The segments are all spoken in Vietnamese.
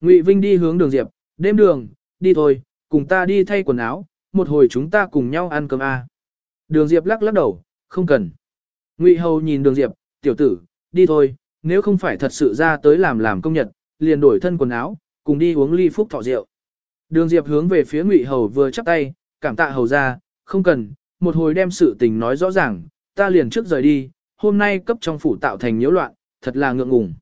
Ngụy Vinh đi hướng đường Diệp, đêm đường, đi thôi, cùng ta đi thay quần áo, một hồi chúng ta cùng nhau ăn cơm a. Đường Diệp lắc lắc đầu, không cần. Ngụy Hầu nhìn đường Diệp, tiểu tử, đi thôi, nếu không phải thật sự ra tới làm làm công nhật, liền đổi thân quần áo, cùng đi uống ly phúc thọ rượu. Đường Diệp hướng về phía Ngụy Hầu vừa chắp tay, cảm tạ hầu ra, không cần, một hồi đem sự tình nói rõ ràng, ta liền trước rời đi, hôm nay cấp trong phủ tạo thành nhiễu loạn, thật là ngượng ngùng.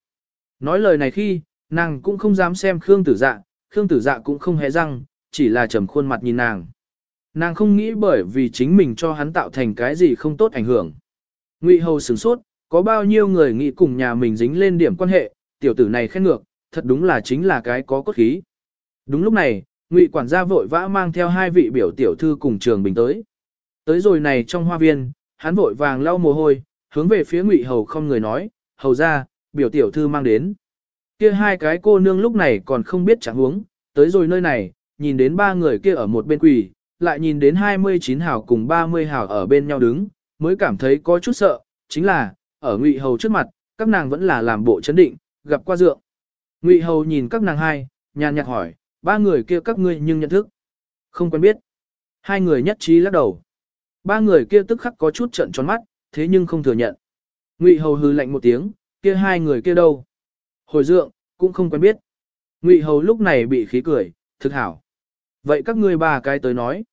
Nói lời này khi, nàng cũng không dám xem Khương Tử Dạ, Khương Tử Dạ cũng không hé răng, chỉ là trầm khuôn mặt nhìn nàng. Nàng không nghĩ bởi vì chính mình cho hắn tạo thành cái gì không tốt ảnh hưởng. Ngụy Hầu sửng sốt, có bao nhiêu người nghĩ cùng nhà mình dính lên điểm quan hệ, tiểu tử này khen ngược, thật đúng là chính là cái có cốt khí. Đúng lúc này, Ngụy quản gia vội vã mang theo hai vị biểu tiểu thư cùng Trường Bình tới. Tới rồi này trong hoa viên, hắn vội vàng lau mồ hôi, hướng về phía Ngụy Hầu không người nói, "Hầu gia, biểu tiểu thư mang đến." Kia hai cái cô nương lúc này còn không biết chẳng huống, tới rồi nơi này, nhìn đến ba người kia ở một bên quỳ, lại nhìn đến 29 hào cùng 30 hào ở bên nhau đứng, mới cảm thấy có chút sợ, chính là, ở Ngụy Hầu trước mặt, các nàng vẫn là làm bộ chấn định, gặp qua dượng. Ngụy Hầu nhìn các nàng hai, nhàn nhạt hỏi, ba người kia các ngươi nhưng nhận thức. Không quen biết. Hai người nhất trí lắc đầu. Ba người kia tức khắc có chút trận tròn mắt, thế nhưng không thừa nhận. Ngụy Hầu hư lạnh một tiếng, kia hai người kia đâu? Hồi dượng, cũng không quen biết. Ngụy Hầu lúc này bị khí cười, thực hảo. Vậy các ngươi ba cái tới nói.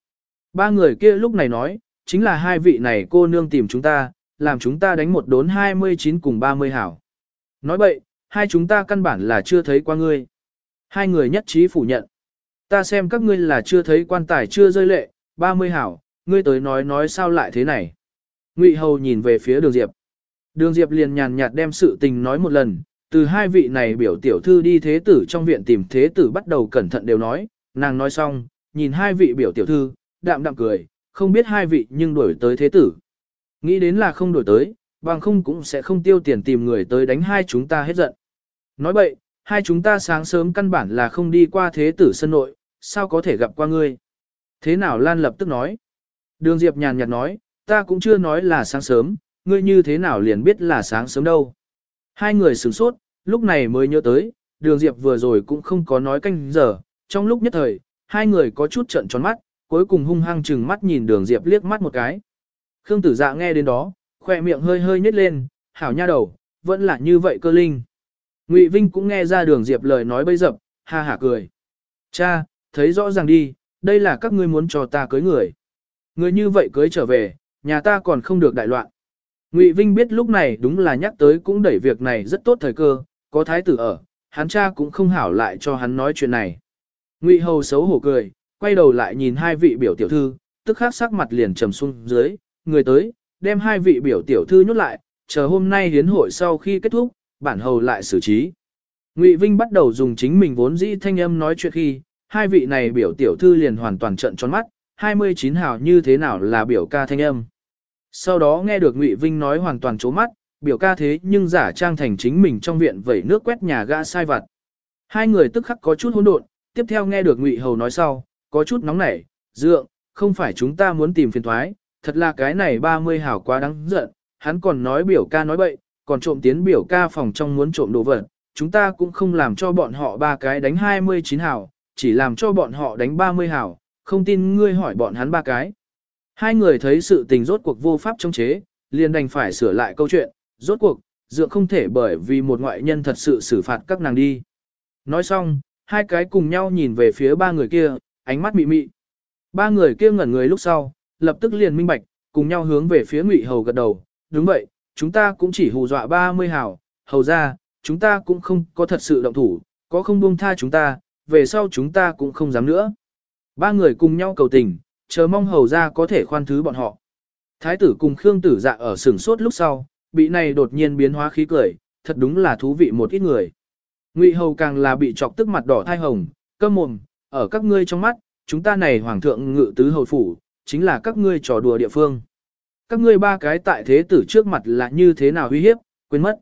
Ba người kia lúc này nói, chính là hai vị này cô nương tìm chúng ta, làm chúng ta đánh một đốn 29 cùng 30 hảo. Nói vậy, hai chúng ta căn bản là chưa thấy qua ngươi. Hai người nhất trí phủ nhận. Ta xem các ngươi là chưa thấy quan tài chưa rơi lệ, 30 hảo, ngươi tới nói nói sao lại thế này. Ngụy Hầu nhìn về phía đường Diệp. Đường Diệp liền nhàn nhạt đem sự tình nói một lần, từ hai vị này biểu tiểu thư đi thế tử trong viện tìm thế tử bắt đầu cẩn thận đều nói, nàng nói xong, nhìn hai vị biểu tiểu thư, đạm đạm cười, không biết hai vị nhưng đuổi tới thế tử. Nghĩ đến là không đuổi tới, bằng không cũng sẽ không tiêu tiền tìm người tới đánh hai chúng ta hết giận. Nói vậy, hai chúng ta sáng sớm căn bản là không đi qua thế tử sân nội, sao có thể gặp qua ngươi. Thế nào Lan lập tức nói. Đường Diệp nhàn nhạt nói, ta cũng chưa nói là sáng sớm, ngươi như thế nào liền biết là sáng sớm đâu. Hai người sửng sốt, lúc này mới nhớ tới, đường Diệp vừa rồi cũng không có nói canh giờ, trong lúc nhất thời, hai người có chút trận tròn mắt, cuối cùng hung hăng chừng mắt nhìn đường Diệp liếc mắt một cái. Khương tử dạ nghe đến đó, khỏe miệng hơi hơi nhếch lên, hảo nha đầu, vẫn là như vậy cơ linh. Ngụy Vinh cũng nghe ra đường Diệp lời nói bây dập, ha hả cười. Cha, thấy rõ ràng đi, đây là các ngươi muốn cho ta cưới người. Người như vậy cưới trở về, nhà ta còn không được đại loạn. Ngụy Vinh biết lúc này đúng là nhắc tới cũng đẩy việc này rất tốt thời cơ, có thái tử ở, hắn cha cũng không hảo lại cho hắn nói chuyện này. Ngụy Hầu xấu hổ cười, quay đầu lại nhìn hai vị biểu tiểu thư, tức khắc sắc mặt liền trầm xuống dưới, người tới, đem hai vị biểu tiểu thư nhốt lại, chờ hôm nay hiến hội sau khi kết thúc, bản hầu lại xử trí. Ngụy Vinh bắt đầu dùng chính mình vốn dĩ thanh âm nói chuyện khi, hai vị này biểu tiểu thư liền hoàn toàn trận tròn mắt, 29 hào như thế nào là biểu ca thanh âm. Sau đó nghe được Ngụy Vinh nói hoàn toàn chố mắt, biểu ca thế nhưng giả trang thành chính mình trong viện vẩy nước quét nhà gã sai vặt. Hai người tức khắc có chút hỗn độn, tiếp theo nghe được Ngụy Hầu nói sau, có chút nóng nảy, dượng, không phải chúng ta muốn tìm phiền thoái, thật là cái này 30 hảo quá đáng giận, hắn còn nói biểu ca nói bậy, còn trộm tiến biểu ca phòng trong muốn trộm đồ vật, chúng ta cũng không làm cho bọn họ ba cái đánh 29 hảo, chỉ làm cho bọn họ đánh 30 hảo, không tin ngươi hỏi bọn hắn ba cái. Hai người thấy sự tình rốt cuộc vô pháp chống chế, liền đành phải sửa lại câu chuyện, rốt cuộc, dựa không thể bởi vì một ngoại nhân thật sự xử phạt các nàng đi. Nói xong, hai cái cùng nhau nhìn về phía ba người kia, ánh mắt mị mị. Ba người kia ngẩn người lúc sau, lập tức liền minh bạch, cùng nhau hướng về phía Ngụy Hầu gật đầu, đúng vậy, chúng ta cũng chỉ hù dọa 30 hào, hầu ra, chúng ta cũng không có thật sự động thủ, có không buông tha chúng ta, về sau chúng ta cũng không dám nữa. Ba người cùng nhau cầu tình, chờ mong hầu ra có thể khoan thứ bọn họ. Thái tử cùng Khương tử dạ ở sửng sốt lúc sau, bị này đột nhiên biến hóa khí cười, thật đúng là thú vị một ít người. Ngụy hầu càng là bị chọc tức mặt đỏ thai hồng, cơm mồm, ở các ngươi trong mắt, chúng ta này hoàng thượng ngự tứ hầu phủ, chính là các ngươi trò đùa địa phương. Các ngươi ba cái tại thế tử trước mặt là như thế nào uy hiếp, quên mất.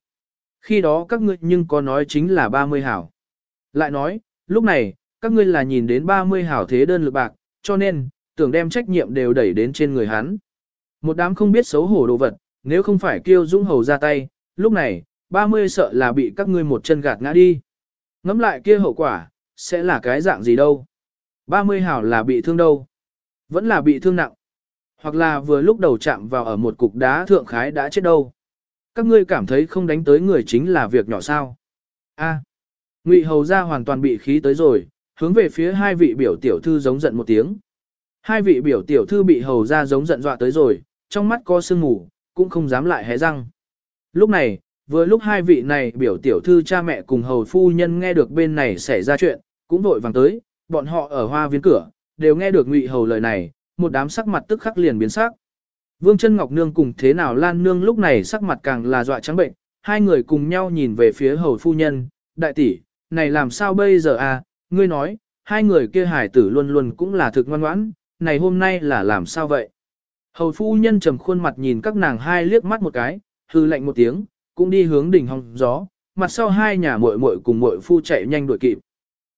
Khi đó các ngươi nhưng có nói chính là 30 hảo. Lại nói, lúc này, các ngươi là nhìn đến 30 hảo thế đơn lực bạc, cho nên, tưởng đem trách nhiệm đều đẩy đến trên người hắn. Một đám không biết xấu hổ đồ vật, nếu không phải kêu dũng hầu ra tay, lúc này, 30 sợ là bị các ngươi một chân gạt ngã đi. Ngắm lại kia hậu quả, sẽ là cái dạng gì đâu. 30 hảo là bị thương đâu. Vẫn là bị thương nặng. Hoặc là vừa lúc đầu chạm vào ở một cục đá thượng khái đã chết đâu. Các ngươi cảm thấy không đánh tới người chính là việc nhỏ sao. A. Ngụy hầu ra hoàn toàn bị khí tới rồi, hướng về phía hai vị biểu tiểu thư giống giận một tiếng. Hai vị biểu tiểu thư bị hầu ra giống giận dọa tới rồi, trong mắt có sương mù, cũng không dám lại hé răng. Lúc này, vừa lúc hai vị này biểu tiểu thư cha mẹ cùng hầu phu nhân nghe được bên này xảy ra chuyện, cũng vội vàng tới, bọn họ ở hoa viên cửa, đều nghe được ngụy hầu lời này, một đám sắc mặt tức khắc liền biến sắc. Vương chân Ngọc Nương cùng thế nào Lan Nương lúc này sắc mặt càng là dọa trắng bệnh, hai người cùng nhau nhìn về phía hầu phu nhân, đại tỷ, này làm sao bây giờ à, ngươi nói, hai người kia hải tử luôn luôn cũng là thực ngoan ngoãn, này hôm nay là làm sao vậy? Hầu phu nhân trầm khuôn mặt nhìn các nàng hai liếc mắt một cái, hư lạnh một tiếng, cũng đi hướng đỉnh hóng gió, mặt sau hai nhà muội muội cùng muội phu chạy nhanh đuổi kịp.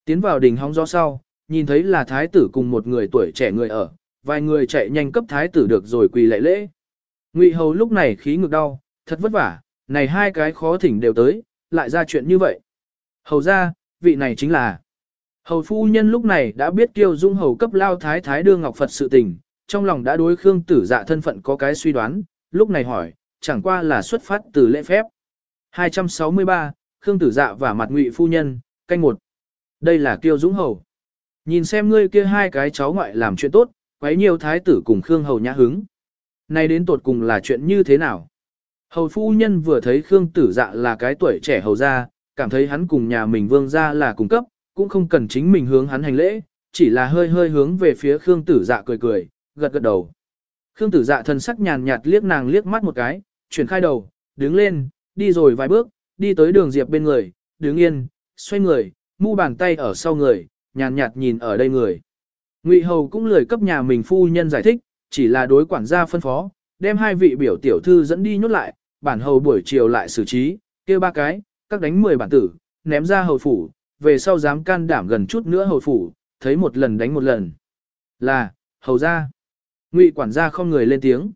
Tiến vào đỉnh hóng gió sau, nhìn thấy là thái tử cùng một người tuổi trẻ người ở, vài người chạy nhanh cấp thái tử được rồi quỳ lạy lễ. Ngụy hầu lúc này khí ngực đau, thật vất vả, này hai cái khó thỉnh đều tới, lại ra chuyện như vậy. Hầu ra, vị này chính là Hầu phu nhân lúc này đã biết Tiêu Dung hầu cấp lao thái thái đưa Ngọc Phật sự tình, trong lòng đã đối Khương Tử Dạ thân phận có cái suy đoán, lúc này hỏi, chẳng qua là xuất phát từ lễ phép. 263, Khương Tử Dạ và mặt Ngụy phu nhân, canh một. Đây là Tiêu Dũng hầu. Nhìn xem ngươi kia hai cái cháu ngoại làm chuyện tốt, quấy nhiều thái tử cùng Khương hầu nhã hứng. Nay đến tột cùng là chuyện như thế nào? Hầu phu nhân vừa thấy Khương Tử Dạ là cái tuổi trẻ hầu gia, cảm thấy hắn cùng nhà mình vương gia là cùng cấp, cũng không cần chính mình hướng hắn hành lễ, chỉ là hơi hơi hướng về phía Khương Tử Dạ cười cười, gật gật đầu. Khương Tử Dạ thân sắc nhàn nhạt liếc nàng liếc mắt một cái, chuyển khai đầu, đứng lên, đi rồi vài bước, đi tới đường Diệp bên người, đứng yên, xoay người, mu bàn tay ở sau người, nhàn nhạt nhìn ở đây người. Ngụy Hầu cũng lười cấp nhà mình phu nhân giải thích, chỉ là đối quản gia phân phó, đem hai vị biểu tiểu thư dẫn đi nhốt lại, bản hầu buổi chiều lại xử trí, kêu ba cái, các đánh 10 bản tử, ném ra hầu phủ, về sau dám can đảm gần chút nữa hầu phủ, thấy một lần đánh một lần. Là, hầu ra. Ngụy quản gia không người lên tiếng.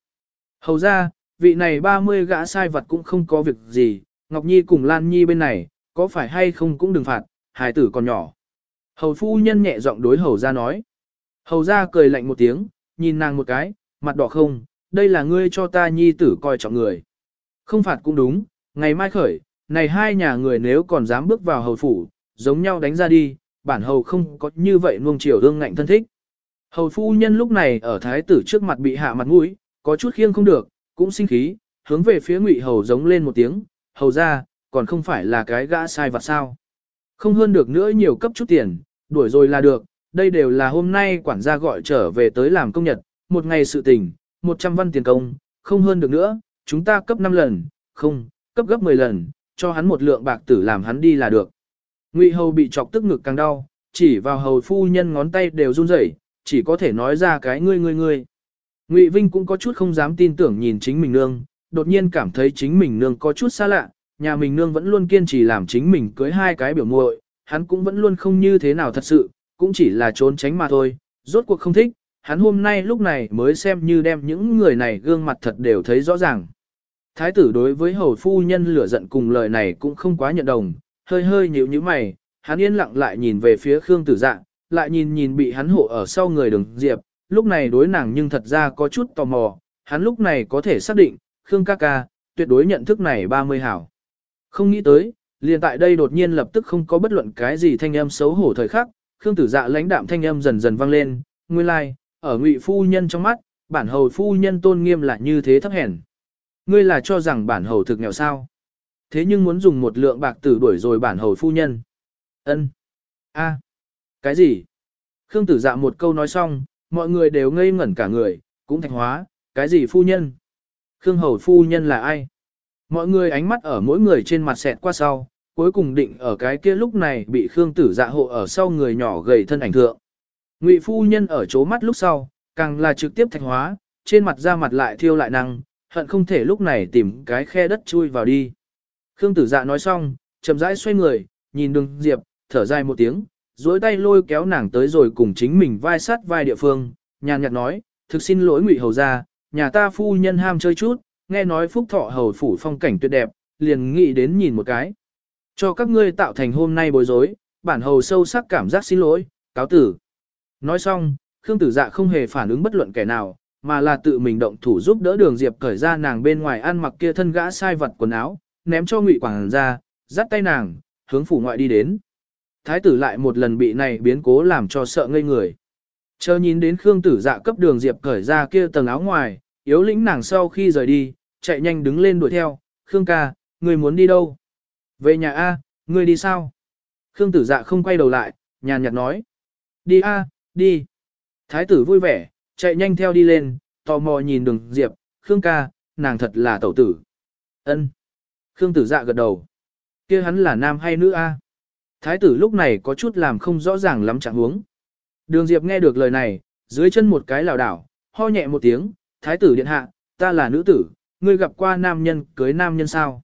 Hầu ra, vị này 30 gã sai vật cũng không có việc gì, Ngọc Nhi cùng Lan Nhi bên này, có phải hay không cũng đừng phạt, hài tử còn nhỏ. Hầu phu nhân nhẹ giọng đối hầu ra nói. Hầu ra cười lạnh một tiếng, nhìn nàng một cái, mặt đỏ không, đây là ngươi cho ta nhi tử coi trọng người. Không phạt cũng đúng, ngày mai khởi, này hai nhà người nếu còn dám bước vào hầu phủ, giống nhau đánh ra đi, bản hầu không có như vậy nuông chiều ương ngạnh thân thích. Hầu phu nhân lúc này ở thái tử trước mặt bị hạ mặt mũi, có chút khiêng không được, cũng sinh khí, hướng về phía ngụy hầu giống lên một tiếng, hầu ra, còn không phải là cái gã sai vặt sao. Không hơn được nữa nhiều cấp chút tiền, đuổi rồi là được, đây đều là hôm nay quản gia gọi trở về tới làm công nhật, một ngày sự tình, 100 văn tiền công, không hơn được nữa, chúng ta cấp 5 lần, không, cấp gấp 10 lần, cho hắn một lượng bạc tử làm hắn đi là được. Ngụy hầu bị chọc tức ngực càng đau, chỉ vào hầu phu nhân ngón tay đều run rẩy, chỉ có thể nói ra cái ngươi ngươi ngươi. Ngụy Vinh cũng có chút không dám tin tưởng nhìn chính mình nương, đột nhiên cảm thấy chính mình nương có chút xa lạ, nhà mình nương vẫn luôn kiên trì làm chính mình cưới hai cái biểu muội, hắn cũng vẫn luôn không như thế nào thật sự, cũng chỉ là trốn tránh mà thôi, rốt cuộc không thích, hắn hôm nay lúc này mới xem như đem những người này gương mặt thật đều thấy rõ ràng. Thái tử đối với hầu phu nhân lửa giận cùng lời này cũng không quá nhận đồng, hơi hơi nhíu nhíu mày, hắn yên lặng lại nhìn về phía Khương Tử Dạ, lại nhìn nhìn bị hắn hộ ở sau người đường Diệp, lúc này đối nàng nhưng thật ra có chút tò mò, hắn lúc này có thể xác định, Khương ca ca, tuyệt đối nhận thức này 30 hảo. Không nghĩ tới, liền tại đây đột nhiên lập tức không có bất luận cái gì thanh âm xấu hổ thời khắc, Khương Tử Dạ lãnh đạm thanh âm dần dần vang lên, nguyên lai, like, ở ngụy phu nhân trong mắt, bản hầu phu nhân tôn nghiêm là như thế thấp hèn. Ngươi là cho rằng bản hầu thực nghèo sao? Thế nhưng muốn dùng một lượng bạc tử đuổi rồi bản hầu phu nhân. Ân, a, cái gì? Khương tử dạ một câu nói xong, mọi người đều ngây ngẩn cả người, cũng thạch hóa, cái gì phu nhân? Khương hầu phu nhân là ai? Mọi người ánh mắt ở mỗi người trên mặt xẹt qua sau, cuối cùng định ở cái kia lúc này bị Khương tử dạ hộ ở sau người nhỏ gầy thân ảnh thượng. Ngụy phu nhân ở chỗ mắt lúc sau, càng là trực tiếp thạch hóa, trên mặt da mặt lại thiêu lại năng, hận không thể lúc này tìm cái khe đất chui vào đi. Khương tử dạ nói xong, chậm rãi xoay người, nhìn đường Diệp, thở dài một tiếng, duỗi tay lôi kéo nàng tới rồi cùng chính mình vai sát vai địa phương, nhàn nhạt nói, thực xin lỗi ngụy hầu ra, nhà ta phu nhân ham chơi chút, nghe nói phúc thọ hầu phủ phong cảnh tuyệt đẹp, liền nghĩ đến nhìn một cái. Cho các ngươi tạo thành hôm nay bối rối, bản hầu sâu sắc cảm giác xin lỗi, cáo tử. Nói xong, Khương Tử Dạ không hề phản ứng bất luận kẻ nào, mà là tự mình động thủ giúp đỡ Đường Diệp cởi ra nàng bên ngoài ăn mặc kia thân gã sai vật quần áo, ném cho Ngụy Quảng ra, dắt tay nàng, hướng phủ ngoại đi đến. Thái tử lại một lần bị này biến cố làm cho sợ ngây người. Chờ nhìn đến Khương Tử Dạ cấp Đường Diệp cởi ra kia tầng áo ngoài, yếu lĩnh nàng sau khi rời đi, chạy nhanh đứng lên đuổi theo, "Khương ca, người muốn đi đâu?" "Về nhà a, ngươi đi sao?" Khương Tử Dạ không quay đầu lại, nhàn nhạt nói, "Đi a, đi." Thái tử vui vẻ, chạy nhanh theo đi lên, tò mò nhìn Đường Diệp, "Khương ca, nàng thật là tẩu tử." "Ân." Khương Tử Dạ gật đầu. "Kia hắn là nam hay nữ a?" Thái tử lúc này có chút làm không rõ ràng lắm trạng huống. Đường Diệp nghe được lời này, dưới chân một cái lảo đảo, ho nhẹ một tiếng, thái tử điện hạ, ta là nữ tử, ngươi gặp qua nam nhân cưới nam nhân sao?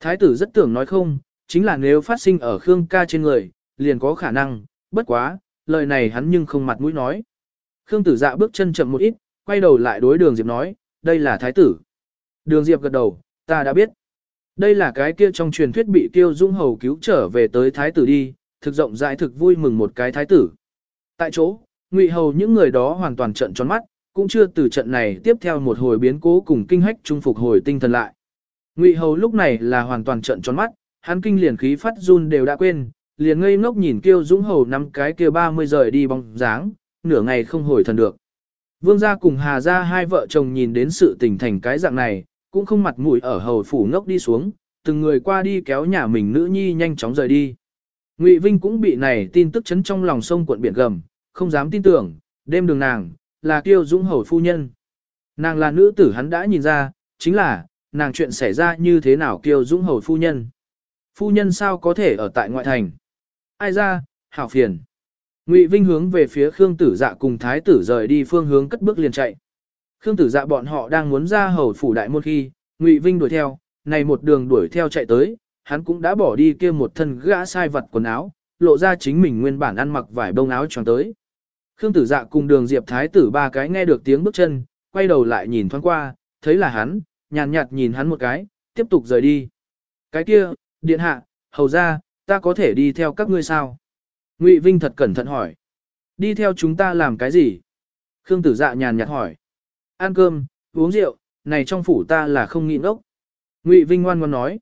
Thái tử rất tưởng nói không, chính là nếu phát sinh ở Khương ca trên người, liền có khả năng, bất quá, lời này hắn nhưng không mặt mũi nói. Khương tử dạ bước chân chậm một ít, quay đầu lại đối đường Diệp nói, đây là thái tử. Đường Diệp gật đầu, ta đã biết. Đây là cái kia trong truyền thuyết bị tiêu dung hầu cứu trở về tới thái tử đi, thực rộng rãi thực vui mừng một cái thái tử. Tại chỗ, ngụy hầu những người đó hoàn toàn trận tròn mắt, cũng chưa từ trận này tiếp theo một hồi biến cố cùng kinh hách trung phục hồi tinh thần lại. Ngụy hầu lúc này là hoàn toàn trận tròn mắt, hắn kinh liền khí phát run đều đã quên, liền ngây ngốc nhìn kêu dũng hầu năm cái kia 30 rời đi bóng dáng, nửa ngày không hồi thần được. Vương gia cùng Hà gia hai vợ chồng nhìn đến sự tình thành cái dạng này, cũng không mặt mũi ở hầu phủ ngốc đi xuống, từng người qua đi kéo nhà mình nữ nhi nhanh chóng rời đi. Ngụy Vinh cũng bị này tin tức chấn trong lòng sông cuộn biển gầm, không dám tin tưởng, đêm đường nàng, là Tiêu Dũng Hầu phu nhân. Nàng là nữ tử hắn đã nhìn ra, chính là, nàng chuyện xảy ra như thế nào Tiêu Dũng Hầu phu nhân. Phu nhân sao có thể ở tại ngoại thành? Ai ra, hảo phiền. Ngụy Vinh hướng về phía Khương Tử Dạ cùng Thái tử rời đi phương hướng cất bước liền chạy. Khương Tử Dạ bọn họ đang muốn ra hầu phủ đại môn khi, Ngụy Vinh đuổi theo, này một đường đuổi theo chạy tới, hắn cũng đã bỏ đi kia một thân gã sai vật quần áo, lộ ra chính mình nguyên bản ăn mặc vải bông áo tròn tới. Khương tử dạ cùng đường diệp thái tử ba cái nghe được tiếng bước chân, quay đầu lại nhìn thoáng qua, thấy là hắn, nhàn nhạt nhìn hắn một cái, tiếp tục rời đi. Cái kia, điện hạ, hầu ra, ta có thể đi theo các ngươi sao? Ngụy Vinh thật cẩn thận hỏi. Đi theo chúng ta làm cái gì? Khương tử dạ nhàn nhạt hỏi. Ăn cơm, uống rượu, này trong phủ ta là không nghĩ ốc. Ngụy Vinh ngoan ngoan nói.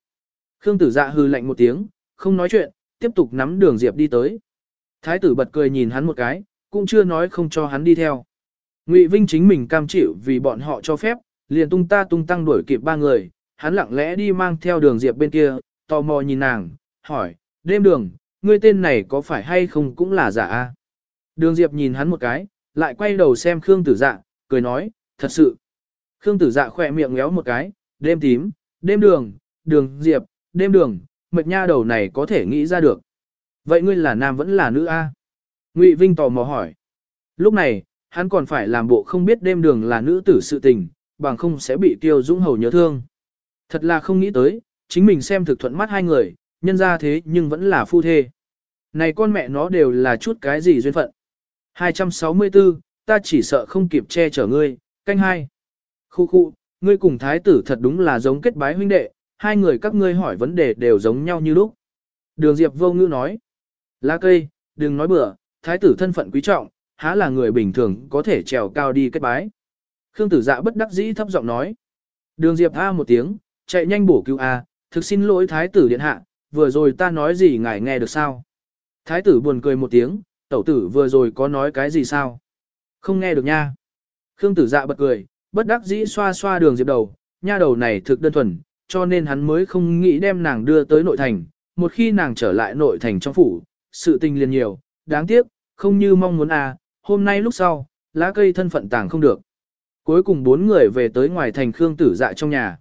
Khương tử dạ hư lạnh một tiếng, không nói chuyện, tiếp tục nắm đường diệp đi tới. Thái tử bật cười nhìn hắn một cái, cũng chưa nói không cho hắn đi theo. Ngụy Vinh chính mình cam chịu vì bọn họ cho phép, liền tung ta tung tăng đuổi kịp ba người, hắn lặng lẽ đi mang theo đường diệp bên kia, tò mò nhìn nàng, hỏi, đêm đường, ngươi tên này có phải hay không cũng là giả a? Đường diệp nhìn hắn một cái, lại quay đầu xem Khương tử dạ, cười nói, thật sự. Khương tử dạ khỏe miệng ngéo một cái, đêm tím, đêm đường, đường diệp, đêm đường, mệt nha đầu này có thể nghĩ ra được. Vậy ngươi là nam vẫn là nữ a? Ngụy Vinh tò mò hỏi. Lúc này, hắn còn phải làm bộ không biết đêm đường là nữ tử sự tình, bằng không sẽ bị Tiêu Dũng Hầu nhớ thương. Thật là không nghĩ tới, chính mình xem thực thuận mắt hai người, nhân ra thế nhưng vẫn là phu thê. Này con mẹ nó đều là chút cái gì duyên phận. 264, ta chỉ sợ không kịp che chở ngươi, canh hai. Khu khu, ngươi cùng thái tử thật đúng là giống kết bái huynh đệ, hai người các ngươi hỏi vấn đề đều giống nhau như lúc. Đường Diệp vô ngữ nói. Lá cây, đừng nói bừa, thái tử thân phận quý trọng, há là người bình thường có thể trèo cao đi kết bái. Khương tử dạ bất đắc dĩ thấp giọng nói. Đường Diệp A một tiếng, chạy nhanh bổ cứu A, thực xin lỗi thái tử điện hạ, vừa rồi ta nói gì ngài nghe được sao? Thái tử buồn cười một tiếng, tẩu tử vừa rồi có nói cái gì sao? Không nghe được nha. Khương tử dạ bật cười, bất đắc dĩ xoa xoa đường Diệp đầu, nha đầu này thực đơn thuần, cho nên hắn mới không nghĩ đem nàng đưa tới nội thành. Một khi nàng trở lại nội thành trong phủ, sự tình liền nhiều, đáng tiếc, không như mong muốn à, hôm nay lúc sau, lá cây thân phận tàng không được. Cuối cùng bốn người về tới ngoài thành Khương tử dạ trong nhà.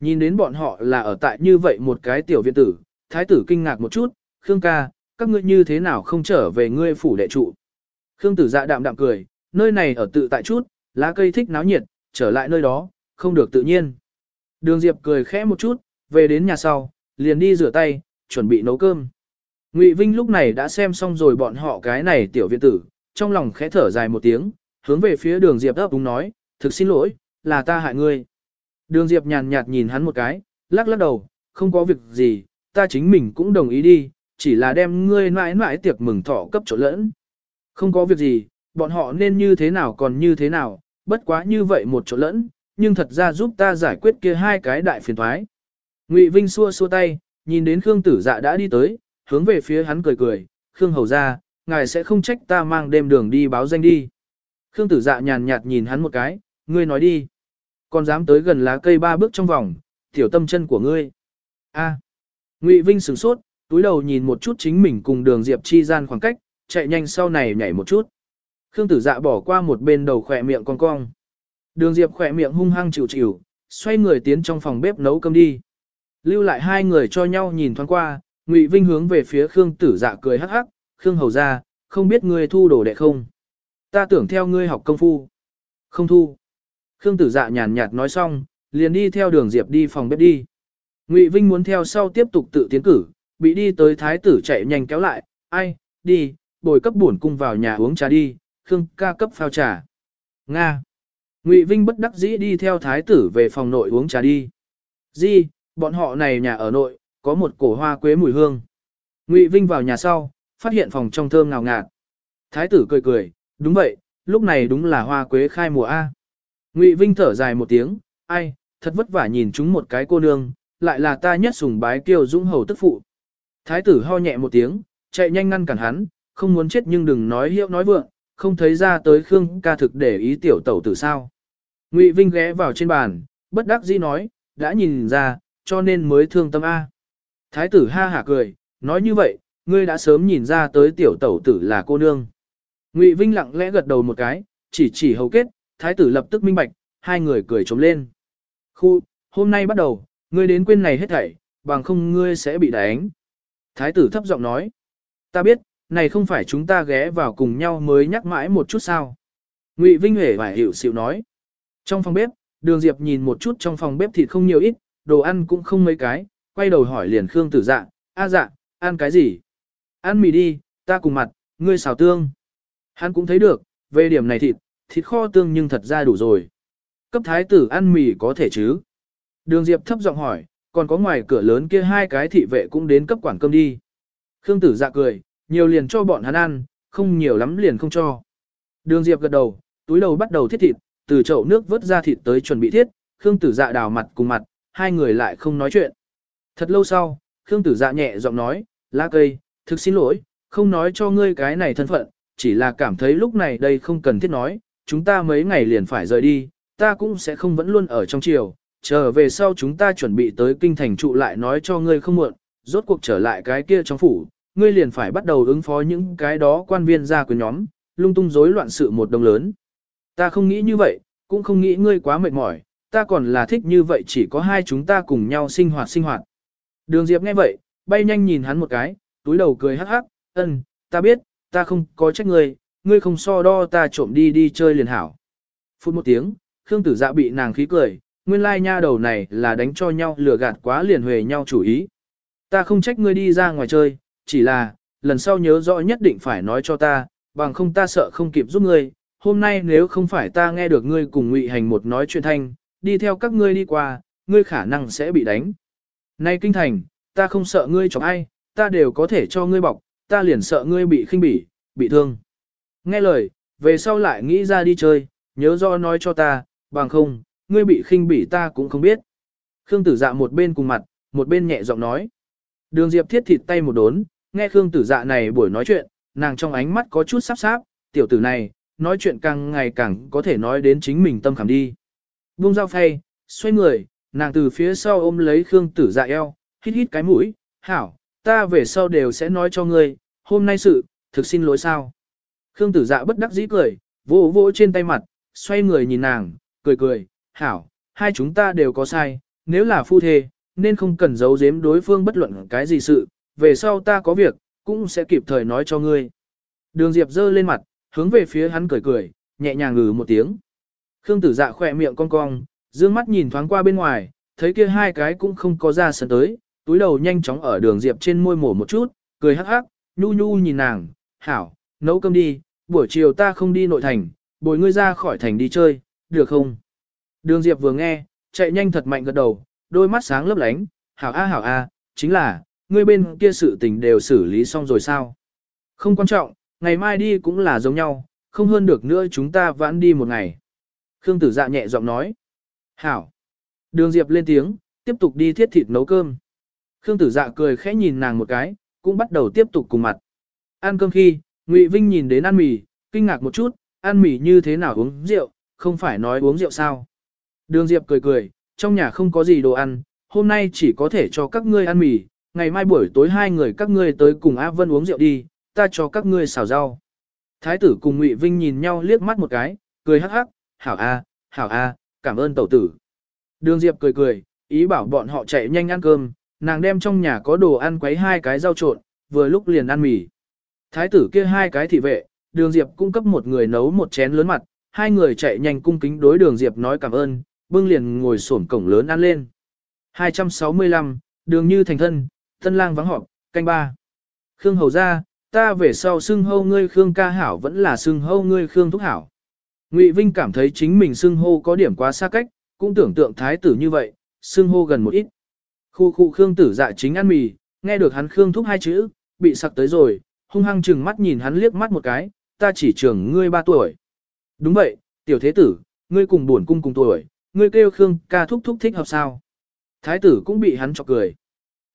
Nhìn đến bọn họ là ở tại như vậy một cái tiểu viện tử, thái tử kinh ngạc một chút, Khương ca, các ngươi như thế nào không trở về ngươi phủ đệ trụ. Khương tử dạ đạm đạm cười, nơi này ở tự tại chút, lá cây thích náo nhiệt, trở lại nơi đó, không được tự nhiên. Đường Diệp cười khẽ một chút, về đến nhà sau, liền đi rửa tay, chuẩn bị nấu cơm. Ngụy Vinh lúc này đã xem xong rồi bọn họ cái này tiểu viện tử, trong lòng khẽ thở dài một tiếng, hướng về phía đường Diệp ấp đúng nói, thực xin lỗi, là ta hại ngươi. Đường Diệp nhàn nhạt nhìn hắn một cái, lắc lắc đầu, không có việc gì, ta chính mình cũng đồng ý đi, chỉ là đem ngươi mãi mãi tiệc mừng thọ cấp chỗ lẫn. Không có việc gì, bọn họ nên như thế nào còn như thế nào, bất quá như vậy một chỗ lẫn, nhưng thật ra giúp ta giải quyết kia hai cái đại phiền thoái. Ngụy Vinh xua xua tay, nhìn đến Khương Tử Dạ đã đi tới, hướng về phía hắn cười cười, Khương Hầu ra, ngài sẽ không trách ta mang đêm đường đi báo danh đi. Khương Tử Dạ nhàn nhạt nhìn hắn một cái, ngươi nói đi. Còn dám tới gần lá cây ba bước trong vòng, tiểu tâm chân của ngươi. A. Ngụy Vinh sửng sốt, túi đầu nhìn một chút chính mình cùng đường Diệp chi gian khoảng cách, chạy nhanh sau này nhảy một chút. Khương Tử Dạ bỏ qua một bên đầu khỏe miệng cong cong. Đường Diệp khỏe miệng hung hăng chịu chịu, xoay người tiến trong phòng bếp nấu cơm đi. Lưu lại hai người cho nhau nhìn thoáng qua, Ngụy Vinh hướng về phía Khương Tử Dạ cười hắc hắc, "Khương hầu gia, không biết ngươi thu đồ đệ không? Ta tưởng theo ngươi học công phu." "Không thu." Khương Tử Dạ nhàn nhạt nói xong, liền đi theo Đường Diệp đi phòng bếp đi. Ngụy Vinh muốn theo sau tiếp tục tự tiến cử, bị đi tới thái tử chạy nhanh kéo lại, "Ai, đi, bồi cấp bổn cung vào nhà uống trà đi." Khương ca cấp phao trà. Nga. Ngụy Vinh bất đắc dĩ đi theo thái tử về phòng nội uống trà đi. Di, bọn họ này nhà ở nội, có một cổ hoa quế mùi hương. Ngụy Vinh vào nhà sau, phát hiện phòng trong thơm ngào ngạt. Thái tử cười cười, đúng vậy, lúc này đúng là hoa quế khai mùa A. Ngụy Vinh thở dài một tiếng, ai, thật vất vả nhìn chúng một cái cô nương, lại là ta nhất sùng bái kiều dũng hầu tức phụ. Thái tử ho nhẹ một tiếng, chạy nhanh ngăn cản hắn, không muốn chết nhưng đừng nói hiệu nói vượng, không thấy ra tới Khương ca thực để ý tiểu tẩu tử sao. Ngụy Vinh ghé vào trên bàn, bất đắc dĩ nói, đã nhìn ra, cho nên mới thương tâm A. Thái tử ha hả cười, nói như vậy, ngươi đã sớm nhìn ra tới tiểu tẩu tử là cô nương. Ngụy Vinh lặng lẽ gật đầu một cái, chỉ chỉ hầu kết, thái tử lập tức minh bạch, hai người cười trống lên. Khu, hôm nay bắt đầu, ngươi đến quên này hết thảy, bằng không ngươi sẽ bị đánh. Thái tử thấp giọng nói, ta biết, này không phải chúng ta ghé vào cùng nhau mới nhắc mãi một chút sao. Ngụy Vinh Huệ và hiểu xịu nói. Trong phòng bếp, đường Diệp nhìn một chút trong phòng bếp thịt không nhiều ít, đồ ăn cũng không mấy cái, quay đầu hỏi liền Khương tử dạ, a dạ, ăn cái gì? Ăn mì đi, ta cùng mặt, ngươi xào tương. Hắn cũng thấy được, về điểm này thịt, thịt kho tương nhưng thật ra đủ rồi. Cấp thái tử ăn mì có thể chứ? Đường Diệp thấp giọng hỏi, còn có ngoài cửa lớn kia hai cái thị vệ cũng đến cấp quản cơm đi. Khương tử dạ cười, nhiều liền cho bọn hắn ăn, không nhiều lắm liền không cho. Đường Diệp gật đầu, túi đầu bắt đầu thiết thịt, từ chậu nước vớt ra thịt tới chuẩn bị thiết, Khương Tử Dạ đào mặt cùng mặt, hai người lại không nói chuyện. Thật lâu sau, Khương Tử Dạ nhẹ giọng nói, lá cây, thực xin lỗi, không nói cho ngươi cái này thân phận, chỉ là cảm thấy lúc này đây không cần thiết nói, chúng ta mấy ngày liền phải rời đi, ta cũng sẽ không vẫn luôn ở trong chiều, chờ về sau chúng ta chuẩn bị tới kinh thành trụ lại nói cho ngươi không muộn, rốt cuộc trở lại cái kia trong phủ, ngươi liền phải bắt đầu ứng phó những cái đó quan viên ra quyền nhóm, lung tung rối loạn sự một đồng lớn. Ta không nghĩ như vậy, cũng không nghĩ ngươi quá mệt mỏi, ta còn là thích như vậy chỉ có hai chúng ta cùng nhau sinh hoạt sinh hoạt. Đường Diệp nghe vậy, bay nhanh nhìn hắn một cái, túi đầu cười hắc hắc, ân, ta biết, ta không có trách ngươi, ngươi không so đo ta trộm đi đi chơi liền hảo. Phút một tiếng, Khương Tử Dạ bị nàng khí cười, nguyên lai nha đầu này là đánh cho nhau lừa gạt quá liền huề nhau chủ ý. Ta không trách ngươi đi ra ngoài chơi, chỉ là, lần sau nhớ rõ nhất định phải nói cho ta, bằng không ta sợ không kịp giúp ngươi, hôm nay nếu không phải ta nghe được ngươi cùng ngụy hành một nói chuyện thanh, đi theo các ngươi đi qua, ngươi khả năng sẽ bị đánh. Nay kinh thành, ta không sợ ngươi chọc ai, ta đều có thể cho ngươi bọc, ta liền sợ ngươi bị khinh bỉ, bị thương. Nghe lời, về sau lại nghĩ ra đi chơi, nhớ rõ nói cho ta, bằng không, ngươi bị khinh bỉ ta cũng không biết. Khương tử dạ một bên cùng mặt, một bên nhẹ giọng nói. Đường Diệp thiết thịt tay một đốn, nghe Khương tử dạ này buổi nói chuyện, nàng trong ánh mắt có chút sắp sáp, tiểu tử này, nói chuyện càng ngày càng có thể nói đến chính mình tâm khảm đi. Buông dao phay, xoay người, nàng từ phía sau ôm lấy Khương tử dạ eo, hít hít cái mũi, hảo, ta về sau đều sẽ nói cho ngươi, hôm nay sự, thực xin lỗi sao. Khương tử dạ bất đắc dĩ cười, vỗ vỗ trên tay mặt, xoay người nhìn nàng, cười cười, hảo, hai chúng ta đều có sai, nếu là phu thê, nên không cần giấu giếm đối phương bất luận cái gì sự, về sau ta có việc, cũng sẽ kịp thời nói cho ngươi. Đường Diệp giơ lên mặt, hướng về phía hắn cười cười, nhẹ nhàng ngừ một tiếng. Khương tử dạ khỏe miệng cong cong, dương mắt nhìn thoáng qua bên ngoài, thấy kia hai cái cũng không có ra sân tới, túi đầu nhanh chóng ở đường Diệp trên môi mổ một chút, cười hắc hắc, nhu nhu nhìn nàng, hảo, nấu cơm đi, buổi chiều ta không đi nội thành, bồi ngươi ra khỏi thành đi chơi, được không? Đường Diệp vừa nghe, chạy nhanh thật mạnh gật đầu, đôi mắt sáng lấp lánh, hảo a hảo a, chính là, ngươi bên kia sự tình đều xử lý xong rồi sao? Không quan trọng, ngày mai đi cũng là giống nhau, không hơn được nữa chúng ta vãn đi một ngày. Khương tử dạ nhẹ giọng nói. Hảo. Đường Diệp lên tiếng, tiếp tục đi thiết thịt nấu cơm. Khương tử dạ cười khẽ nhìn nàng một cái, cũng bắt đầu tiếp tục cùng mặt. Ăn cơm khi, Ngụy Vinh nhìn đến ăn mì, kinh ngạc một chút, ăn mì như thế nào uống rượu, không phải nói uống rượu sao. Đường Diệp cười cười, trong nhà không có gì đồ ăn, hôm nay chỉ có thể cho các ngươi ăn mì, ngày mai buổi tối hai người các ngươi tới cùng A Vân uống rượu đi, ta cho các ngươi xào rau. Thái tử cùng Ngụy Vinh nhìn nhau liếc mắt một cái, cười hắc hắc, hảo a, hảo a, cảm ơn tẩu tử. Đường Diệp cười cười, ý bảo bọn họ chạy nhanh ăn cơm, nàng đem trong nhà có đồ ăn quấy hai cái rau trộn, vừa lúc liền ăn mì. Thái tử kia hai cái thị vệ, đường Diệp cung cấp một người nấu một chén lớn mặt, hai người chạy nhanh cung kính đối đường Diệp nói cảm ơn, bưng liền ngồi xổm cổng lớn ăn lên. 265, đường như thành thân, tân lang vắng họp, canh ba. Khương hầu ra, ta về sau xưng hô ngươi Khương ca hảo vẫn là xưng hô ngươi Khương thúc hảo. Ngụy Vinh cảm thấy chính mình xưng hô có điểm quá xa cách, cũng tưởng tượng thái tử như vậy, xưng hô gần một ít. Khu khu Khương tử dạ chính ăn mì, nghe được hắn Khương thúc hai chữ, bị sặc tới rồi, hung hăng chừng mắt nhìn hắn liếc mắt một cái, ta chỉ trưởng ngươi ba tuổi. Đúng vậy, tiểu thế tử, ngươi cùng buồn cung cùng tuổi, ngươi kêu Khương ca thúc thúc thích hợp sao. Thái tử cũng bị hắn chọc cười.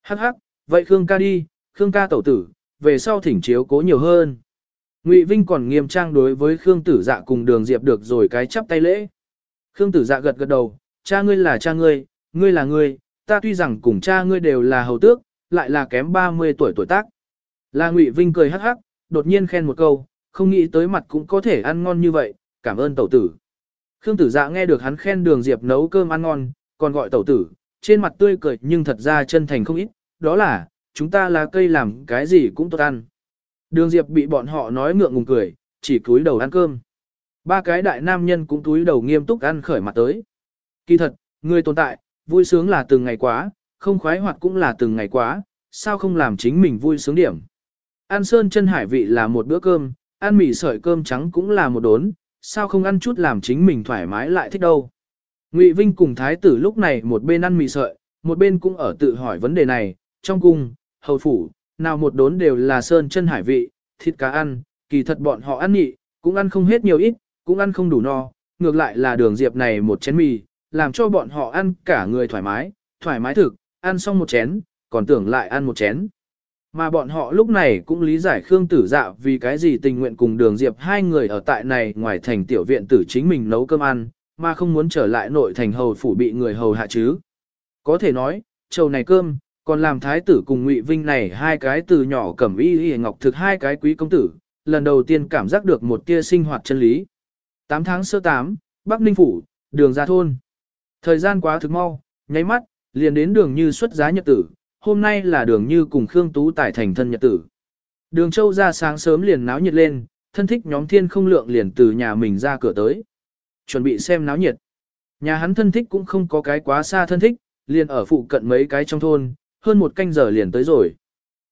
Hắc hắc, vậy Khương ca đi, Khương ca tẩu tử, về sau thỉnh chiếu cố nhiều hơn. Ngụy Vinh còn nghiêm trang đối với Khương Tử Dạ cùng Đường Diệp được rồi cái chắp tay lễ. Khương Tử Dạ gật gật đầu, cha ngươi là cha ngươi, ngươi là ngươi, ta tuy rằng cùng cha ngươi đều là hầu tước, lại là kém 30 tuổi tuổi tác. Là Ngụy Vinh cười hắc hắc, đột nhiên khen một câu, không nghĩ tới mặt cũng có thể ăn ngon như vậy, cảm ơn tẩu tử. Khương Tử Dạ nghe được hắn khen Đường Diệp nấu cơm ăn ngon, còn gọi tẩu tử, trên mặt tươi cười nhưng thật ra chân thành không ít, đó là, chúng ta là cây làm cái gì cũng tốt ăn. Đường Diệp bị bọn họ nói ngượng ngùng cười, chỉ cúi đầu ăn cơm. Ba cái đại nam nhân cũng cúi đầu nghiêm túc ăn khởi mặt tới. Kỳ thật, người tồn tại, vui sướng là từng ngày quá, không khoái hoạt cũng là từng ngày quá, sao không làm chính mình vui sướng điểm. Ăn sơn chân hải vị là một bữa cơm, ăn mì sợi cơm trắng cũng là một đốn, sao không ăn chút làm chính mình thoải mái lại thích đâu. Ngụy Vinh cùng thái tử lúc này một bên ăn mì sợi, một bên cũng ở tự hỏi vấn đề này, trong cung, hầu phủ, nào một đốn đều là sơn chân hải vị, thịt cá ăn, kỳ thật bọn họ ăn nhị, cũng ăn không hết nhiều ít, cũng ăn không đủ no, ngược lại là đường diệp này một chén mì, làm cho bọn họ ăn cả người thoải mái, thoải mái thực, ăn xong một chén, còn tưởng lại ăn một chén. Mà bọn họ lúc này cũng lý giải Khương Tử Dạ vì cái gì tình nguyện cùng đường diệp hai người ở tại này ngoài thành tiểu viện tử chính mình nấu cơm ăn, mà không muốn trở lại nội thành hầu phủ bị người hầu hạ chứ. Có thể nói, trầu này cơm, còn làm thái tử cùng ngụy Vinh này hai cái từ nhỏ cẩm y y ngọc thực hai cái quý công tử, lần đầu tiên cảm giác được một tia sinh hoạt chân lý. 8 tháng sơ 8, Bắc Ninh Phủ, đường ra thôn. Thời gian quá thực mau, nháy mắt, liền đến đường như xuất giá nhật tử, hôm nay là đường như cùng Khương Tú tại thành thân nhật tử. Đường châu ra sáng sớm liền náo nhiệt lên, thân thích nhóm thiên không lượng liền từ nhà mình ra cửa tới. Chuẩn bị xem náo nhiệt. Nhà hắn thân thích cũng không có cái quá xa thân thích, liền ở phụ cận mấy cái trong thôn, hơn một canh giờ liền tới rồi.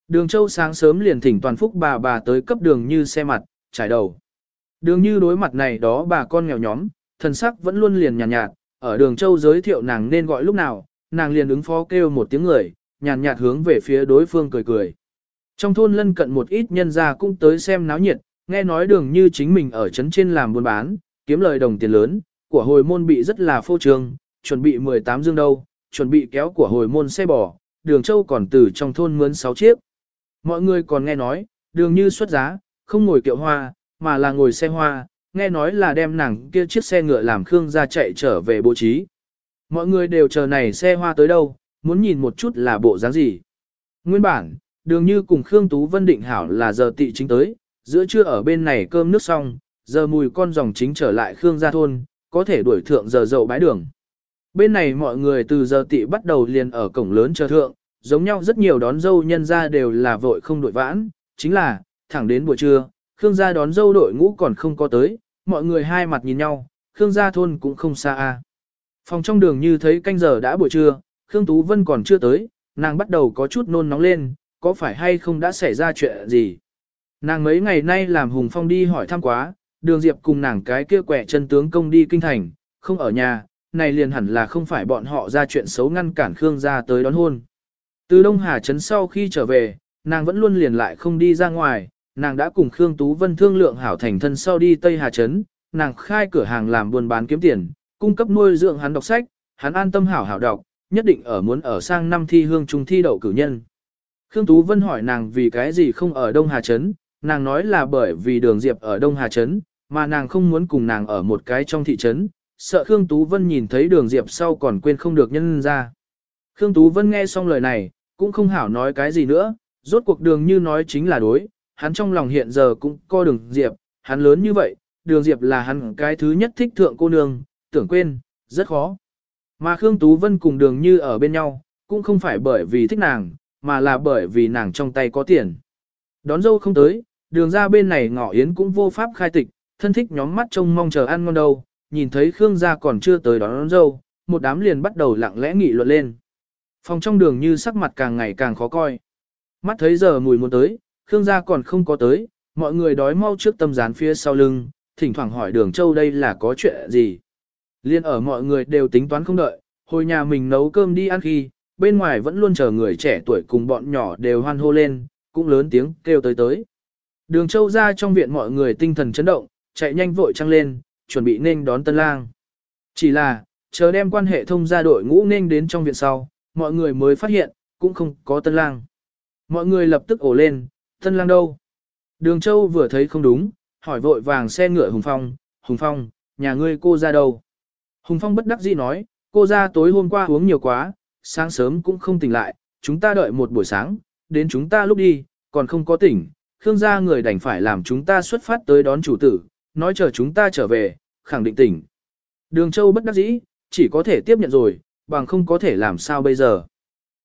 Đường Châu sáng sớm liền thỉnh toàn phúc bà bà tới cấp đường như xe mặt, trải đầu. Đường như đối mặt này đó bà con nghèo nhóm, thần sắc vẫn luôn liền nhàn nhạt, nhạt, ở đường Châu giới thiệu nàng nên gọi lúc nào, nàng liền ứng phó kêu một tiếng người, nhàn nhạt, nhạt hướng về phía đối phương cười cười. Trong thôn lân cận một ít nhân gia cũng tới xem náo nhiệt, nghe nói đường như chính mình ở trấn trên làm buôn bán, kiếm lời đồng tiền lớn, của hồi môn bị rất là phô trương, chuẩn bị 18 dương đâu, chuẩn bị kéo của hồi môn xe bò, đường châu còn từ trong thôn mướn 6 chiếc. Mọi người còn nghe nói, đường như xuất giá, không ngồi kiệu hoa, mà là ngồi xe hoa, nghe nói là đem nàng kia chiếc xe ngựa làm Khương ra chạy trở về bố trí. Mọi người đều chờ này xe hoa tới đâu, muốn nhìn một chút là bộ dáng gì. Nguyên bản, đường như cùng Khương Tú Vân định hảo là giờ tị chính tới, giữa trưa ở bên này cơm nước xong, giờ mùi con dòng chính trở lại Khương gia thôn, có thể đuổi thượng giờ dậu bãi đường. Bên này mọi người từ giờ tị bắt đầu liền ở cổng lớn chờ thượng, giống nhau rất nhiều đón dâu nhân ra đều là vội không đội vãn, chính là, thẳng đến buổi trưa, Khương gia đón dâu đội ngũ còn không có tới, mọi người hai mặt nhìn nhau, Khương gia thôn cũng không xa a. Phòng trong đường như thấy canh giờ đã buổi trưa, Khương Tú Vân còn chưa tới, nàng bắt đầu có chút nôn nóng lên, có phải hay không đã xảy ra chuyện gì. Nàng mấy ngày nay làm Hùng Phong đi hỏi thăm quá, đường Diệp cùng nàng cái kia quẻ chân tướng công đi kinh thành, không ở nhà, này liền hẳn là không phải bọn họ ra chuyện xấu ngăn cản Khương gia tới đón hôn. Từ Đông Hà Trấn sau khi trở về, nàng vẫn luôn liền lại không đi ra ngoài, nàng đã cùng Khương Tú Vân thương lượng hảo thành thân sau đi Tây Hà Trấn, nàng khai cửa hàng làm buôn bán kiếm tiền, cung cấp nuôi dưỡng hắn đọc sách, hắn an tâm hảo hảo đọc, nhất định ở muốn ở sang năm thi hương trung thi đậu cử nhân. Khương Tú Vân hỏi nàng vì cái gì không ở Đông Hà Trấn, nàng nói là bởi vì đường Diệp ở Đông Hà Trấn, mà nàng không muốn cùng nàng ở một cái trong thị trấn, sợ Khương Tú Vân nhìn thấy đường Diệp sau còn quên không được nhân ra. Khương Tú Vân nghe xong lời này, cũng không hảo nói cái gì nữa, rốt cuộc đường như nói chính là đối, hắn trong lòng hiện giờ cũng co đường Diệp, hắn lớn như vậy, đường Diệp là hắn cái thứ nhất thích thượng cô nương, tưởng quên, rất khó. Mà Khương Tú Vân cùng đường như ở bên nhau, cũng không phải bởi vì thích nàng, mà là bởi vì nàng trong tay có tiền. Đón dâu không tới, đường ra bên này ngọ yến cũng vô pháp khai tịch, thân thích nhóm mắt trông mong chờ ăn ngon đâu, nhìn thấy Khương gia còn chưa tới đón, đón dâu, một đám liền bắt đầu lặng lẽ nghị luận lên. Phòng trong đường như sắc mặt càng ngày càng khó coi. Mắt thấy giờ mùi muốn tới, Khương gia còn không có tới, mọi người đói mau trước tâm gián phía sau lưng, thỉnh thoảng hỏi đường châu đây là có chuyện gì. Liên ở mọi người đều tính toán không đợi, hồi nhà mình nấu cơm đi ăn khi, bên ngoài vẫn luôn chờ người trẻ tuổi cùng bọn nhỏ đều hoan hô lên, cũng lớn tiếng kêu tới tới. Đường châu ra trong viện mọi người tinh thần chấn động, chạy nhanh vội trăng lên, chuẩn bị nên đón tân lang. Chỉ là, chờ đem quan hệ thông gia đội ngũ nên đến trong viện sau, mọi người mới phát hiện, cũng không có tân lang. Mọi người lập tức ổ lên, tân lang đâu? Đường châu vừa thấy không đúng, hỏi vội vàng xe ngựa Hùng Phong, Hùng Phong, nhà ngươi cô ra đâu? Hùng Phong bất đắc dĩ nói, cô ra tối hôm qua uống nhiều quá, sáng sớm cũng không tỉnh lại, chúng ta đợi một buổi sáng, đến chúng ta lúc đi, còn không có tỉnh, Khương gia người đành phải làm chúng ta xuất phát tới đón chủ tử, nói chờ chúng ta trở về, khẳng định tỉnh. Đường Châu bất đắc dĩ, chỉ có thể tiếp nhận rồi, bằng không có thể làm sao bây giờ.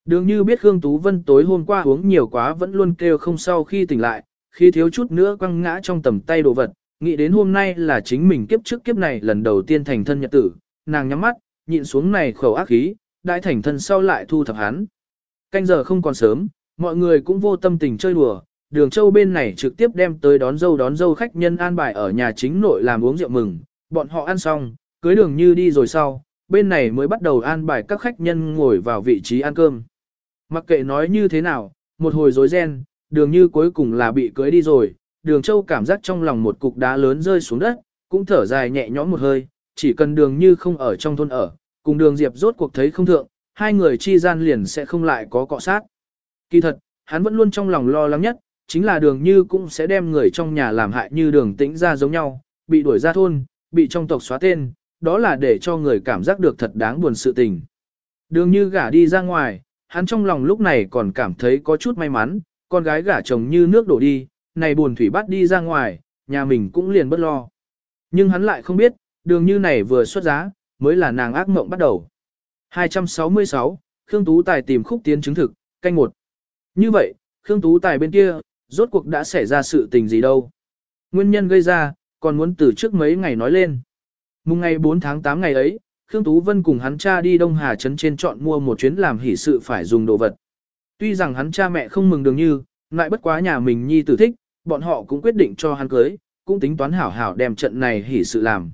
Đường như biết Khương Tú Vân tối hôm qua uống nhiều quá vẫn luôn kêu không sau khi tỉnh lại, khi thiếu chút nữa quăng ngã trong tầm tay đồ vật, nghĩ đến hôm nay là chính mình kiếp trước kiếp này lần đầu tiên thành thân nhật tử, nàng nhắm mắt, nhịn xuống này khẩu ác khí, đại thành thân sau lại thu thập hắn. Canh giờ không còn sớm, mọi người cũng vô tâm tình chơi đùa, đường châu bên này trực tiếp đem tới đón dâu đón dâu khách nhân an bài ở nhà chính nội làm uống rượu mừng, bọn họ ăn xong, cưới đường như đi rồi sau, bên này mới bắt đầu an bài các khách nhân ngồi vào vị trí ăn cơm. Mặc kệ nói như thế nào, một hồi rối ren, đường như cuối cùng là bị cưới đi rồi, đường châu cảm giác trong lòng một cục đá lớn rơi xuống đất, cũng thở dài nhẹ nhõm một hơi, chỉ cần đường như không ở trong thôn ở, cùng đường diệp rốt cuộc thấy không thượng, hai người chi gian liền sẽ không lại có cọ sát. Kỳ thật, hắn vẫn luôn trong lòng lo lắng nhất, chính là đường như cũng sẽ đem người trong nhà làm hại như đường tĩnh ra giống nhau, bị đuổi ra thôn, bị trong tộc xóa tên, đó là để cho người cảm giác được thật đáng buồn sự tình. Đường như gả đi ra ngoài, hắn trong lòng lúc này còn cảm thấy có chút may mắn, con gái gả chồng như nước đổ đi, này buồn thủy bắt đi ra ngoài, nhà mình cũng liền bất lo. Nhưng hắn lại không biết, đường như này vừa xuất giá, mới là nàng ác mộng bắt đầu. 266, Khương Tú Tài tìm khúc tiến chứng thực, canh một. Như vậy, Khương Tú Tài bên kia, rốt cuộc đã xảy ra sự tình gì đâu. Nguyên nhân gây ra, còn muốn từ trước mấy ngày nói lên. Mùng ngày 4 tháng 8 ngày ấy, Khương Tú Vân cùng hắn cha đi Đông Hà Trấn trên chọn mua một chuyến làm hỷ sự phải dùng đồ vật. Tuy rằng hắn cha mẹ không mừng đường như, lại bất quá nhà mình nhi tử thích, bọn họ cũng quyết định cho hắn cưới, cũng tính toán hảo hảo đem trận này hỷ sự làm.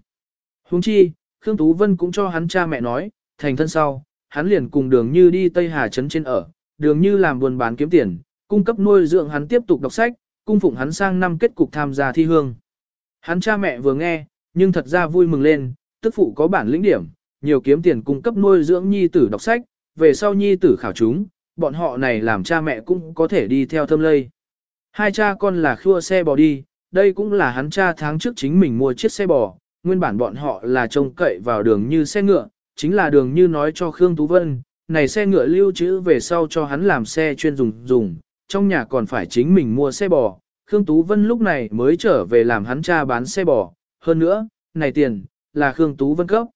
Huống chi, Khương Tú Vân cũng cho hắn cha mẹ nói, thành thân sau, hắn liền cùng đường như đi Tây Hà Trấn trên ở, đường như làm buôn bán kiếm tiền, cung cấp nuôi dưỡng hắn tiếp tục đọc sách, cung phụng hắn sang năm kết cục tham gia thi hương. Hắn cha mẹ vừa nghe, nhưng thật ra vui mừng lên, tức phụ có bản lĩnh điểm, nhiều kiếm tiền cung cấp nuôi dưỡng nhi tử đọc sách, về sau nhi tử khảo chúng, bọn họ này làm cha mẹ cũng có thể đi theo thâm lây. Hai cha con là khua xe bò đi, đây cũng là hắn cha tháng trước chính mình mua chiếc xe bò, nguyên bản bọn họ là trông cậy vào đường như xe ngựa, chính là đường như nói cho Khương Tú Vân, này xe ngựa lưu trữ về sau cho hắn làm xe chuyên dùng dùng, trong nhà còn phải chính mình mua xe bò. Khương Tú Vân lúc này mới trở về làm hắn cha bán xe bò, hơn nữa, này tiền, là Khương Tú Vân cấp.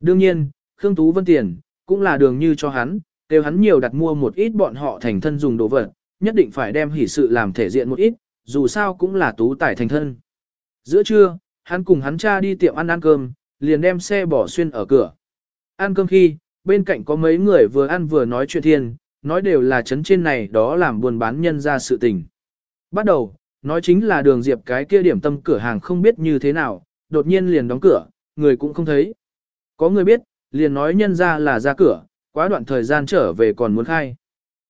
Đương nhiên, Khương Tú Vân tiền, cũng là đường như cho hắn, đều hắn nhiều đặt mua một ít bọn họ thành thân dùng đồ vật, nhất định phải đem hỷ sự làm thể diện một ít, dù sao cũng là tú tải thành thân. Giữa trưa, hắn cùng hắn cha đi tiệm ăn ăn cơm, liền đem xe bỏ xuyên ở cửa. Ăn cơm khi, bên cạnh có mấy người vừa ăn vừa nói chuyện thiên, nói đều là chấn trên này đó làm buôn bán nhân ra sự tình. Bắt đầu, nói chính là đường diệp cái kia điểm tâm cửa hàng không biết như thế nào, đột nhiên liền đóng cửa, người cũng không thấy. Có người biết, liền nói nhân ra là ra cửa, quá đoạn thời gian trở về còn muốn khai.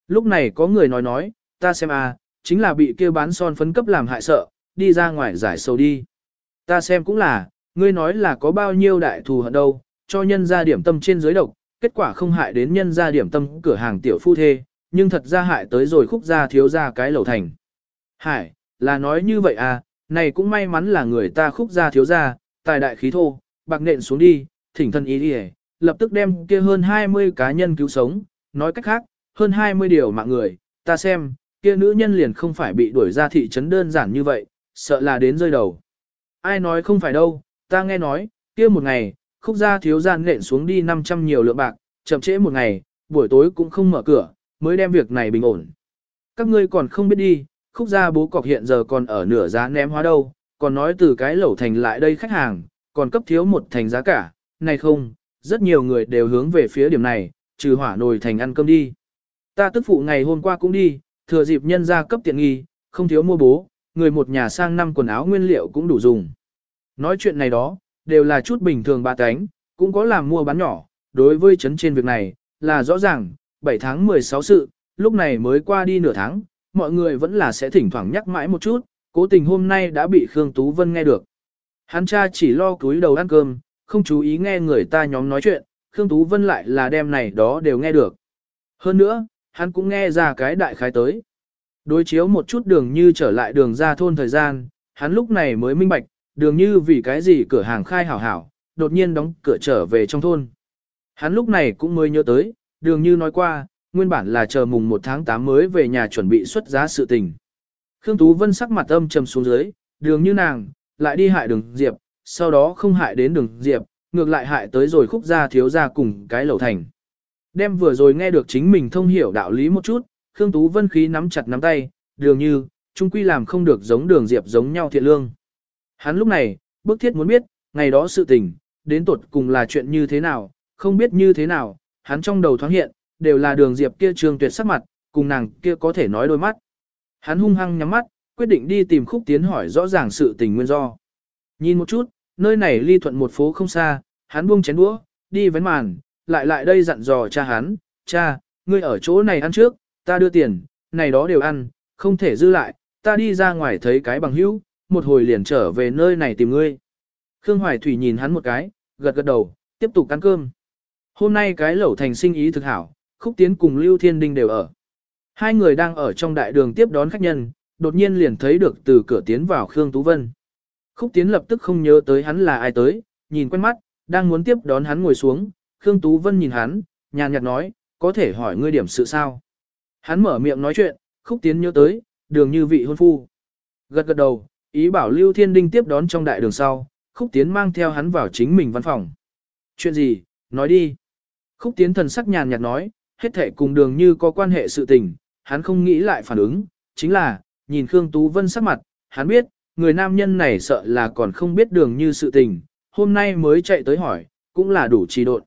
Lúc này có người nói nói, ta xem a, chính là bị kêu bán son phấn cấp làm hại sợ, đi ra ngoài giải sầu đi. Ta xem cũng là, ngươi nói là có bao nhiêu đại thù hận đâu, cho nhân ra điểm tâm trên dưới độc, kết quả không hại đến nhân gia điểm tâm cửa hàng tiểu phu thê, nhưng thật ra hại tới rồi khúc gia thiếu gia cái lầu thành. Hải, là nói như vậy à, này cũng may mắn là người ta khúc gia thiếu gia tài đại khí thô, bạc nện xuống đi, thỉnh thân ý đi lập tức đem kia hơn 20 cá nhân cứu sống, nói cách khác, hơn 20 điều mạng người, ta xem, kia nữ nhân liền không phải bị đuổi ra thị trấn đơn giản như vậy, sợ là đến rơi đầu. Ai nói không phải đâu, ta nghe nói, kia một ngày, khúc gia thiếu gian nện xuống đi 500 nhiều lượng bạc, chậm trễ một ngày, buổi tối cũng không mở cửa, mới đem việc này bình ổn. Các ngươi còn không biết đi, khúc gia bố cọc hiện giờ còn ở nửa giá ném hóa đâu, còn nói từ cái lẩu thành lại đây khách hàng, còn cấp thiếu một thành giá cả, này không, rất nhiều người đều hướng về phía điểm này, trừ hỏa nồi thành ăn cơm đi. Ta tức phụ ngày hôm qua cũng đi, thừa dịp nhân gia cấp tiện nghi, không thiếu mua bố, người một nhà sang năm quần áo nguyên liệu cũng đủ dùng. Nói chuyện này đó, đều là chút bình thường ba cánh, cũng có làm mua bán nhỏ, đối với chấn trên việc này, là rõ ràng, 7 tháng 16 sự, lúc này mới qua đi nửa tháng, mọi người vẫn là sẽ thỉnh thoảng nhắc mãi một chút, cố tình hôm nay đã bị Khương Tú Vân nghe được. Hắn cha chỉ lo cúi đầu ăn cơm, không chú ý nghe người ta nhóm nói chuyện, Khương Tú Vân lại là đem này đó đều nghe được. Hơn nữa, hắn cũng nghe ra cái đại khái tới. Đối chiếu một chút đường như trở lại đường ra thôn thời gian, hắn lúc này mới minh bạch, đường như vì cái gì cửa hàng khai hảo hảo, đột nhiên đóng cửa trở về trong thôn. Hắn lúc này cũng mới nhớ tới, đường như nói qua, nguyên bản là chờ mùng 1 tháng 8 mới về nhà chuẩn bị xuất giá sự tình. Khương Tú Vân sắc mặt âm trầm xuống dưới, đường như nàng, lại đi hại đường Diệp, sau đó không hại đến đường Diệp, ngược lại hại tới rồi khúc ra thiếu ra cùng cái lẩu thành. Đem vừa rồi nghe được chính mình thông hiểu đạo lý một chút, Khương Tú Vân khí nắm chặt nắm tay, đường như, chung quy làm không được giống đường Diệp giống nhau thiện lương. Hắn lúc này, bức thiết muốn biết, ngày đó sự tình, đến tột cùng là chuyện như thế nào, không biết như thế nào, hắn trong đầu thoáng hiện, đều là đường Diệp kia trường tuyệt sắc mặt, cùng nàng kia có thể nói đôi mắt. Hắn hung hăng nhắm mắt, quyết định đi tìm khúc tiến hỏi rõ ràng sự tình nguyên do. Nhìn một chút, nơi này ly thuận một phố không xa, hắn buông chén đũa, đi vén màn, lại lại đây dặn dò cha hắn, cha, ngươi ở chỗ này ăn trước, ta đưa tiền, này đó đều ăn, không thể dư lại, ta đi ra ngoài thấy cái bằng hữu, một hồi liền trở về nơi này tìm ngươi. Khương Hoài Thủy nhìn hắn một cái, gật gật đầu, tiếp tục ăn cơm. Hôm nay cái lẩu thành sinh ý thực hảo, Khúc Tiến cùng Lưu Thiên Đinh đều ở. Hai người đang ở trong đại đường tiếp đón khách nhân, đột nhiên liền thấy được từ cửa tiến vào Khương Tú Vân. Khúc Tiến lập tức không nhớ tới hắn là ai tới, nhìn quen mắt, đang muốn tiếp đón hắn ngồi xuống, Khương Tú Vân nhìn hắn, nhàn nhạt nói, có thể hỏi ngươi điểm sự sao. Hắn mở miệng nói chuyện, Khúc Tiến nhớ tới, đường như vị hôn phu. Gật gật đầu, ý bảo Lưu Thiên Đinh tiếp đón trong đại đường sau, Khúc Tiến mang theo hắn vào chính mình văn phòng. Chuyện gì, nói đi. Khúc Tiến thần sắc nhàn nhạt nói, hết thể cùng đường như có quan hệ sự tình, hắn không nghĩ lại phản ứng, chính là, nhìn Khương Tú Vân sắc mặt, hắn biết, người nam nhân này sợ là còn không biết đường như sự tình, hôm nay mới chạy tới hỏi, cũng là đủ trì độn.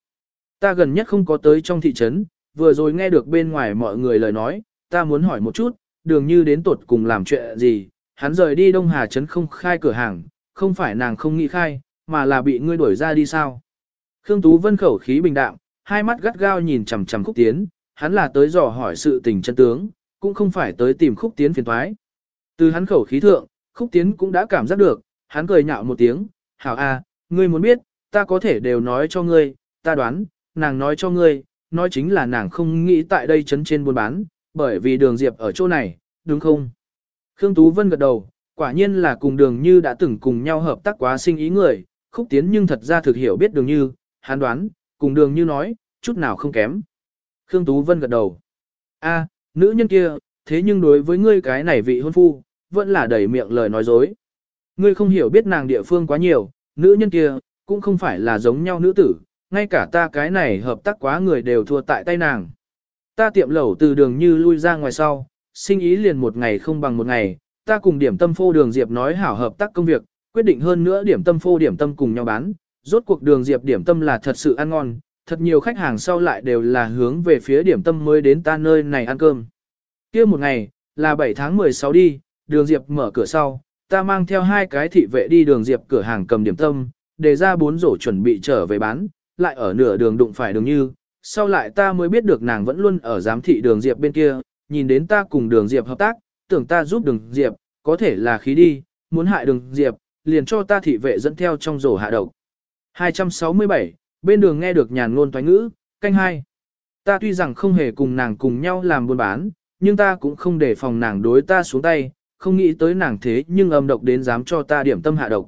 Ta gần nhất không có tới trong thị trấn, vừa rồi nghe được bên ngoài mọi người lời nói, ta muốn hỏi một chút, đường như đến tột cùng làm chuyện gì, hắn rời đi Đông Hà Trấn không khai cửa hàng, không phải nàng không nghĩ khai, mà là bị ngươi đuổi ra đi sao. Khương Tú Vân khẩu khí bình đạm, hai mắt gắt gao nhìn chằm chằm khúc tiến, hắn là tới dò hỏi sự tình chân tướng, cũng không phải tới tìm khúc tiến phiền thoái. Từ hắn khẩu khí thượng, khúc tiến cũng đã cảm giác được, hắn cười nhạo một tiếng, hảo a, ngươi muốn biết, ta có thể đều nói cho ngươi, ta đoán, nàng nói cho ngươi, nói chính là nàng không nghĩ tại đây chấn trên buôn bán, bởi vì đường diệp ở chỗ này, đúng không? Khương Tú Vân gật đầu, quả nhiên là cùng đường như đã từng cùng nhau hợp tác quá sinh ý người, khúc tiến nhưng thật ra thực hiểu biết đường như, hán đoán, cùng đường như nói, chút nào không kém. Khương Tú Vân gật đầu. a nữ nhân kia, thế nhưng đối với ngươi cái này vị hôn phu, vẫn là đầy miệng lời nói dối. Ngươi không hiểu biết nàng địa phương quá nhiều, nữ nhân kia, cũng không phải là giống nhau nữ tử, ngay cả ta cái này hợp tác quá người đều thua tại tay nàng. Ta tiệm lẩu từ đường như lui ra ngoài sau, sinh ý liền một ngày không bằng một ngày, ta cùng điểm tâm phô đường Diệp nói hảo hợp tác công việc, quyết định hơn nữa điểm tâm phô điểm tâm cùng nhau bán, rốt cuộc đường Diệp điểm tâm là thật sự ăn ngon, thật nhiều khách hàng sau lại đều là hướng về phía điểm tâm mới đến ta nơi này ăn cơm. kia một ngày, là 7 tháng 16 đi, đường Diệp mở cửa sau, ta mang theo hai cái thị vệ đi đường Diệp cửa hàng cầm điểm tâm, để ra bốn rổ chuẩn bị trở về bán, lại ở nửa đường đụng phải đường như, sau lại ta mới biết được nàng vẫn luôn ở giám thị đường Diệp bên kia, nhìn đến ta cùng đường Diệp hợp tác, tưởng ta giúp đường Diệp, có thể là khí đi, muốn hại đường Diệp, liền cho ta thị vệ dẫn theo trong rổ hạ độc. 267, bên đường nghe được nhàn ngôn Toái ngữ, canh hai. Ta tuy rằng không hề cùng nàng cùng nhau làm buôn bán, nhưng ta cũng không để phòng nàng đối ta xuống tay, không nghĩ tới nàng thế nhưng âm độc đến dám cho ta điểm tâm hạ độc.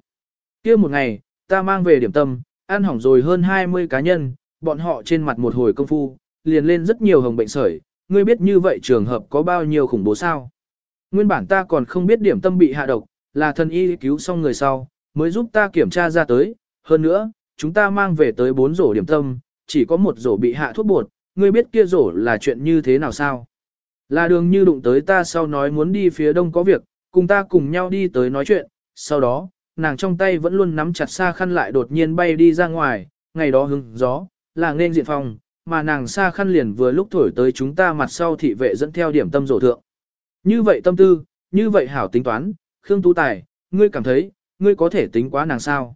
kia một ngày, ta mang về điểm tâm, ăn hỏng rồi hơn 20 cá nhân, bọn họ trên mặt một hồi công phu, liền lên rất nhiều hồng bệnh sởi, ngươi biết như vậy trường hợp có bao nhiêu khủng bố sao. Nguyên bản ta còn không biết điểm tâm bị hạ độc, là thần y cứu xong người sau, mới giúp ta kiểm tra ra tới, hơn nữa, chúng ta mang về tới bốn rổ điểm tâm, chỉ có một rổ bị hạ thuốc bột, ngươi biết kia rổ là chuyện như thế nào sao? Là đường như đụng tới ta sau nói muốn đi phía đông có việc, cùng ta cùng nhau đi tới nói chuyện, sau đó, nàng trong tay vẫn luôn nắm chặt xa khăn lại đột nhiên bay đi ra ngoài, ngày đó hứng gió, là nên diện phòng, mà nàng xa khăn liền vừa lúc thổi tới chúng ta mặt sau thị vệ dẫn theo điểm tâm rổ thượng. Như vậy tâm tư, như vậy hảo tính toán, Khương Tú Tài, ngươi cảm thấy, ngươi có thể tính quá nàng sao?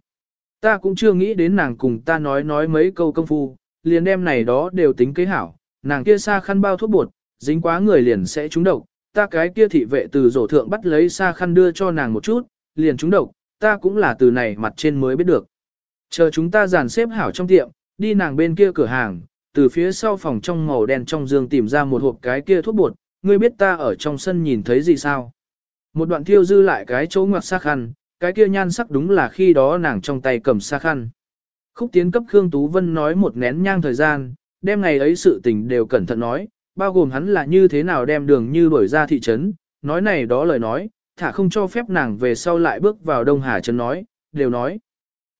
Ta cũng chưa nghĩ đến nàng cùng ta nói nói mấy câu công phu, liền đem này đó đều tính kế hảo, nàng kia xa khăn bao thuốc bột, dính quá người liền sẽ trúng độc, ta cái kia thị vệ từ rổ thượng bắt lấy xa khăn đưa cho nàng một chút, liền trúng độc, ta cũng là từ này mặt trên mới biết được. Chờ chúng ta dàn xếp hảo trong tiệm, đi nàng bên kia cửa hàng, từ phía sau phòng trong màu đen trong giường tìm ra một hộp cái kia thuốc bột, ngươi biết ta ở trong sân nhìn thấy gì sao? Một đoạn thiêu dư lại cái chỗ ngoặc xa khăn, cái kia nhan sắc đúng là khi đó nàng trong tay cầm xa khăn. Khúc tiến cấp Khương Tú Vân nói một nén nhang thời gian, đem ngày ấy sự tình đều cẩn thận nói, bao gồm hắn là như thế nào đem đường như đổi ra thị trấn, nói này đó lời nói, thả không cho phép nàng về sau lại bước vào Đông Hà Trấn nói, đều nói.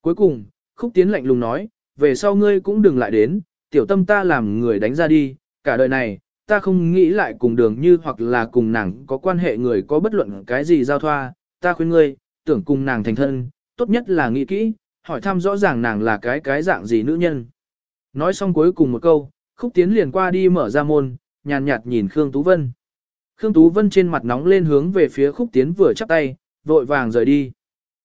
Cuối cùng, Khúc Tiến lạnh lùng nói, về sau ngươi cũng đừng lại đến, tiểu tâm ta làm người đánh ra đi, cả đời này, ta không nghĩ lại cùng đường như hoặc là cùng nàng có quan hệ người có bất luận cái gì giao thoa, ta khuyên ngươi, tưởng cùng nàng thành thân, tốt nhất là nghĩ kỹ, hỏi thăm rõ ràng nàng là cái cái dạng gì nữ nhân. Nói xong cuối cùng một câu, khúc tiến liền qua đi mở ra môn, nhàn nhạt nhìn Khương Tú Vân. Khương Tú Vân trên mặt nóng lên hướng về phía khúc tiến vừa chắp tay, vội vàng rời đi.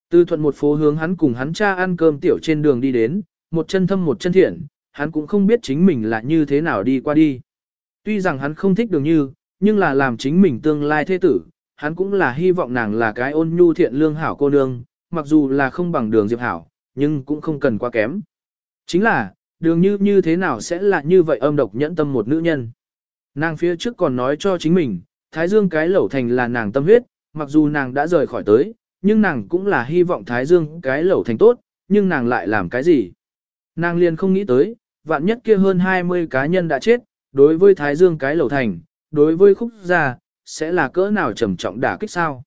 Tư thuận một phố hướng hắn cùng hắn cha ăn cơm tiểu trên đường đi đến, một chân thâm một chân thiện, hắn cũng không biết chính mình là như thế nào đi qua đi. Tuy rằng hắn không thích đường như, nhưng là làm chính mình tương lai thế tử, hắn cũng là hy vọng nàng là cái ôn nhu thiện lương hảo cô nương, mặc dù là không bằng đường diệp hảo, nhưng cũng không cần quá kém. Chính là, đường như như thế nào sẽ là như vậy âm độc nhẫn tâm một nữ nhân. Nàng phía trước còn nói cho chính mình, Thái Dương cái lẩu thành là nàng tâm huyết, mặc dù nàng đã rời khỏi tới, nhưng nàng cũng là hy vọng Thái Dương cái lẩu thành tốt, nhưng nàng lại làm cái gì? Nàng liền không nghĩ tới, vạn nhất kia hơn 20 cá nhân đã chết, đối với Thái Dương cái lầu thành, đối với khúc gia, sẽ là cỡ nào trầm trọng đả kích sao?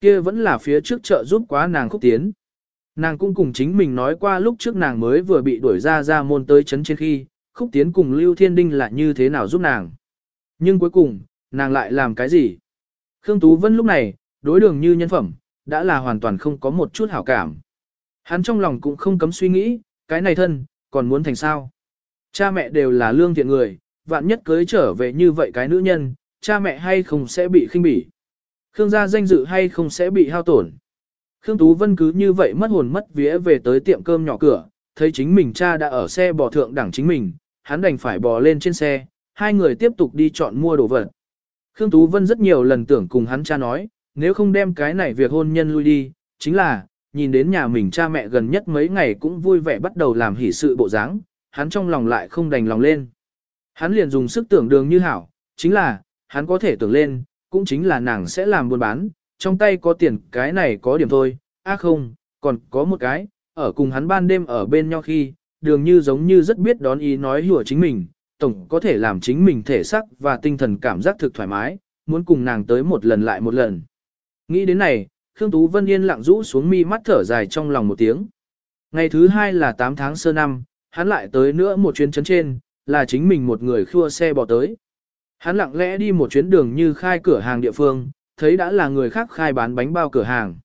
Kia vẫn là phía trước trợ giúp quá nàng khúc tiến. Nàng cũng cùng chính mình nói qua lúc trước nàng mới vừa bị đuổi ra ra môn tới chấn trên khi, khúc tiến cùng Lưu Thiên Đinh là như thế nào giúp nàng. Nhưng cuối cùng, nàng lại làm cái gì? Khương Tú Vân lúc này, đối đường như nhân phẩm, đã là hoàn toàn không có một chút hảo cảm. Hắn trong lòng cũng không cấm suy nghĩ, cái này thân, còn muốn thành sao? Cha mẹ đều là lương thiện người, vạn nhất cưới trở về như vậy cái nữ nhân, cha mẹ hay không sẽ bị khinh bỉ. Khương gia danh dự hay không sẽ bị hao tổn. Khương Tú Vân cứ như vậy mất hồn mất vía về tới tiệm cơm nhỏ cửa, thấy chính mình cha đã ở xe bò thượng đẳng chính mình, hắn đành phải bò lên trên xe, hai người tiếp tục đi chọn mua đồ vật. Khương Tú Vân rất nhiều lần tưởng cùng hắn cha nói, nếu không đem cái này việc hôn nhân lui đi, chính là, nhìn đến nhà mình cha mẹ gần nhất mấy ngày cũng vui vẻ bắt đầu làm hỷ sự bộ dáng, hắn trong lòng lại không đành lòng lên. Hắn liền dùng sức tưởng đường như hảo, chính là, hắn có thể tưởng lên, cũng chính là nàng sẽ làm buôn bán, trong tay có tiền cái này có điểm thôi, á à không, còn có một cái, ở cùng hắn ban đêm ở bên nhau khi, đường như giống như rất biết đón ý nói hùa chính mình, tổng có thể làm chính mình thể sắc và tinh thần cảm giác thực thoải mái, muốn cùng nàng tới một lần lại một lần. Nghĩ đến này, Khương Tú Vân yên lặng rũ xuống mi mắt thở dài trong lòng một tiếng. Ngày thứ hai là 8 tháng sơ năm, hắn lại tới nữa một chuyến chấn trên, là chính mình một người khua xe bỏ tới. Hắn lặng lẽ đi một chuyến đường như khai cửa hàng địa phương, thấy đã là người khác khai bán bánh bao cửa hàng.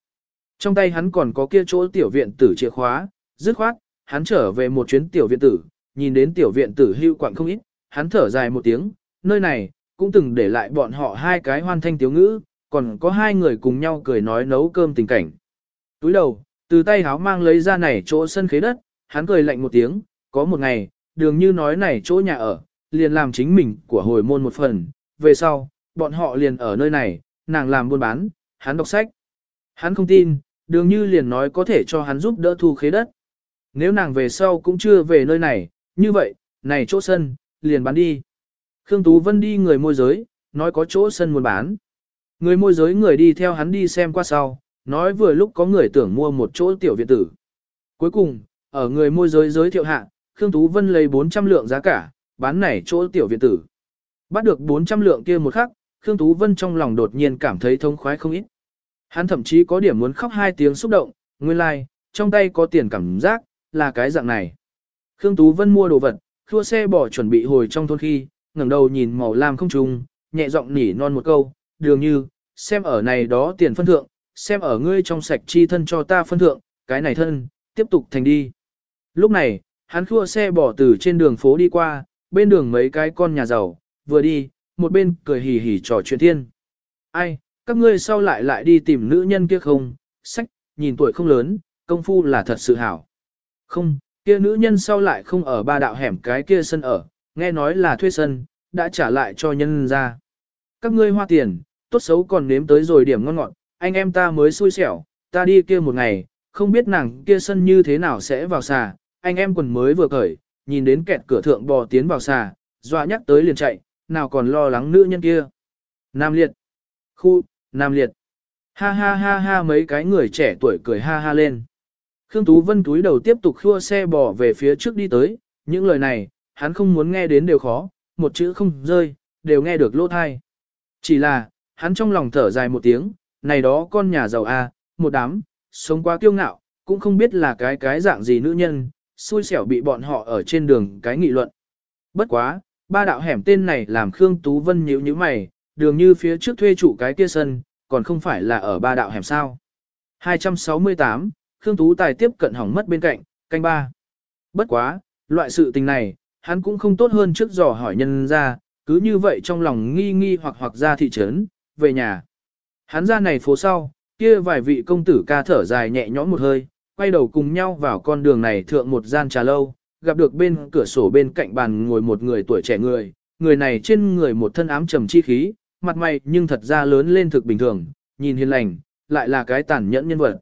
Trong tay hắn còn có kia chỗ tiểu viện tử chìa khóa, dứt khoát, hắn trở về một chuyến tiểu viện tử, nhìn đến tiểu viện tử hưu quạng không ít, hắn thở dài một tiếng, nơi này, cũng từng để lại bọn họ hai cái hoan thanh tiếu ngữ, còn có hai người cùng nhau cười nói nấu cơm tình cảnh. Túi đầu, từ tay háo mang lấy ra này chỗ sân khế đất, hắn cười lạnh một tiếng, có một ngày, đường như nói này chỗ nhà ở, liền làm chính mình của hồi môn một phần, về sau, bọn họ liền ở nơi này, nàng làm buôn bán, hắn đọc sách. Hắn không tin, đường như liền nói có thể cho hắn giúp đỡ thu khế đất. Nếu nàng về sau cũng chưa về nơi này, như vậy, này chỗ sân, liền bán đi. Khương Tú Vân đi người môi giới, nói có chỗ sân muốn bán. Người môi giới người đi theo hắn đi xem qua sau, nói vừa lúc có người tưởng mua một chỗ tiểu viện tử. Cuối cùng, ở người môi giới giới thiệu hạ, Khương Tú Vân lấy 400 lượng giá cả, bán này chỗ tiểu viện tử. Bắt được 400 lượng kia một khắc, Khương Tú Vân trong lòng đột nhiên cảm thấy thông khoái không ít. Hắn thậm chí có điểm muốn khóc hai tiếng xúc động, nguyên lai, like, trong tay có tiền cảm giác, là cái dạng này. Khương Tú Vân mua đồ vật, thua xe bỏ chuẩn bị hồi trong thôn khi, ngẩng đầu nhìn màu lam không trùng, nhẹ giọng nỉ non một câu, đường như, xem ở này đó tiền phân thượng, xem ở ngươi trong sạch chi thân cho ta phân thượng, cái này thân, tiếp tục thành đi. Lúc này, hắn khua xe bỏ từ trên đường phố đi qua, bên đường mấy cái con nhà giàu, vừa đi, một bên cười hì hì trò chuyện thiên. Ai, các ngươi sau lại lại đi tìm nữ nhân kia không, sách, nhìn tuổi không lớn, công phu là thật sự hảo. Không, kia nữ nhân sau lại không ở ba đạo hẻm cái kia sân ở, nghe nói là thuê sân, đã trả lại cho nhân ra. Các ngươi hoa tiền, tốt xấu còn nếm tới rồi điểm ngon ngọt, anh em ta mới xui xẻo, ta đi kia một ngày, không biết nàng kia sân như thế nào sẽ vào xà, anh em quần mới vừa cởi, nhìn đến kẹt cửa thượng bò tiến vào xà, dọa nhắc tới liền chạy, nào còn lo lắng nữ nhân kia. Nam liệt, khu, Nam liệt, ha ha ha ha mấy cái người trẻ tuổi cười ha ha lên. Khương Tú Vân túi đầu tiếp tục khua xe bò về phía trước đi tới, những lời này, hắn không muốn nghe đến đều khó, một chữ không rơi, đều nghe được lỗ thai. Chỉ là, hắn trong lòng thở dài một tiếng, này đó con nhà giàu a, một đám, sống quá kiêu ngạo, cũng không biết là cái cái dạng gì nữ nhân, xui xẻo bị bọn họ ở trên đường cái nghị luận. Bất quá, ba đạo hẻm tên này làm Khương Tú Vân nhíu nhíu mày, đường như phía trước thuê chủ cái kia sân, còn không phải là ở ba đạo hẻm sao. 268, Khương Tú Tài tiếp cận hỏng mất bên cạnh, canh ba. Bất quá, loại sự tình này, hắn cũng không tốt hơn trước dò hỏi nhân ra, cứ như vậy trong lòng nghi nghi hoặc hoặc ra thị trấn, về nhà. Hắn ra này phố sau, kia vài vị công tử ca thở dài nhẹ nhõm một hơi, quay đầu cùng nhau vào con đường này thượng một gian trà lâu, gặp được bên cửa sổ bên cạnh bàn ngồi một người tuổi trẻ người, người này trên người một thân ám trầm chi khí, mặt mày nhưng thật ra lớn lên thực bình thường, nhìn hiền lành, lại là cái tàn nhẫn nhân vật.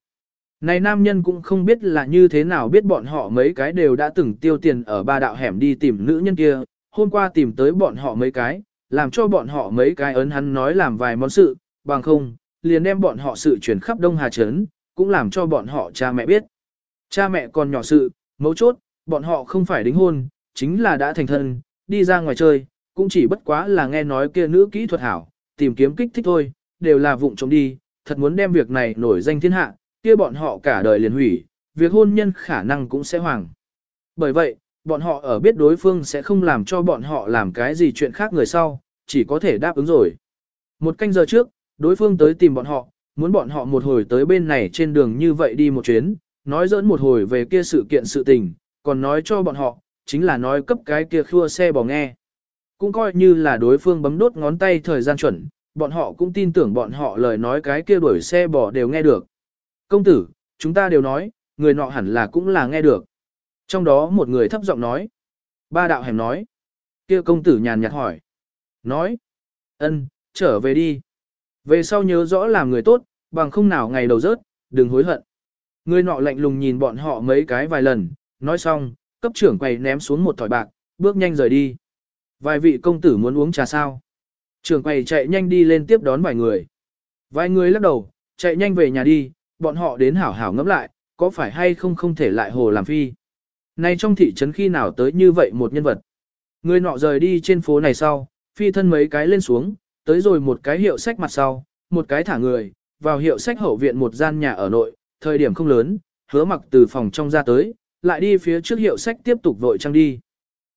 Này nam nhân cũng không biết là như thế nào biết bọn họ mấy cái đều đã từng tiêu tiền ở ba đạo hẻm đi tìm nữ nhân kia, hôm qua tìm tới bọn họ mấy cái, làm cho bọn họ mấy cái ấn hắn nói làm vài món sự, bằng không, liền đem bọn họ sự chuyển khắp Đông Hà Trấn, cũng làm cho bọn họ cha mẹ biết. Cha mẹ còn nhỏ sự, mấu chốt, bọn họ không phải đính hôn, chính là đã thành thân, đi ra ngoài chơi, cũng chỉ bất quá là nghe nói kia nữ kỹ thuật hảo, tìm kiếm kích thích thôi, đều là vụng trộm đi, thật muốn đem việc này nổi danh thiên hạ, kia bọn họ cả đời liền hủy, việc hôn nhân khả năng cũng sẽ hoàng. Bởi vậy, bọn họ ở biết đối phương sẽ không làm cho bọn họ làm cái gì chuyện khác người sau, chỉ có thể đáp ứng rồi. Một canh giờ trước, đối phương tới tìm bọn họ, muốn bọn họ một hồi tới bên này trên đường như vậy đi một chuyến, nói dỡn một hồi về kia sự kiện sự tình, còn nói cho bọn họ, chính là nói cấp cái kia khua xe bò nghe. Cũng coi như là đối phương bấm đốt ngón tay thời gian chuẩn, bọn họ cũng tin tưởng bọn họ lời nói cái kia đuổi xe bò đều nghe được. Công tử, chúng ta đều nói, người nọ hẳn là cũng là nghe được. Trong đó một người thấp giọng nói. Ba đạo hẻm nói. kia công tử nhàn nhạt hỏi. Nói. ân, trở về đi. Về sau nhớ rõ làm người tốt, bằng không nào ngày đầu rớt, đừng hối hận. Người nọ lạnh lùng nhìn bọn họ mấy cái vài lần, nói xong, cấp trưởng quầy ném xuống một thỏi bạc, bước nhanh rời đi. Vài vị công tử muốn uống trà sao? Trưởng quầy chạy nhanh đi lên tiếp đón vài người. Vài người lắc đầu, chạy nhanh về nhà đi, bọn họ đến hảo hảo ngẫm lại, có phải hay không không thể lại hồ làm phi. Này trong thị trấn khi nào tới như vậy một nhân vật. Người nọ rời đi trên phố này sau, phi thân mấy cái lên xuống, tới rồi một cái hiệu sách mặt sau, một cái thả người, vào hiệu sách hậu viện một gian nhà ở nội, thời điểm không lớn, hứa mặc từ phòng trong ra tới, lại đi phía trước hiệu sách tiếp tục vội trang đi.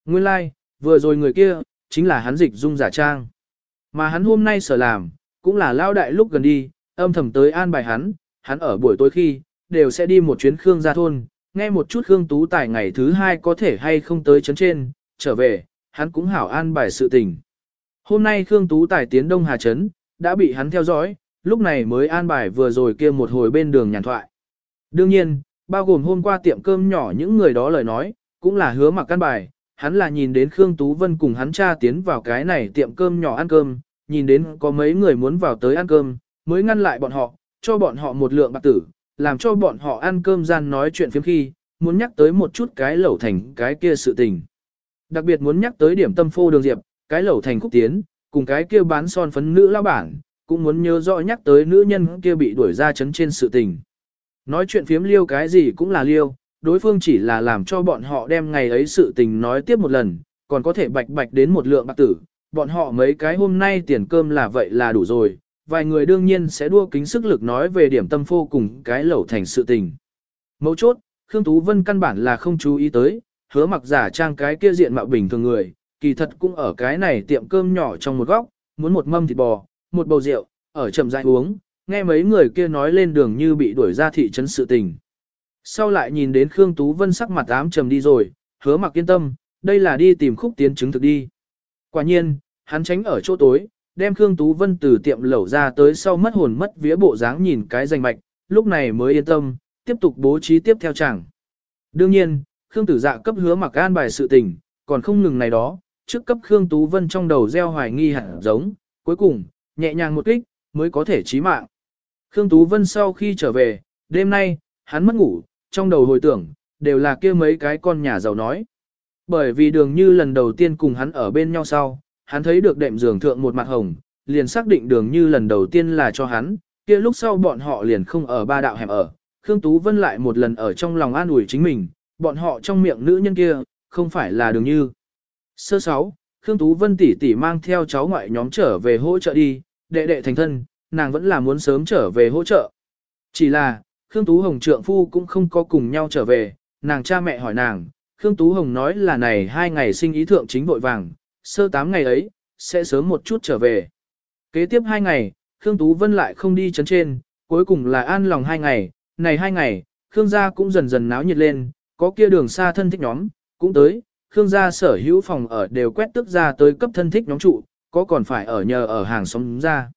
Nguyên lai, like, vừa rồi người kia, chính là hắn dịch dung giả trang. Mà hắn hôm nay sở làm, cũng là lao đại lúc gần đi, âm thầm tới an bài hắn, hắn ở buổi tối khi, đều sẽ đi một chuyến Khương ra thôn, nghe một chút Khương Tú Tài ngày thứ hai có thể hay không tới chấn trên, trở về, hắn cũng hảo an bài sự tình. Hôm nay Khương Tú Tài tiến Đông Hà Trấn, đã bị hắn theo dõi, lúc này mới an bài vừa rồi kia một hồi bên đường nhàn thoại. Đương nhiên, bao gồm hôm qua tiệm cơm nhỏ những người đó lời nói, cũng là hứa mặc căn bài, hắn là nhìn đến Khương Tú Vân cùng hắn cha tiến vào cái này tiệm cơm nhỏ ăn cơm, nhìn đến có mấy người muốn vào tới ăn cơm, mới ngăn lại bọn họ, cho bọn họ một lượng bạc tử, làm cho bọn họ ăn cơm gian nói chuyện phiếm khi, muốn nhắc tới một chút cái lẩu thành cái kia sự tình. Đặc biệt muốn nhắc tới điểm tâm phô đường diệp, cái lẩu thành khúc tiến, cùng cái kia bán son phấn nữ lao bản, cũng muốn nhớ rõ nhắc tới nữ nhân kia bị đuổi ra chấn trên sự tình. Nói chuyện phiếm liêu cái gì cũng là liêu, đối phương chỉ là làm cho bọn họ đem ngày ấy sự tình nói tiếp một lần, còn có thể bạch bạch đến một lượng bạc tử, bọn họ mấy cái hôm nay tiền cơm là vậy là đủ rồi, vài người đương nhiên sẽ đua kính sức lực nói về điểm tâm phô cùng cái lẩu thành sự tình. Mấu chốt, Khương Tú Vân căn bản là không chú ý tới, hứa mặc giả trang cái kia diện mạo bình thường người, kỳ thật cũng ở cái này tiệm cơm nhỏ trong một góc, muốn một mâm thịt bò, một bầu rượu, ở chậm rãi uống, nghe mấy người kia nói lên đường như bị đuổi ra thị trấn sự tình. Sau lại nhìn đến Khương Tú Vân sắc mặt ám trầm đi rồi, hứa mặc yên tâm, đây là đi tìm khúc tiến chứng thực đi. Quả nhiên, hắn tránh ở chỗ tối, đem Khương Tú Vân từ tiệm lẩu ra tới sau mất hồn mất vía bộ dáng nhìn cái danh mạch, lúc này mới yên tâm, tiếp tục bố trí tiếp theo chẳng. Đương nhiên, Khương Tử Dạ cấp hứa mặc an bài sự tình, còn không ngừng này đó, trước cấp Khương Tú Vân trong đầu gieo hoài nghi hẳn giống, cuối cùng, nhẹ nhàng một kích, mới có thể chí mạng. Khương Tú Vân sau khi trở về, đêm nay, hắn mất ngủ, trong đầu hồi tưởng, đều là kia mấy cái con nhà giàu nói. Bởi vì đường như lần đầu tiên cùng hắn ở bên nhau sau, hắn thấy được đệm giường thượng một mặt hồng, liền xác định đường như lần đầu tiên là cho hắn, kia lúc sau bọn họ liền không ở ba đạo hẻm ở. Khương Tú Vân lại một lần ở trong lòng an ủi chính mình, bọn họ trong miệng nữ nhân kia, không phải là đường như. Sơ sáu, Khương Tú Vân tỷ tỷ mang theo cháu ngoại nhóm trở về hỗ trợ đi, đệ đệ thành thân, nàng vẫn là muốn sớm trở về hỗ trợ. Chỉ là, Khương Tú Hồng trượng phu cũng không có cùng nhau trở về, nàng cha mẹ hỏi nàng, Khương Tú Hồng nói là này hai ngày sinh ý thượng chính vội vàng, sơ tám ngày ấy, sẽ sớm một chút trở về. Kế tiếp hai ngày, Khương Tú Vân lại không đi chấn trên, cuối cùng là an lòng hai ngày, này hai ngày, Khương gia cũng dần dần náo nhiệt lên, có kia đường xa thân thích nhóm, cũng tới, Khương gia sở hữu phòng ở đều quét tức ra tới cấp thân thích nhóm trụ, có còn phải ở nhờ ở hàng xóm ra.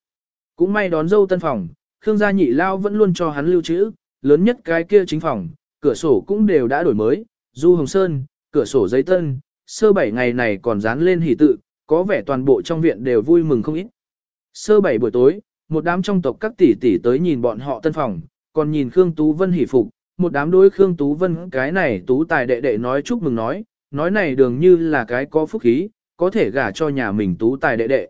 Cũng may đón dâu tân phòng, Khương gia nhị lao vẫn luôn cho hắn lưu trữ, lớn nhất cái kia chính phòng, cửa sổ cũng đều đã đổi mới, du hồng sơn, cửa sổ giấy tân, sơ bảy ngày này còn dán lên hỷ tự, có vẻ toàn bộ trong viện đều vui mừng không ít. Sơ bảy buổi tối, một đám trong tộc các tỷ tỷ tới nhìn bọn họ tân phòng, còn nhìn Khương Tú Vân hỉ phục, một đám đối Khương Tú Vân cái này tú tài đệ đệ nói chúc mừng nói, nói này đường như là cái có phúc khí, có thể gả cho nhà mình tú tài đệ đệ.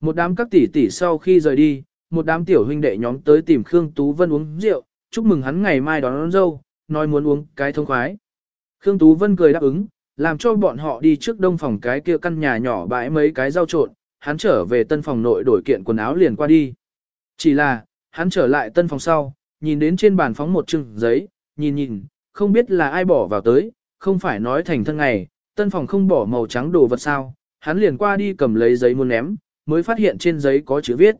Một đám các tỷ tỷ sau khi rời đi, một đám tiểu huynh đệ nhóm tới tìm Khương Tú Vân uống rượu, chúc mừng hắn ngày mai đón, đón dâu, nói muốn uống cái thông khoái. Khương Tú Vân cười đáp ứng, làm cho bọn họ đi trước đông phòng cái kia căn nhà nhỏ bãi mấy cái rau trộn, hắn trở về tân phòng nội đổi kiện quần áo liền qua đi. Chỉ là, hắn trở lại tân phòng sau, nhìn đến trên bàn phóng một chừng giấy, nhìn nhìn, không biết là ai bỏ vào tới, không phải nói thành thân ngày, tân phòng không bỏ màu trắng đồ vật sao, hắn liền qua đi cầm lấy giấy muốn ném, mới phát hiện trên giấy có chữ viết.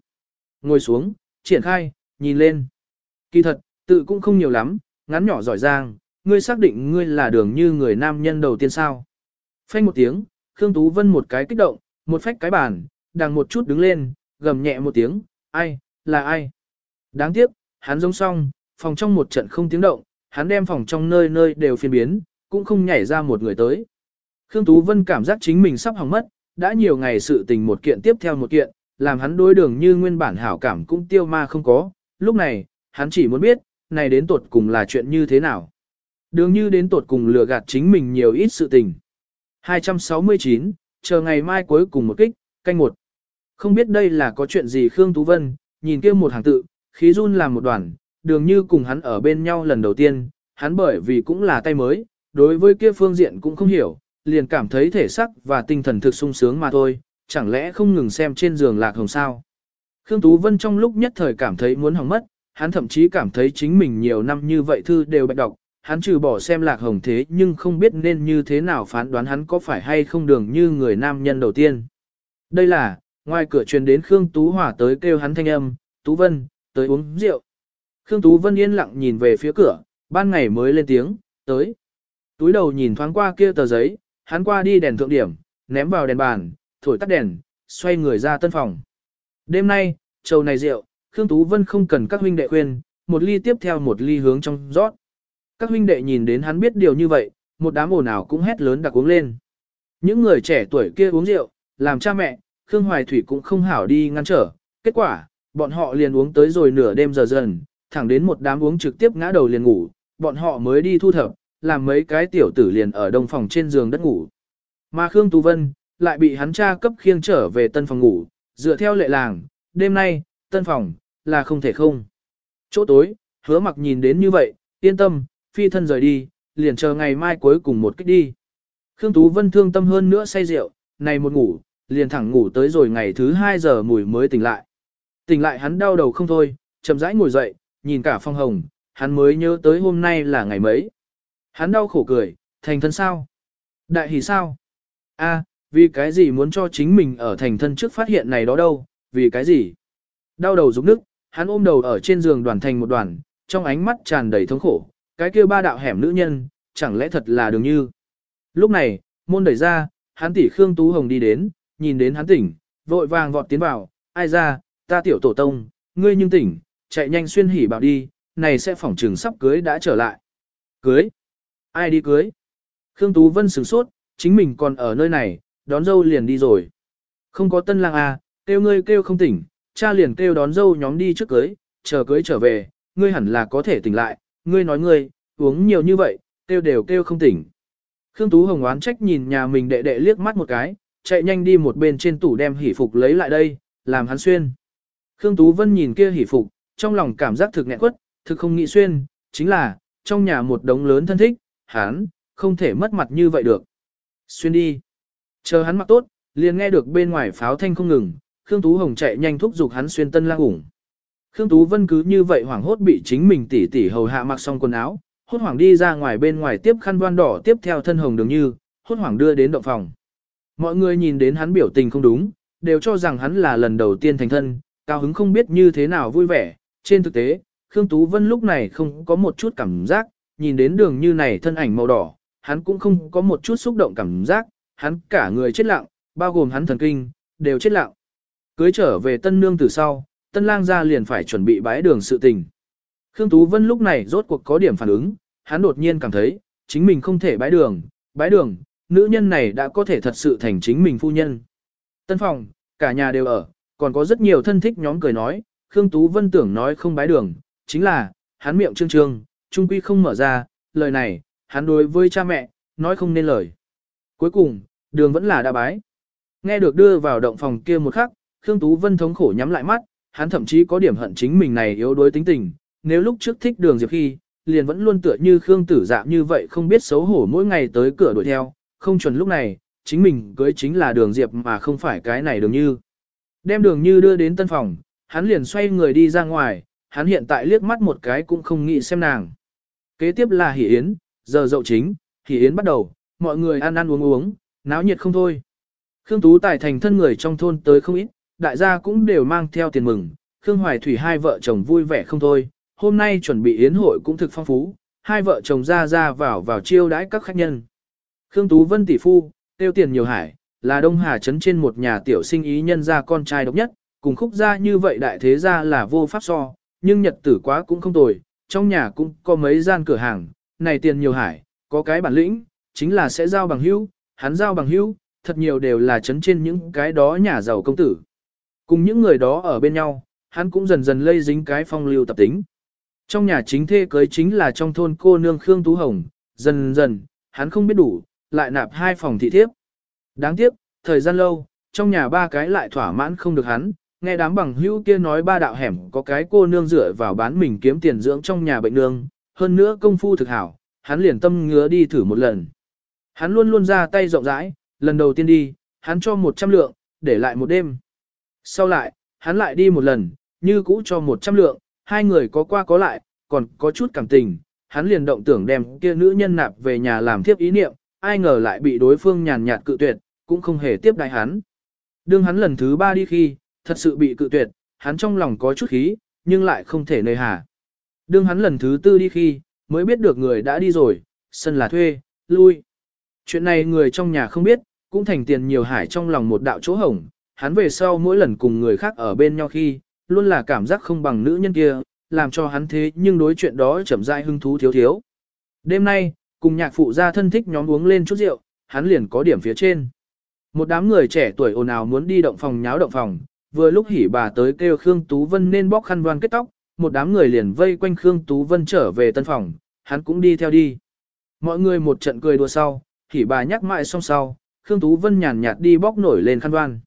Ngồi xuống, triển khai, nhìn lên. Kỳ thật, tự cũng không nhiều lắm, ngắn nhỏ giỏi giang, ngươi xác định ngươi là đường như người nam nhân đầu tiên sao. Phanh một tiếng, Khương Tú Vân một cái kích động, một phách cái bàn, đằng một chút đứng lên, gầm nhẹ một tiếng, ai, là ai. Đáng tiếc, hắn giống xong, phòng trong một trận không tiếng động, hắn đem phòng trong nơi nơi đều phiên biến, cũng không nhảy ra một người tới. Khương Tú Vân cảm giác chính mình sắp hỏng mất, đã nhiều ngày sự tình một kiện tiếp theo một kiện, làm hắn đối đường như nguyên bản hảo cảm cũng tiêu ma không có, lúc này, hắn chỉ muốn biết, này đến tột cùng là chuyện như thế nào. Đường như đến tột cùng lừa gạt chính mình nhiều ít sự tình. 269, chờ ngày mai cuối cùng một kích, canh một. Không biết đây là có chuyện gì Khương Tú Vân, nhìn kia một hàng tự, khí run làm một đoàn, đường như cùng hắn ở bên nhau lần đầu tiên, hắn bởi vì cũng là tay mới, đối với kia phương diện cũng không hiểu, liền cảm thấy thể sắc và tinh thần thực sung sướng mà thôi, chẳng lẽ không ngừng xem trên giường lạc hồng sao. Khương Tú Vân trong lúc nhất thời cảm thấy muốn hỏng mất, hắn thậm chí cảm thấy chính mình nhiều năm như vậy thư đều bạch đọc, hắn trừ bỏ xem lạc hồng thế nhưng không biết nên như thế nào phán đoán hắn có phải hay không đường như người nam nhân đầu tiên. Đây là, ngoài cửa truyền đến Khương Tú Hòa tới kêu hắn thanh âm, Tú Vân, tới uống rượu. Khương Tú Vân yên lặng nhìn về phía cửa, ban ngày mới lên tiếng, tới. Túi đầu nhìn thoáng qua kia tờ giấy, hắn qua đi đèn thượng điểm, ném vào đèn bàn, thổi tắt đèn, xoay người ra tân phòng. Đêm nay, trầu này rượu, Khương Tú Vân không cần các huynh đệ khuyên, một ly tiếp theo một ly hướng trong rót. Các huynh đệ nhìn đến hắn biết điều như vậy, một đám ồn ào cũng hét lớn đặc uống lên. Những người trẻ tuổi kia uống rượu, làm cha mẹ, Khương Hoài Thủy cũng không hảo đi ngăn trở. Kết quả, bọn họ liền uống tới rồi nửa đêm giờ dần, thẳng đến một đám uống trực tiếp ngã đầu liền ngủ, bọn họ mới đi thu thập, làm mấy cái tiểu tử liền ở đông phòng trên giường đất ngủ. Mà Khương Tú Vân, lại bị hắn cha cấp khiêng trở về tân phòng ngủ, dựa theo lệ làng, đêm nay, tân phòng, là không thể không. Chỗ tối, hứa mặc nhìn đến như vậy, yên tâm, phi thân rời đi, liền chờ ngày mai cuối cùng một cách đi. Khương Tú Vân thương tâm hơn nữa say rượu, này một ngủ, liền thẳng ngủ tới rồi ngày thứ 2 giờ mùi mới tỉnh lại. Tỉnh lại hắn đau đầu không thôi, chậm rãi ngồi dậy, nhìn cả phong hồng, hắn mới nhớ tới hôm nay là ngày mấy. Hắn đau khổ cười, thành thân sao? Đại hỷ sao? A, vì cái gì muốn cho chính mình ở thành thân trước phát hiện này đó đâu, vì cái gì? Đau đầu rụng nước, hắn ôm đầu ở trên giường đoàn thành một đoàn, trong ánh mắt tràn đầy thống khổ, cái kia ba đạo hẻm nữ nhân, chẳng lẽ thật là đường như. Lúc này, môn đẩy ra, hắn tỷ Khương Tú Hồng đi đến, nhìn đến hắn tỉnh, vội vàng vọt tiến vào, ai ra, ta tiểu tổ tông, ngươi nhưng tỉnh, chạy nhanh xuyên hỉ bảo đi, này sẽ phỏng trường sắp cưới đã trở lại. Cưới? Ai đi cưới? Khương Tú Vân sửng sốt, chính mình còn ở nơi này, đón dâu liền đi rồi. Không có tân lang à, kêu ngươi kêu không tỉnh, cha liền kêu đón dâu nhóm đi trước cưới, chờ cưới trở về, ngươi hẳn là có thể tỉnh lại, ngươi nói ngươi, uống nhiều như vậy, kêu đều kêu không tỉnh. Khương Tú Hồng oán trách nhìn nhà mình đệ đệ liếc mắt một cái, chạy nhanh đi một bên trên tủ đem hỉ phục lấy lại đây, làm hắn xuyên. Khương Tú Vân nhìn kia hỉ phục, trong lòng cảm giác thực nghẹn quất, thực không nghĩ xuyên, chính là, trong nhà một đống lớn thân thích, hắn, không thể mất mặt như vậy được. Xuyên đi. Chờ hắn mặc tốt, liền nghe được bên ngoài pháo thanh không ngừng, Khương Tú Hồng chạy nhanh thúc giục hắn xuyên tân lang ủng. Khương Tú Vân cứ như vậy hoảng hốt bị chính mình tỉ tỉ hầu hạ mặc xong quần áo, hốt hoảng đi ra ngoài bên ngoài tiếp khăn đoan đỏ tiếp theo thân hồng đường như, hốt hoảng đưa đến động phòng. Mọi người nhìn đến hắn biểu tình không đúng, đều cho rằng hắn là lần đầu tiên thành thân, cao hứng không biết như thế nào vui vẻ. Trên thực tế, Khương Tú Vân lúc này không có một chút cảm giác, nhìn đến đường như này thân ảnh màu đỏ, hắn cũng không có một chút xúc động cảm giác, hắn cả người chết lặng, bao gồm hắn thần kinh, đều chết lặng. Cưới trở về tân nương từ sau, tân lang ra liền phải chuẩn bị bái đường sự tình. Khương Tú Vân lúc này rốt cuộc có điểm phản ứng, hắn đột nhiên cảm thấy, chính mình không thể bái đường, bái đường, nữ nhân này đã có thể thật sự thành chính mình phu nhân. Tân phòng, cả nhà đều ở, còn có rất nhiều thân thích nhóm cười nói, Khương Tú Vân tưởng nói không bái đường, chính là, hắn miệng trương trương, trung quy không mở ra, lời này, hắn đối với cha mẹ, nói không nên lời. Cuối cùng, đường vẫn là đã bái. Nghe được đưa vào động phòng kia một khắc, Khương Tú Vân thống khổ nhắm lại mắt, hắn thậm chí có điểm hận chính mình này yếu đuối tính tình, nếu lúc trước thích đường Diệp khi, liền vẫn luôn tựa như Khương Tử Dạ như vậy không biết xấu hổ mỗi ngày tới cửa đuổi theo, không chuẩn lúc này, chính mình cưới chính là đường Diệp mà không phải cái này đường như. Đem đường như đưa đến tân phòng, hắn liền xoay người đi ra ngoài, hắn hiện tại liếc mắt một cái cũng không nghĩ xem nàng. Kế tiếp là hỷ yến, giờ dậu chính, hỷ yến bắt đầu, mọi người ăn ăn uống uống, náo nhiệt không thôi. Khương Tú Tài thành thân người trong thôn tới không ít, đại gia cũng đều mang theo tiền mừng, Khương Hoài Thủy hai vợ chồng vui vẻ không thôi, hôm nay chuẩn bị yến hội cũng thực phong phú, hai vợ chồng ra ra vào vào chiêu đãi các khách nhân. Khương Tú Vân tỷ phu, tiêu tiền nhiều hải, là Đông Hà Trấn trên một nhà tiểu sinh ý nhân gia con trai độc nhất, cùng khúc gia như vậy đại thế gia là vô pháp so, nhưng nhật tử quá cũng không tồi, trong nhà cũng có mấy gian cửa hàng, này tiền nhiều hải, có cái bản lĩnh, chính là sẽ giao bằng hữu, hắn giao bằng hữu, thật nhiều đều là chấn trên những cái đó nhà giàu công tử. Cùng những người đó ở bên nhau, hắn cũng dần dần lây dính cái phong lưu tập tính. Trong nhà chính thê cưới chính là trong thôn cô nương Khương Tú Hồng, dần dần, hắn không biết đủ, lại nạp hai phòng thị thiếp. Đáng tiếc, thời gian lâu, trong nhà ba cái lại thỏa mãn không được hắn, nghe đám bằng hữu kia nói ba đạo hẻm có cái cô nương dựa vào bán mình kiếm tiền dưỡng trong nhà bệnh nương, hơn nữa công phu thực hảo, hắn liền tâm ngứa đi thử một lần. Hắn luôn luôn ra tay rộng rãi, lần đầu tiên đi, hắn cho 100 lượng, để lại một đêm. Sau lại, hắn lại đi một lần, như cũ cho 100 lượng, hai người có qua có lại, còn có chút cảm tình, hắn liền động tưởng đem kia nữ nhân nạp về nhà làm thiếp ý niệm, ai ngờ lại bị đối phương nhàn nhạt cự tuyệt, cũng không hề tiếp đại hắn. Đương hắn lần thứ ba đi khi, thật sự bị cự tuyệt, hắn trong lòng có chút khí, nhưng lại không thể nơi hà. Đương hắn lần thứ tư đi khi, mới biết được người đã đi rồi, sân là thuê, lui. Chuyện này người trong nhà không biết, cũng thành tiền nhiều hải trong lòng một đạo chỗ hổng, hắn về sau mỗi lần cùng người khác ở bên nhau khi, luôn là cảm giác không bằng nữ nhân kia, làm cho hắn thế nhưng đối chuyện đó chậm rãi hứng thú thiếu thiếu. Đêm nay, cùng nhạc phụ gia thân thích nhóm uống lên chút rượu, hắn liền có điểm phía trên. Một đám người trẻ tuổi ồn ào muốn đi động phòng nháo động phòng, vừa lúc hỉ bà tới kêu Khương Tú Vân nên bóc khăn đoan kết tóc, một đám người liền vây quanh Khương Tú Vân trở về tân phòng, hắn cũng đi theo đi. Mọi người một trận cười đùa sau, hỉ bà nhắc mãi xong sau, Khương Tú Vân nhàn nhạt đi bóc nổi lên khăn đoan.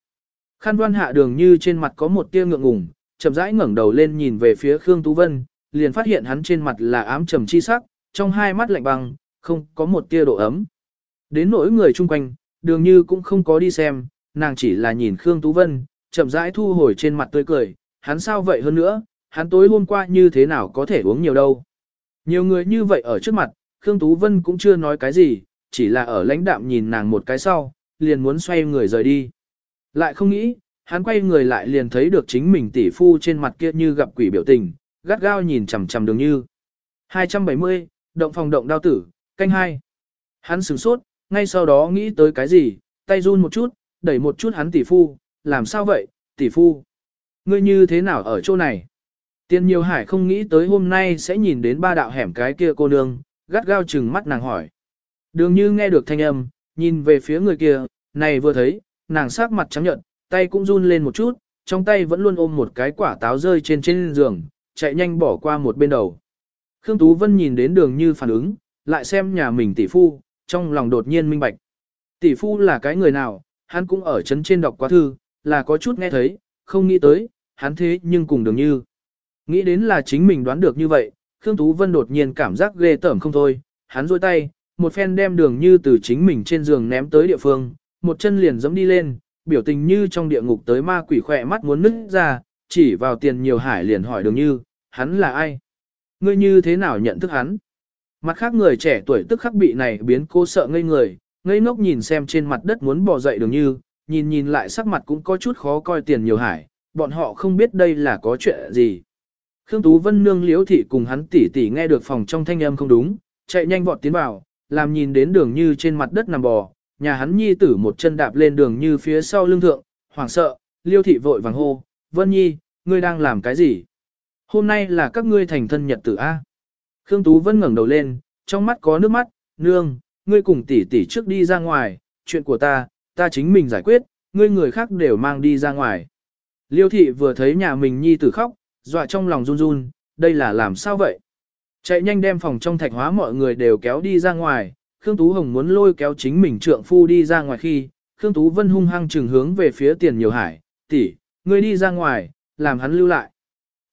Khăn đoan hạ đường như trên mặt có một tia ngượng ngùng, chậm rãi ngẩng đầu lên nhìn về phía Khương Tú Vân, liền phát hiện hắn trên mặt là ám trầm chi sắc, trong hai mắt lạnh băng, không có một tia độ ấm. Đến nỗi người chung quanh, đường như cũng không có đi xem, nàng chỉ là nhìn Khương Tú Vân, chậm rãi thu hồi trên mặt tươi cười, hắn sao vậy hơn nữa, hắn tối hôm qua như thế nào có thể uống nhiều đâu. Nhiều người như vậy ở trước mặt, Khương Tú Vân cũng chưa nói cái gì, chỉ là ở lãnh đạm nhìn nàng một cái sau, liền muốn xoay người rời đi. Lại không nghĩ, hắn quay người lại liền thấy được chính mình tỷ phu trên mặt kia như gặp quỷ biểu tình, gắt gao nhìn chằm chằm đường như. 270, động phòng động đao tử, canh hai. Hắn sửng sốt, ngay sau đó nghĩ tới cái gì, tay run một chút, đẩy một chút hắn tỷ phu, làm sao vậy, tỷ phu? Ngươi như thế nào ở chỗ này? Tiên nhiều hải không nghĩ tới hôm nay sẽ nhìn đến ba đạo hẻm cái kia cô nương, gắt gao chừng mắt nàng hỏi. Đường như nghe được thanh âm, nhìn về phía người kia, này vừa thấy, nàng sắc mặt trắng nhợt, tay cũng run lên một chút, trong tay vẫn luôn ôm một cái quả táo rơi trên trên giường, chạy nhanh bỏ qua một bên đầu. Khương Tú Vân nhìn đến đường như phản ứng, lại xem nhà mình tỷ phu, trong lòng đột nhiên minh bạch. Tỷ phu là cái người nào, hắn cũng ở chấn trên đọc quá thư, là có chút nghe thấy, không nghĩ tới, hắn thế nhưng cùng đường như. Nghĩ đến là chính mình đoán được như vậy, Khương Tú Vân đột nhiên cảm giác ghê tởm không thôi, hắn rôi tay, một phen đem đường như từ chính mình trên giường ném tới địa phương, một chân liền giẫm đi lên, biểu tình như trong địa ngục tới ma quỷ khỏe mắt muốn nứt ra, chỉ vào tiền nhiều hải liền hỏi đường như, hắn là ai? Ngươi như thế nào nhận thức hắn? Mặt khác người trẻ tuổi tức khắc bị này biến cô sợ ngây người, ngây ngốc nhìn xem trên mặt đất muốn bò dậy đường như, nhìn nhìn lại sắc mặt cũng có chút khó coi tiền nhiều hải, bọn họ không biết đây là có chuyện gì. Khương Tú Vân nương liễu thị cùng hắn tỉ tỉ nghe được phòng trong thanh âm không đúng, chạy nhanh vọt tiến vào, làm nhìn đến đường như trên mặt đất nằm bò, nhà hắn nhi tử một chân đạp lên đường như phía sau lưng thượng, hoảng sợ, liêu thị vội vàng hô, Vân Nhi, ngươi đang làm cái gì? Hôm nay là các ngươi thành thân nhật tử A. Khương Tú Vân ngẩng đầu lên, trong mắt có nước mắt, nương, ngươi cùng tỷ tỷ trước đi ra ngoài, chuyện của ta, ta chính mình giải quyết, ngươi người khác đều mang đi ra ngoài. Liêu thị vừa thấy nhà mình nhi tử khóc, dọa trong lòng run run, đây là làm sao vậy? Chạy nhanh đem phòng trong thạch hóa mọi người đều kéo đi ra ngoài, Khương Tú Hồng muốn lôi kéo chính mình trượng phu đi ra ngoài khi, Khương Tú Vân hung hăng trừng hướng về phía tiền nhiều hải, tỷ, ngươi đi ra ngoài, làm hắn lưu lại.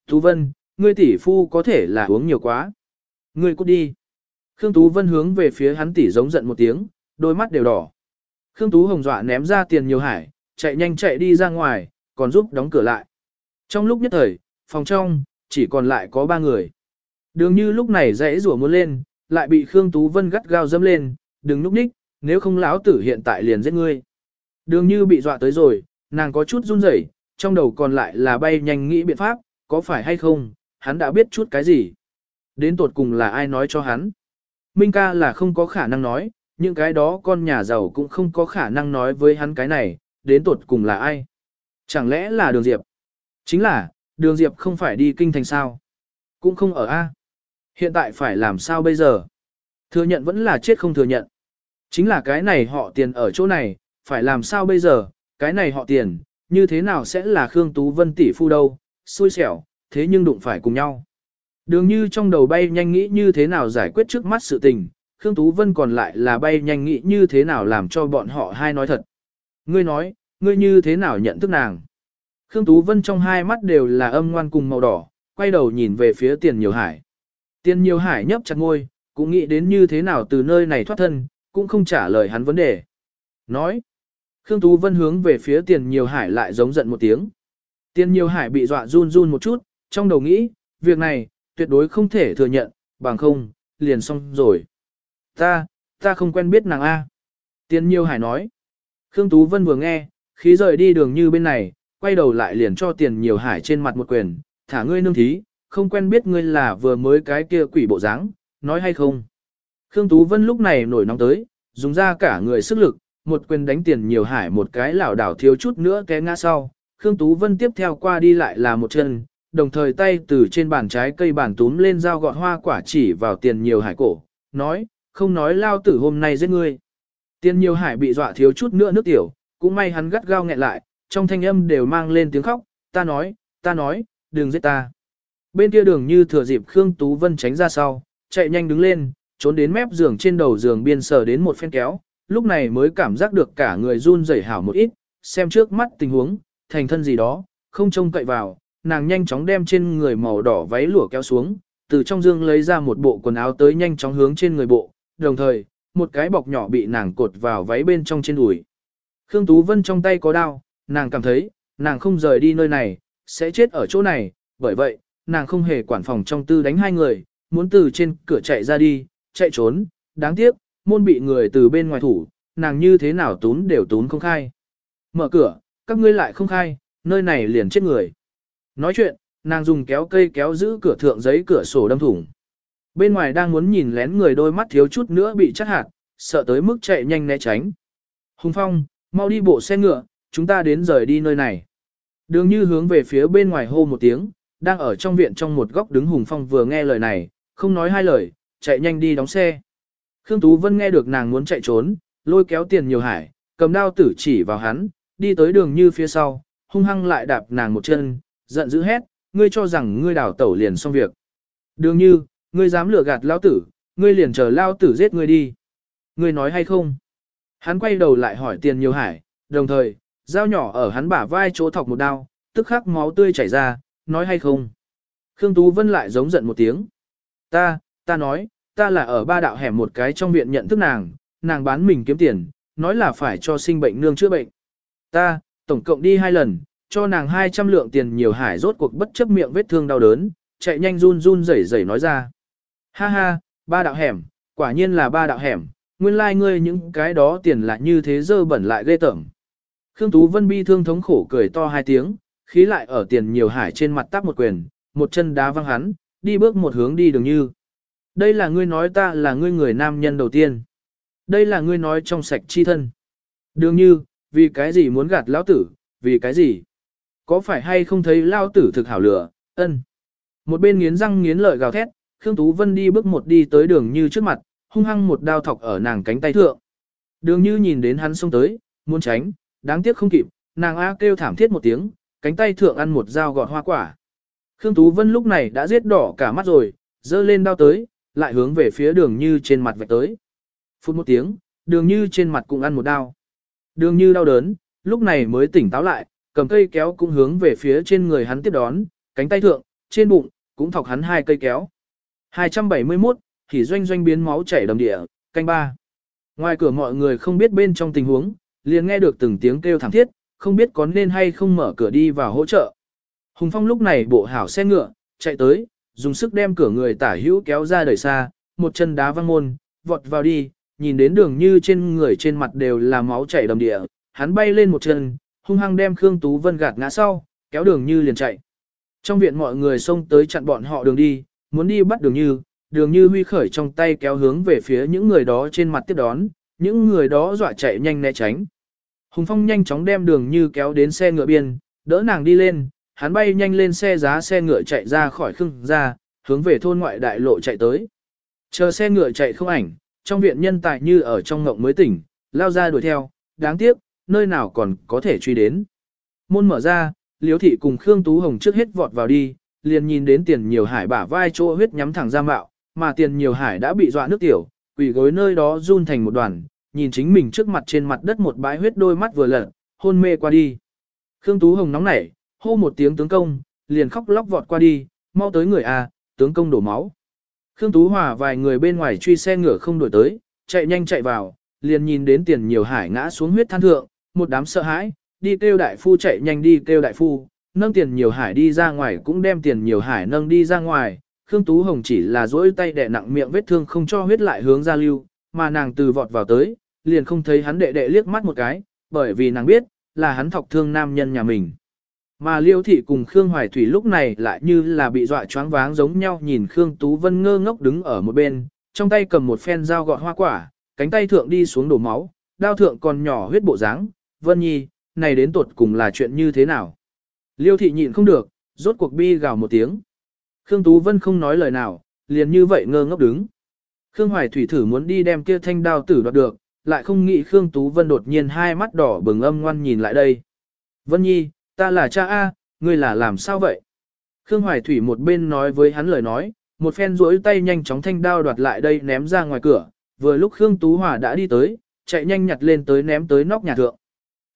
Tú Vân, ngươi tỷ phu có thể là uống nhiều quá. Ngươi cút đi. Khương Tú Vân hướng về phía hắn tỷ giống giận một tiếng, đôi mắt đều đỏ. Khương Tú Hồng dọa ném ra tiền nhiều hải, chạy nhanh chạy đi ra ngoài, còn giúp đóng cửa lại. Trong lúc nhất thời, phòng trong, chỉ còn lại có ba người. Đường như lúc này dãy rủa muốn lên, lại bị Khương Tú Vân gắt gao dâm lên, đừng núp ních, nếu không lão tử hiện tại liền giết ngươi. Đường như bị dọa tới rồi, nàng có chút run rẩy, trong đầu còn lại là bay nhanh nghĩ biện pháp, có phải hay không, hắn đã biết chút cái gì. Đến tột cùng là ai nói cho hắn. Minh ca là không có khả năng nói, những cái đó con nhà giàu cũng không có khả năng nói với hắn cái này, đến tột cùng là ai. Chẳng lẽ là đường Diệp? Chính là, đường Diệp không phải đi kinh thành sao? Cũng không ở A. Hiện tại phải làm sao bây giờ? Thừa nhận vẫn là chết không thừa nhận. Chính là cái này họ tiền ở chỗ này, phải làm sao bây giờ? Cái này họ tiền, như thế nào sẽ là Khương Tú Vân tỷ phu đâu? Xui xẻo, thế nhưng đụng phải cùng nhau. Đường như trong đầu bay nhanh nghĩ như thế nào giải quyết trước mắt sự tình, Khương Tú Vân còn lại là bay nhanh nghĩ như thế nào làm cho bọn họ hai nói thật. Ngươi nói, ngươi như thế nào nhận thức nàng? Khương Tú Vân trong hai mắt đều là âm ngoan cùng màu đỏ, quay đầu nhìn về phía tiền nhiều hải. Tiền nhiều hải nhấp chặt ngôi, cũng nghĩ đến như thế nào từ nơi này thoát thân, cũng không trả lời hắn vấn đề. Nói, Khương Tú Vân hướng về phía tiền nhiều hải lại giống giận một tiếng. Tiền nhiều hải bị dọa run run một chút, trong đầu nghĩ, việc này, tuyệt đối không thể thừa nhận, bằng không, liền xong rồi. Ta, ta không quen biết nàng A. Tiền nhiều hải nói. Khương Tú Vân vừa nghe, khí rời đi đường như bên này, quay đầu lại liền cho tiền nhiều hải trên mặt một quyền, thả ngươi nương thí, không quen biết ngươi là vừa mới cái kia quỷ bộ dáng, nói hay không. Khương Tú Vân lúc này nổi nóng tới, dùng ra cả người sức lực, một quyền đánh tiền nhiều hải một cái lảo đảo thiếu chút nữa té ngã sau. Khương Tú Vân tiếp theo qua đi lại là một chân, đồng thời tay từ trên bàn trái cây bàn túm lên dao gọt hoa quả chỉ vào tiền nhiều hải cổ, nói, không nói lao tử hôm nay giết ngươi. Tiên nhiều hải bị dọa thiếu chút nữa nước tiểu, cũng may hắn gắt gao nghẹn lại, trong thanh âm đều mang lên tiếng khóc, ta nói, ta nói, đừng giết ta. Bên kia đường như thừa dịp Khương Tú Vân tránh ra sau, chạy nhanh đứng lên, trốn đến mép giường trên đầu giường biên sờ đến một phen kéo, lúc này mới cảm giác được cả người run rẩy hảo một ít, xem trước mắt tình huống, thành thân gì đó, không trông cậy vào, nàng nhanh chóng đem trên người màu đỏ váy lụa kéo xuống, từ trong dương lấy ra một bộ quần áo tới nhanh chóng hướng trên người bộ, đồng thời, một cái bọc nhỏ bị nàng cột vào váy bên trong trên đùi. Khương Tú Vân trong tay có đao, nàng cảm thấy, nàng không rời đi nơi này, sẽ chết ở chỗ này, bởi vậy, nàng không hề quản phòng trong tư đánh hai người, muốn từ trên cửa chạy ra đi, chạy trốn, đáng tiếc, môn bị người từ bên ngoài thủ, nàng như thế nào tún đều tún không khai. Mở cửa, các ngươi lại không khai, nơi này liền chết người. Nói chuyện, nàng dùng kéo cây kéo giữ cửa thượng giấy cửa sổ đâm thủng. Bên ngoài đang muốn nhìn lén người đôi mắt thiếu chút nữa bị chắc hạt, sợ tới mức chạy nhanh né tránh. Hùng Phong, mau đi bộ xe ngựa, chúng ta đến rời đi nơi này. Đường như hướng về phía bên ngoài hô một tiếng, đang ở trong viện trong một góc đứng Hùng Phong vừa nghe lời này, không nói hai lời, chạy nhanh đi đóng xe. Khương Tú Vân nghe được nàng muốn chạy trốn, lôi kéo tiền nhiều hải, cầm đao tử chỉ vào hắn, đi tới đường như phía sau, hung hăng lại đạp nàng một chân, giận dữ hét, ngươi cho rằng ngươi đảo tẩu liền xong việc. Đường như, ngươi dám lừa gạt lao tử, ngươi liền chờ lao tử giết ngươi đi. Ngươi nói hay không? Hắn quay đầu lại hỏi tiền nhiều hải, đồng thời, dao nhỏ ở hắn bả vai chỗ thọc một đao, tức khắc máu tươi chảy ra, nói hay không? Khương Tú Vân lại giống giận một tiếng. Ta, ta nói, ta là ở ba đạo hẻm một cái trong viện nhận thức nàng, nàng bán mình kiếm tiền, nói là phải cho sinh bệnh nương chữa bệnh. Ta, tổng cộng đi hai lần, cho nàng 200 lượng tiền nhiều hải rốt cuộc bất chấp miệng vết thương đau đớn, chạy nhanh run run rẩy rẩy nói ra. Ha ha, ba đạo hẻm, quả nhiên là ba đạo hẻm, nguyên lai like ngươi những cái đó tiền lại như thế dơ bẩn lại ghê tởm. Khương Tú Vân bi thương thống khổ cười to hai tiếng, khí lại ở tiền nhiều hải trên mặt tắp một quyền, một chân đá văng hắn, đi bước một hướng đi đường như. Đây là ngươi nói ta là ngươi người nam nhân đầu tiên. Đây là ngươi nói trong sạch chi thân. Đường như, vì cái gì muốn gạt lão tử, vì cái gì? Có phải hay không thấy lão tử thực hảo lửa, ân. Một bên nghiến răng nghiến lợi gào thét, Khương Tú Vân đi bước một đi tới đường như trước mặt, hung hăng một đao thọc ở nàng cánh tay thượng. Đường như nhìn đến hắn xông tới, muốn tránh, đáng tiếc không kịp, nàng A kêu thảm thiết một tiếng, cánh tay thượng ăn một dao gọt hoa quả. Khương Tú Vân lúc này đã giết đỏ cả mắt rồi, dơ lên đao tới, lại hướng về phía đường như trên mặt vạch tới. Phút một tiếng, đường như trên mặt cũng ăn một đao. Đường như đau đớn, lúc này mới tỉnh táo lại, cầm cây kéo cũng hướng về phía trên người hắn tiếp đón, cánh tay thượng, trên bụng, cũng thọc hắn hai cây kéo. 271, thì doanh doanh biến máu chảy đầm địa, canh ba. Ngoài cửa mọi người không biết bên trong tình huống, liền nghe được từng tiếng kêu thảm thiết, không biết có nên hay không mở cửa đi vào hỗ trợ. Hùng Phong lúc này bộ hảo xe ngựa, chạy tới, dùng sức đem cửa người tả hữu kéo ra đời xa, một chân đá văng môn, vọt vào đi, nhìn đến đường như trên người trên mặt đều là máu chảy đầm địa, hắn bay lên một chân, hung hăng đem Khương Tú Vân gạt ngã sau, kéo đường như liền chạy. Trong viện mọi người xông tới chặn bọn họ đường đi, muốn đi bắt đường như, đường như huy khởi trong tay kéo hướng về phía những người đó trên mặt tiếp đón, những người đó dọa chạy nhanh né tránh. Hùng Phong nhanh chóng đem đường như kéo đến xe ngựa biên, đỡ nàng đi lên, hắn bay nhanh lên xe giá xe ngựa chạy ra khỏi khưng ra, hướng về thôn ngoại đại lộ chạy tới. Chờ xe ngựa chạy không ảnh, trong viện nhân tài như ở trong ngộng mới tỉnh, lao ra đuổi theo, đáng tiếc, nơi nào còn có thể truy đến. Môn mở ra, Liễu thị cùng Khương Tú Hồng trước hết vọt vào đi, liền nhìn đến tiền nhiều hải bả vai chỗ huyết nhắm thẳng ra mạo, mà tiền nhiều hải đã bị dọa nước tiểu, quỷ gối nơi đó run thành một đoàn, nhìn chính mình trước mặt trên mặt đất một bãi huyết đôi mắt vừa lật, hôn mê qua đi. Khương Tú Hồng nóng nảy, hô một tiếng tướng công, liền khóc lóc vọt qua đi, mau tới người a, tướng công đổ máu. Khương Tú Hòa vài người bên ngoài truy xe ngựa không đổi tới, chạy nhanh chạy vào, liền nhìn đến tiền nhiều hải ngã xuống huyết than thượng, một đám sợ hãi, đi kêu đại phu chạy nhanh đi kêu đại phu, nâng tiền nhiều hải đi ra ngoài cũng đem tiền nhiều hải nâng đi ra ngoài. Khương Tú Hồng chỉ là duỗi tay đè nặng miệng vết thương không cho huyết lại hướng ra lưu, mà nàng từ vọt vào tới, liền không thấy hắn đệ đệ liếc mắt một cái, bởi vì nàng biết, là hắn thọc thương nam nhân nhà mình. Mà Liêu Thị cùng Khương Hoài Thủy lúc này lại như là bị dọa choáng váng giống nhau nhìn Khương Tú Vân ngơ ngốc đứng ở một bên, trong tay cầm một phen dao gọt hoa quả, cánh tay thượng đi xuống đổ máu, đao thượng còn nhỏ huyết bộ dáng. Vân Nhi, này đến tuột cùng là chuyện như thế nào? Liêu Thị nhịn không được, rốt cuộc bi gào một tiếng. Khương Tú Vân không nói lời nào, liền như vậy ngơ ngốc đứng. Khương Hoài Thủy thử muốn đi đem kia thanh đao tử đoạt được, lại không nghĩ Khương Tú Vân đột nhiên hai mắt đỏ bừng âm ngoan nhìn lại đây. Vân Nhi, ta là cha A, ngươi là làm sao vậy? Khương Hoài Thủy một bên nói với hắn lời nói, một phen duỗi tay nhanh chóng thanh đao đoạt lại đây ném ra ngoài cửa, vừa lúc Khương Tú Hòa đã đi tới, chạy nhanh nhặt lên tới ném tới nóc nhà thượng.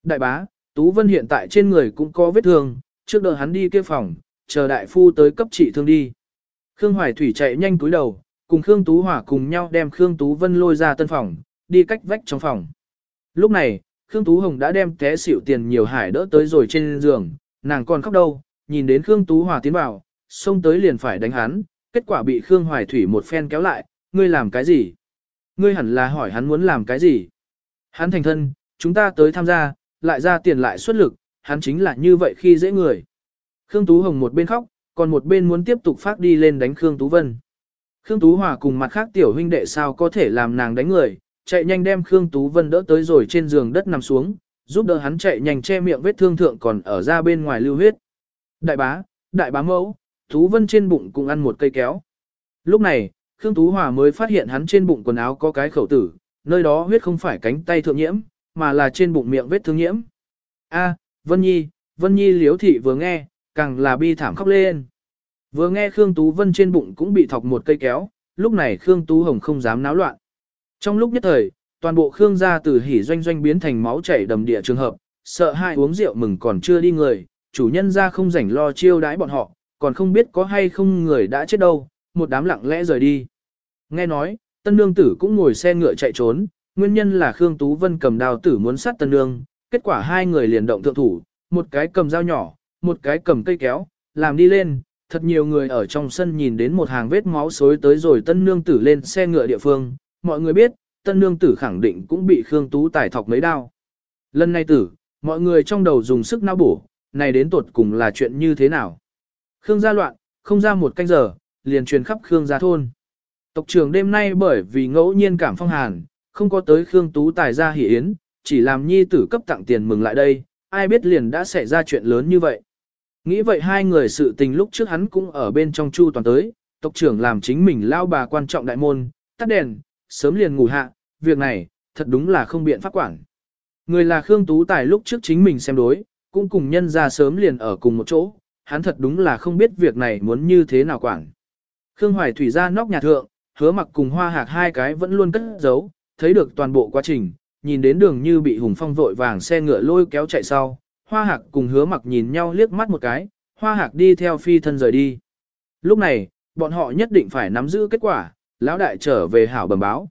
Đại bá, Tú Vân hiện tại trên người cũng có vết thương, trước đợi hắn đi kia phòng, chờ đại phu tới cấp trị thương đi. Khương Hoài Thủy chạy nhanh cúi đầu, cùng Khương Tú Hỏa cùng nhau đem Khương Tú Vân lôi ra tân phòng, đi cách vách trong phòng. Lúc này, Khương Tú Hồng đã đem té xỉu tiền nhiều hải đỡ tới rồi trên giường, nàng còn khóc đâu, nhìn đến Khương Tú Hỏa tiến vào, xông tới liền phải đánh hắn, kết quả bị Khương Hoài Thủy một phen kéo lại, ngươi làm cái gì? Ngươi hẳn là hỏi hắn muốn làm cái gì? Hắn thành thân, chúng ta tới tham gia, lại ra tiền lại xuất lực, hắn chính là như vậy khi dễ người. Khương Tú Hồng một bên khóc, còn một bên muốn tiếp tục phát đi lên đánh Khương Tú Vân. Khương Tú Hòa cùng mặt khác tiểu huynh đệ sao có thể làm nàng đánh người, chạy nhanh đem Khương Tú Vân đỡ tới rồi trên giường đất nằm xuống, giúp đỡ hắn chạy nhanh che miệng vết thương thượng còn ở ra bên ngoài lưu huyết. Đại bá, đại bá mẫu, Tú Vân trên bụng cũng ăn một cây kéo. Lúc này, Khương Tú Hòa mới phát hiện hắn trên bụng quần áo có cái khẩu tử, nơi đó huyết không phải cánh tay thượng nhiễm, mà là trên bụng miệng vết thương nhiễm. A, Vân Nhi, Vân Nhi liếu thị vừa nghe, càng là bi thảm khóc lên. Vừa nghe Khương Tú Vân trên bụng cũng bị thọc một cây kéo, lúc này Khương Tú Hồng không dám náo loạn. Trong lúc nhất thời, toàn bộ Khương gia từ hỉ doanh doanh biến thành máu chảy đầm địa trường hợp, sợ hai uống rượu mừng còn chưa đi người, chủ nhân ra không rảnh lo chiêu đãi bọn họ, còn không biết có hay không người đã chết đâu, một đám lặng lẽ rời đi. Nghe nói, tân nương tử cũng ngồi xe ngựa chạy trốn, nguyên nhân là Khương Tú Vân cầm đào tử muốn sát tân nương, kết quả hai người liền động thượng thủ, một cái cầm dao nhỏ, một cái cầm cây kéo, làm đi lên, thật nhiều người ở trong sân nhìn đến một hàng vết máu xối tới rồi tân nương tử lên xe ngựa địa phương, mọi người biết, tân nương tử khẳng định cũng bị Khương Tú Tài thọc mấy đao. Lần này tử, mọi người trong đầu dùng sức não bổ, này đến tột cùng là chuyện như thế nào? Khương gia loạn, không ra một canh giờ, liền truyền khắp Khương gia thôn. Tộc trưởng đêm nay bởi vì ngẫu nhiên cảm phong hàn, không có tới Khương Tú Tài ra hỉ yến, chỉ làm nhi tử cấp tặng tiền mừng lại đây, ai biết liền đã xảy ra chuyện lớn như vậy. Nghĩ vậy hai người sự tình lúc trước hắn cũng ở bên trong chu toàn tới, tộc trưởng làm chính mình lao bà quan trọng đại môn, tắt đèn, sớm liền ngủ hạ, việc này, thật đúng là không biện pháp quản. Người là Khương Tú Tài lúc trước chính mình xem đối, cũng cùng nhân ra sớm liền ở cùng một chỗ, hắn thật đúng là không biết việc này muốn như thế nào quản. Khương Hoài Thủy ra nóc nhà thượng, hứa mặc cùng hoa hạc hai cái vẫn luôn cất giấu, thấy được toàn bộ quá trình, nhìn đến đường như bị hùng phong vội vàng xe ngựa lôi kéo chạy sau, hoa hạc cùng hứa mặc nhìn nhau liếc mắt một cái, hoa hạc đi theo phi thân rời đi. Lúc này, bọn họ nhất định phải nắm giữ kết quả, lão đại trở về hảo bẩm báo.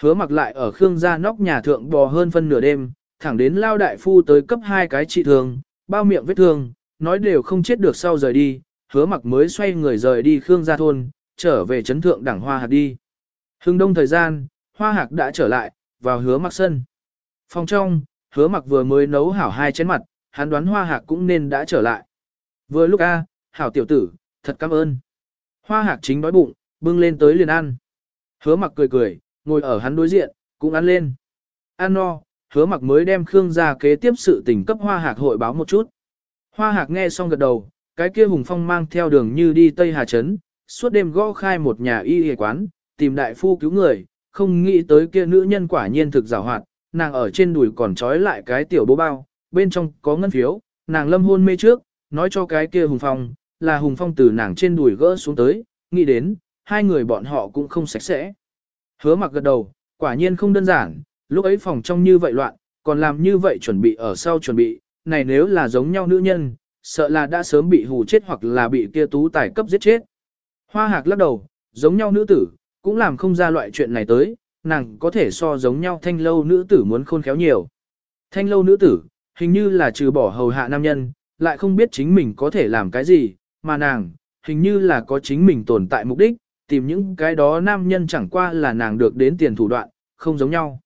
Hứa mặc lại ở Khương gia nóc nhà thượng bò hơn phân nửa đêm, thẳng đến lao đại phu tới cấp hai cái trị thương, bao miệng vết thương, nói đều không chết được sau rời đi, hứa mặc mới xoay người rời đi Khương gia thôn, trở về Trấn thượng đảng hoa hạc đi. Hưng đông thời gian, hoa hạc đã trở lại, vào hứa mặc sân. Phòng trong, hứa mặc vừa mới nấu hảo hai chén mặt, hắn đoán hoa hạc cũng nên đã trở lại. Vừa lúc a, hảo tiểu tử, thật cảm ơn. Hoa hạc chính đói bụng, bưng lên tới liền ăn. Hứa mặc cười cười, ngồi ở hắn đối diện, cũng ăn lên. Ăn no, hứa mặc mới đem Khương ra kế tiếp sự tình cấp hoa hạc hội báo một chút. Hoa hạc nghe xong gật đầu, cái kia hùng phong mang theo đường như đi Tây Hà Trấn, suốt đêm gõ khai một nhà y y quán, tìm đại phu cứu người, không nghĩ tới kia nữ nhân quả nhiên thực rào hoạt, nàng ở trên đùi còn trói lại cái tiểu bố bao, bên trong có ngân phiếu, nàng lâm hôn mê trước, nói cho cái kia hùng phong, là hùng phong từ nàng trên đùi gỡ xuống tới, nghĩ đến, hai người bọn họ cũng không sạch sẽ. Hứa mặc gật đầu, quả nhiên không đơn giản, lúc ấy phòng trong như vậy loạn, còn làm như vậy chuẩn bị ở sau chuẩn bị, này nếu là giống nhau nữ nhân, sợ là đã sớm bị hù chết hoặc là bị kia tú tài cấp giết chết. Hoa hạc lắc đầu, giống nhau nữ tử, cũng làm không ra loại chuyện này tới, nàng có thể so giống nhau thanh lâu nữ tử muốn khôn khéo nhiều. Thanh lâu nữ tử, hình như là trừ bỏ hầu hạ nam nhân, lại không biết chính mình có thể làm cái gì, mà nàng, hình như là có chính mình tồn tại mục đích, tìm những cái đó nam nhân chẳng qua là nàng được đến tiền thủ đoạn, không giống nhau.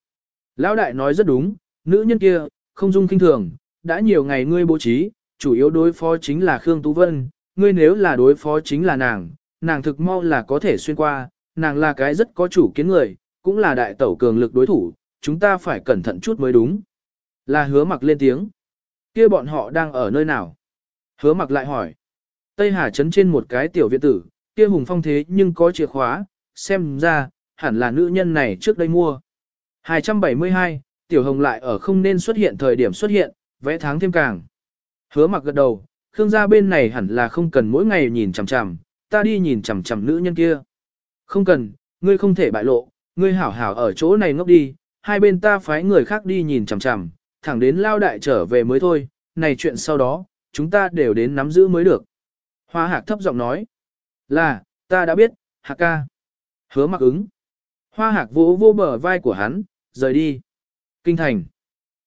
Lão đại nói rất đúng, nữ nhân kia, không dung kinh thường, đã nhiều ngày ngươi bố trí, chủ yếu đối phó chính là Khương Tú Vân, ngươi nếu là đối phó chính là nàng, nàng thực mau là có thể xuyên qua, nàng là cái rất có chủ kiến người, cũng là đại tẩu cường lực đối thủ, chúng ta phải cẩn thận chút mới đúng. Là hứa mặc lên tiếng. kia bọn họ đang ở nơi nào? Hứa mặc lại hỏi. Tây Hà Trấn trên một cái tiểu viện tử, kia hùng phong thế nhưng có chìa khóa, xem ra, hẳn là nữ nhân này trước đây mua. 272, Tiểu Hồng lại ở không nên xuất hiện thời điểm xuất hiện, vẽ tháng thêm càng. Hứa mặc gật đầu, Khương gia bên này hẳn là không cần mỗi ngày nhìn chằm chằm, ta đi nhìn chằm chằm nữ nhân kia. Không cần, ngươi không thể bại lộ, ngươi hảo hảo ở chỗ này ngốc đi, hai bên ta phái người khác đi nhìn chằm chằm, thẳng đến lao đại trở về mới thôi, này chuyện sau đó, chúng ta đều đến nắm giữ mới được. Hoa hạc thấp giọng nói, là, ta đã biết, hạc ca. Hứa mặc ứng. Hoa hạc vỗ vô bờ vai của hắn, rời đi. Kinh thành.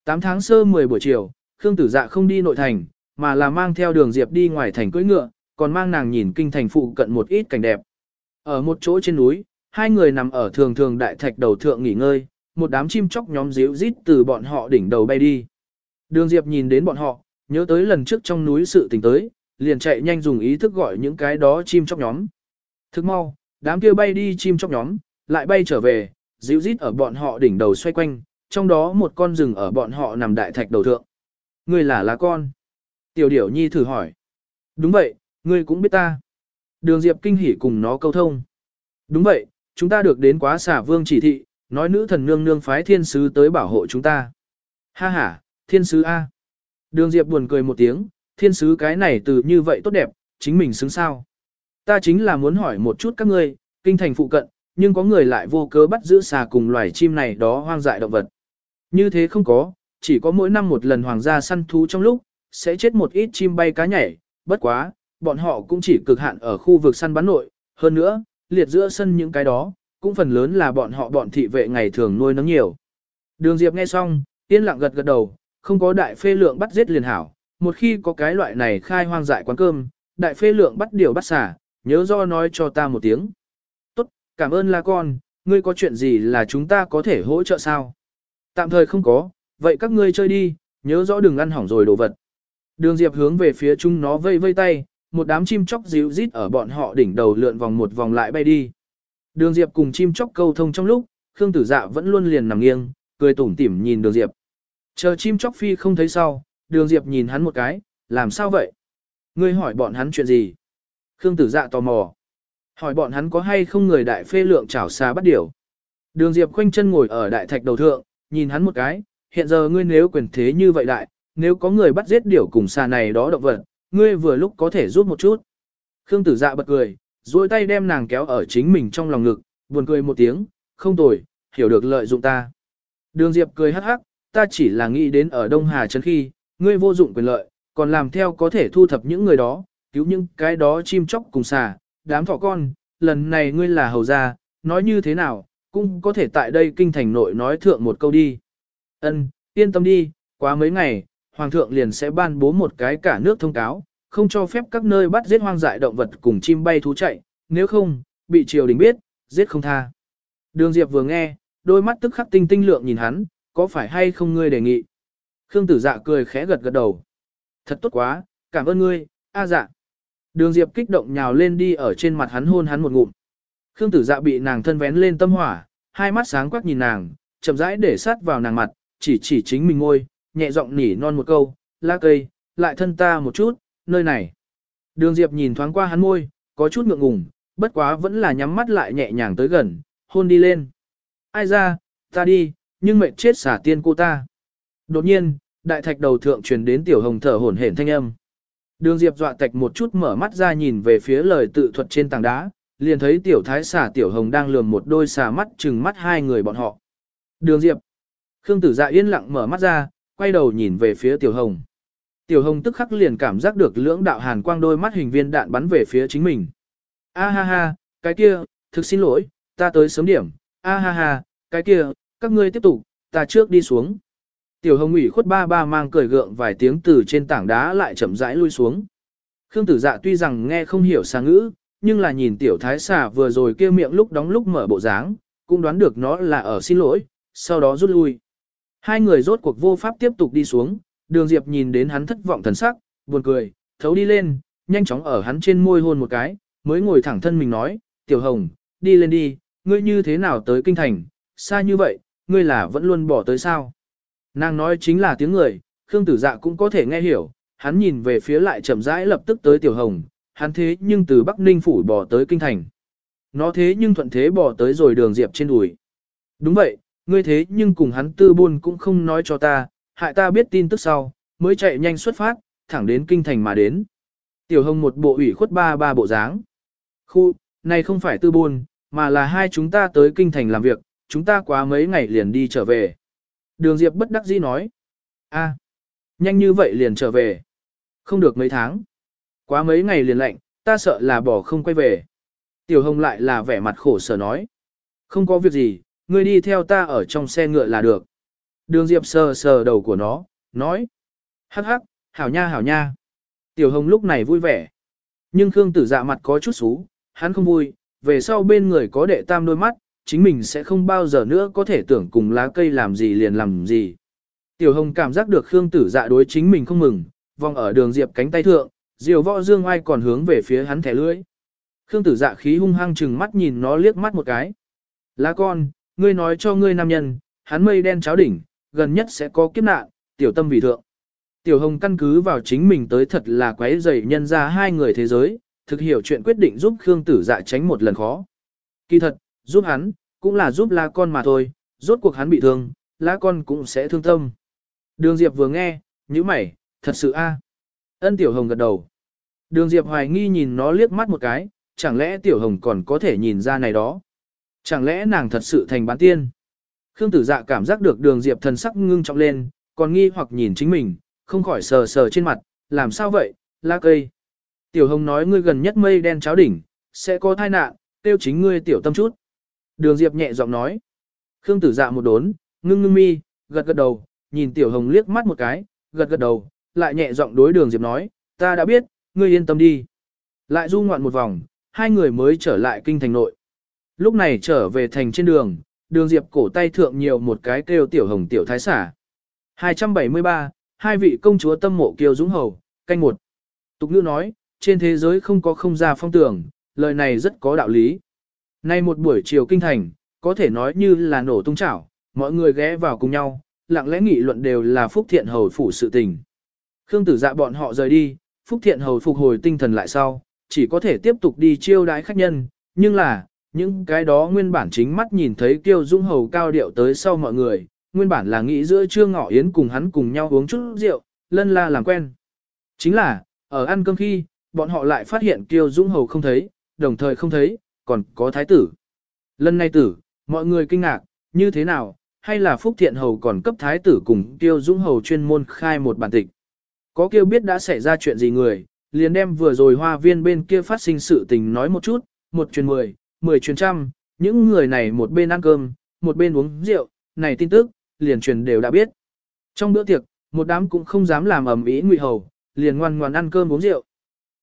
8 tháng sơ 10 buổi chiều, Khương Tử Dạ không đi nội thành, mà là mang theo đường Diệp đi ngoài thành cưỡi ngựa, còn mang nàng nhìn kinh thành phụ cận một ít cảnh đẹp. Ở một chỗ trên núi, hai người nằm ở thường thường đại thạch đầu thượng nghỉ ngơi, một đám chim chóc nhóm díu rít từ bọn họ đỉnh đầu bay đi. Đường Diệp nhìn đến bọn họ, nhớ tới lần trước trong núi sự tình tới, liền chạy nhanh dùng ý thức gọi những cái đó chim chóc nhóm. Thức mau, đám kia bay đi chim chóc nhóm, lại bay trở về, díu rít ở bọn họ đỉnh đầu xoay quanh, trong đó một con rừng ở bọn họ nằm đại thạch đầu thượng. Ngươi là lá con. Tiểu điểu nhi thử hỏi. Đúng vậy, ngươi cũng biết ta. Đường Diệp kinh hỉ cùng nó câu thông. Đúng vậy, chúng ta được đến quá xả vương chỉ thị, nói nữ thần nương nương phái thiên sứ tới bảo hộ chúng ta. Ha ha, thiên sứ A. Đường Diệp buồn cười một tiếng, thiên sứ cái này từ như vậy tốt đẹp, chính mình xứng sao. Ta chính là muốn hỏi một chút các ngươi, kinh thành phụ cận, nhưng có người lại vô cớ bắt giữ xà cùng loài chim này đó hoang dại động vật. Như thế không có, chỉ có mỗi năm một lần hoàng gia săn thú trong lúc, sẽ chết một ít chim bay cá nhảy, bất quá, bọn họ cũng chỉ cực hạn ở khu vực săn bắn nội, hơn nữa, liệt giữa sân những cái đó, cũng phần lớn là bọn họ bọn thị vệ ngày thường nuôi nấng nhiều. Đường Diệp nghe xong, yên lặng gật gật đầu, không có đại phê lượng bắt giết liền hảo, một khi có cái loại này khai hoang dại quán cơm, đại phê lượng bắt điều bắt xả, nhớ do nói cho ta một tiếng. Tốt, cảm ơn là con, ngươi có chuyện gì là chúng ta có thể hỗ trợ sao? Tạm thời không có, vậy các ngươi chơi đi, nhớ rõ đừng ăn hỏng rồi đồ vật. Đường Diệp hướng về phía chúng nó vây vây tay, một đám chim chóc díu rít ở bọn họ đỉnh đầu lượn vòng một vòng lại bay đi. Đường Diệp cùng chim chóc câu thông trong lúc, Khương Tử Dạ vẫn luôn liền nằm nghiêng, cười tủm tỉm nhìn Đường Diệp. Chờ chim chóc phi không thấy sau, Đường Diệp nhìn hắn một cái, làm sao vậy? Ngươi hỏi bọn hắn chuyện gì? Khương Tử Dạ tò mò. Hỏi bọn hắn có hay không người đại phê lượng chảo xa bắt điểu. Đường Diệp khoanh chân ngồi ở đại thạch đầu thượng, nhìn hắn một cái, hiện giờ ngươi nếu quyền thế như vậy đại, nếu có người bắt giết điểu cùng xa này đó động vật, ngươi vừa lúc có thể giúp một chút. Khương tử dạ bật cười, duỗi tay đem nàng kéo ở chính mình trong lòng ngực, buồn cười một tiếng, không tồi, hiểu được lợi dụng ta. Đường Diệp cười hắc hắc, ta chỉ là nghĩ đến ở Đông Hà Trấn khi, ngươi vô dụng quyền lợi, còn làm theo có thể thu thập những người đó, cứu những cái đó chim chóc cùng xà, đám thỏ con, lần này ngươi là hầu gia, nói như thế nào, cũng có thể tại đây kinh thành nội nói thượng một câu đi. Ân, yên tâm đi, quá mấy ngày, Hoàng thượng liền sẽ ban bố một cái cả nước thông cáo, không cho phép các nơi bắt giết hoang dại động vật cùng chim bay thú chạy, nếu không, bị triều đình biết, giết không tha. Đường Diệp vừa nghe, đôi mắt tức khắc tinh tinh lượng nhìn hắn, có phải hay không ngươi đề nghị? Khương tử dạ cười khẽ gật gật đầu. Thật tốt quá, cảm ơn ngươi, a dạ. Đường Diệp kích động nhào lên đi ở trên mặt hắn hôn hắn một ngụm. Khương tử dạ bị nàng thân vén lên tâm hỏa, hai mắt sáng quắc nhìn nàng, chậm rãi để sát vào nàng mặt, chỉ chỉ chính mình ngôi, nhẹ giọng nỉ non một câu, lá cây, lại thân ta một chút, nơi này. Đường Diệp nhìn thoáng qua hắn môi, có chút ngượng ngùng, bất quá vẫn là nhắm mắt lại nhẹ nhàng tới gần, hôn đi lên. Ai ra, ta đi, nhưng mệt chết xả tiên cô ta. Đột nhiên, đại thạch đầu thượng truyền đến tiểu hồng thở hổn hển thanh âm. Đường Diệp dọa tạch một chút mở mắt ra nhìn về phía lời tự thuật trên tảng đá, liền thấy tiểu thái xả tiểu hồng đang lườm một đôi xà mắt chừng mắt hai người bọn họ. Đường Diệp. Khương tử dạ yên lặng mở mắt ra, quay đầu nhìn về phía tiểu hồng. Tiểu hồng tức khắc liền cảm giác được lưỡng đạo hàn quang đôi mắt hình viên đạn bắn về phía chính mình. A ha ha, cái kia, thực xin lỗi, ta tới sớm điểm. A ha ha, cái kia, các ngươi tiếp tục, ta trước đi xuống. Tiểu hồng ủy khuất ba ba mang cười gượng vài tiếng từ trên tảng đá lại chậm rãi lui xuống. Khương tử dạ tuy rằng nghe không hiểu xa ngữ, nhưng là nhìn tiểu thái xà vừa rồi kia miệng lúc đóng lúc mở bộ dáng, cũng đoán được nó là ở xin lỗi, sau đó rút lui. Hai người rốt cuộc vô pháp tiếp tục đi xuống, đường Diệp nhìn đến hắn thất vọng thần sắc, buồn cười, thấu đi lên, nhanh chóng ở hắn trên môi hôn một cái, mới ngồi thẳng thân mình nói, tiểu hồng, đi lên đi, ngươi như thế nào tới kinh thành, xa như vậy, ngươi là vẫn luôn bỏ tới sao. Nàng nói chính là tiếng người, Khương tử dạ cũng có thể nghe hiểu, hắn nhìn về phía lại chậm rãi lập tức tới tiểu hồng, hắn thế nhưng từ Bắc Ninh phủ bỏ tới kinh thành. Nó thế nhưng thuận thế bỏ tới rồi đường Diệp trên đùi. Đúng vậy, ngươi thế nhưng cùng hắn tư buôn cũng không nói cho ta, hại ta biết tin tức sau, mới chạy nhanh xuất phát, thẳng đến kinh thành mà đến. Tiểu hồng một bộ ủy khuất ba ba bộ dáng. Khu, này không phải tư buôn, mà là hai chúng ta tới kinh thành làm việc, chúng ta quá mấy ngày liền đi trở về. Đường Diệp bất đắc dĩ nói. a nhanh như vậy liền trở về. Không được mấy tháng. Quá mấy ngày liền lạnh, ta sợ là bỏ không quay về. Tiểu Hồng lại là vẻ mặt khổ sở nói. Không có việc gì, ngươi đi theo ta ở trong xe ngựa là được. Đường Diệp sờ sờ đầu của nó, nói. Hắc hắc, hảo nha hảo nha. Tiểu Hồng lúc này vui vẻ. Nhưng Khương Tử dạ mặt có chút xú, hắn không vui, về sau bên người có đệ tam đôi mắt, chính mình sẽ không bao giờ nữa có thể tưởng cùng lá cây làm gì liền làm gì. Tiểu Hồng cảm giác được Khương Tử dạ đối chính mình không mừng, vòng ở đường Diệp cánh tay thượng, diều võ dương ai còn hướng về phía hắn thẻ lưỡi. Khương Tử dạ khí hung hăng chừng mắt nhìn nó liếc mắt một cái. Lá con, ngươi nói cho ngươi nam nhân, hắn mây đen cháo đỉnh, gần nhất sẽ có kiếp nạn, tiểu tâm vì thượng. Tiểu Hồng căn cứ vào chính mình tới thật là quấy rầy nhân ra hai người thế giới, thực hiểu chuyện quyết định giúp Khương Tử Dạ tránh một lần khó. Kỳ thật, giúp hắn, cũng là giúp La Con mà thôi, rốt cuộc hắn bị thương, La Con cũng sẽ thương tâm. Đường Diệp vừa nghe, như mày, thật sự a. Ân Tiểu Hồng gật đầu. Đường Diệp hoài nghi nhìn nó liếc mắt một cái, chẳng lẽ Tiểu Hồng còn có thể nhìn ra này đó. Chẳng lẽ nàng thật sự thành bán tiên. Khương Tử Dạ cảm giác được đường Diệp thần sắc ngưng trọng lên, còn nghi hoặc nhìn chính mình, không khỏi sờ sờ trên mặt, làm sao vậy, la cây. Tiểu Hồng nói ngươi gần nhất mây đen cháo đỉnh, sẽ có tai nạn, tiêu chính ngươi tiểu tâm chút. Đường Diệp nhẹ giọng nói. Khương tử dạ một đốn, ngưng ngưng mi, gật gật đầu, nhìn Tiểu Hồng liếc mắt một cái, gật gật đầu, lại nhẹ giọng đối đường Diệp nói, ta đã biết, ngươi yên tâm đi. Lại du ngoạn một vòng, hai người mới trở lại kinh thành nội. Lúc này trở về thành trên đường, đường Diệp cổ tay thượng nhiều một cái kêu Tiểu Hồng Tiểu Thái xả. 273, hai vị công chúa tâm mộ kiều dũng hầu, canh một. Tục ngữ nói, trên thế giới không có không gia phong tưởng, lời này rất có đạo lý. Nay một buổi chiều kinh thành, có thể nói như là nổ tung chảo, mọi người ghé vào cùng nhau, lặng lẽ nghị luận đều là Phúc Thiện Hầu phủ sự tình. Khương tử dạ bọn họ rời đi, Phúc Thiện Hầu phục hồi tinh thần lại sau, chỉ có thể tiếp tục đi chiêu đái khách nhân, nhưng là, những cái đó nguyên bản chính mắt nhìn thấy kiêu dung hầu cao điệu tới sau mọi người, nguyên bản là nghĩ giữa trưa ngọ yến cùng hắn cùng nhau uống chút rượu, lân la làm quen. Chính là, ở ăn cơm khi, bọn họ lại phát hiện Kiêu Dung Hầu không thấy, đồng thời không thấy, còn có thái tử. Lần này tử, mọi người kinh ngạc, như thế nào, hay là Phúc Thiện Hầu còn cấp thái tử cùng Kiêu Dung Hầu chuyên môn khai một bản tịch. Có kêu biết đã xảy ra chuyện gì người, liền đem vừa rồi hoa viên bên kia phát sinh sự tình nói một chút, một truyền mười, mười truyền trăm, những người này một bên ăn cơm, một bên uống rượu, này tin tức, liền truyền đều đã biết. Trong bữa tiệc, một đám cũng không dám làm ầm ĩ ngụy hầu, liền ngoan ngoan ăn cơm uống rượu.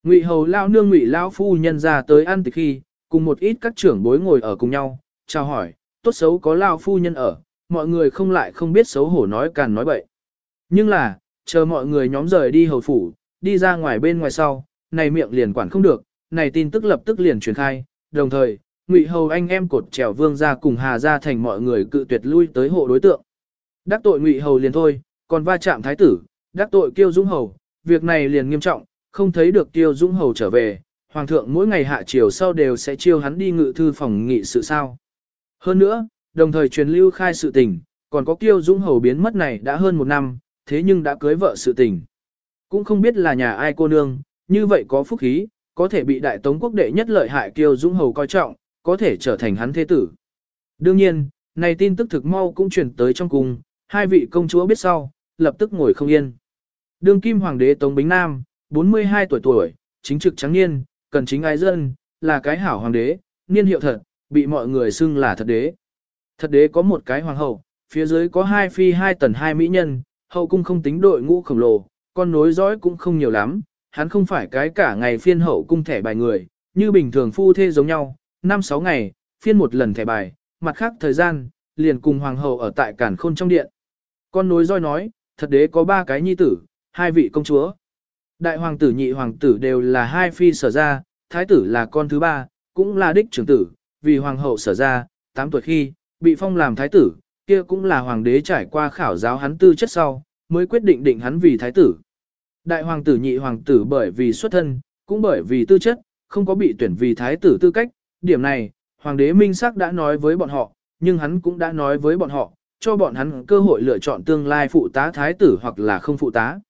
Ngụy hầu lao nương ngụy lao phu nhân ra tới ăn từ khi, cùng một ít các trưởng bối ngồi ở cùng nhau, chào hỏi, tốt xấu có lao phu nhân ở, mọi người không lại không biết xấu hổ nói càn nói bậy. Nhưng là, chờ mọi người nhóm rời đi hầu phủ, đi ra ngoài bên ngoài sau, này miệng liền quản không được, này tin tức lập tức liền truyền khai, đồng thời, ngụy hầu anh em cột trèo vương ra cùng hà ra thành mọi người cự tuyệt lui tới hộ đối tượng. Đắc tội ngụy hầu liền thôi, còn va chạm thái tử, đắc tội kiêu dũng hầu, việc này liền nghiêm trọng, không thấy được kiêu dũng hầu trở về, hoàng thượng mỗi ngày hạ chiều sau đều sẽ chiêu hắn đi ngự thư phòng nghị sự sao. Hơn nữa, đồng thời truyền lưu khai sự tình, còn có kiêu dũng hầu biến mất này đã hơn một năm, thế nhưng đã cưới vợ sự tình. Cũng không biết là nhà ai cô nương, như vậy có phúc khí, có thể bị đại tống quốc đệ nhất lợi hại kiêu dũng hầu coi trọng, có thể trở thành hắn thế tử. Đương nhiên, này tin tức thực mau cũng truyền tới trong cung, hai vị công chúa biết sau, lập tức ngồi không yên. Đương kim hoàng đế Tống Bính Nam, 42 tuổi tuổi, chính trực trắng niên, cần chính ai dân, là cái hảo hoàng đế, niên hiệu thật, bị mọi người xưng là thật đế. Thật đế có một cái hoàng hậu, phía dưới có hai phi hai tần hai mỹ nhân, hậu cung không tính đội ngũ khổng lồ, con nối dõi cũng không nhiều lắm, hắn không phải cái cả ngày phiên hậu cung thẻ bài người, như bình thường phu thê giống nhau, năm sáu ngày, phiên một lần thẻ bài, mặt khác thời gian, liền cùng hoàng hậu ở tại cản khôn trong điện. Con nối roi nói, thật đế có ba cái nhi tử, hai vị công chúa. Đại hoàng tử nhị hoàng tử đều là hai phi sở ra, thái tử là con thứ ba, cũng là đích trưởng tử, vì hoàng hậu sở ra, 8 tuổi khi, bị phong làm thái tử, kia cũng là hoàng đế trải qua khảo giáo hắn tư chất sau, mới quyết định định hắn vì thái tử. Đại hoàng tử nhị hoàng tử bởi vì xuất thân, cũng bởi vì tư chất, không có bị tuyển vì thái tử tư cách, điểm này, hoàng đế minh sắc đã nói với bọn họ, nhưng hắn cũng đã nói với bọn họ, cho bọn hắn cơ hội lựa chọn tương lai phụ tá thái tử hoặc là không phụ tá.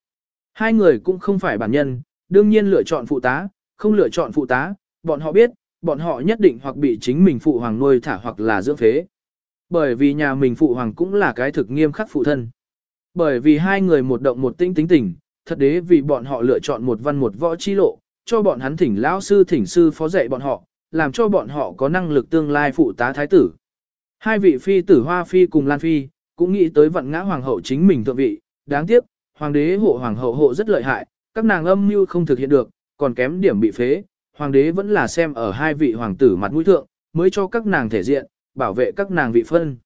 Hai người cũng không phải bản nhân, đương nhiên lựa chọn phụ tá, không lựa chọn phụ tá, bọn họ biết, bọn họ nhất định hoặc bị chính mình phụ hoàng nuôi thả hoặc là dưỡng phế. Bởi vì nhà mình phụ hoàng cũng là cái thực nghiêm khắc phụ thân. Bởi vì hai người một động một tinh tính tình, thật đế vì bọn họ lựa chọn một văn một võ chi lộ, cho bọn hắn thỉnh lão sư thỉnh sư phó dạy bọn họ, làm cho bọn họ có năng lực tương lai phụ tá thái tử. Hai vị phi tử Hoa Phi cùng Lan Phi, cũng nghĩ tới vận ngã hoàng hậu chính mình thượng vị, đáng tiếc, hoàng đế hộ hoàng hậu hộ rất lợi hại, các nàng âm mưu không thực hiện được, còn kém điểm bị phế, hoàng đế vẫn là xem ở hai vị hoàng tử mặt mũi thượng, mới cho các nàng thể diện, bảo vệ các nàng vị phân.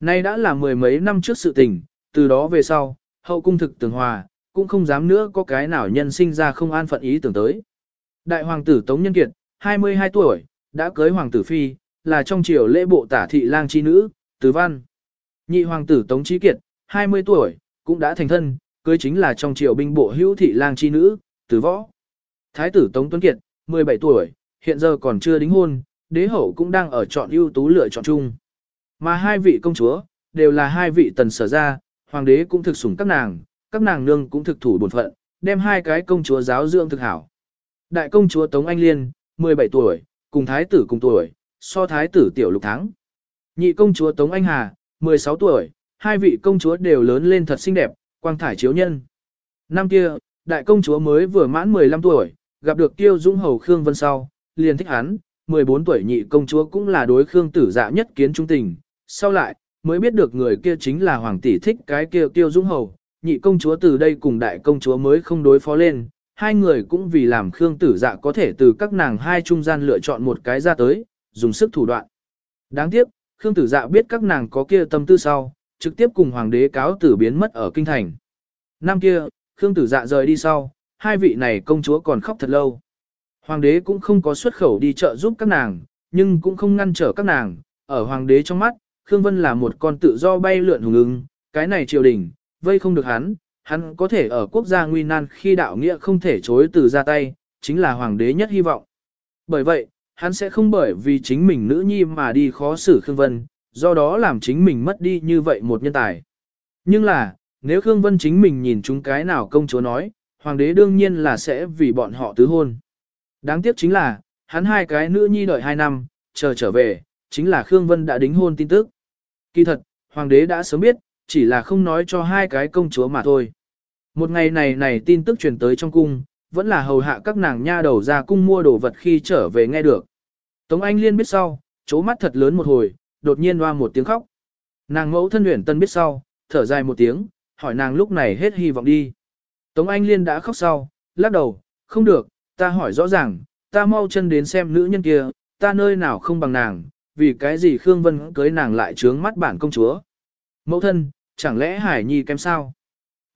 Nay đã là mười mấy năm trước sự tình, từ đó về sau, hậu cung thực tường hòa, cũng không dám nữa có cái nào nhân sinh ra không an phận ý tưởng tới. Đại hoàng tử Tống Nhân Kiệt, 22 tuổi, đã cưới hoàng tử phi, là trong triều lễ bộ tả thị lang chi nữ, Từ văn. Nhị hoàng tử Tống Chí Kiệt, 20 tuổi, cũng đã thành thân, cưới chính là trong triều binh bộ hữu thị lang chi nữ, Từ võ. Thái tử Tống Tuấn Kiệt, 17 tuổi, hiện giờ còn chưa đính hôn, đế hậu cũng đang ở chọn ưu tú lựa chọn chung. Mà hai vị công chúa, đều là hai vị tần sở gia, hoàng đế cũng thực sủng các nàng, các nàng nương cũng thực thủ bổn phận, đem hai cái công chúa giáo dưỡng thực hảo. Đại công chúa Tống Anh Liên, 17 tuổi, cùng thái tử cùng tuổi, so thái tử tiểu lục tháng. Nhị công chúa Tống Anh Hà, 16 tuổi, hai vị công chúa đều lớn lên thật xinh đẹp, quang thải chiếu nhân. Năm kia, đại công chúa mới vừa mãn 15 tuổi, gặp được tiêu dũng hầu Khương Vân sau, liền thích hắn, 14 tuổi nhị công chúa cũng là đối Khương tử dạ nhất kiến trung tình. Sau lại, mới biết được người kia chính là hoàng tỷ thích cái kia tiêu dũng hầu, nhị công chúa từ đây cùng đại công chúa mới không đối phó lên, hai người cũng vì làm Khương tử dạ có thể từ các nàng hai trung gian lựa chọn một cái ra tới, dùng sức thủ đoạn. Đáng tiếc, Khương tử dạ biết các nàng có kia tâm tư sau, trực tiếp cùng hoàng đế cáo tử biến mất ở kinh thành. Năm kia, Khương tử dạ rời đi sau, hai vị này công chúa còn khóc thật lâu. Hoàng đế cũng không có xuất khẩu đi chợ giúp các nàng, nhưng cũng không ngăn trở các nàng, ở hoàng đế trong mắt, Khương Vân là một con tự do bay lượn hùng ứng, cái này triều đình, vây không được hắn, hắn có thể ở quốc gia nguy nan khi đạo nghĩa không thể chối từ ra tay, chính là hoàng đế nhất hy vọng. Bởi vậy, hắn sẽ không bởi vì chính mình nữ nhi mà đi khó xử Khương Vân, do đó làm chính mình mất đi như vậy một nhân tài. Nhưng là, nếu Khương Vân chính mình nhìn chúng cái nào công chúa nói, hoàng đế đương nhiên là sẽ vì bọn họ tứ hôn. Đáng tiếc chính là, hắn hai cái nữ nhi đợi hai năm, chờ trở về, chính là Khương Vân đã đính hôn tin tức. Kỳ thật, hoàng đế đã sớm biết, chỉ là không nói cho hai cái công chúa mà thôi. Một ngày này này tin tức truyền tới trong cung, vẫn là hầu hạ các nàng nha đầu ra cung mua đồ vật khi trở về nghe được. Tống Anh Liên biết sau, chố mắt thật lớn một hồi, đột nhiên hoa một tiếng khóc. Nàng mẫu thân luyện tân biết sau, thở dài một tiếng, hỏi nàng lúc này hết hy vọng đi. Tống Anh Liên đã khóc sau, lắc đầu, không được, ta hỏi rõ ràng, ta mau chân đến xem nữ nhân kia, ta nơi nào không bằng nàng, vì cái gì Khương Vân cưới nàng lại trướng mắt bản công chúa. Mẫu thân, chẳng lẽ Hải Nhi kém sao?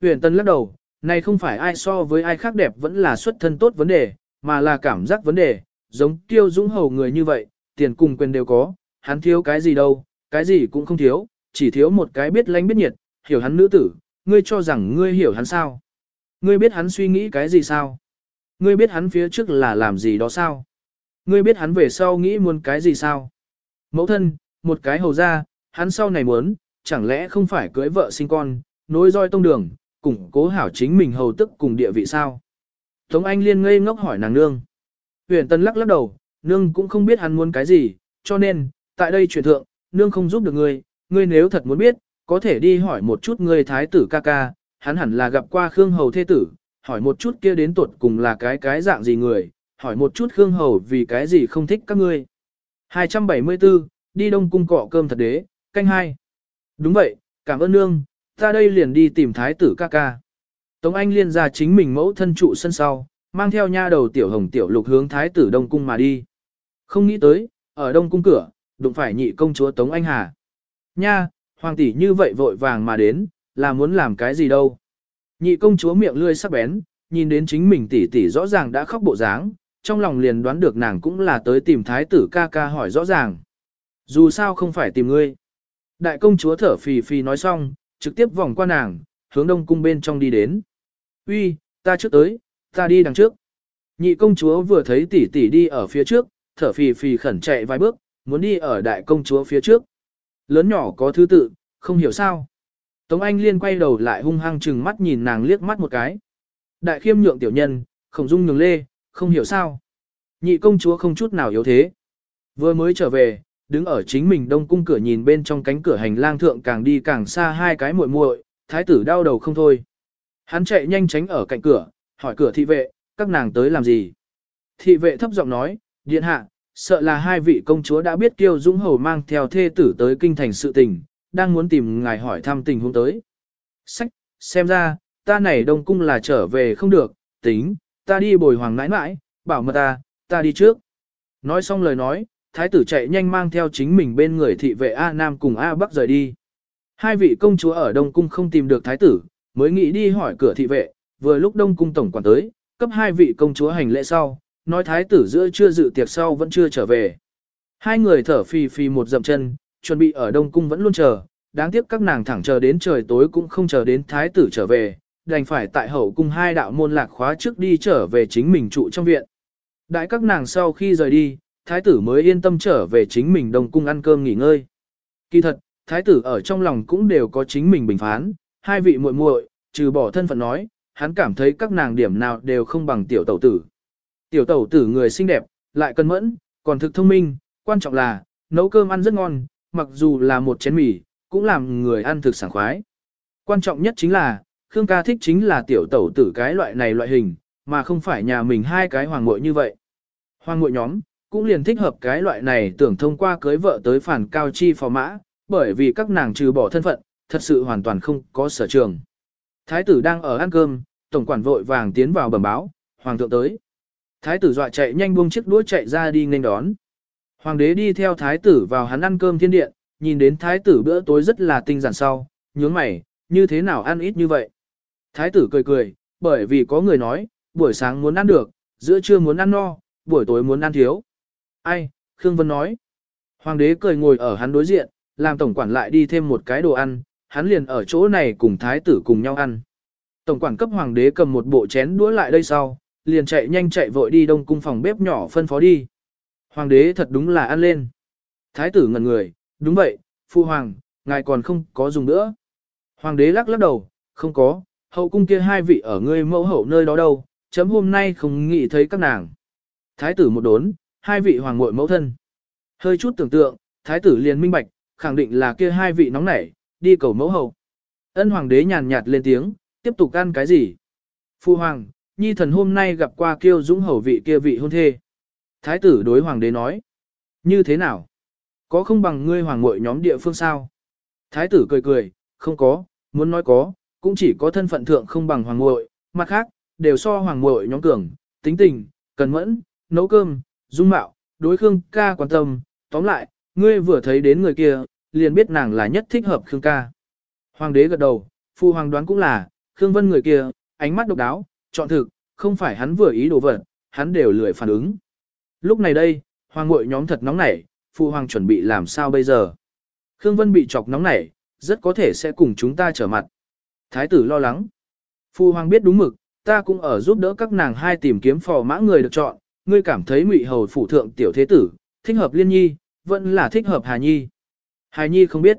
Huyền Tân lắc đầu, này không phải ai so với ai khác đẹp vẫn là xuất thân tốt vấn đề, mà là cảm giác vấn đề, giống tiêu dũng hầu người như vậy, tiền cùng quyền đều có, hắn thiếu cái gì đâu, cái gì cũng không thiếu, chỉ thiếu một cái biết lánh biết nhiệt, hiểu hắn nữ tử, ngươi cho rằng ngươi hiểu hắn sao? Ngươi biết hắn suy nghĩ cái gì sao? Ngươi biết hắn phía trước là làm gì đó sao? Ngươi biết hắn về sau nghĩ muốn cái gì sao? Mẫu thân, một cái hầu ra, hắn sau này muốn, chẳng lẽ không phải cưới vợ sinh con, nối roi tông đường, củng cố hảo chính mình hầu tức cùng địa vị sao? Tống Anh liên ngây ngốc hỏi nàng nương. Huyền Tân lắc lắc đầu, nương cũng không biết hắn muốn cái gì, cho nên, tại đây truyền thượng, nương không giúp được ngươi, ngươi nếu thật muốn biết, có thể đi hỏi một chút ngươi thái tử ca ca, hắn hẳn là gặp qua Khương Hầu thế tử, hỏi một chút kia đến tuột cùng là cái cái dạng gì người, hỏi một chút Khương Hầu vì cái gì không thích các ngươi. 274, đi đông cung cọ cơm thật đế, canh hai. Đúng vậy, cảm ơn nương, ta đây liền đi tìm thái tử ca ca. Tống Anh liên ra chính mình mẫu thân trụ sân sau, mang theo nha đầu tiểu hồng tiểu lục hướng thái tử đông cung mà đi. Không nghĩ tới, ở đông cung cửa, đụng phải nhị công chúa Tống Anh Hà. Nha, hoàng tỷ như vậy vội vàng mà đến, là muốn làm cái gì đâu. Nhị công chúa miệng lươi sắc bén, nhìn đến chính mình tỷ tỷ rõ ràng đã khóc bộ dáng, trong lòng liền đoán được nàng cũng là tới tìm thái tử ca ca hỏi rõ ràng. Dù sao không phải tìm ngươi. Đại công chúa thở phì phì nói xong, trực tiếp vòng qua nàng, hướng đông cung bên trong đi đến. Uy, ta trước tới, ta đi đằng trước. Nhị công chúa vừa thấy tỷ tỷ đi ở phía trước, thở phì phì khẩn chạy vài bước, muốn đi ở đại công chúa phía trước. Lớn nhỏ có thứ tự, Không hiểu sao. Tống Anh Liên quay đầu lại hung hăng chừng mắt nhìn nàng liếc mắt một cái. Đại khiêm nhượng tiểu nhân, khổng dung nhường lê, không hiểu sao. Nhị công chúa không chút nào yếu thế. Vừa mới trở về, đứng ở chính mình đông cung cửa nhìn bên trong cánh cửa hành lang thượng càng đi càng xa hai cái muội muội, thái tử đau đầu không thôi. Hắn chạy nhanh tránh ở cạnh cửa, hỏi cửa thị vệ, các nàng tới làm gì? Thị vệ thấp giọng nói, điện hạ, sợ là hai vị công chúa đã biết Kiêu Dũng Hầu mang theo thê tử tới kinh thành sự tình, đang muốn tìm ngài hỏi thăm tình huống tới. Sách, xem ra, ta này đông cung là trở về không được, tính, ta đi bồi hoàng nãi nãi, bảo mật ta, ta đi trước. Nói xong lời nói, thái tử chạy nhanh mang theo chính mình bên người thị vệ A Nam cùng A Bắc rời đi. Hai vị công chúa ở Đông Cung không tìm được thái tử, mới nghĩ đi hỏi cửa thị vệ, vừa lúc Đông Cung tổng quản tới, cấp hai vị công chúa hành lễ sau, nói thái tử giữa chưa dự tiệc sau vẫn chưa trở về. Hai người thở phì phì một dậm chân, chuẩn bị ở Đông Cung vẫn luôn chờ, đáng tiếc các nàng thẳng chờ đến trời tối cũng không chờ đến thái tử trở về, đành phải tại hậu cung hai đạo môn lạc khóa trước đi trở về chính mình trụ trong viện. Đại các nàng sau khi rời đi, thái tử mới yên tâm trở về chính mình Đông Cung ăn cơm nghỉ ngơi. Kỳ thật, thái tử ở trong lòng cũng đều có chính mình bình phán, hai vị muội muội, trừ bỏ thân phận nói, hắn cảm thấy các nàng điểm nào đều không bằng tiểu tẩu tử. Tiểu tẩu tử người xinh đẹp, lại cân mẫn, còn thực thông minh, quan trọng là, nấu cơm ăn rất ngon, mặc dù là một chén mì, cũng làm người ăn thực sảng khoái. Quan trọng nhất chính là, Khương ca thích chính là tiểu tẩu tử cái loại này loại hình, mà không phải nhà mình hai cái hoàng muội như vậy. Hoàng muội nhóm, cũng liền thích hợp cái loại này tưởng thông qua cưới vợ tới phản cao chi phò mã, bởi vì các nàng trừ bỏ thân phận, thật sự hoàn toàn không có sở trường. Thái tử đang ở ăn cơm, tổng quản vội vàng tiến vào bẩm báo, hoàng thượng tới. Thái tử dọa chạy nhanh buông chiếc đũa chạy ra đi nghênh đón. Hoàng đế đi theo thái tử vào hắn ăn cơm thiên điện, nhìn đến thái tử bữa tối rất là tinh giản sau, nhướng mày, như thế nào ăn ít như vậy. Thái tử cười cười, bởi vì có người nói, buổi sáng muốn ăn được, giữa trưa muốn ăn no, buổi tối muốn ăn thiếu. Ai, Khương Vân nói. Hoàng đế cười ngồi ở hắn đối diện, làm tổng quản lại đi thêm một cái đồ ăn, hắn liền ở chỗ này cùng thái tử cùng nhau ăn. Tổng quản cấp hoàng đế cầm một bộ chén đũa lại đây sau, liền chạy nhanh chạy vội đi đông cung phòng bếp nhỏ phân phó đi. Hoàng đế thật đúng là ăn lên. Thái tử ngẩn người, đúng vậy, phu hoàng, ngài còn không có dùng nữa. Hoàng đế lắc lắc đầu, không có, hậu cung kia hai vị ở ngươi mẫu hậu nơi đó đâu, chấm hôm nay không nghĩ thấy các nàng. Thái tử một đốn, hai vị hoàng muội mẫu thân. Hơi chút tưởng tượng, thái tử liền minh bạch, khẳng định là kia hai vị nóng nảy, đi cầu mẫu hậu. Ân hoàng đế nhàn nhạt lên tiếng, tiếp tục ăn cái gì? Phu hoàng, nhi thần hôm nay gặp qua kiêu dũng hầu vị kia vị hôn thê. Thái tử đối hoàng đế nói. Như thế nào? Có không bằng ngươi hoàng muội nhóm địa phương sao? Thái tử cười cười, không có, muốn nói có, cũng chỉ có thân phận thượng không bằng hoàng muội, mặt khác, đều so hoàng muội nhóm cường, tính tình, cần mẫn, nấu cơm, dung mạo, đối Khương ca quan tâm, tóm lại, ngươi vừa thấy đến người kia, liền biết nàng là nhất thích hợp Khương ca. Hoàng đế gật đầu, phu hoàng đoán cũng là, Khương Vân người kia, ánh mắt độc đáo, chọn thực, không phải hắn vừa ý đồ vật, hắn đều lười phản ứng. Lúc này đây, hoàng ngội nhóm thật nóng nảy, phu hoàng chuẩn bị làm sao bây giờ. Khương Vân bị chọc nóng nảy, rất có thể sẽ cùng chúng ta trở mặt. Thái tử lo lắng. Phu hoàng biết đúng mực, ta cũng ở giúp đỡ các nàng hai tìm kiếm phò mã người được chọn, ngươi cảm thấy ngụy hầu phụ thượng tiểu thế tử, thích hợp liên nhi, vẫn là thích hợp hà nhi. Hà nhi không biết.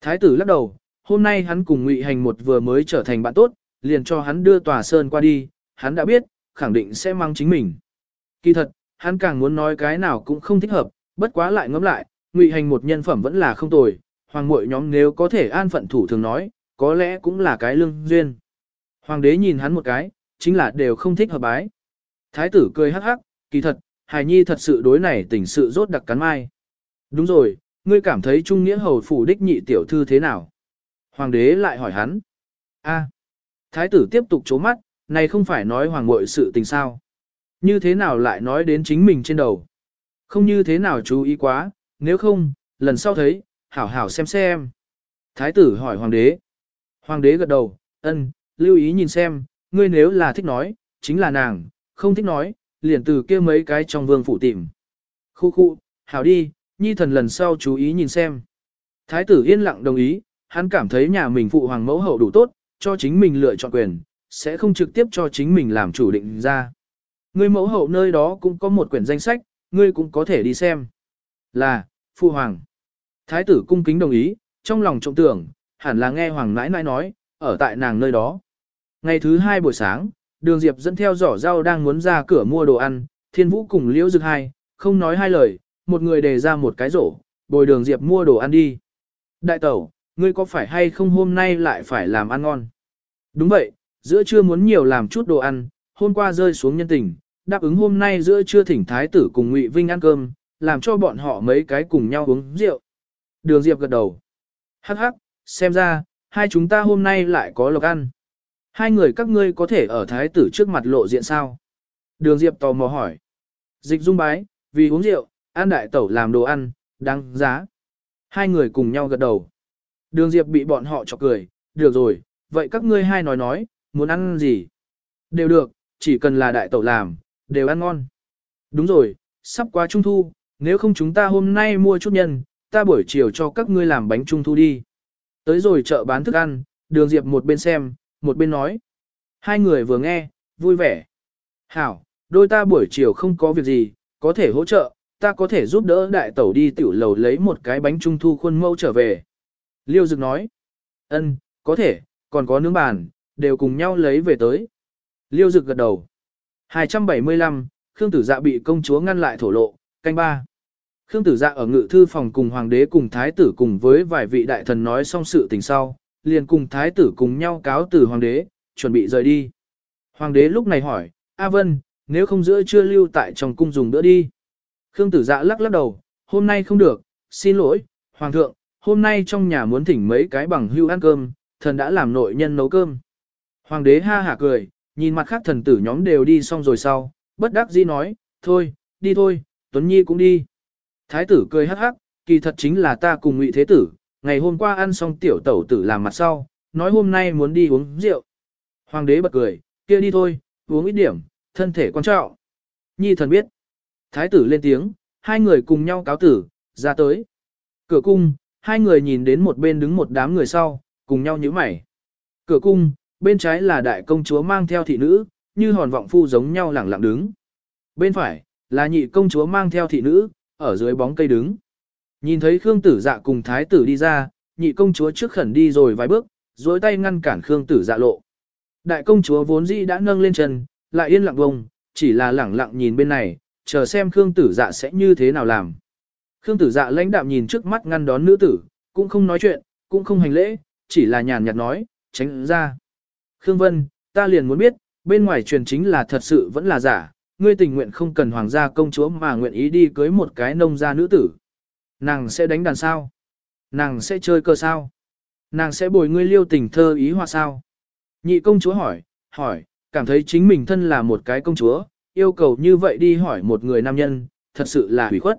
Thái tử lắc đầu, hôm nay hắn cùng ngụy hành một vừa mới trở thành bạn tốt, liền cho hắn đưa tòa sơn qua đi, hắn đã biết, khẳng định sẽ mang chính mình. Kỳ thật, hắn càng muốn nói cái nào cũng không thích hợp, bất quá lại ngẫm lại, ngụy hành một nhân phẩm vẫn là không tồi, hoàng muội nhóm nếu có thể an phận thủ thường nói, có lẽ cũng là cái lương duyên. Hoàng đế nhìn hắn một cái, chính là đều không thích hợp bái. Thái tử cười hắc hắc, kỳ thật, hài nhi thật sự đối này tình sự rốt đặc cắn mai. Đúng rồi, ngươi cảm thấy trung nghĩa hầu phủ đích nhị tiểu thư thế nào? Hoàng đế lại hỏi hắn. A. Thái tử tiếp tục chố mắt, này không phải nói hoàng muội sự tình sao. Như thế nào lại nói đến chính mình trên đầu. Không như thế nào chú ý quá, nếu không, lần sau thấy, hảo hảo xem xem. Thái tử hỏi hoàng đế. Hoàng đế gật đầu, ân, lưu ý nhìn xem, ngươi nếu là thích nói, chính là nàng, không thích nói, liền từ kia mấy cái trong vương phủ tìm. Khu khu, hảo đi, nhi thần lần sau chú ý nhìn xem. Thái tử yên lặng đồng ý, hắn cảm thấy nhà mình phụ hoàng mẫu hậu đủ tốt, cho chính mình lựa chọn quyền, sẽ không trực tiếp cho chính mình làm chủ định ra. người mẫu hậu nơi đó cũng có một quyển danh sách, ngươi cũng có thể đi xem. Là, phụ hoàng. Thái tử cung kính đồng ý, trong lòng trọng tưởng, hẳn là nghe Hoàng nãi nãi nói, ở tại nàng nơi đó. Ngày thứ hai buổi sáng, đường Diệp dẫn theo giỏ rau đang muốn ra cửa mua đồ ăn, thiên vũ cùng liễu dực hai, không nói hai lời, một người đề ra một cái rổ, bồi đường Diệp mua đồ ăn đi. Đại tẩu, ngươi có phải hay không hôm nay lại phải làm ăn ngon? Đúng vậy, giữa trưa muốn nhiều làm chút đồ ăn, hôm qua rơi xuống nhân tình, đáp ứng hôm nay giữa trưa thỉnh thái tử cùng Ngụy Vinh ăn cơm, làm cho bọn họ mấy cái cùng nhau uống rượu. Đường Diệp gật đầu. Hắc hắc, xem ra, hai chúng ta hôm nay lại có lộc ăn. Hai người các ngươi có thể ở thái tử trước mặt lộ diện sao? Đường Diệp tò mò hỏi. Dịch dung bái, vì uống rượu, ăn đại tẩu làm đồ ăn, đáng giá. Hai người cùng nhau gật đầu. Đường Diệp bị bọn họ chọc cười, được rồi, vậy các ngươi hai nói nói, muốn ăn gì? Đều được, chỉ cần là đại tẩu làm, đều ăn ngon. Đúng rồi, sắp qua trung thu, nếu không chúng ta hôm nay mua chút nhân, ta buổi chiều cho các ngươi làm bánh trung thu đi. Tới rồi chợ bán thức ăn, đường Diệp một bên xem, một bên nói. Hai người vừa nghe, vui vẻ. Hảo, đôi ta buổi chiều không có việc gì, có thể hỗ trợ, ta có thể giúp đỡ đại tẩu đi tiểu lầu lấy một cái bánh trung thu khuôn mẫu trở về. Liêu Dực nói. Ân, có thể, còn có nướng bàn, đều cùng nhau lấy về tới. Liêu Dực gật đầu. 275, Khương Tử Dạ bị công chúa ngăn lại thổ lộ, canh ba. Khương Tử Dạ ở ngự thư phòng cùng hoàng đế cùng thái tử cùng với vài vị đại thần nói xong sự tình sau, liền cùng thái tử cùng nhau cáo từ hoàng đế, chuẩn bị rời đi. Hoàng đế lúc này hỏi, A Vân, nếu không giữa chưa lưu tại trong cung dùng bữa đi. Khương Tử Dạ lắc lắc đầu, hôm nay không được, xin lỗi, hoàng thượng, hôm nay trong nhà muốn thỉnh mấy cái bằng hưu ăn cơm, thần đã làm nội nhân nấu cơm. Hoàng đế ha hả cười, nhìn mặt khác thần tử nhóm đều đi xong rồi sau, bất đắc dĩ nói, thôi, đi thôi, Tuấn Nhi cũng đi. Thái tử cười hắc hắc, kỳ thật chính là ta cùng ngụy thế tử, ngày hôm qua ăn xong tiểu tẩu tử làm mặt sau, nói hôm nay muốn đi uống rượu. Hoàng đế bật cười, kia đi thôi, uống ít điểm, thân thể quan trọng. Nhi thần biết. Thái tử lên tiếng, hai người cùng nhau cáo tử, ra tới. Cửa cung, hai người nhìn đến một bên đứng một đám người sau, cùng nhau nhíu mày. Cửa cung, bên trái là đại công chúa mang theo thị nữ, như hòn vọng phu giống nhau lẳng lặng đứng. Bên phải, là nhị công chúa mang theo thị nữ, ở dưới bóng cây đứng. Nhìn thấy Khương tử dạ cùng thái tử đi ra, nhị công chúa trước khẩn đi rồi vài bước, dối tay ngăn cản Khương tử dạ lộ. Đại công chúa vốn dĩ đã nâng lên chân, lại yên lặng bông, chỉ là lẳng lặng nhìn bên này, chờ xem Khương tử dạ sẽ như thế nào làm. Khương tử dạ lãnh đạm nhìn trước mắt ngăn đón nữ tử, cũng không nói chuyện, cũng không hành lễ, chỉ là nhàn nhạt nói, tránh ra. Khương Vân, ta liền muốn biết, bên ngoài truyền chính là thật sự vẫn là giả, ngươi tình nguyện không cần hoàng gia công chúa mà nguyện ý đi cưới một cái nông gia nữ tử. Nàng sẽ đánh đàn sao? Nàng sẽ chơi cơ sao? Nàng sẽ bồi ngươi liêu tình thơ ý hoa sao? Nhị công chúa hỏi, hỏi, cảm thấy chính mình thân là một cái công chúa, yêu cầu như vậy đi hỏi một người nam nhân, thật sự là hủy khuất.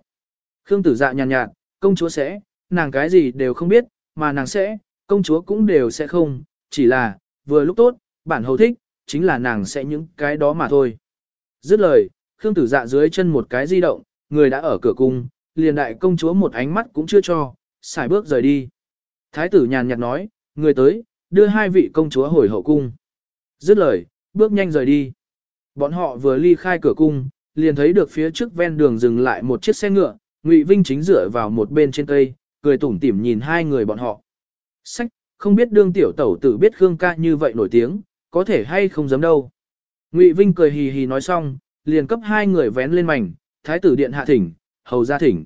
Khương tử dạ nhàn nhạt, công chúa sẽ, nàng cái gì đều không biết, mà nàng sẽ, công chúa cũng đều sẽ không, chỉ là, vừa lúc tốt, bản hầu thích, chính là nàng sẽ những cái đó mà thôi. Dứt lời, Khương tử dạ dưới chân một cái di động, người đã ở cửa cung, liền đại công chúa một ánh mắt cũng chưa cho, xài bước rời đi. Thái tử nhàn nhạt nói, người tới, đưa hai vị công chúa hồi hậu cung. Dứt lời, bước nhanh rời đi. Bọn họ vừa ly khai cửa cung, liền thấy được phía trước ven đường dừng lại một chiếc xe ngựa, Ngụy Vinh chính dựa vào một bên trên cây, cười tủm tỉm nhìn hai người bọn họ. Sách, không biết đương tiểu tẩu tử biết Khương ca như vậy nổi tiếng, có thể hay không dám đâu. Ngụy Vinh cười hì hì nói xong, liền cấp hai người vén lên mảnh, thái tử điện hạ thỉnh, hầu ra thỉnh.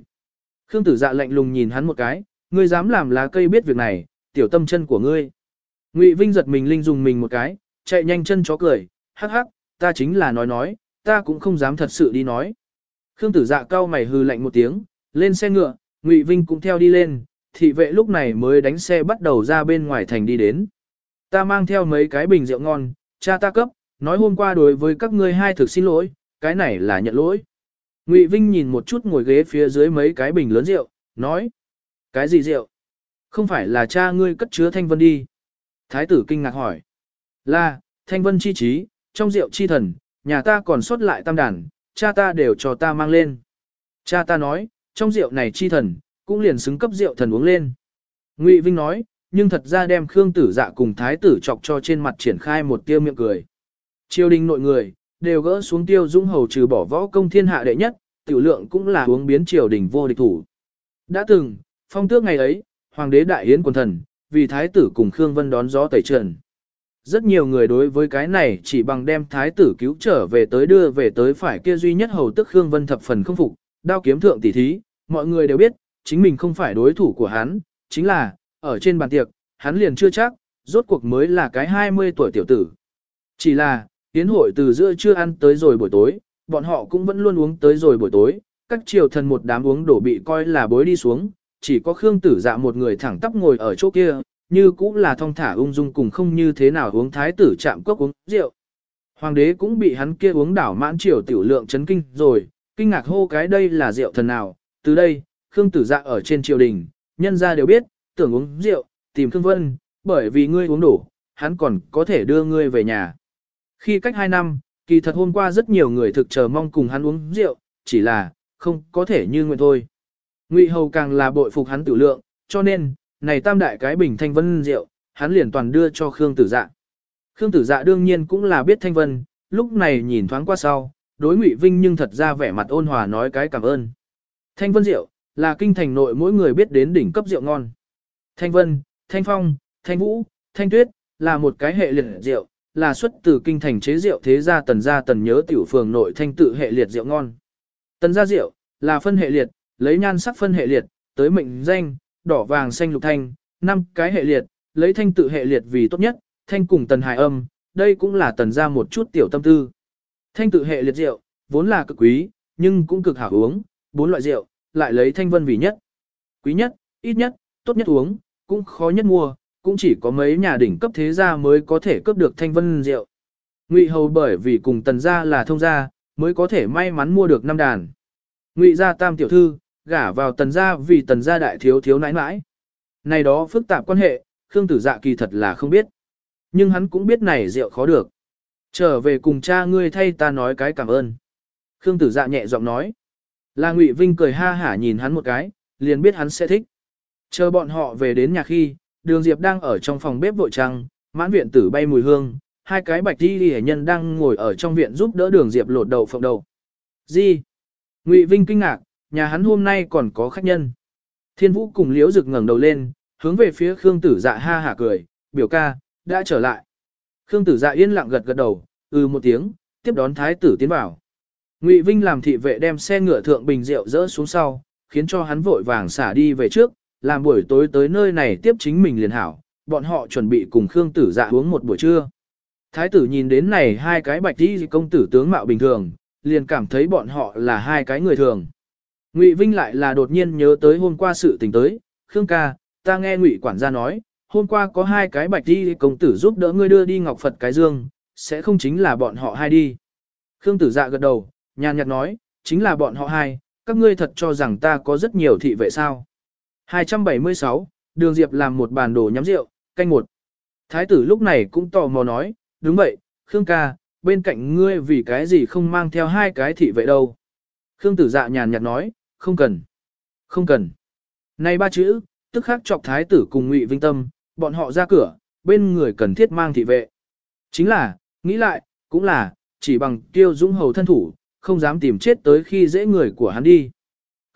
Khương tử dạ lạnh lùng nhìn hắn một cái, ngươi dám làm lá cây biết việc này, tiểu tâm chân của ngươi. Ngụy Vinh giật mình linh dùng mình một cái, chạy nhanh chân chó cười, hắc hắc, ta chính là nói nói, ta cũng không dám thật sự đi nói. Khương tử dạ cao mày hư lạnh một tiếng, lên xe ngựa, Ngụy Vinh cũng theo đi lên, thị vệ lúc này mới đánh xe bắt đầu ra bên ngoài thành đi đến. Ta mang theo mấy cái bình rượu ngon, cha ta cấp, nói hôm qua đối với các ngươi hai thực xin lỗi, cái này là nhận lỗi. Ngụy Vinh nhìn một chút ngồi ghế phía dưới mấy cái bình lớn rượu, nói. Cái gì rượu? Không phải là cha ngươi cất chứa thanh vân đi. Thái tử kinh ngạc hỏi. Là, thanh vân chi trí, trong rượu chi thần, nhà ta còn sót lại tam đàn, cha ta đều cho ta mang lên. Cha ta nói, trong rượu này chi thần, cũng liền xứng cấp rượu thần uống lên. Ngụy Vinh nói, nhưng thật ra đem Khương tử dạ cùng thái tử chọc cho trên mặt triển khai một tiêu miệng cười. Triều đình nội người, đều gỡ xuống tiêu dung hầu trừ bỏ võ công thiên hạ đệ nhất, tiểu lượng cũng là uống biến triều đình vô địch thủ. Đã từng, phong tước ngày ấy, hoàng đế đại yến quần thần, vì thái tử cùng Khương Vân đón gió tẩy trần. Rất nhiều người đối với cái này chỉ bằng đem thái tử cứu trở về tới đưa về tới phải kia duy nhất hầu tức Khương Vân thập phần không phục, đao kiếm thượng tỷ thí, mọi người đều biết, chính mình không phải đối thủ của hắn, chính là, ở trên bàn tiệc, hắn liền chưa chắc, rốt cuộc mới là cái 20 tuổi tiểu tử. Chỉ là, tiến hội từ giữa trưa ăn tới rồi buổi tối, bọn họ cũng vẫn luôn uống tới rồi buổi tối, các triều thần một đám uống đổ bị coi là bối đi xuống, chỉ có Khương Tử Dạ một người thẳng tắp ngồi ở chỗ kia, như cũng là thong thả ung dung cùng không như thế nào uống thái tử chạm cốc uống rượu. Hoàng đế cũng bị hắn kia uống đảo mãn triều tiểu lượng chấn kinh rồi, kinh ngạc hô cái đây là rượu thần nào, từ đây, Khương Tử Dạ ở trên triều đình, nhân gia đều biết, tưởng uống rượu, tìm Khương Vân, bởi vì ngươi uống đủ, hắn còn có thể đưa ngươi về nhà. Khi cách 2 năm, kỳ thật hôm qua rất nhiều người thực chờ mong cùng hắn uống rượu, chỉ là, không có thể như nguyện thôi. Ngụy Hầu càng là bội phục hắn tử lượng, cho nên, này tam đại cái bình thanh vân rượu, hắn liền toàn đưa cho Khương Tử Dạ. Khương Tử Dạ đương nhiên cũng là biết thanh vân, lúc này nhìn thoáng qua sau, đối Ngụy Vinh nhưng thật ra vẻ mặt ôn hòa nói cái cảm ơn. Thanh vân rượu, là kinh thành nội mỗi người biết đến đỉnh cấp rượu ngon. Thanh vân, thanh phong, thanh vũ, thanh tuyết, là một cái hệ liệt rượu, là xuất từ kinh thành chế rượu thế gia tần gia tần nhớ tiểu phường nội thanh tự hệ liệt rượu ngon. Tần gia rượu, là phân hệ liệt, lấy nhan sắc phân hệ liệt, tới mệnh danh, đỏ vàng xanh lục thanh, năm cái hệ liệt, lấy thanh tự hệ liệt vì tốt nhất, thanh cùng tần hài âm, đây cũng là tần gia một chút tiểu tâm tư. Thanh tự hệ liệt rượu, vốn là cực quý, nhưng cũng cực hảo uống, bốn loại rượu, lại lấy thanh vân vì nhất. Quý nhất, ít nhất, tốt nhất uống, cũng khó nhất mua, cũng chỉ có mấy nhà đỉnh cấp thế gia mới có thể cướp được thanh vân rượu. Ngụy Hầu bởi vì cùng tần gia là thông gia, mới có thể may mắn mua được năm đàn. Ngụy gia tam tiểu thư, gả vào tần gia vì tần gia đại thiếu thiếu nãi nãi. Này đó phức tạp quan hệ, Khương Tử Dạ kỳ thật là không biết. Nhưng hắn cũng biết này rượu khó được. Trở về cùng cha ngươi thay ta nói cái cảm ơn. Khương Tử Dạ nhẹ giọng nói. Là Ngụy Vinh cười ha hả nhìn hắn một cái, liền biết hắn sẽ thích. Chờ bọn họ về đến nhà khi, đường Diệp đang ở trong phòng bếp vội trăng, mãn viện tử bay mùi hương, hai cái bạch đi hệ nhân đang ngồi ở trong viện giúp đỡ đường Diệp lột đầu phộng đầu. Gì? Ngụy Vinh kinh ngạc, nhà hắn hôm nay còn có khách nhân. Thiên Vũ cùng Liễu Dực ngẩng đầu lên, hướng về phía Khương Tử Dạ ha hả cười, biểu ca, đã trở lại. Khương Tử Dạ yên lặng gật gật đầu, ừ một tiếng, tiếp đón thái tử tiến vào. Ngụy Vinh làm thị vệ đem xe ngựa thượng bình rượu dỡ xuống sau, khiến cho hắn vội vàng xả đi về trước, làm buổi tối tới nơi này tiếp chính mình liền hảo, bọn họ chuẩn bị cùng Khương Tử Dạ uống một buổi trưa. Thái tử nhìn đến này hai cái bạch đi công tử tướng mạo bình thường, liền cảm thấy bọn họ là hai cái người thường. Ngụy Vinh lại là đột nhiên nhớ tới hôm qua sự tình tới, Khương ca, ta nghe Ngụy quản gia nói, hôm qua có hai cái bạch đi công tử giúp đỡ ngươi đưa đi Ngọc Phật cái dương, sẽ không chính là bọn họ hai đi. Khương tử dạ gật đầu, nhàn nhạt nói, chính là bọn họ hai, các ngươi thật cho rằng ta có rất nhiều thị vệ sao. 276, Đường Diệp làm một bàn đồ nhắm rượu, canh một. Thái tử lúc này cũng tò mò nói, đúng vậy, Khương ca, bên cạnh ngươi vì cái gì không mang theo hai cái thị vệ đâu. Khương tử dạ nhàn nhạt nói, không cần. Không cần. Này ba chữ, tức khắc chọc thái tử cùng ngụy vinh tâm, bọn họ ra cửa, bên người cần thiết mang thị vệ. Chính là, nghĩ lại, cũng là, chỉ bằng tiêu dũng hầu thân thủ, không dám tìm chết tới khi dễ người của hắn đi.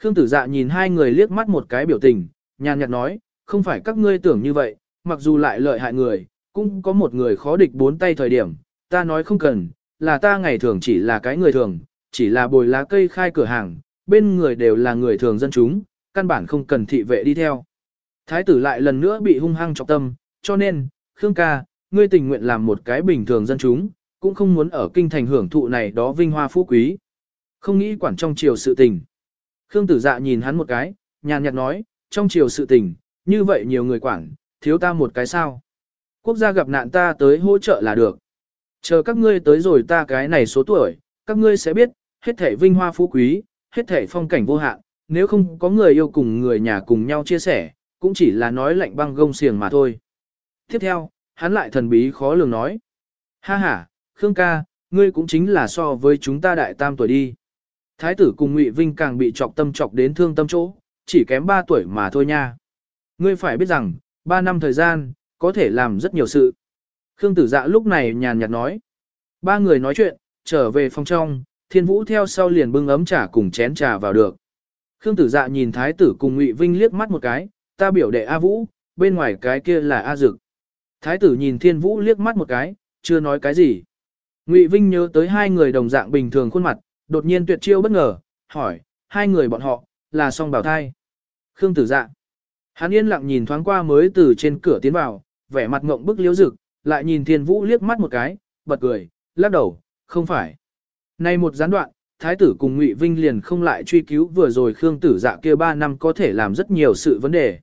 Khương tử dạ nhìn hai người liếc mắt một cái biểu tình, nhàn nhạt nói, không phải các ngươi tưởng như vậy, mặc dù lại lợi hại người, cũng có một người khó địch bốn tay thời điểm, ta nói không cần, là ta ngày thường chỉ là cái người thường, chỉ là bồi lá cây khai cửa hàng, bên người đều là người thường dân chúng, căn bản không cần thị vệ đi theo. Thái tử lại lần nữa bị hung hăng trọng tâm, cho nên, Khương ca, ngươi tình nguyện làm một cái bình thường dân chúng, cũng không muốn ở kinh thành hưởng thụ này đó vinh hoa phú quý. Không nghĩ quản trong triều sự tình. Khương tử dạ nhìn hắn một cái, nhàn nhạt nói, trong triều sự tình, như vậy nhiều người quản, thiếu ta một cái sao. Quốc gia gặp nạn ta tới hỗ trợ là được. Chờ các ngươi tới rồi ta cái này số tuổi, các ngươi sẽ biết, hết thể vinh hoa phú quý, hết thể phong cảnh vô hạn, nếu không có người yêu cùng người nhà cùng nhau chia sẻ, cũng chỉ là nói lạnh băng gông xiềng mà thôi. Tiếp theo, hắn lại thần bí khó lường nói. Ha ha, Khương ca, ngươi cũng chính là so với chúng ta đại tam tuổi đi. Thái tử cùng Ngụy Vinh càng bị chọc tâm chọc đến thương tâm chỗ, chỉ kém 3 tuổi mà thôi nha. Ngươi phải biết rằng, 3 năm thời gian, có thể làm rất nhiều sự. Khương tử dạ lúc này nhàn nhạt nói. Ba người nói chuyện, trở về phòng trong, thiên vũ theo sau liền bưng ấm trà cùng chén trà vào được. Khương tử dạ nhìn thái tử cùng Ngụy Vinh liếc mắt một cái, ta biểu đệ A Vũ, bên ngoài cái kia là A Dực. Thái tử nhìn Thiên Vũ liếc mắt một cái, chưa nói cái gì. Ngụy Vinh nhớ tới hai người đồng dạng bình thường khuôn mặt, đột nhiên tuyệt chiêu bất ngờ, hỏi, hai người bọn họ, là song bảo thai. Khương tử dạ. Hắn yên lặng nhìn thoáng qua mới từ trên cửa tiến vào, vẻ mặt ngộng bức liếu rực, lại nhìn Thiên Vũ liếc mắt một cái, bật cười, lắc đầu, không phải. Nay một gián đoạn, Thái tử cùng Ngụy Vinh liền không lại truy cứu vừa rồi Khương tử dạ kia ba năm có thể làm rất nhiều sự vấn đề.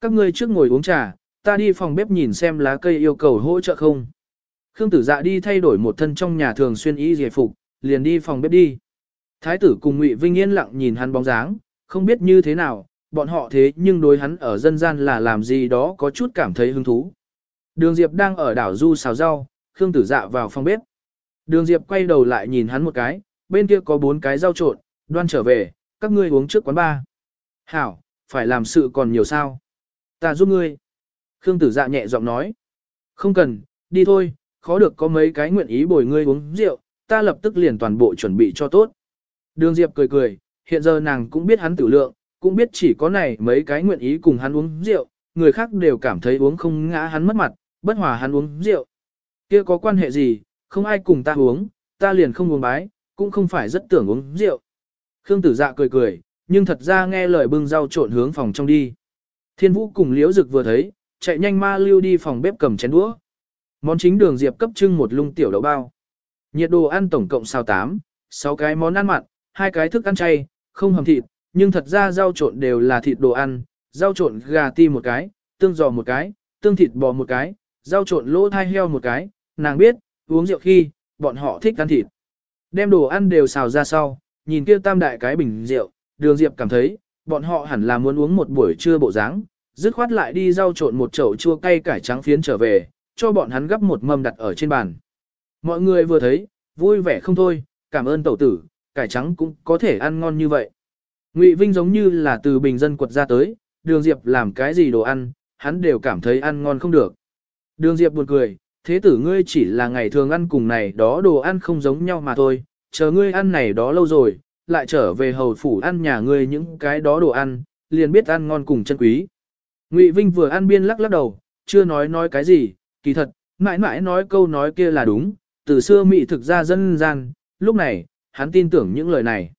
Các ngươi trước ngồi uống trà, ta đi phòng bếp nhìn xem lá cây yêu cầu hỗ trợ không. Khương tử dạ đi thay đổi một thân trong nhà thường xuyên y giải phục, liền đi phòng bếp đi. Thái tử cùng Ngụy Vinh yên lặng nhìn hắn bóng dáng, không biết như thế nào, bọn họ thế nhưng đối hắn ở dân gian là làm gì đó có chút cảm thấy hứng thú. Đường Diệp đang ở đảo du xào rau, Khương tử dạ vào phòng bếp. Đường Diệp quay đầu lại nhìn hắn một cái, bên kia có bốn cái rau trộn, đoan trở về, các ngươi uống trước quán ba. Hảo, phải làm sự còn nhiều sao. Ta giúp ngươi. Khương tử dạ nhẹ giọng nói. Không cần, đi thôi, khó được có mấy cái nguyện ý bồi ngươi uống rượu, ta lập tức liền toàn bộ chuẩn bị cho tốt. Đường Diệp cười cười, hiện giờ nàng cũng biết hắn tử lượng, cũng biết chỉ có này mấy cái nguyện ý cùng hắn uống rượu, người khác đều cảm thấy uống không ngã hắn mất mặt, bất hòa hắn uống rượu. Kia có quan hệ gì, không ai cùng ta uống, ta liền không uống bái, cũng không phải rất tưởng uống rượu. Khương tử dạ cười cười, nhưng thật ra nghe lời bưng rau trộn hướng phòng trong đi. Thiên vũ cùng liễu dực vừa thấy, chạy nhanh ma lưu đi phòng bếp cầm chén đũa. Món chính đường diệp cấp trưng một lung tiểu đậu bao. Nhiệt đồ ăn tổng cộng sao 8, 6 cái món ăn mặn, hai cái thức ăn chay, không hầm thịt, nhưng thật ra rau trộn đều là thịt đồ ăn, rau trộn gà ti một cái, tương giò một cái, tương thịt bò một cái, rau trộn lỗ thai heo một cái, nàng biết, uống rượu khi, bọn họ thích ăn thịt. Đem đồ ăn đều xào ra sau, nhìn kia tam đại cái bình rượu, đường diệp cảm thấy, bọn họ hẳn là muốn uống một buổi trưa bộ dáng, dứt khoát lại đi rau trộn một chậu chua cay cải trắng phiến trở về, cho bọn hắn gấp một mâm đặt ở trên bàn. Mọi người vừa thấy, vui vẻ không thôi, cảm ơn tẩu tử, cải trắng cũng có thể ăn ngon như vậy. Ngụy Vinh giống như là từ bình dân quật ra tới, đường diệp làm cái gì đồ ăn, hắn đều cảm thấy ăn ngon không được. Đường diệp buồn cười, thế tử ngươi chỉ là ngày thường ăn cùng này đó đồ ăn không giống nhau mà thôi, chờ ngươi ăn này đó lâu rồi, lại trở về hầu phủ ăn nhà ngươi những cái đó đồ ăn, liền biết ăn ngon cùng chân quý. Ngụy Vinh vừa ăn biên lắc lắc đầu, chưa nói nói cái gì, kỳ thật, mãi mãi nói câu nói kia là đúng, từ xưa mị thực ra dân gian, lúc này, hắn tin tưởng những lời này.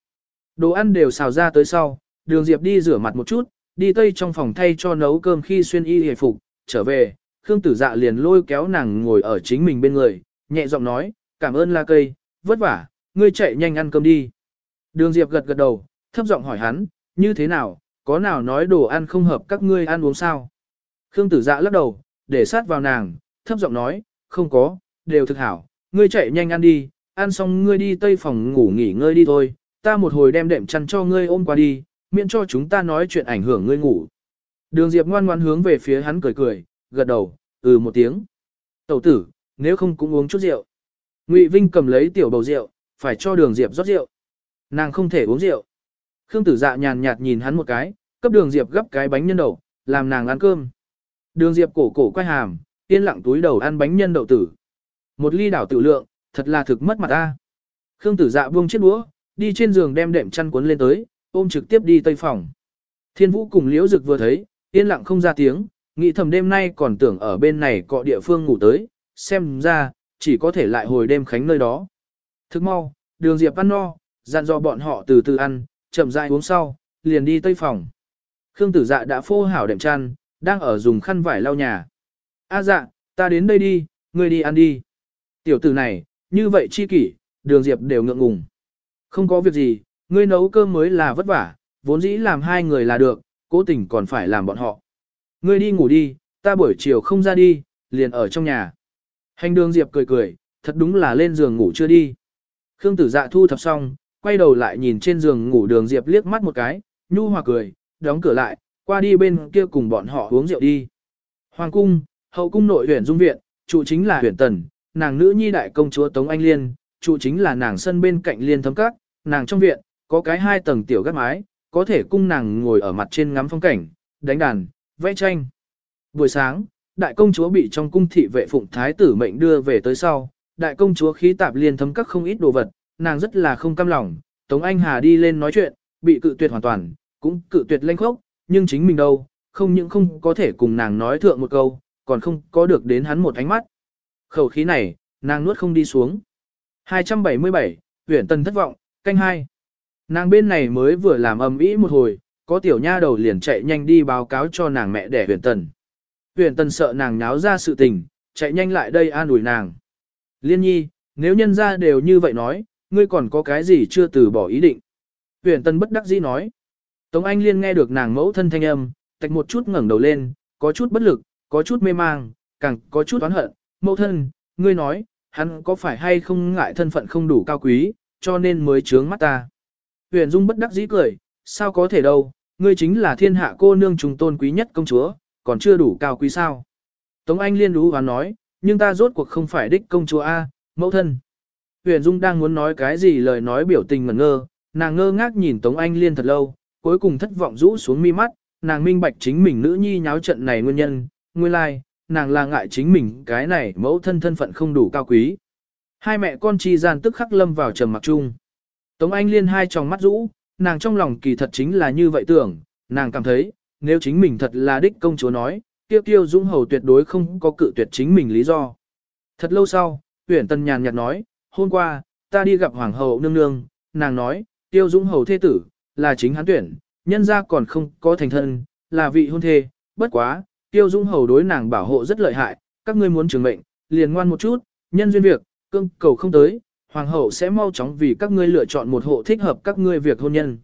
Đồ ăn đều xào ra tới sau, đường Diệp đi rửa mặt một chút, đi tây trong phòng thay cho nấu cơm khi xuyên y hề phục, trở về, Khương Tử Dạ liền lôi kéo nàng ngồi ở chính mình bên người, nhẹ giọng nói, cảm ơn la cây, vất vả, ngươi chạy nhanh ăn cơm đi. Đường Diệp gật gật đầu, thấp giọng hỏi hắn, như thế nào, có nào nói đồ ăn không hợp các ngươi ăn uống sao? Khương Tử Dạ lắc đầu, để sát vào nàng, thấp giọng nói, không có, đều thực hảo, ngươi chạy nhanh ăn đi, ăn xong ngươi đi tây phòng ngủ nghỉ ngơi đi thôi, ta một hồi đem đệm chăn cho ngươi ôm qua đi, miễn cho chúng ta nói chuyện ảnh hưởng ngươi ngủ. Đường Diệp ngoan ngoan hướng về phía hắn cười cười, gật đầu, ừ một tiếng. Tẩu tử, nếu không cũng uống chút rượu. Ngụy Vinh cầm lấy tiểu bầu rượu, phải cho đường Diệp rót rượu. Nàng không thể uống rượu. Khương tử dạ nhàn nhạt nhìn hắn một cái, cấp đường Diệp gấp cái bánh nhân đậu, làm nàng ăn cơm. Đường Diệp cổ cổ quay hàm, yên lặng túi đầu ăn bánh nhân đậu tử. Một ly đảo tự lượng, thật là thực mất mặt ta. Khương tử dạ buông chiếc đũa, đi trên giường đem đệm chăn cuốn lên tới, ôm trực tiếp đi tây phòng. Thiên vũ cùng liễu dực vừa thấy, yên lặng không ra tiếng, nghĩ thầm đêm nay còn tưởng ở bên này cọ địa phương ngủ tới, xem ra, chỉ có thể lại hồi đêm khánh nơi đó. Thức mau, đường diệp ăn no, dặn dò bọn họ từ từ ăn, chậm rãi uống sau, liền đi tây phòng. Khương tử dạ đã phô hảo đệm chăn, đang ở dùng khăn vải lau nhà. A dạ, ta đến đây đi, ngươi đi ăn đi. Tiểu tử này, như vậy chi kỷ, đường diệp đều ngượng ngùng. Không có việc gì, ngươi nấu cơm mới là vất vả, vốn dĩ làm hai người là được, cố tình còn phải làm bọn họ. Ngươi đi ngủ đi, ta buổi chiều không ra đi, liền ở trong nhà. Hành đường Diệp cười cười, thật đúng là lên giường ngủ chưa đi. Khương tử dạ thu thập xong, quay đầu lại nhìn trên giường ngủ đường Diệp liếc mắt một cái, nhu hòa cười, đóng cửa lại, qua đi bên kia cùng bọn họ uống rượu đi. Hoàng cung, hậu cung nội huyện dung viện, trụ chính là huyện tần, nàng nữ nhi đại công chúa Tống Anh Liên, trụ chính là nàng sân bên cạnh Liên thấm các, nàng trong viện, có cái hai tầng tiểu gác mái, có thể cung nàng ngồi ở mặt trên ngắm phong cảnh, đánh đàn, vẽ tranh. Buổi sáng, đại công chúa bị trong cung thị vệ phụng thái tử mệnh đưa về tới sau, đại công chúa khí tạp liên thấm các không ít đồ vật, nàng rất là không cam lòng, Tống Anh Hà đi lên nói chuyện, bị cự tuyệt hoàn toàn, cũng cự tuyệt lênh khốc, nhưng chính mình đâu, không những không có thể cùng nàng nói thượng một câu, còn không có được đến hắn một ánh mắt. Khẩu khí này, nàng nuốt không đi xuống. 277, huyển tần thất vọng, canh hai. Nàng bên này mới vừa làm ầm ĩ một hồi, có tiểu nha đầu liền chạy nhanh đi báo cáo cho nàng mẹ đẻ huyền tần. Huyền tần sợ nàng nháo ra sự tình, chạy nhanh lại đây an ủi nàng. Liên nhi, nếu nhân ra đều như vậy nói, ngươi còn có cái gì chưa từ bỏ ý định. Huyền tần bất đắc dĩ nói. Tống Anh Liên nghe được nàng mẫu thân thanh âm, tạch một chút ngẩng đầu lên, có chút bất lực, có chút mê mang, càng có chút oán hận. Mẫu thân, ngươi nói, hắn có phải hay không ngại thân phận không đủ cao quý, cho nên mới trướng mắt ta. Huyền Dung bất đắc dĩ cười, sao có thể đâu, ngươi chính là thiên hạ cô nương trùng tôn quý nhất công chúa, còn chưa đủ cao quý sao. Tống Anh liên đú và nói, nhưng ta rốt cuộc không phải đích công chúa A, mẫu thân. Huyền Dung đang muốn nói cái gì lời nói biểu tình ngẩn ngơ, nàng ngơ ngác nhìn Tống Anh liên thật lâu, cuối cùng thất vọng rũ xuống mi mắt, nàng minh bạch chính mình nữ nhi nháo trận này nguyên nhân, nguyên lai, like, nàng là ngại chính mình cái này mẫu thân thân phận không đủ cao quý. Hai mẹ con chi gian tức khắc lâm vào trầm mặc chung. Tống Anh liên hai tròng mắt rũ, nàng trong lòng kỳ thật chính là như vậy tưởng, nàng cảm thấy, nếu chính mình thật là đích công chúa nói, tiêu tiêu dũng hầu tuyệt đối không có cự tuyệt chính mình lý do. Thật lâu sau, huyển tân nhàn nhạt nói, hôm qua, ta đi gặp hoàng hậu nương nương, nàng nói, tiêu dũng hầu thế tử, là chính hắn tuyển, nhân ra còn không có thành thân, là vị hôn thê, bất quá, tiêu Dung hầu đối nàng bảo hộ rất lợi hại, các ngươi muốn trường mệnh, liền ngoan một chút, nhân duyên việc, cương cầu không tới, hoàng hậu sẽ mau chóng vì các ngươi lựa chọn một hộ thích hợp các ngươi việc hôn nhân.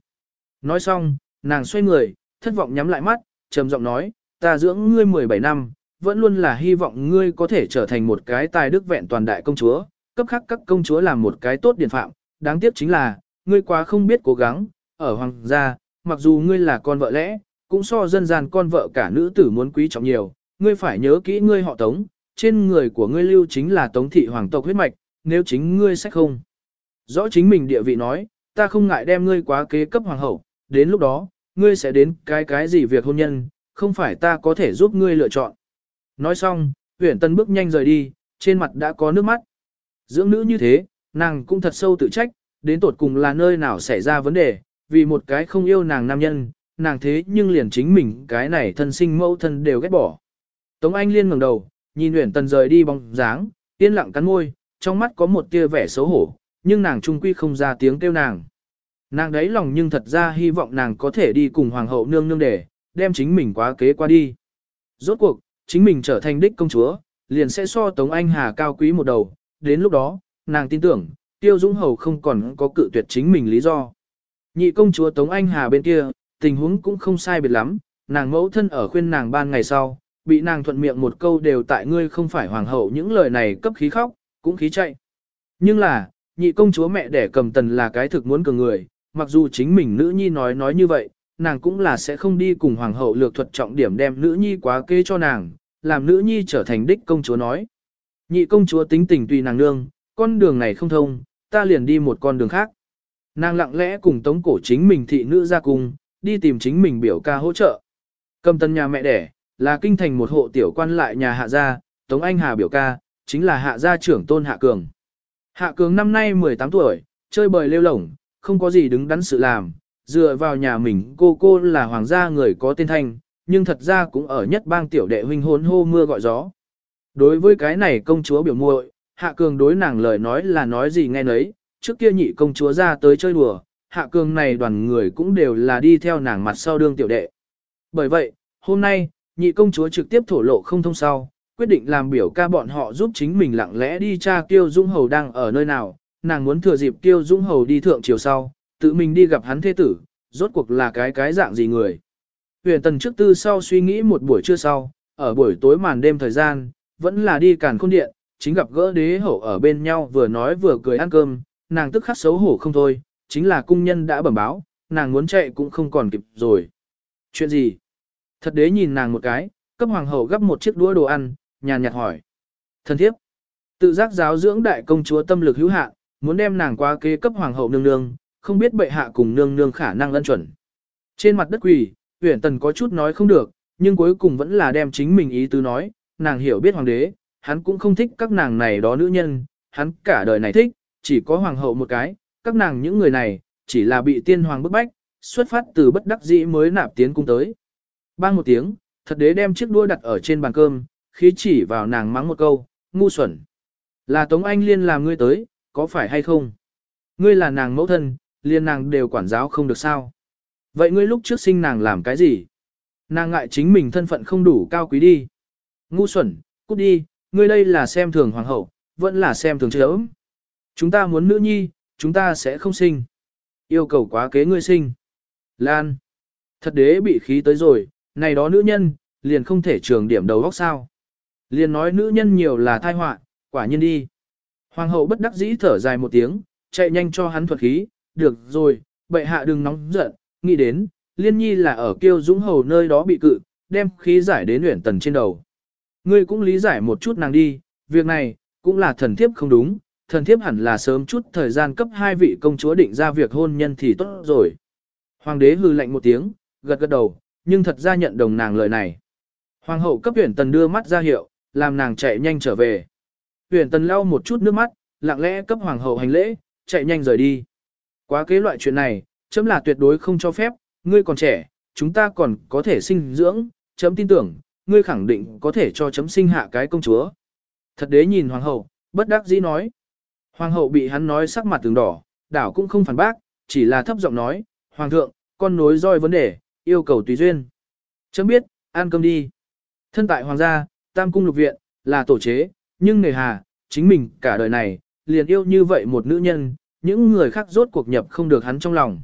Nói xong, nàng xoay người, thất vọng nhắm lại mắt, trầm giọng nói, ta dưỡng ngươi 17 năm, vẫn luôn là hy vọng ngươi có thể trở thành một cái tài đức vẹn toàn đại công chúa, cấp khắc các công chúa làm một cái tốt điển phạm, đáng tiếc chính là, ngươi quá không biết cố gắng, ở hoàng gia, mặc dù ngươi là con vợ lẽ, cũng so dân gian con vợ cả nữ tử muốn quý trọng nhiều, ngươi phải nhớ kỹ ngươi họ tống, trên người của ngươi lưu chính là tống thị hoàng tộc huyết mạch, nếu chính ngươi sẽ không. Rõ chính mình địa vị nói, ta không ngại đem ngươi quá kế cấp hoàng hậu, đến lúc đó, ngươi sẽ đến cái cái gì việc hôn nhân, không phải ta có thể giúp ngươi lựa chọn. Nói xong, huyển tân bước nhanh rời đi, trên mặt đã có nước mắt. Dưỡng nữ như thế, nàng cũng thật sâu tự trách, đến tột cùng là nơi nào xảy ra vấn đề, vì một cái không yêu nàng nam nhân, nàng thế nhưng liền chính mình cái này thân sinh mẫu thân đều ghét bỏ. Tống Anh Liên ngẩng đầu, nhìn Uyển tần rời đi bóng dáng, yên lặng cắn môi, trong mắt có một tia vẻ xấu hổ, nhưng nàng trung quy không ra tiếng kêu nàng. Nàng đấy lòng nhưng thật ra hy vọng nàng có thể đi cùng hoàng hậu nương nương để, đem chính mình quá kế qua đi. Rốt cuộc, chính mình trở thành đích công chúa, liền sẽ so Tống Anh Hà cao quý một đầu, đến lúc đó, nàng tin tưởng, Tiêu Dũng Hầu không còn có cự tuyệt chính mình lý do. Nhị công chúa Tống Anh Hà bên kia, tình huống cũng không sai biệt lắm, nàng mẫu thân ở khuyên nàng ban ngày sau, bị nàng thuận miệng một câu đều tại ngươi không phải hoàng hậu những lời này cấp khí khóc, cũng khí chạy. Nhưng là, nhị công chúa mẹ đẻ cầm tần là cái thực muốn cường người, mặc dù chính mình nữ nhi nói nói như vậy, nàng cũng là sẽ không đi cùng hoàng hậu lược thuật trọng điểm đem nữ nhi quá kê cho nàng, làm nữ nhi trở thành đích công chúa nói. Nhị công chúa tính tình tùy nàng nương, con đường này không thông, ta liền đi một con đường khác. Nàng lặng lẽ cùng tống cổ chính mình thị nữ ra cùng, đi tìm chính mình biểu ca hỗ trợ. Cầm tân nhà mẹ đẻ, là kinh thành một hộ tiểu quan lại nhà hạ gia, tống anh hà biểu ca, chính là hạ gia trưởng tôn hạ cường. Hạ cường năm nay 18 tuổi, chơi bời lêu lổng, không có gì đứng đắn sự làm, dựa vào nhà mình cô cô là hoàng gia người có tên thanh, nhưng thật ra cũng ở nhất bang tiểu đệ huynh hôn hô mưa gọi gió. Đối với cái này công chúa biểu muội, hạ cường đối nàng lời nói là nói gì nghe nấy, trước kia nhị công chúa ra tới chơi đùa, hạ cường này đoàn người cũng đều là đi theo nàng mặt sau đương tiểu đệ. Bởi vậy, hôm nay, nhị công chúa trực tiếp thổ lộ không thông sau, quyết định làm biểu ca bọn họ giúp chính mình lặng lẽ đi tra Kiêu Dung Hầu đang ở nơi nào, nàng muốn thừa dịp Kiêu Dung Hầu đi thượng chiều sau, tự mình đi gặp hắn thế tử, rốt cuộc là cái cái dạng gì người. Huyền tần trước tư sau suy nghĩ một buổi trưa sau, ở buổi tối màn đêm thời gian, vẫn là đi càn khôn điện, chính gặp gỡ đế hậu ở bên nhau vừa nói vừa cười ăn cơm, nàng tức khắc xấu hổ không thôi, chính là cung nhân đã bẩm báo, nàng muốn chạy cũng không còn kịp rồi. Chuyện gì? Thật đế nhìn nàng một cái, cấp hoàng hậu gấp một chiếc đũa đồ ăn, nhàn nhạt hỏi. Thân thiếp, tự giác giáo dưỡng đại công chúa tâm lực hữu hạn, muốn đem nàng qua kế cấp hoàng hậu nương nương, không biết bệ hạ cùng nương nương khả năng lân chuẩn. Trên mặt đất quỳ, huyển tần có chút nói không được, nhưng cuối cùng vẫn là đem chính mình ý tứ nói, nàng hiểu biết hoàng đế, hắn cũng không thích các nàng này đó nữ nhân, hắn cả đời này thích, chỉ có hoàng hậu một cái, các nàng những người này, chỉ là bị tiên hoàng bức bách, xuất phát từ bất đắc dĩ mới nạp tiến cung tới. bang một tiếng, thật đế đem chiếc đua đặt ở trên bàn cơm, khí chỉ vào nàng mắng một câu, ngu xuẩn. Là Tống Anh Liên làm ngươi tới, có phải hay không? Ngươi là nàng mẫu thân, liên nàng đều quản giáo không được sao. Vậy ngươi lúc trước sinh nàng làm cái gì? Nàng ngại chính mình thân phận không đủ cao quý đi. Ngu xuẩn, cút đi, ngươi đây là xem thường hoàng hậu, vẫn là xem thường chớm. Chúng ta muốn nữ nhi, chúng ta sẽ không sinh. Yêu cầu quá kế ngươi sinh. Lan. Thật đế bị khí tới rồi, này đó nữ nhân, liền không thể trường điểm đầu góc sao. Liền nói nữ nhân nhiều là thai họa, quả nhiên đi. Hoàng hậu bất đắc dĩ thở dài một tiếng, chạy nhanh cho hắn thuật khí, được rồi, bệ hạ đừng nóng giận, nghĩ đến, liên nhi là ở kiêu dũng hầu nơi đó bị cự, đem khí giải đến luyện tần trên đầu. Ngươi cũng lý giải một chút nàng đi, việc này, cũng là thần thiếp không đúng, thần thiếp hẳn là sớm chút thời gian cấp hai vị công chúa định ra việc hôn nhân thì tốt rồi. Hoàng đế hư lạnh một tiếng, gật gật đầu, nhưng thật ra nhận đồng nàng lời này. Hoàng hậu cấp huyền tần đưa mắt ra hiệu, làm nàng chạy nhanh trở về. Huyền tần lau một chút nước mắt, lặng lẽ cấp hoàng hậu hành lễ, chạy nhanh rời đi. Quá kế loại chuyện này, chấm là tuyệt đối không cho phép, ngươi còn trẻ, chúng ta còn có thể sinh dưỡng, chấm tin tưởng, ngươi khẳng định có thể cho chấm sinh hạ cái công chúa. Thật đế nhìn hoàng hậu, bất đắc dĩ nói. Hoàng hậu bị hắn nói sắc mặt từng đỏ, đảo cũng không phản bác, chỉ là thấp giọng nói, Hoàng thượng, con nối roi vấn đề, yêu cầu tùy duyên. Chấm biết, ăn cơm đi. Thân tại hoàng gia, tam cung lục viện, là tổ chế, nhưng nề hà, chính mình cả đời này, liền yêu như vậy một nữ nhân, những người khác rốt cuộc nhập không được hắn trong lòng.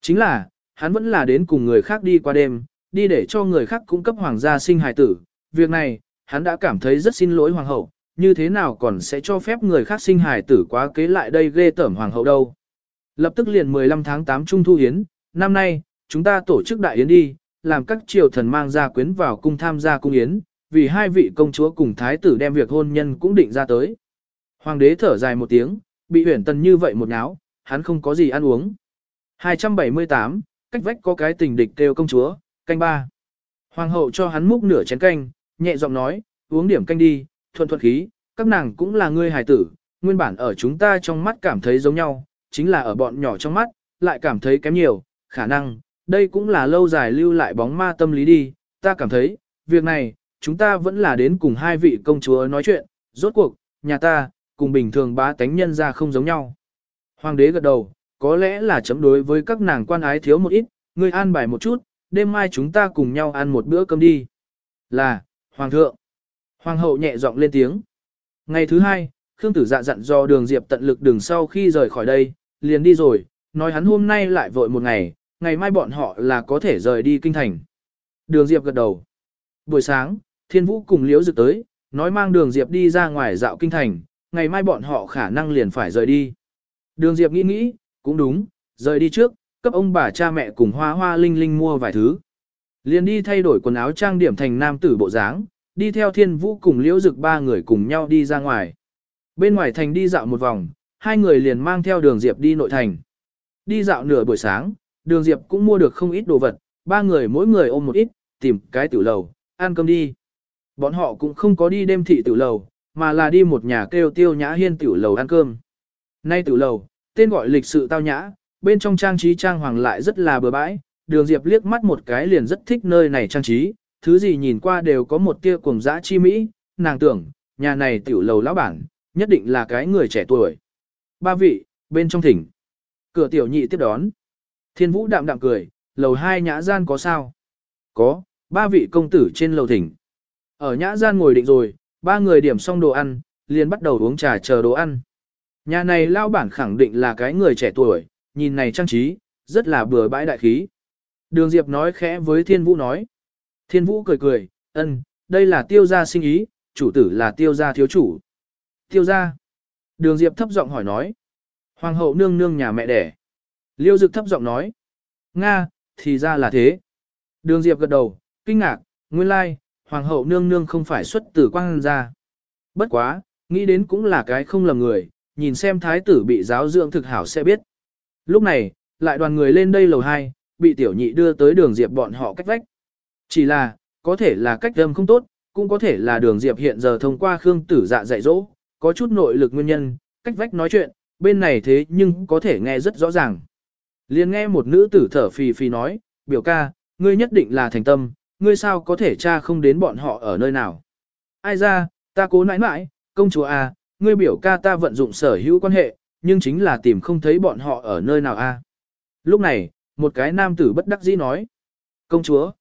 Chính là, hắn vẫn là đến cùng người khác đi qua đêm, đi để cho người khác cung cấp hoàng gia sinh hài tử. Việc này, hắn đã cảm thấy rất xin lỗi hoàng hậu, như thế nào còn sẽ cho phép người khác sinh hài tử quá kế lại đây ghê tởm hoàng hậu đâu. Lập tức liền 15 tháng 8 Trung Thu Hiến, năm nay, chúng ta tổ chức đại yến đi, làm các triều thần mang ra quyến vào cung tham gia cung yến, vì hai vị công chúa cùng thái tử đem việc hôn nhân cũng định ra tới. Hoàng đế thở dài một tiếng, bị huyển tần như vậy một náo, hắn không có gì ăn uống. 278, cách vách có cái tình địch kêu công chúa, canh ba. Hoàng hậu cho hắn múc nửa chén canh, nhẹ giọng nói, uống điểm canh đi, thuận thuận khí, các nàng cũng là ngươi hài tử, nguyên bản ở chúng ta trong mắt cảm thấy giống nhau, chính là ở bọn nhỏ trong mắt, lại cảm thấy kém nhiều, khả năng, đây cũng là lâu dài lưu lại bóng ma tâm lý đi, ta cảm thấy, việc này, chúng ta vẫn là đến cùng hai vị công chúa nói chuyện, rốt cuộc, nhà ta, cùng bình thường bá tánh nhân ra không giống nhau. Hoàng đế gật đầu, có lẽ là chấm đối với các nàng quan ái thiếu một ít, ngươi an bài một chút, đêm mai chúng ta cùng nhau ăn một bữa cơm đi. Là, Hoàng thượng. Hoàng hậu nhẹ giọng lên tiếng. Ngày thứ hai, Khương Tử Dạ dặn do Đường Diệp tận lực đường sau khi rời khỏi đây, liền đi rồi, nói hắn hôm nay lại vội một ngày, ngày mai bọn họ là có thể rời đi kinh thành. Đường Diệp gật đầu. Buổi sáng, Thiên Vũ cùng Liễu Dực tới, nói mang Đường Diệp đi ra ngoài dạo kinh thành, ngày mai bọn họ khả năng liền phải rời đi. Đường Diệp nghĩ nghĩ, cũng đúng, rời đi trước, cấp ông bà cha mẹ cùng hoa hoa linh linh mua vài thứ. Liền đi thay đổi quần áo trang điểm thành nam tử bộ dáng, đi theo thiên vũ cùng liễu dực ba người cùng nhau đi ra ngoài. Bên ngoài thành đi dạo một vòng, hai người liền mang theo đường Diệp đi nội thành. Đi dạo nửa buổi sáng, đường Diệp cũng mua được không ít đồ vật, ba người mỗi người ôm một ít, tìm cái tiểu lầu, ăn cơm đi. Bọn họ cũng không có đi đêm thị tiểu lầu, mà là đi một nhà kêu tiêu nhã hiên tiểu lầu ăn cơm. Nay tiểu lầu, tên gọi lịch sự tao nhã, bên trong trang trí trang hoàng lại rất là bừa bãi, đường Diệp liếc mắt một cái liền rất thích nơi này trang trí, thứ gì nhìn qua đều có một tia cuồng dã chi mỹ, nàng tưởng, nhà này tiểu lầu lão bản, nhất định là cái người trẻ tuổi. Ba vị, bên trong thỉnh. Cửa tiểu nhị tiếp đón. Thiên vũ đạm đạm cười, lầu hai nhã gian có sao? Có, ba vị công tử trên lầu thỉnh. Ở nhã gian ngồi định rồi, ba người điểm xong đồ ăn, liền bắt đầu uống trà chờ đồ ăn. Nhà này lao bản khẳng định là cái người trẻ tuổi, nhìn này trang trí, rất là bừa bãi đại khí. Đường Diệp nói khẽ với Thiên Vũ nói. Thiên Vũ cười cười, ân, đây là tiêu gia sinh ý, chủ tử là tiêu gia thiếu chủ. Tiêu gia. Đường Diệp thấp giọng hỏi nói. Hoàng hậu nương nương nhà mẹ đẻ. Liêu Dực thấp giọng nói. Nga, thì ra là thế. Đường Diệp gật đầu, kinh ngạc, nguyên lai, Hoàng hậu nương nương không phải xuất tử quang gia. Bất quá, nghĩ đến cũng là cái không lầm người, nhìn xem thái tử bị giáo dưỡng thực hảo sẽ biết. Lúc này, lại đoàn người lên đây lầu 2, bị tiểu nhị đưa tới đường Diệp bọn họ cách vách. Chỉ là, có thể là cách âm không tốt, cũng có thể là đường Diệp hiện giờ thông qua Khương Tử Dạ dạy dỗ, có chút nội lực nguyên nhân, cách vách nói chuyện, bên này thế nhưng có thể nghe rất rõ ràng. Liền nghe một nữ tử thở phì phì nói, biểu ca, ngươi nhất định là thành tâm, ngươi sao có thể cha không đến bọn họ ở nơi nào. Ai ra, ta cố nãi nãi, công chúa à, ngươi biểu ca ta vận dụng sở hữu quan hệ, nhưng chính là tìm không thấy bọn họ ở nơi nào a. À. Lúc này, một cái nam tử bất đắc dĩ nói. Công chúa.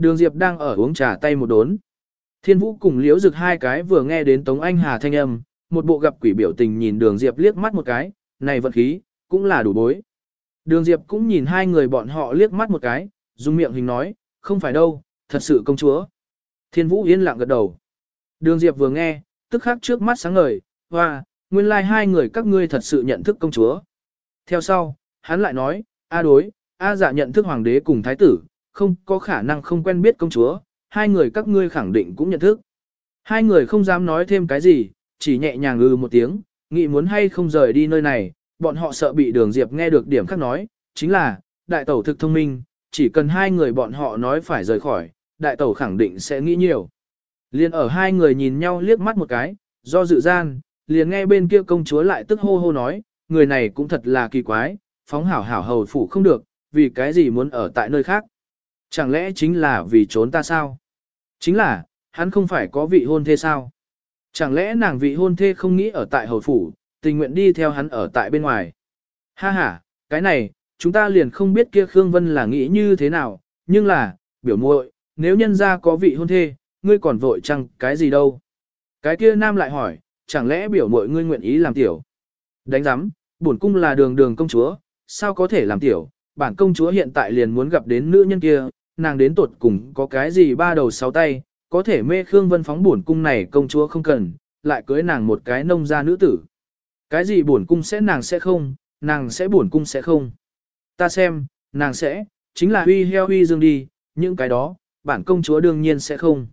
Đường Diệp đang ở uống trà tay một đốn. Thiên Vũ cùng Liễu Dực hai cái vừa nghe đến Tống Anh Hà thanh âm, một bộ gặp quỷ biểu tình nhìn Đường Diệp liếc mắt một cái, này vận khí, cũng là đủ bối. Đường Diệp cũng nhìn hai người bọn họ liếc mắt một cái, dùng miệng hình nói, không phải đâu, thật sự công chúa. Thiên Vũ yên lặng gật đầu. Đường Diệp vừa nghe, tức khắc trước mắt sáng ngời, hoa, nguyên lai like hai người các ngươi thật sự nhận thức công chúa. Theo sau, hắn lại nói, A đối, A dạ nhận thức hoàng đế cùng thái tử, không có khả năng không quen biết công chúa, hai người các ngươi khẳng định cũng nhận thức. Hai người không dám nói thêm cái gì, chỉ nhẹ nhàng ngừ một tiếng, nghĩ muốn hay không rời đi nơi này, bọn họ sợ bị đường Diệp nghe được điểm khác nói, chính là, đại tẩu thực thông minh, chỉ cần hai người bọn họ nói phải rời khỏi, đại tẩu khẳng định sẽ nghĩ nhiều. Liên ở hai người nhìn nhau liếc mắt một cái, do dự gian, liền nghe bên kia công chúa lại tức hô hô nói, người này cũng thật là kỳ quái, phóng hảo hảo hầu phủ không được, vì cái gì muốn ở tại nơi khác. Chẳng lẽ chính là vì trốn ta sao? Chính là, hắn không phải có vị hôn thê sao? Chẳng lẽ nàng vị hôn thê không nghĩ ở tại hầu phủ, tình nguyện đi theo hắn ở tại bên ngoài? Ha ha, cái này, chúng ta liền không biết kia Khương Vân là nghĩ như thế nào, nhưng là, biểu muội, nếu nhân ra có vị hôn thê, ngươi còn vội chăng cái gì đâu? Cái kia nam lại hỏi, chẳng lẽ biểu muội ngươi nguyện ý làm tiểu? Đánh giám, bổn cung là đường đường công chúa, sao có thể làm tiểu? Bản công chúa hiện tại liền muốn gặp đến nữ nhân kia, nàng đến tột cùng có cái gì ba đầu sáu tay, có thể mê Khương Vân phóng bổn cung này công chúa không cần, lại cưới nàng một cái nông gia nữ tử. Cái gì bổn cung sẽ nàng sẽ không, nàng sẽ bổn cung sẽ không. Ta xem, nàng sẽ, chính là huy heo huy dương đi, những cái đó, bản công chúa đương nhiên sẽ không.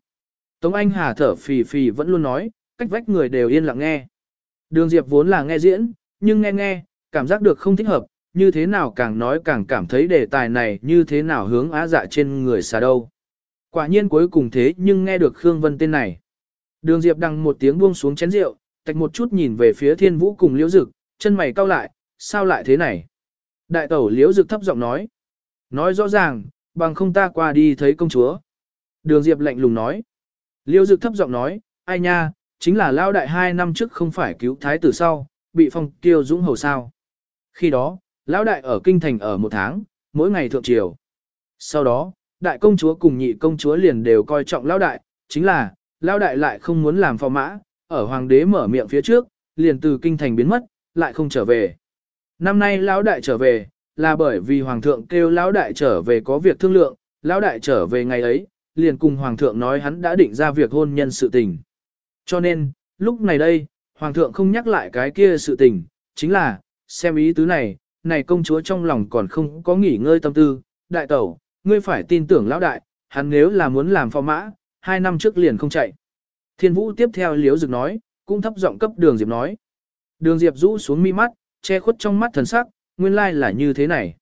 Tống Anh Hà thở phì phì vẫn luôn nói, cách vách người đều yên lặng nghe. Đường Diệp vốn là nghe diễn, nhưng nghe nghe, cảm giác được không thích hợp, như thế nào càng nói càng cảm thấy đề tài này như thế nào hướng á dạ trên người xa đâu. Quả nhiên cuối cùng thế nhưng nghe được Khương Vân tên này. Đường Diệp đằng một tiếng buông xuống chén rượu, tạch một chút nhìn về phía thiên vũ cùng liễu dực, chân mày cau lại, sao lại thế này? Đại tẩu liễu dực thấp giọng nói. Nói rõ ràng, bằng không ta qua đi thấy công chúa. Đường Diệp lạnh lùng nói. Liễu dực thấp giọng nói, ai nha, chính là lao đại hai năm trước không phải cứu thái tử sau, bị phong kiêu dũng hầu sao. Khi đó, lão đại ở kinh thành ở một tháng, mỗi ngày thượng triều. Sau đó, đại công chúa cùng nhị công chúa liền đều coi trọng lão đại, chính là, lão đại lại không muốn làm phò mã, ở hoàng đế mở miệng phía trước, liền từ kinh thành biến mất, lại không trở về. Năm nay lão đại trở về, là bởi vì hoàng thượng kêu lão đại trở về có việc thương lượng, lão đại trở về ngày ấy, liền cùng hoàng thượng nói hắn đã định ra việc hôn nhân sự tình. Cho nên, lúc này đây, hoàng thượng không nhắc lại cái kia sự tình, chính là, xem ý tứ này, này công chúa trong lòng còn không có nghỉ ngơi tâm tư, đại tẩu, ngươi phải tin tưởng lão đại, hắn nếu là muốn làm phò mã, hai năm trước liền không chạy. Thiên vũ tiếp theo liếu dực nói, cũng thấp giọng cấp đường diệp nói. Đường diệp rũ xuống mi mắt, che khuất trong mắt thần sắc, nguyên lai là như thế này.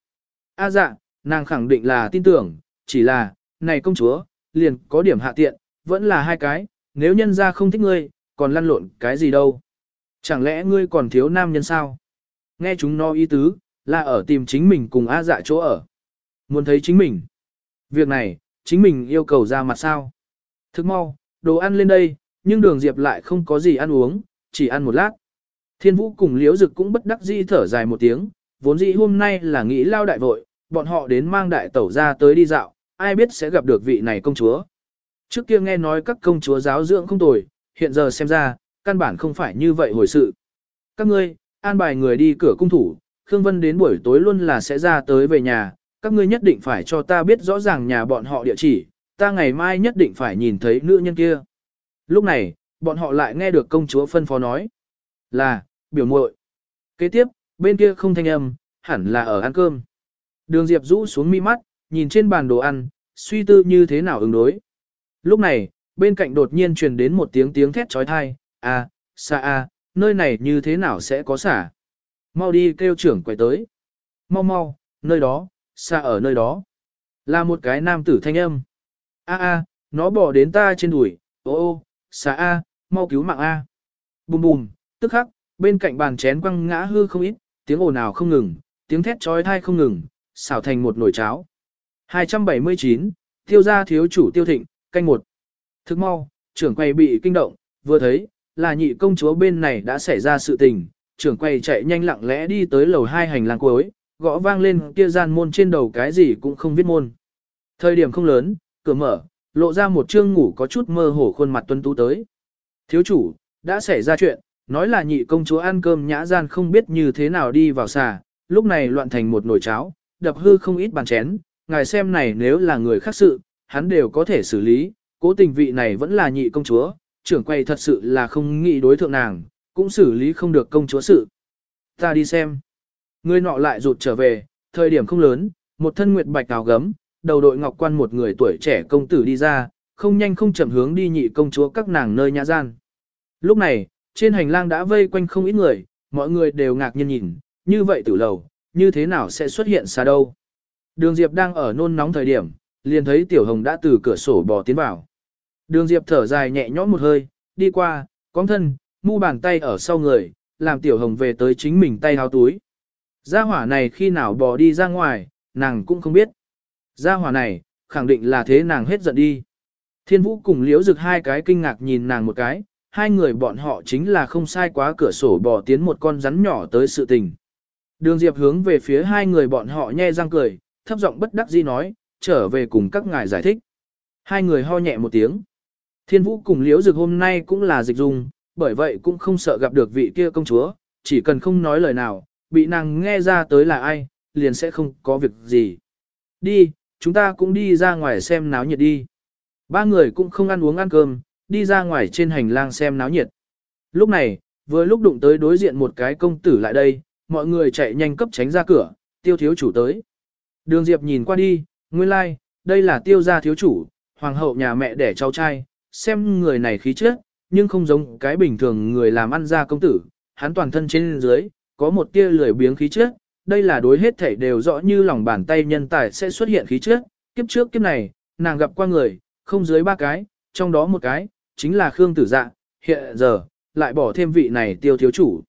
A dạ, nàng khẳng định là tin tưởng, chỉ là, này công chúa, liền có điểm hạ tiện, vẫn là hai cái, nếu nhân ra không thích ngươi, còn lăn lộn cái gì đâu. Chẳng lẽ ngươi còn thiếu nam nhân sao? Nghe chúng nó ý tứ, là ở tìm chính mình cùng A dạ chỗ ở. Muốn thấy chính mình. Việc này, chính mình yêu cầu ra mặt sao. Thức mau, đồ ăn lên đây, nhưng đường diệp lại không có gì ăn uống, chỉ ăn một lát. Thiên vũ cùng liếu dực cũng bất đắc dĩ thở dài một tiếng, vốn dĩ hôm nay là nghĩ lao đại vội, bọn họ đến mang đại tẩu ra tới đi dạo, ai biết sẽ gặp được vị này công chúa. Trước kia nghe nói các công chúa giáo dưỡng không tồi, hiện giờ xem ra, căn bản không phải như vậy hồi sự. Các ngươi, an bài người đi cửa cung thủ, Khương Vân đến buổi tối luôn là sẽ ra tới về nhà, các ngươi nhất định phải cho ta biết rõ ràng nhà bọn họ địa chỉ, ta ngày mai nhất định phải nhìn thấy nữ nhân kia. Lúc này, bọn họ lại nghe được công chúa phân phó nói. Là, biểu muội. Kế tiếp, bên kia không thanh âm, hẳn là ở ăn cơm. Đường Diệp rũ xuống mi mắt, nhìn trên bàn đồ ăn, suy tư như thế nào ứng đối. Lúc này, bên cạnh đột nhiên truyền đến một tiếng tiếng thét trói thai, à, xa à, nơi này như thế nào sẽ có xả. Mau đi kêu trưởng quay tới. Mau mau, nơi đó, xa ở nơi đó. Là một cái nam tử thanh âm. A a, nó bỏ đến ta trên đùi, ô ô, xa a, mau cứu mạng a. Bùm bùm, tức khắc, bên cạnh bàn chén quăng ngã hư không ít, tiếng ồn ào không ngừng, tiếng thét trói thai không ngừng, xảo thành một nồi cháo. 279, Tiêu gia thiếu chủ tiêu thịnh, canh một. Thức mau, trưởng quầy bị kinh động, vừa thấy, là nhị công chúa bên này đã xảy ra sự tình, trưởng quầy chạy nhanh lặng lẽ đi tới lầu hai hành lang cuối, gõ vang lên kia gian môn trên đầu cái gì cũng không viết môn. Thời điểm không lớn, cửa mở, lộ ra một trương ngủ có chút mơ hồ khuôn mặt tuân tú tới. Thiếu chủ, đã xảy ra chuyện, nói là nhị công chúa ăn cơm nhã gian không biết như thế nào đi vào xà, lúc này loạn thành một nồi cháo, đập hư không ít bàn chén, ngài xem này nếu là người khác sự, hắn đều có thể xử lý, cố tình vị này vẫn là nhị công chúa, trưởng quay thật sự là không nghĩ đối thượng nàng, cũng xử lý không được công chúa sự. Ta đi xem. Người nọ lại rụt trở về, thời điểm không lớn, một thân nguyệt bạch áo gấm, đầu đội ngọc quan một người tuổi trẻ công tử đi ra, không nhanh không chậm hướng đi nhị công chúa các nàng nơi nhã gian. Lúc này, trên hành lang đã vây quanh không ít người, mọi người đều ngạc nhiên nhìn, như vậy tử lầu, như thế nào sẽ xuất hiện xa đâu. Đường Diệp đang ở nôn nóng thời điểm, liền thấy Tiểu Hồng đã từ cửa sổ bò tiến vào. Đường Diệp thở dài nhẹ nhõm một hơi, đi qua, cong thân, mu bàn tay ở sau người, làm Tiểu Hồng về tới chính mình tay háo túi. Gia hỏa này khi nào bỏ đi ra ngoài, nàng cũng không biết. Gia hỏa này, khẳng định là thế nàng hết giận đi. Thiên Vũ cùng Liễu Dực hai cái kinh ngạc nhìn nàng một cái, hai người bọn họ chính là không sai quá cửa sổ bỏ tiến một con rắn nhỏ tới sự tình. Đường Diệp hướng về phía hai người bọn họ nhe răng cười, thấp giọng bất đắc dĩ nói, trở về cùng các ngài giải thích. Hai người ho nhẹ một tiếng. Thiên Vũ cùng Liễu Dực hôm nay cũng là dịch dung, bởi vậy cũng không sợ gặp được vị kia công chúa, chỉ cần không nói lời nào, bị nàng nghe ra tới là ai, liền sẽ không có việc gì. Đi, chúng ta cũng đi ra ngoài xem náo nhiệt đi. Ba người cũng không ăn uống ăn cơm, đi ra ngoài trên hành lang xem náo nhiệt. Lúc này, vừa lúc đụng tới đối diện một cái công tử lại đây, mọi người chạy nhanh cấp tránh ra cửa, tiêu thiếu chủ tới. Đường Diệp nhìn qua đi, nguyên lai, like, đây là tiêu gia thiếu chủ, hoàng hậu nhà mẹ đẻ cháu trai, xem người này khí chất, nhưng không giống cái bình thường người làm ăn ra công tử, hắn toàn thân trên dưới, có một tia lười biếng khí chất, đây là đối hết thảy đều rõ như lòng bàn tay nhân tài sẽ xuất hiện khí chất, kiếp trước kiếp này, nàng gặp qua người, không dưới ba cái, trong đó một cái, chính là Khương Tử Dạ, hiện giờ, lại bỏ thêm vị này tiêu thiếu chủ.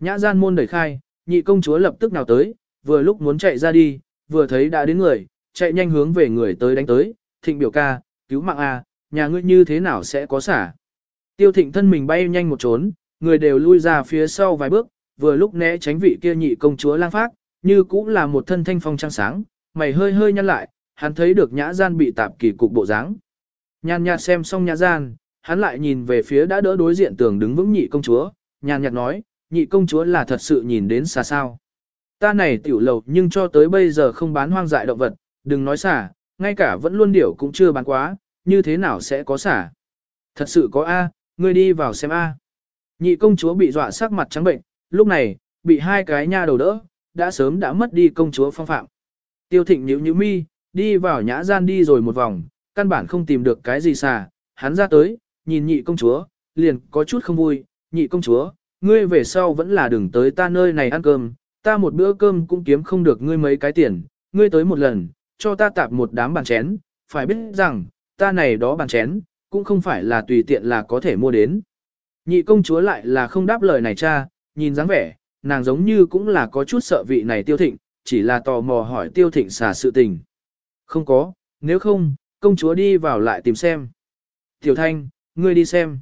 Nhã gian môn đẩy khai, nhị công chúa lập tức nào tới, vừa lúc muốn chạy ra đi, vừa thấy đã đến người, chạy nhanh hướng về người tới đánh tới, thịnh biểu ca, cứu mạng a, nhà ngươi như thế nào sẽ có xả. Tiêu thịnh thân mình bay nhanh một trốn, người đều lui ra phía sau vài bước, vừa lúc né tránh vị kia nhị công chúa lang phát, như cũng là một thân thanh phong trăng sáng, mày hơi hơi nhăn lại, hắn thấy được nhã gian bị tạp kỳ cục bộ dáng. Nhàn nhạt xem xong nhã gian, hắn lại nhìn về phía đã đỡ đối diện tường đứng vững nhị công chúa, nhàn nhạt nói, nhị công chúa là thật sự nhìn đến xa sao. Ta này tiểu lầu nhưng cho tới bây giờ không bán hoang dại động vật, đừng nói xả, ngay cả vẫn luôn điểu cũng chưa bán quá, như thế nào sẽ có xả. Thật sự có A, ngươi đi vào xem A. Nhị công chúa bị dọa sắc mặt trắng bệnh, lúc này, bị hai cái nha đầu đỡ, đã sớm đã mất đi công chúa phong phạm. Tiêu thịnh nhíu nhíu mi, đi vào nhã gian đi rồi một vòng, căn bản không tìm được cái gì xà. hắn ra tới, nhìn nhị công chúa, liền có chút không vui, nhị công chúa, ngươi về sau vẫn là đừng tới ta nơi này ăn cơm, ta một bữa cơm cũng kiếm không được ngươi mấy cái tiền, ngươi tới một lần, cho ta tạp một đám bàn chén, phải biết rằng, ta này đó bàn chén, cũng không phải là tùy tiện là có thể mua đến. Nhị công chúa lại là không đáp lời này cha, nhìn dáng vẻ, nàng giống như cũng là có chút sợ vị này tiêu thịnh, chỉ là tò mò hỏi tiêu thịnh xả sự tình. Không có, nếu không, công chúa đi vào lại tìm xem. Tiểu thanh, ngươi đi xem.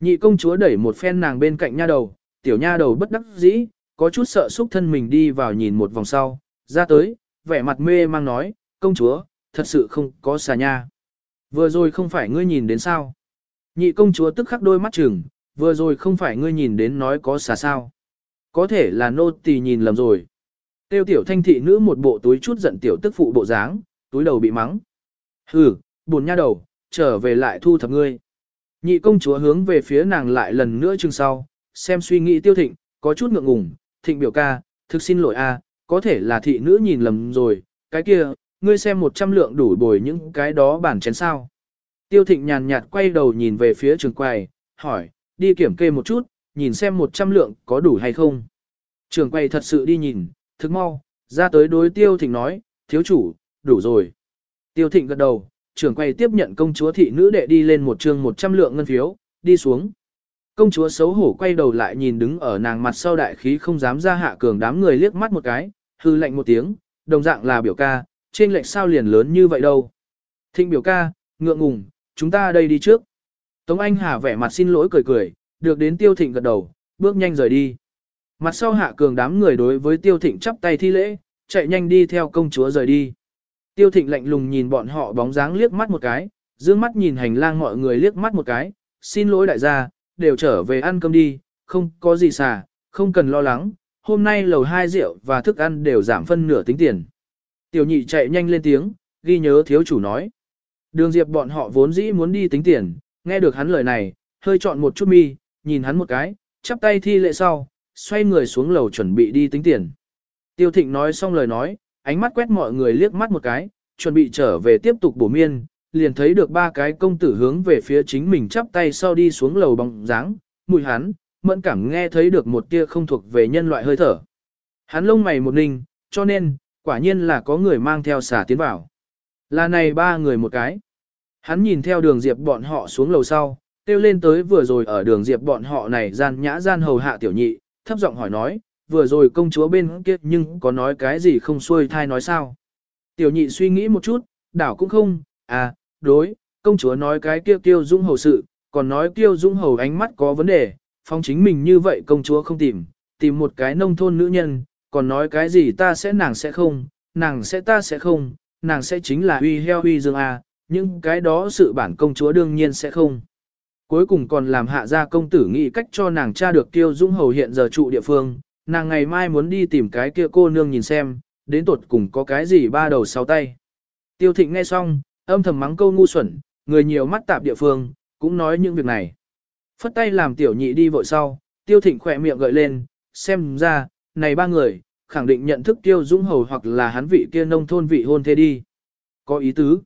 Nhị công chúa đẩy một phen nàng bên cạnh nha đầu, tiểu nha đầu bất đắc dĩ, có chút sợ xúc thân mình đi vào nhìn một vòng sau, ra tới, vẻ mặt mê mang nói, công chúa, thật sự không có xà nha. Vừa rồi không phải ngươi nhìn đến sao. Nhị công chúa tức khắc đôi mắt chừng, vừa rồi không phải ngươi nhìn đến nói có xà sao. Có thể là nô tỳ nhìn lầm rồi. Tiêu tiểu thanh thị nữ một bộ túi chút giận tiểu tức phụ bộ dáng, túi đầu bị mắng. Hừ, buồn nha đầu, trở về lại thu thập ngươi. Nhị công chúa hướng về phía nàng lại lần nữa chừng sau, xem suy nghĩ tiêu thịnh, có chút ngượng ngùng, thịnh biểu ca, thực xin lỗi a, có thể là thị nữ nhìn lầm rồi, cái kia, ngươi xem một trăm lượng đủ bồi những cái đó bản chén sao. Tiêu thịnh nhàn nhạt quay đầu nhìn về phía trường quầy, hỏi, đi kiểm kê một chút, nhìn xem một trăm lượng có đủ hay không. Trường quầy thật sự đi nhìn, thức mau, ra tới đối tiêu thịnh nói, thiếu chủ, đủ rồi. Tiêu thịnh gật đầu, Trường quầy tiếp nhận công chúa thị nữ đệ đi lên một trường một trăm lượng ngân phiếu, đi xuống. Công chúa xấu hổ quay đầu lại nhìn đứng ở nàng mặt sau đại khí không dám ra hạ cường đám người liếc mắt một cái, hư lạnh một tiếng, đồng dạng là biểu ca, trên lệch sao liền lớn như vậy đâu. Thịnh biểu ca, ngượng ngùng, chúng ta đây đi trước. Tống Anh Hà vẻ mặt xin lỗi cười cười, được đến Tiêu Thịnh gật đầu, bước nhanh rời đi. Mặt sau hạ cường đám người đối với Tiêu Thịnh chắp tay thi lễ, chạy nhanh đi theo công chúa rời đi. Tiêu Thịnh lạnh lùng nhìn bọn họ bóng dáng liếc mắt một cái, dương mắt nhìn hành lang mọi người liếc mắt một cái, xin lỗi đại gia, đều trở về ăn cơm đi, không có gì xả, không cần lo lắng, hôm nay lầu hai rượu và thức ăn đều giảm phân nửa tính tiền. Tiểu nhị chạy nhanh lên tiếng, ghi nhớ thiếu chủ nói. Đường Diệp bọn họ vốn dĩ muốn đi tính tiền, nghe được hắn lời này, hơi chọn một chút mi, nhìn hắn một cái, chắp tay thi lệ sau, xoay người xuống lầu chuẩn bị đi tính tiền. Tiêu Thịnh nói xong lời nói, ánh mắt quét mọi người liếc mắt một cái, chuẩn bị trở về tiếp tục bổ miên, liền thấy được ba cái công tử hướng về phía chính mình chắp tay sau đi xuống lầu bóng dáng, mùi hắn, mẫn cảm nghe thấy được một tia không thuộc về nhân loại hơi thở. Hắn lông mày một ninh, cho nên, quả nhiên là có người mang theo xả tiến vào. Là này ba người một cái. Hắn nhìn theo đường diệp bọn họ xuống lầu sau, kêu lên tới vừa rồi ở đường diệp bọn họ này gian nhã gian hầu hạ tiểu nhị, thấp giọng hỏi nói, vừa rồi công chúa bên kia nhưng có nói cái gì không xuôi thai nói sao. Tiểu nhị suy nghĩ một chút, đảo cũng không, à, đối, công chúa nói cái kia kêu dung hầu sự, còn nói kêu dung hầu ánh mắt có vấn đề, phong chính mình như vậy công chúa không tìm, tìm một cái nông thôn nữ nhân, còn nói cái gì ta sẽ nàng sẽ không, nàng sẽ ta sẽ không, nàng sẽ chính là uy heo uy dương a, nhưng cái đó sự bản công chúa đương nhiên sẽ không. Cuối cùng còn làm hạ gia công tử nghĩ cách cho nàng tra được tiêu dung hầu hiện giờ trụ địa phương, nàng ngày mai muốn đi tìm cái kia cô nương nhìn xem, đến tuột cùng có cái gì ba đầu sáu tay. Tiêu thịnh nghe xong, âm thầm mắng câu ngu xuẩn, người nhiều mắt tạp địa phương, cũng nói những việc này. Phất tay làm tiểu nhị đi vội sau, tiêu thịnh khỏe miệng gợi lên, xem ra, này ba người, khẳng định nhận thức tiêu dũng hầu hoặc là hắn vị kia nông thôn vị hôn thế đi. Có ý tứ.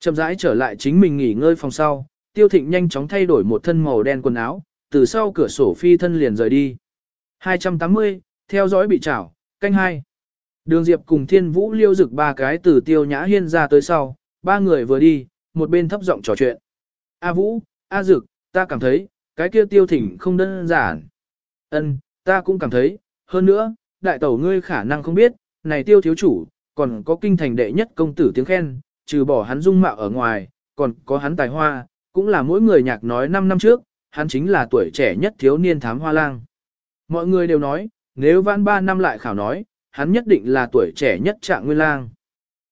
Chậm rãi trở lại chính mình nghỉ ngơi phòng sau, tiêu thịnh nhanh chóng thay đổi một thân màu đen quần áo, từ sau cửa sổ phi thân liền rời đi. 280, theo dõi bị chảo, canh hai. Đường Diệp cùng Thiên Vũ liêu rực ba cái từ tiêu nhã hiên ra tới sau, ba người vừa đi, một bên thấp giọng trò chuyện. A Vũ, A Dực, ta cảm thấy, cái kia tiêu thỉnh không đơn giản. Ân, ta cũng cảm thấy, hơn nữa, đại tẩu ngươi khả năng không biết, này tiêu thiếu chủ, còn có kinh thành đệ nhất công tử tiếng khen, trừ bỏ hắn dung mạo ở ngoài, còn có hắn tài hoa, cũng là mỗi người nhạc nói 5 năm trước, hắn chính là tuổi trẻ nhất thiếu niên thám hoa lang. Mọi người đều nói, nếu vãn 3 năm lại khảo nói, hắn nhất định là tuổi trẻ nhất trạng nguyên lang.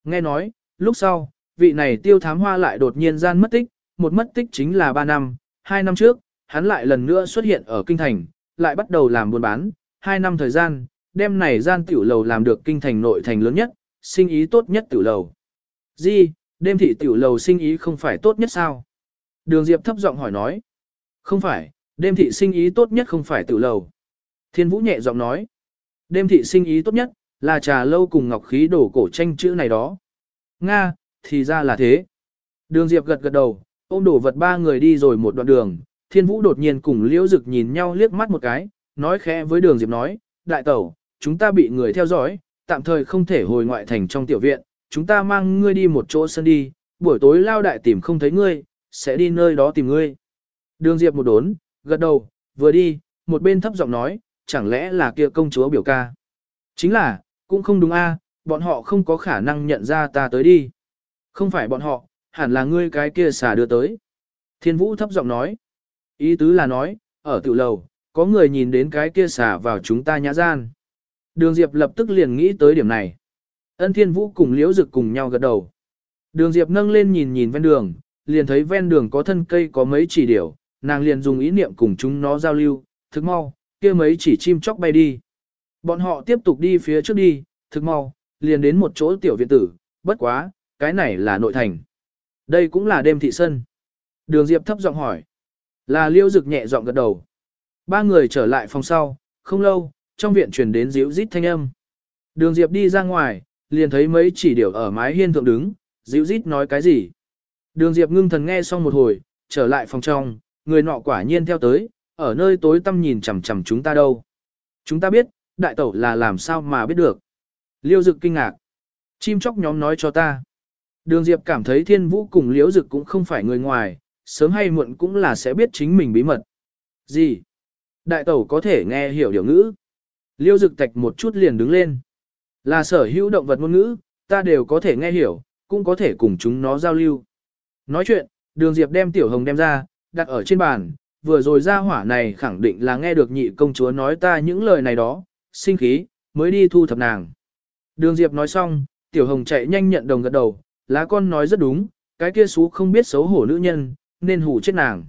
Nghe nói, lúc sau, vị này tiêu thám hoa lại đột nhiên gian mất tích, một mất tích chính là 3 năm, 2 năm trước, hắn lại lần nữa xuất hiện ở kinh thành, lại bắt đầu làm buôn bán, 2 năm thời gian, đêm này gian tiểu lầu làm được kinh thành nội thành lớn nhất, sinh ý tốt nhất tiểu lầu. Di, đêm thị tiểu lầu sinh ý không phải tốt nhất sao? Đường Diệp thấp giọng hỏi nói. Không phải, đêm thị sinh ý tốt nhất không phải tiểu lầu. Thiên Vũ nhẹ giọng nói. Đêm thị sinh ý tốt nhất, là trà lâu cùng ngọc khí đổ cổ tranh chữ này đó. Nga, thì ra là thế. Đường Diệp gật gật đầu, ôm đổ vật ba người đi rồi một đoạn đường. Thiên Vũ đột nhiên cùng Liễu Dực nhìn nhau liếc mắt một cái, nói khẽ với Đường Diệp nói, đại tẩu, chúng ta bị người theo dõi, tạm thời không thể hồi ngoại thành trong tiểu viện, chúng ta mang ngươi đi một chỗ sân đi, buổi tối lao đại tìm không thấy ngươi, sẽ đi nơi đó tìm ngươi. Đường Diệp một đốn, gật đầu, vừa đi, một bên thấp giọng nói, chẳng lẽ là kia công chúa biểu ca. Chính là, cũng không đúng a, bọn họ không có khả năng nhận ra ta tới đi. Không phải bọn họ, hẳn là ngươi cái kia xà đưa tới. Thiên Vũ thấp giọng nói. Ý tứ là nói, ở tiểu lầu, có người nhìn đến cái kia xả vào chúng ta nhã gian. Đường Diệp lập tức liền nghĩ tới điểm này. Ân Thiên Vũ cùng Liễu Dực cùng nhau gật đầu. Đường Diệp nâng lên nhìn nhìn ven đường, liền thấy ven đường có thân cây có mấy chỉ điểu, nàng liền dùng ý niệm cùng chúng nó giao lưu, thực mau, kia mấy chỉ chim chóc bay đi. Bọn họ tiếp tục đi phía trước đi, thực mau, liền đến một chỗ tiểu viện tử, bất quá, cái này là nội thành. Đây cũng là đêm thị sân. Đường Diệp thấp giọng hỏi. Là Liễu Dực nhẹ giọng gật đầu. Ba người trở lại phòng sau, không lâu, trong viện truyền đến ríu rít thanh âm. Đường Diệp đi ra ngoài, liền thấy mấy chỉ điểu ở mái hiên thượng đứng, ríu rít nói cái gì. Đường Diệp ngưng thần nghe xong một hồi, trở lại phòng trong, người nọ quả nhiên theo tới, ở nơi tối tăm nhìn chằm chằm chúng ta đâu. Chúng ta biết, đại tẩu là làm sao mà biết được. Liêu Dực kinh ngạc. Chim chóc nhóm nói cho ta. Đường Diệp cảm thấy thiên vũ cùng Liễu Dực cũng không phải người ngoài, sớm hay muộn cũng là sẽ biết chính mình bí mật. Gì? Đại tẩu có thể nghe hiểu điều ngữ. Liêu Dực tạch một chút liền đứng lên. Là sở hữu động vật ngôn ngữ, ta đều có thể nghe hiểu, cũng có thể cùng chúng nó giao lưu. Nói chuyện, đường Diệp đem tiểu hồng đem ra, đặt ở trên bàn, vừa rồi ra hỏa này khẳng định là nghe được nhị công chúa nói ta những lời này đó, sinh khí, mới đi thu thập nàng. Đường Diệp nói xong, tiểu hồng chạy nhanh nhận đồng gật đầu, lá con nói rất đúng, cái kia xú không biết xấu hổ nữ nhân, nên hủ chết nàng.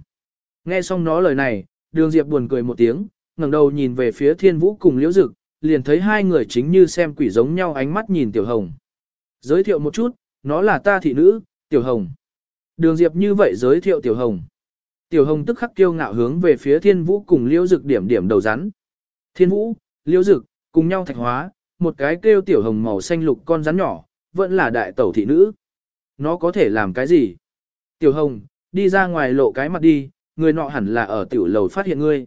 Nghe xong nó lời này, đường Diệp buồn cười một tiếng, ngẩng đầu nhìn về phía thiên vũ cùng liễu dực, liền thấy hai người chính như xem quỷ giống nhau ánh mắt nhìn tiểu hồng. Giới thiệu một chút, nó là ta thị nữ, tiểu hồng. Đường Diệp như vậy giới thiệu tiểu hồng. Tiểu hồng tức khắc kiêu ngạo hướng về phía thiên vũ cùng liễu dực điểm điểm đầu rắn. Thiên vũ, liễu dực, cùng nhau thạch hóa, một cái kêu tiểu hồng màu xanh lục con rắn nhỏ, vẫn là đại tẩu thị nữ. Nó có thể làm cái gì? Tiểu hồng, đi ra ngoài lộ cái mặt đi, người nọ hẳn là ở tiểu lầu phát hiện ngươi.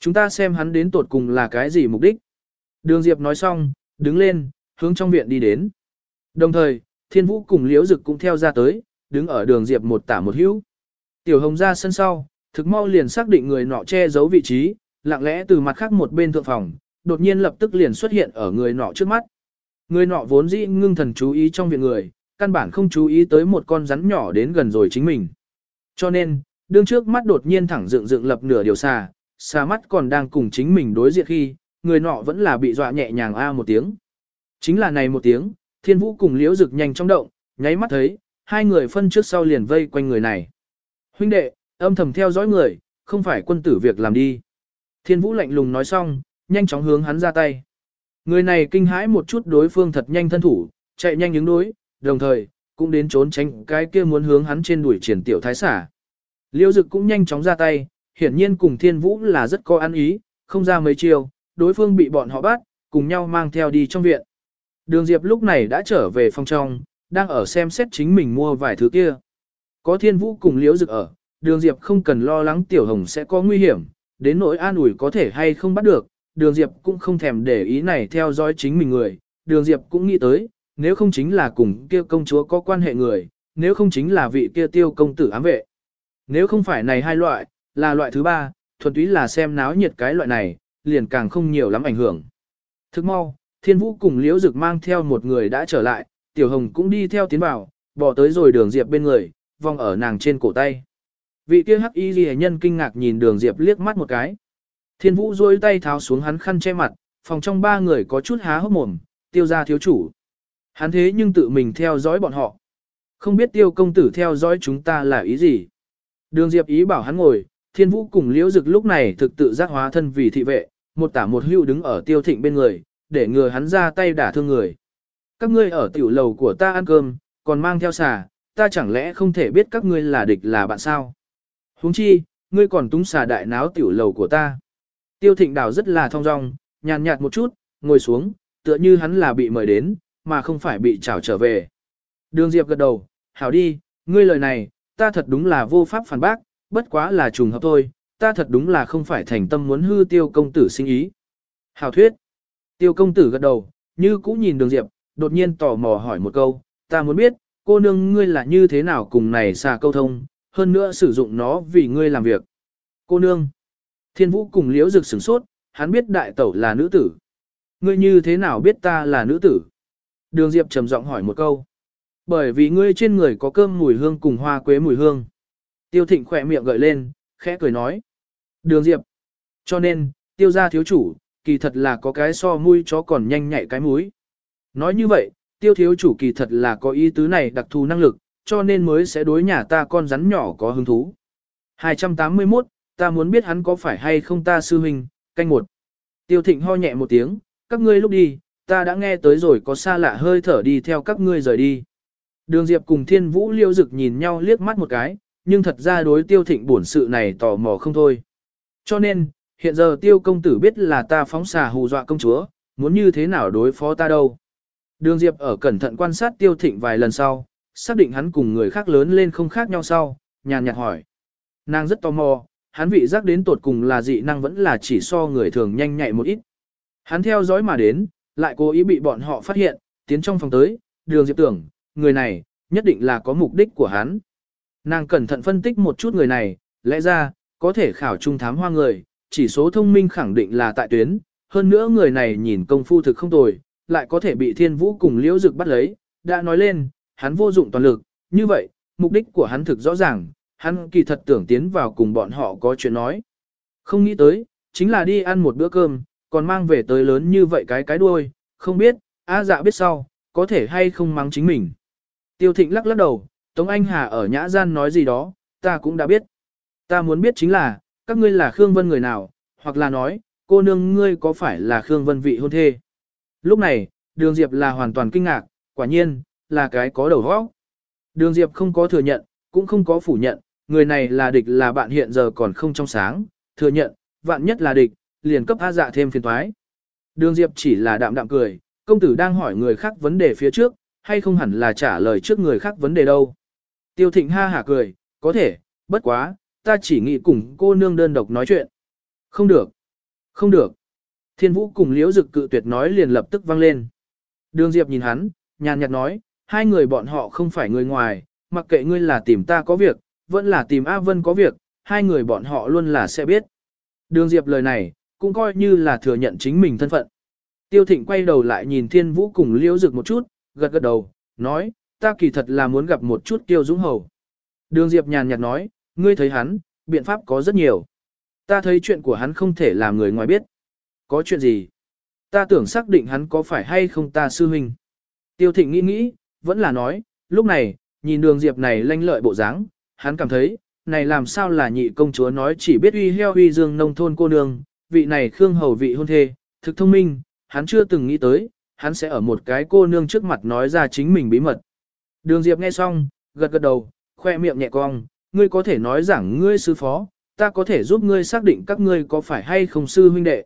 Chúng ta xem hắn đến tột cùng là cái gì mục đích. Đường Diệp nói xong, đứng lên, hướng trong viện đi đến. Đồng thời, Thiên Vũ cùng Liễu Dực cũng theo ra tới, đứng ở đường Diệp một tả một hữu. Tiểu Hồng ra sân sau, thực mau liền xác định người nọ che giấu vị trí, lặng lẽ từ mặt khác một bên thượng phòng, đột nhiên lập tức liền xuất hiện ở người nọ trước mắt. Người nọ vốn dĩ ngưng thần chú ý trong viện người, căn bản không chú ý tới một con rắn nhỏ đến gần rồi chính mình. Cho nên, đương trước mắt đột nhiên thẳng dựng dựng lập nửa điều xà, xà mắt còn đang cùng chính mình đối diện khi, người nọ vẫn là bị dọa nhẹ nhàng a một tiếng. Chính là này một tiếng, thiên vũ cùng liễu rực nhanh trong động, nháy mắt thấy, hai người phân trước sau liền vây quanh người này. Huynh đệ, âm thầm theo dõi người, không phải quân tử việc làm đi. Thiên vũ lạnh lùng nói xong, nhanh chóng hướng hắn ra tay. Người này kinh hãi một chút đối phương thật nhanh thân thủ, chạy nhanh ứng đối, đồng thời, cũng đến trốn tránh cái kia muốn hướng hắn trên đuổi triển tiểu thái xả. Liêu dực cũng nhanh chóng ra tay, hiển nhiên cùng thiên vũ là rất có ăn ý, không ra mấy chiều, đối phương bị bọn họ bắt, cùng nhau mang theo đi trong viện. Đường Diệp lúc này đã trở về phòng trong, đang ở xem xét chính mình mua vài thứ kia. Có thiên vũ cùng liễu dực ở, đường Diệp không cần lo lắng tiểu hồng sẽ có nguy hiểm, đến nỗi an ủi có thể hay không bắt được, đường Diệp cũng không thèm để ý này theo dõi chính mình người, đường Diệp cũng nghĩ tới, nếu không chính là cùng kia công chúa có quan hệ người, nếu không chính là vị kia tiêu công tử ám vệ. Nếu không phải này hai loại, là loại thứ ba, thuần túy là xem náo nhiệt cái loại này, liền càng không nhiều lắm ảnh hưởng. Thức mau, thiên vũ cùng liễu dực mang theo một người đã trở lại, tiểu hồng cũng đi theo tiến vào, bỏ tới rồi đường diệp bên người, vòng ở nàng trên cổ tay. Vị kia hắc y ghi nhân kinh ngạc nhìn đường diệp liếc mắt một cái. Thiên vũ duỗi tay tháo xuống hắn khăn che mặt, phòng trong ba người có chút há hốc mồm, tiêu ra thiếu chủ. Hắn thế nhưng tự mình theo dõi bọn họ. Không biết tiêu công tử theo dõi chúng ta là ý gì. Đường diệp ý bảo hắn ngồi, thiên vũ cùng liễu dực lúc này thực tự giác hóa thân vì thị vệ, một tả một hưu đứng ở tiêu thịnh bên người, để ngừa hắn ra tay đả thương người. Các ngươi ở tiểu lầu của ta ăn cơm, còn mang theo xà, ta chẳng lẽ không thể biết các ngươi là địch là bạn sao? Huống chi, ngươi còn túng xà đại náo tiểu lầu của ta. Tiêu thịnh đảo rất là thong dong, nhàn nhạt một chút, ngồi xuống, tựa như hắn là bị mời đến, mà không phải bị trảo trở về. Đường Diệp gật đầu, hảo đi, ngươi lời này, ta thật đúng là vô pháp phản bác, bất quá là trùng hợp thôi, ta thật đúng là không phải thành tâm muốn hư tiêu công tử sinh ý. Hảo thuyết. Tiêu công tử gật đầu, như cũ nhìn đường diệp, đột nhiên tò mò hỏi một câu, ta muốn biết, cô nương ngươi là như thế nào cùng này xà câu thông, hơn nữa sử dụng nó vì ngươi làm việc. Cô nương. Thiên vũ cùng liễu rực sửng sốt, hắn biết đại tẩu là nữ tử. Ngươi như thế nào biết ta là nữ tử? Đường Diệp trầm giọng hỏi một câu. Bởi vì ngươi trên người có cơm mùi hương cùng hoa quế mùi hương. Tiêu thịnh khỏe miệng gợi lên, khẽ cười nói. Đường Diệp. Cho nên, tiêu gia thiếu chủ, kỳ thật là có cái so mũi chó còn nhanh nhạy cái mũi. Nói như vậy, tiêu thiếu chủ kỳ thật là có ý tứ này đặc thù năng lực, cho nên mới sẽ đối nhà ta con rắn nhỏ có hứng thú. 281, ta muốn biết hắn có phải hay không ta sư huynh, canh một. Tiêu thịnh ho nhẹ một tiếng, các ngươi lúc đi, ta đã nghe tới rồi có xa lạ hơi thở đi theo các ngươi rời đi. Đường Diệp cùng Thiên Vũ liêu dực nhìn nhau liếc mắt một cái, nhưng thật ra đối tiêu thịnh bổn sự này tò mò không thôi. Cho nên, hiện giờ tiêu công tử biết là ta phóng xà hù dọa công chúa, muốn như thế nào đối phó ta đâu. Đường Diệp ở cẩn thận quan sát tiêu thịnh vài lần sau, xác định hắn cùng người khác lớn lên không khác nhau sau, nhàn nhạt hỏi. Nàng rất tò mò, hắn vị giác đến tột cùng là dị năng vẫn là chỉ so người thường nhanh nhạy một ít. Hắn theo dõi mà đến, lại cố ý bị bọn họ phát hiện, tiến trong phòng tới, đường Diệp tưởng, người này, nhất định là có mục đích của hắn. Nàng cẩn thận phân tích một chút người này, lẽ ra, có thể khảo trung thám hoa người, chỉ số thông minh khẳng định là tại tuyến, hơn nữa người này nhìn công phu thực không tồi, lại có thể bị thiên vũ cùng liễu dực bắt lấy, đã nói lên, hắn vô dụng toàn lực, như vậy, mục đích của hắn thực rõ ràng, hắn kỳ thật tưởng tiến vào cùng bọn họ có chuyện nói. Không nghĩ tới, chính là đi ăn một bữa cơm, còn mang về tới lớn như vậy cái cái đuôi, không biết, A dạ biết sau, có thể hay không mắng chính mình. Tiêu thịnh lắc lắc đầu, Tống Anh Hà ở nhã gian nói gì đó, ta cũng đã biết. Ta muốn biết chính là, các ngươi là Khương Vân người nào, hoặc là nói, cô nương ngươi có phải là Khương Vân vị hôn thê. Lúc này, Đường Diệp là hoàn toàn kinh ngạc, quả nhiên, là cái có đầu óc. Đường Diệp không có thừa nhận, cũng không có phủ nhận, người này là địch là bạn hiện giờ còn không trong sáng, thừa nhận, vạn nhất là địch, liền cấp A dạ thêm phiền toái. Đường Diệp chỉ là đạm đạm cười, công tử đang hỏi người khác vấn đề phía trước, hay không hẳn là trả lời trước người khác vấn đề đâu. Tiêu thịnh ha hả cười, có thể, bất quá, ta chỉ nghĩ cùng cô nương đơn độc nói chuyện. Không được, không được. Thiên vũ cùng liễu dực cự tuyệt nói liền lập tức vang lên. Đường Diệp nhìn hắn, nhàn nhạt nói, hai người bọn họ không phải người ngoài, mặc kệ ngươi là tìm ta có việc, vẫn là tìm A Vân có việc, hai người bọn họ luôn là sẽ biết. Đường Diệp lời này, cũng coi như là thừa nhận chính mình thân phận. Tiêu Thịnh quay đầu lại nhìn Thiên Vũ cùng Liễu Dực một chút, gật gật đầu, nói, ta kỳ thật là muốn gặp một chút Kiêu Dũng Hầu. Đường Diệp nhàn nhạt nói, ngươi thấy hắn, biện pháp có rất nhiều. Ta thấy chuyện của hắn không thể làm người ngoài biết. Có chuyện gì? Ta tưởng xác định hắn có phải hay không ta sư huynh. Tiêu Thịnh nghĩ nghĩ, vẫn là nói, lúc này, nhìn đường Diệp này lanh lợi bộ dáng, hắn cảm thấy, này làm sao là nhị công chúa nói chỉ biết uy heo uy dương nông thôn cô nương, vị này Khương Hầu vị hôn thê, thực thông minh, hắn chưa từng nghĩ tới, hắn sẽ ở một cái cô nương trước mặt nói ra chính mình bí mật. Đường Diệp nghe xong, gật gật đầu, khoe miệng nhẹ cong, ngươi có thể nói rằng ngươi sư phó, ta có thể giúp ngươi xác định các ngươi có phải hay không sư huynh đệ.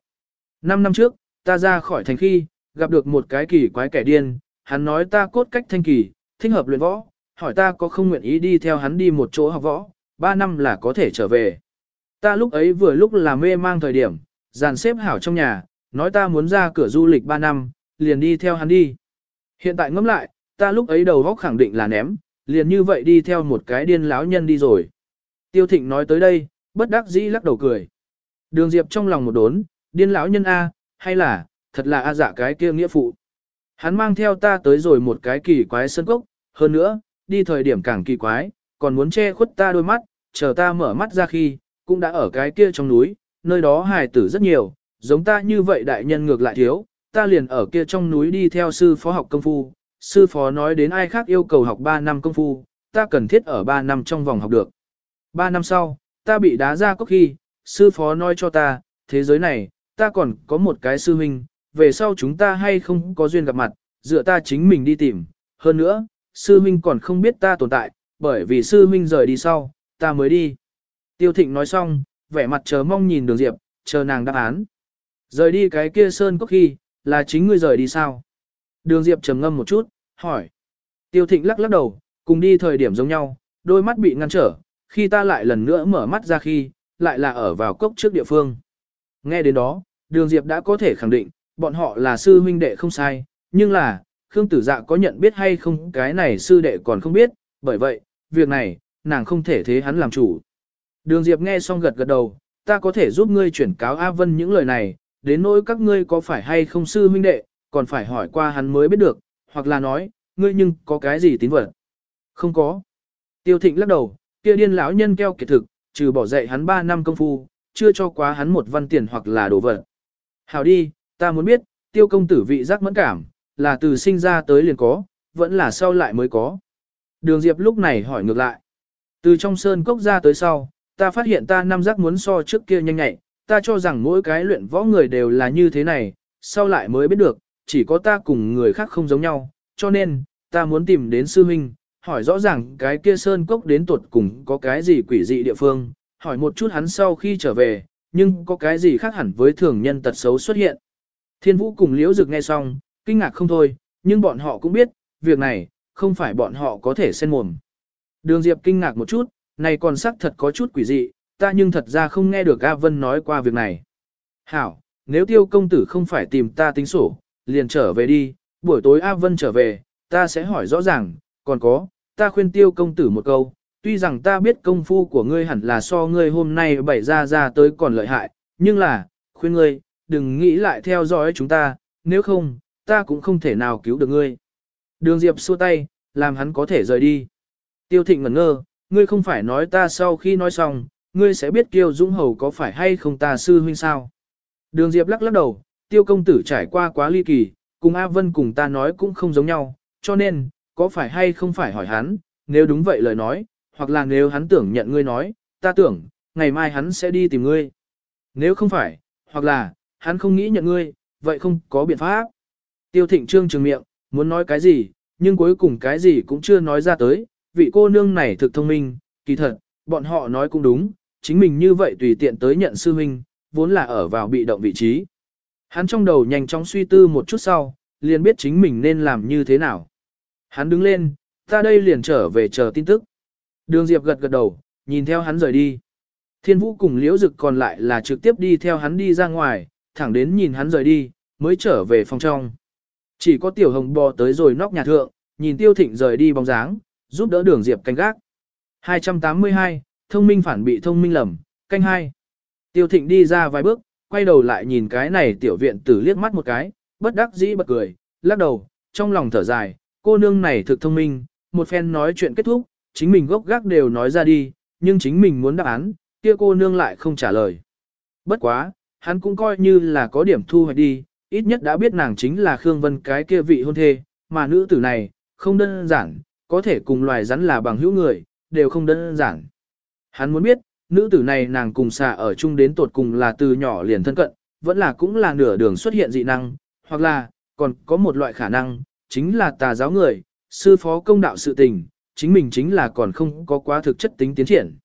Năm năm trước, ta ra khỏi thành khi, gặp được một cái kỳ quái kẻ điên, hắn nói ta cốt cách thanh kỳ, thích hợp luyện võ, hỏi ta có không nguyện ý đi theo hắn đi một chỗ học võ, ba năm là có thể trở về. Ta lúc ấy vừa lúc là mê mang thời điểm, dàn xếp hảo trong nhà, nói ta muốn ra cửa du lịch ba năm, liền đi theo hắn đi. Hiện tại ngẫm lại, ta lúc ấy đầu góc khẳng định là ném, liền như vậy đi theo một cái điên lão nhân đi rồi. Tiêu Thịnh nói tới đây, bất đắc dĩ lắc đầu cười. Đường Diệp trong lòng một đốn, điên lão nhân A, hay là, thật là A giả cái kia nghĩa phụ. Hắn mang theo ta tới rồi một cái kỳ quái sân cốc, hơn nữa, đi thời điểm càng kỳ quái, còn muốn che khuất ta đôi mắt, chờ ta mở mắt ra khi, cũng đã ở cái kia trong núi, nơi đó hài tử rất nhiều, giống ta như vậy đại nhân ngược lại thiếu, ta liền ở kia trong núi đi theo sư phó học công phu, sư phó nói đến ai khác yêu cầu học 3 năm công phu, ta cần thiết ở 3 năm trong vòng học được. 3 năm sau, ta bị đá ra cốc khi, sư phó nói cho ta, thế giới này, ta còn có một cái sư huynh, về sau chúng ta hay không có duyên gặp mặt, dựa ta chính mình đi tìm. Hơn nữa, sư huynh còn không biết ta tồn tại, bởi vì sư huynh rời đi sau, ta mới đi. Tiêu thịnh nói xong, vẻ mặt chờ mong nhìn đường diệp, chờ nàng đáp án. Rời đi cái kia sơn cốc khi, là chính ngươi rời đi sao? Đường diệp trầm ngâm một chút, hỏi. Tiêu thịnh lắc lắc đầu, cùng đi thời điểm giống nhau, đôi mắt bị ngăn trở, khi ta lại lần nữa mở mắt ra khi, lại là ở vào cốc trước địa phương. Nghe đến đó, đường diệp đã có thể khẳng định, bọn họ là sư huynh đệ không sai, nhưng là, Khương Tử Dạ có nhận biết hay không cái này sư đệ còn không biết, bởi vậy, việc này, nàng không thể thế hắn làm chủ. Đường Diệp nghe xong gật gật đầu, ta có thể giúp ngươi chuyển cáo A Vân những lời này, đến nỗi các ngươi có phải hay không sư huynh đệ, còn phải hỏi qua hắn mới biết được, hoặc là nói, ngươi nhưng có cái gì tín vật. Không có. Tiêu Thịnh lắc đầu, kia điên lão nhân keo kiệt thực, trừ bỏ dạy hắn 3 năm công phu, chưa cho quá hắn một văn tiền hoặc là đồ vật. Hảo đi, ta muốn biết, tiêu công tử vị giác mẫn cảm, là từ sinh ra tới liền có, vẫn là sau lại mới có. Đường Diệp lúc này hỏi ngược lại. Từ trong sơn cốc ra tới sau, ta phát hiện ta năm giác muốn so trước kia nhanh nhạy, ta cho rằng mỗi cái luyện võ người đều là như thế này, sau lại mới biết được, chỉ có ta cùng người khác không giống nhau, cho nên, ta muốn tìm đến sư huynh, hỏi rõ ràng cái kia sơn cốc đến tuột cùng có cái gì quỷ dị địa phương, hỏi một chút hắn sau khi trở về, nhưng có cái gì khác hẳn với thường nhân tật xấu xuất hiện. Thiên vũ cùng liễu dực nghe xong, kinh ngạc không thôi, nhưng bọn họ cũng biết, việc này, không phải bọn họ có thể xen mồm. Đường Diệp kinh ngạc một chút, này còn xác thật có chút quỷ dị, ta nhưng thật ra không nghe được A Vân nói qua việc này. Hảo, nếu tiêu công tử không phải tìm ta tính sổ, liền trở về đi, buổi tối A Vân trở về, ta sẽ hỏi rõ ràng, còn có, ta khuyên tiêu công tử một câu, tuy rằng ta biết công phu của ngươi hẳn là so ngươi hôm nay bày ra ra tới còn lợi hại, nhưng là, khuyên ngươi, đừng nghĩ lại theo dõi chúng ta, nếu không, ta cũng không thể nào cứu được ngươi. Đường Diệp xua tay, làm hắn có thể rời đi. Tiêu thịnh ngẩn ngơ, ngươi không phải nói ta sau khi nói xong, ngươi sẽ biết Kiêu Dũng Hầu có phải hay không ta sư huynh sao. Đường Diệp lắc lắc đầu, tiêu công tử trải qua quá ly kỳ, cùng A Vân cùng ta nói cũng không giống nhau, cho nên, có phải hay không phải hỏi hắn, nếu đúng vậy lời nói, hoặc là nếu hắn tưởng nhận ngươi nói, ta tưởng, ngày mai hắn sẽ đi tìm ngươi. Nếu không phải, hoặc là, hắn không nghĩ nhận ngươi, vậy không có biện pháp. Tiêu thịnh trương trường miệng, muốn nói cái gì, nhưng cuối cùng cái gì cũng chưa nói ra tới, vị cô nương này thực thông minh, kỳ thật, bọn họ nói cũng đúng, chính mình như vậy tùy tiện tới nhận sư huynh, vốn là ở vào bị động vị trí. Hắn trong đầu nhanh chóng suy tư một chút sau, liền biết chính mình nên làm như thế nào. Hắn đứng lên, ta đây liền trở về chờ tin tức. Đường Diệp gật gật đầu, nhìn theo hắn rời đi. Thiên Vũ cùng Liễu Dực còn lại là trực tiếp đi theo hắn đi ra ngoài, thẳng đến nhìn hắn rời đi, mới trở về phòng trong. Chỉ có Tiểu Hồng bò tới rồi nóc nhà thượng, nhìn Tiêu Thịnh rời đi bóng dáng, giúp đỡ Đường Diệp canh gác. 282, thông minh phản bị thông minh lầm, canh hai. Tiêu Thịnh đi ra vài bước, quay đầu lại nhìn cái này tiểu viện tử liếc mắt một cái, bất đắc dĩ bật cười, lắc đầu, trong lòng thở dài, cô nương này thực thông minh, một phen nói chuyện kết thúc, chính mình gốc gác đều nói ra đi, nhưng chính mình muốn đáp án, kia cô nương lại không trả lời. Bất quá, hắn cũng coi như là có điểm thu hoạch đi, ít nhất đã biết nàng chính là Khương Vân cái kia vị hôn thê, mà nữ tử này, không đơn giản, có thể cùng loài rắn là bằng hữu người, đều không đơn giản. Hắn muốn biết, nữ tử này nàng cùng xà ở chung đến tột cùng là từ nhỏ liền thân cận, vẫn là cũng là nửa đường xuất hiện dị năng, hoặc là, còn có một loại khả năng, chính là tà giáo người, sư phó công đạo sự tình, chính mình chính là còn không có quá thực chất tính tiến triển.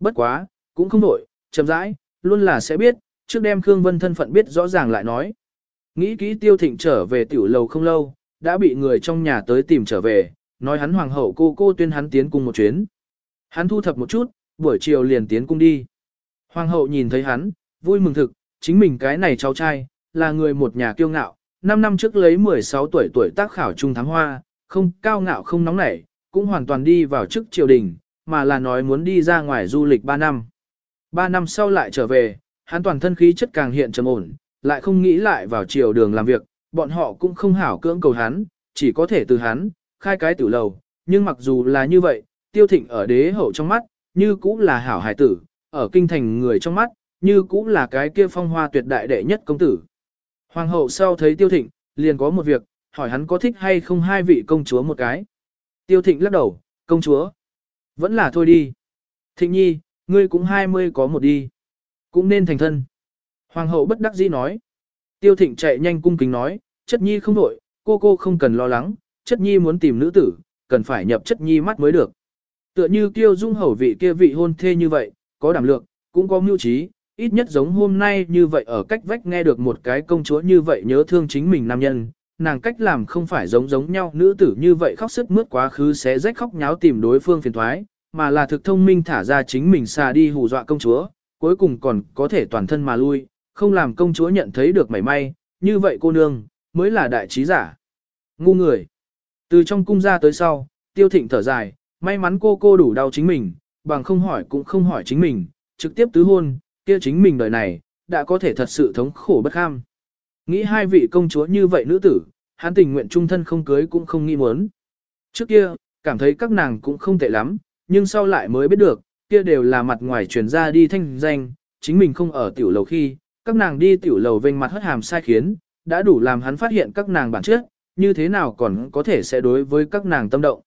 Bất quá, cũng không nổi, chậm rãi, luôn là sẽ biết, trước đem Khương Vân thân phận biết rõ ràng lại nói. Nghĩ kỹ tiêu thịnh trở về tiểu lầu không lâu, đã bị người trong nhà tới tìm trở về, nói hắn hoàng hậu cô cô tuyên hắn tiến cùng một chuyến. Hắn thu thập một chút, buổi chiều liền tiến cung đi. Hoàng hậu nhìn thấy hắn, vui mừng thực, chính mình cái này cháu trai, là người một nhà kiêu ngạo, 5 năm trước lấy 16 tuổi tuổi tác khảo trung thắng hoa, không cao ngạo không nóng nảy, cũng hoàn toàn đi vào chức triều đình, mà là nói muốn đi ra ngoài du lịch 3 năm. 3 năm sau lại trở về, hắn toàn thân khí chất càng hiện trầm ổn, lại không nghĩ lại vào triều đường làm việc, bọn họ cũng không hảo cưỡng cầu hắn, chỉ có thể từ hắn, khai cái tử lầu, nhưng mặc dù là như vậy, tiêu thịnh ở đế hậu trong mắt, như cũng là hảo hải tử, ở kinh thành người trong mắt, như cũng là cái kia phong hoa tuyệt đại đệ nhất công tử. Hoàng hậu sau thấy tiêu thịnh, liền có một việc, hỏi hắn có thích hay không hai vị công chúa một cái. Tiêu thịnh lắc đầu, công chúa. Vẫn là thôi đi. Thịnh nhi, ngươi cũng hai mươi có một đi. Cũng nên thành thân. Hoàng hậu bất đắc dĩ nói. Tiêu thịnh chạy nhanh cung kính nói, chất nhi không đổi, cô cô không cần lo lắng, chất nhi muốn tìm nữ tử, cần phải nhập chất nhi mắt mới được. Tựa như kiêu dung hầu vị kia vị hôn thê như vậy, có đảm lượng, cũng có mưu trí, ít nhất giống hôm nay như vậy ở cách vách nghe được một cái công chúa như vậy nhớ thương chính mình nam nhân, nàng cách làm không phải giống giống nhau nữ tử như vậy khóc sức mướt quá khứ sẽ rách khóc nháo tìm đối phương phiền thoái, mà là thực thông minh thả ra chính mình xà đi hù dọa công chúa, cuối cùng còn có thể toàn thân mà lui, không làm công chúa nhận thấy được mảy may, như vậy cô nương, mới là đại trí giả. Ngu người. Từ trong cung ra tới sau, tiêu thịnh thở dài, may mắn cô cô đủ đau chính mình, bằng không hỏi cũng không hỏi chính mình, trực tiếp tứ hôn, kia chính mình đời này, đã có thể thật sự thống khổ bất kham. Nghĩ hai vị công chúa như vậy nữ tử, hắn tình nguyện trung thân không cưới cũng không nghĩ muốn. Trước kia, cảm thấy các nàng cũng không tệ lắm, nhưng sau lại mới biết được, kia đều là mặt ngoài truyền ra đi thanh danh, chính mình không ở tiểu lầu khi, các nàng đi tiểu lầu vênh mặt hất hàm sai khiến, đã đủ làm hắn phát hiện các nàng bản chất, như thế nào còn có thể sẽ đối với các nàng tâm động.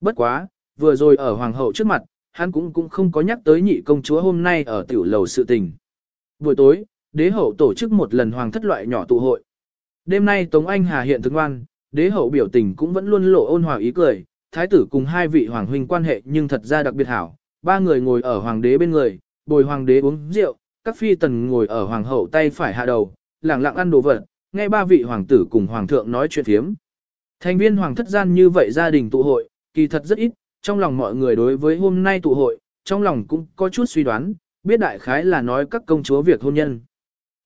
Bất quá, vừa rồi ở hoàng hậu trước mặt, hắn cũng cũng không có nhắc tới nhị công chúa hôm nay ở tiểu lầu sự tình. Buổi tối, đế hậu tổ chức một lần hoàng thất loại nhỏ tụ hội. Đêm nay Tống Anh Hà hiện thực ngoan, đế hậu biểu tình cũng vẫn luôn lộ ôn hòa ý cười, thái tử cùng hai vị hoàng huynh quan hệ nhưng thật ra đặc biệt hảo, ba người ngồi ở hoàng đế bên người, bồi hoàng đế uống rượu, các phi tần ngồi ở hoàng hậu tay phải hạ đầu, lặng lặng ăn đồ vật, nghe ba vị hoàng tử cùng hoàng thượng nói chuyện thiếm. Thành viên hoàng thất gian như vậy gia đình tụ hội, kỳ thật rất ít, trong lòng mọi người đối với hôm nay tụ hội, trong lòng cũng có chút suy đoán, biết đại khái là nói các công chúa việc hôn nhân.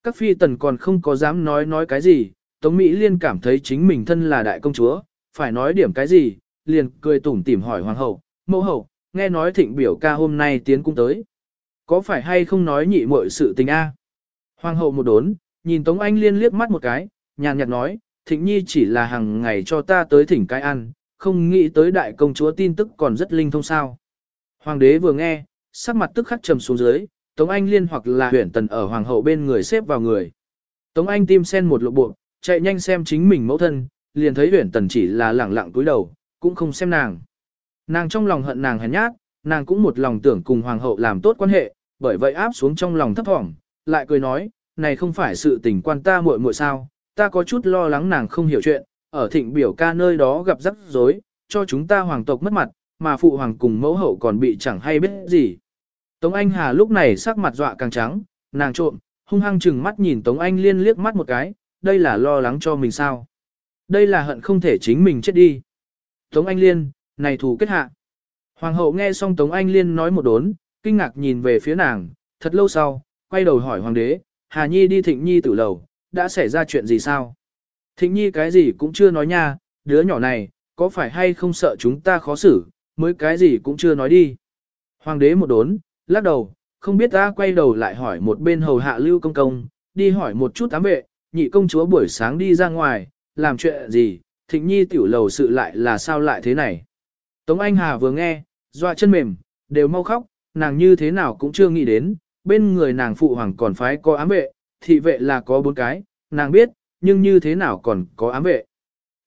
Các phi tần còn không có dám nói nói cái gì, Tống Mỹ Liên cảm thấy chính mình thân là đại công chúa, phải nói điểm cái gì, liền cười tủm tỉm hỏi hoàng hậu, mẫu hậu, nghe nói thịnh biểu ca hôm nay tiến cung tới. Có phải hay không nói nhị muội sự tình a? Hoàng hậu một đốn, nhìn Tống Anh Liên liếc mắt một cái, nhàn nhạt nói, thịnh nhi chỉ là hàng ngày cho ta tới thỉnh cái ăn, không nghĩ tới đại công chúa tin tức còn rất linh thông sao. Hoàng đế vừa nghe, sắc mặt tức khắc trầm xuống dưới, Tống Anh liên hoặc là huyện tần ở hoàng hậu bên người xếp vào người. Tống Anh tim sen một lộ bộ, chạy nhanh xem chính mình mẫu thân, liền thấy huyện tần chỉ là lẳng lặng cúi đầu, cũng không xem nàng. Nàng trong lòng hận nàng hèn nhát, nàng cũng một lòng tưởng cùng hoàng hậu làm tốt quan hệ, bởi vậy áp xuống trong lòng thấp thỏm, lại cười nói, này không phải sự tình quan ta muội muội sao, ta có chút lo lắng nàng không hiểu chuyện, ở thịnh biểu ca nơi đó gặp rắc rối, cho chúng ta hoàng tộc mất mặt, mà phụ hoàng cùng mẫu hậu còn bị chẳng hay biết gì. Tống Anh Hà lúc này sắc mặt dọa càng trắng, nàng trộm, hung hăng chừng mắt nhìn Tống Anh Liên liếc mắt một cái, đây là lo lắng cho mình sao. Đây là hận không thể chính mình chết đi. Tống Anh Liên, này thù kết hạ. Hoàng hậu nghe xong Tống Anh Liên nói một đốn, kinh ngạc nhìn về phía nàng, thật lâu sau, quay đầu hỏi hoàng đế, Hà Nhi đi thịnh nhi tử lầu, đã xảy ra chuyện gì sao? Thịnh nhi cái gì cũng chưa nói nha, đứa nhỏ này, có phải hay không sợ chúng ta khó xử, mới cái gì cũng chưa nói đi. Hoàng đế một đốn, lắc đầu, không biết ta quay đầu lại hỏi một bên hầu hạ lưu công công, đi hỏi một chút ám vệ, nhị công chúa buổi sáng đi ra ngoài, làm chuyện gì, thịnh nhi tiểu lầu sự lại là sao lại thế này. Tống Anh Hà vừa nghe, dọa chân mềm, đều mau khóc, nàng như thế nào cũng chưa nghĩ đến, bên người nàng phụ hoàng còn phái có ám vệ, thị vệ là có bốn cái, nàng biết, nhưng như thế nào còn có ám vệ.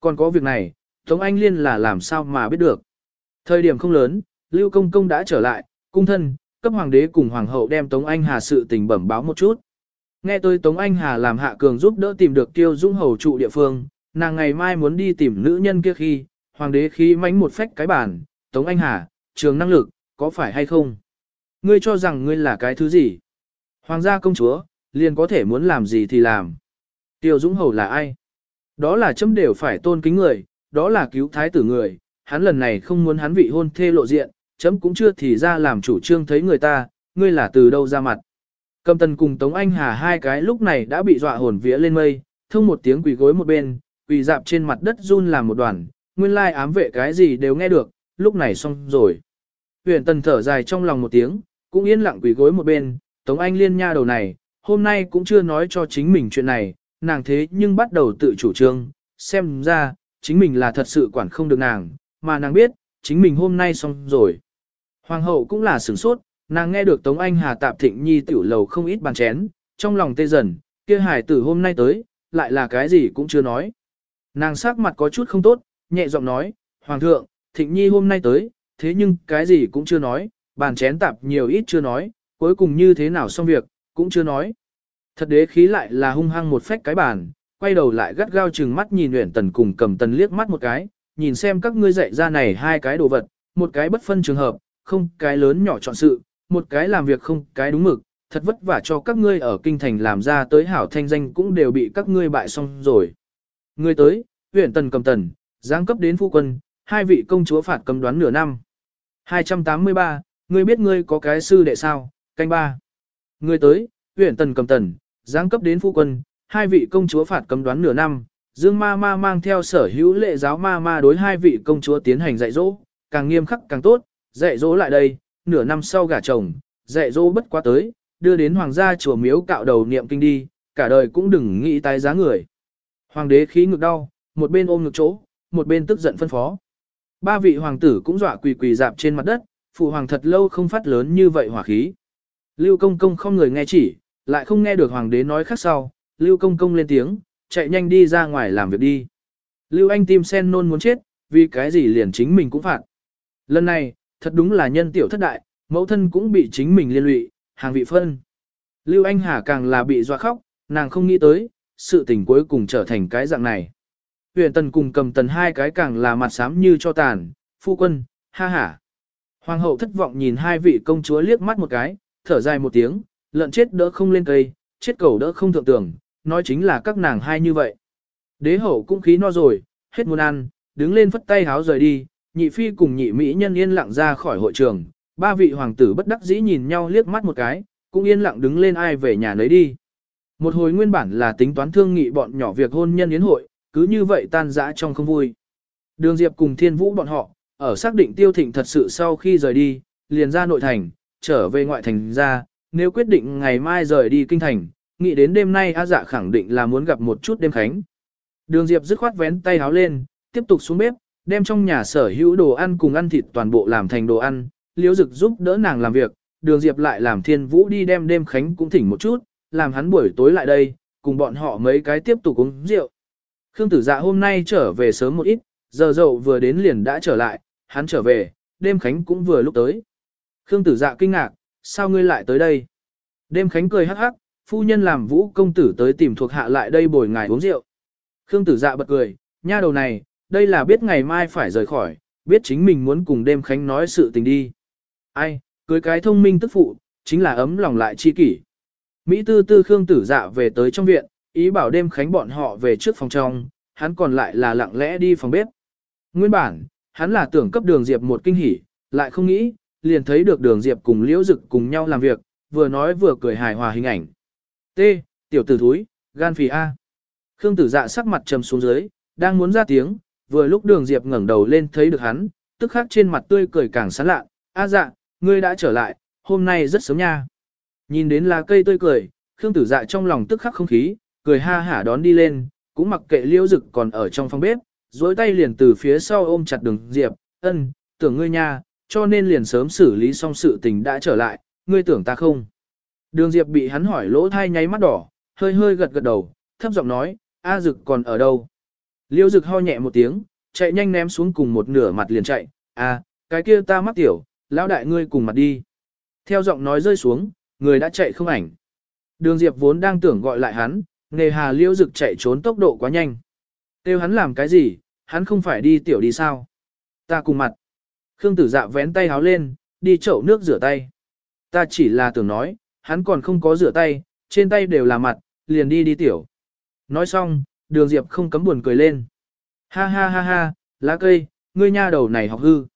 Còn có việc này, Tống Anh Liên là làm sao mà biết được. Thời điểm không lớn, Lưu Công Công đã trở lại, cung thân, cấp hoàng đế cùng hoàng hậu đem Tống Anh Hà sự tình bẩm báo một chút. Nghe tôi Tống Anh Hà làm hạ cường giúp đỡ tìm được tiêu dũng hầu trụ địa phương, nàng ngày mai muốn đi tìm nữ nhân kia khi, hoàng đế khí mánh một phách cái bản, Tống Anh Hà, trường năng lực, có phải hay không? Ngươi cho rằng ngươi là cái thứ gì? Hoàng gia công chúa, liền có thể muốn làm gì thì làm. Tiêu Dũng Hầu là ai? Đó là chấm đều phải tôn kính người, đó là cứu thái tử người, hắn lần này không muốn hắn vị hôn thê lộ diện, chấm cũng chưa thì ra làm chủ trương thấy người ta, ngươi là từ đâu ra mặt. Cầm tần cùng Tống Anh Hà hai cái lúc này đã bị dọa hồn vía lên mây, thông một tiếng quỳ gối một bên, quỳ dạp trên mặt đất run làm một đoàn, nguyên lai ám vệ cái gì đều nghe được, lúc này xong rồi. Huyền tần thở dài trong lòng một tiếng, cũng yên lặng quỳ gối một bên, Tống Anh liên nha đầu này, hôm nay cũng chưa nói cho chính mình chuyện này, nàng thế nhưng bắt đầu tự chủ trương, xem ra, chính mình là thật sự quản không được nàng, mà nàng biết, chính mình hôm nay xong rồi. Hoàng hậu cũng là sửng sốt, nàng nghe được Tống Anh Hà tạp thịnh nhi tiểu lầu không ít bàn chén, trong lòng tê dần, kia hải tử hôm nay tới, lại là cái gì cũng chưa nói. Nàng sắc mặt có chút không tốt, nhẹ giọng nói, Hoàng thượng, thịnh nhi hôm nay tới, thế nhưng cái gì cũng chưa nói, bàn chén tạp nhiều ít chưa nói, cuối cùng như thế nào xong việc, cũng chưa nói. Thật đế khí lại là hung hăng một phách cái bàn, quay đầu lại gắt gao chừng mắt nhìn Uyển Tần cùng cầm tần liếc mắt một cái, nhìn xem các ngươi dạy ra này hai cái đồ vật, một cái bất phân trường hợp, không cái lớn nhỏ chọn sự, một cái làm việc không cái đúng mực, thật vất vả cho các ngươi ở kinh thành làm ra tới hảo thanh danh cũng đều bị các ngươi bại xong rồi. Ngươi tới, Uyển Tần cầm tần, giáng cấp đến phu quân, hai vị công chúa phạt cầm đoán nửa năm. 283, ngươi biết ngươi có cái sư đệ sao, canh ba. Ngươi tới, Uyển Tần cầm tần, giáng cấp đến phu quân, hai vị công chúa phạt cấm đoán nửa năm, Dương ma ma mang theo sở hữu lệ giáo ma ma đối hai vị công chúa tiến hành dạy dỗ, càng nghiêm khắc càng tốt, dạy dỗ lại đây, nửa năm sau gả chồng, dạy dỗ bất quá tới, đưa đến hoàng gia chùa miếu cạo đầu niệm kinh đi, cả đời cũng đừng nghĩ tái giá người. Hoàng đế khí ngực đau, một bên ôm ngực chỗ, một bên tức giận phân phó. Ba vị hoàng tử cũng dọa quỳ quỳ dạp trên mặt đất, phụ hoàng thật lâu không phát lớn như vậy hỏa khí. Lưu công công không người nghe chỉ, lại không nghe được hoàng đế nói khác sau, Lưu công công lên tiếng, chạy nhanh đi ra ngoài làm việc đi. Lưu anh tim sen nôn muốn chết, vì cái gì liền chính mình cũng phạt. Lần này, thật đúng là nhân tiểu thất đại, mẫu thân cũng bị chính mình liên lụy, hàng vị phân. Lưu anh hà càng là bị dọa khóc, nàng không nghĩ tới, sự tình cuối cùng trở thành cái dạng này. Huyền tần cùng cầm tần hai cái càng là mặt xám như cho tàn, phu quân, ha ha. Hoàng hậu thất vọng nhìn hai vị công chúa liếc mắt một cái, thở dài một tiếng, lợn chết đỡ không lên cây, chết cầu đỡ không thượng tưởng, nói chính là các nàng hai như vậy. Đế hậu cũng khí no rồi, hết muốn ăn, đứng lên phất tay háo rời đi, nhị phi cùng nhị mỹ nhân yên lặng ra khỏi hội trường, ba vị hoàng tử bất đắc dĩ nhìn nhau liếc mắt một cái, cũng yên lặng đứng lên ai về nhà nấy đi. Một hồi nguyên bản là tính toán thương nghị bọn nhỏ việc hôn nhân yến hội, cứ như vậy tan rã trong không vui. Đường Diệp cùng Thiên Vũ bọn họ, ở xác định tiêu thịnh thật sự sau khi rời đi, liền ra nội thành, trở về ngoại thành ra, nếu quyết định ngày mai rời đi kinh thành, nghĩ đến đêm nay A dạ khẳng định là muốn gặp một chút đêm khánh. Đường Diệp dứt khoát vén tay háo lên, tiếp tục xuống bếp, đem trong nhà sở hữu đồ ăn cùng ăn thịt toàn bộ làm thành đồ ăn, liễu dực giúp đỡ nàng làm việc, đường diệp lại làm thiên vũ đi đem đêm khánh cũng thỉnh một chút, làm hắn buổi tối lại đây, cùng bọn họ mấy cái tiếp tục uống rượu. Khương tử dạ hôm nay trở về sớm một ít, giờ dậu vừa đến liền đã trở lại, hắn trở về, đêm khánh cũng vừa lúc tới. Khương tử dạ kinh ngạc, sao ngươi lại tới đây? Đêm khánh cười hắc hắc, phu nhân làm vũ công tử tới tìm thuộc hạ lại đây bồi ngài uống rượu. Khương tử dạ bật cười, nha đầu này, đây là biết ngày mai phải rời khỏi, biết chính mình muốn cùng đêm khánh nói sự tình đi. Ai, cưới cái thông minh tức phụ, chính là ấm lòng lại chi kỷ. Mỹ tư tư Khương tử dạ về tới trong viện, ý bảo đêm khánh bọn họ về trước phòng trong, hắn còn lại là lặng lẽ đi phòng bếp. Nguyên bản, hắn là tưởng cấp đường Diệp một kinh hỉ, lại không nghĩ, liền thấy được đường Diệp cùng liễu dực cùng nhau làm việc, vừa nói vừa cười hài hòa hình ảnh. T. Tiểu tử thúi, gan phì A. Khương tử dạ sắc mặt trầm xuống dưới, đang muốn ra tiếng, vừa lúc đường Diệp ngẩng đầu lên thấy được hắn, tức khắc trên mặt tươi cười càng sán lạ. A dạ, ngươi đã trở lại, hôm nay rất sớm nha. Nhìn đến lá cây tươi cười, Khương tử dạ trong lòng tức khắc không khí, cười ha hả đón đi lên, cũng mặc kệ liễu dực còn ở trong phòng bếp, dối tay liền từ phía sau ôm chặt đường Diệp, ân, tưởng ngươi nha, cho nên liền sớm xử lý xong sự tình đã trở lại, ngươi tưởng ta không. Đường Diệp bị hắn hỏi lỗ thai nháy mắt đỏ, hơi hơi gật gật đầu, thấp giọng nói, A Dực còn ở đâu? Liêu Dực ho nhẹ một tiếng, chạy nhanh ném xuống cùng một nửa mặt liền chạy, à, cái kia ta mắc tiểu, lão đại ngươi cùng mặt đi. Theo giọng nói rơi xuống, người đã chạy không ảnh. Đường Diệp vốn đang tưởng gọi lại hắn, nghề hà Liêu Dực chạy trốn tốc độ quá nhanh. Tiêu hắn làm cái gì, hắn không phải đi tiểu đi sao? Ta cùng mặt. Khương tử dạ vén tay háo lên, đi chậu nước rửa tay. Ta chỉ là tưởng nói, hắn còn không có rửa tay, trên tay đều là mặt, liền đi đi tiểu. Nói xong, đường diệp không cấm buồn cười lên. Ha ha ha ha, lá cây, ngươi nha đầu này học hư.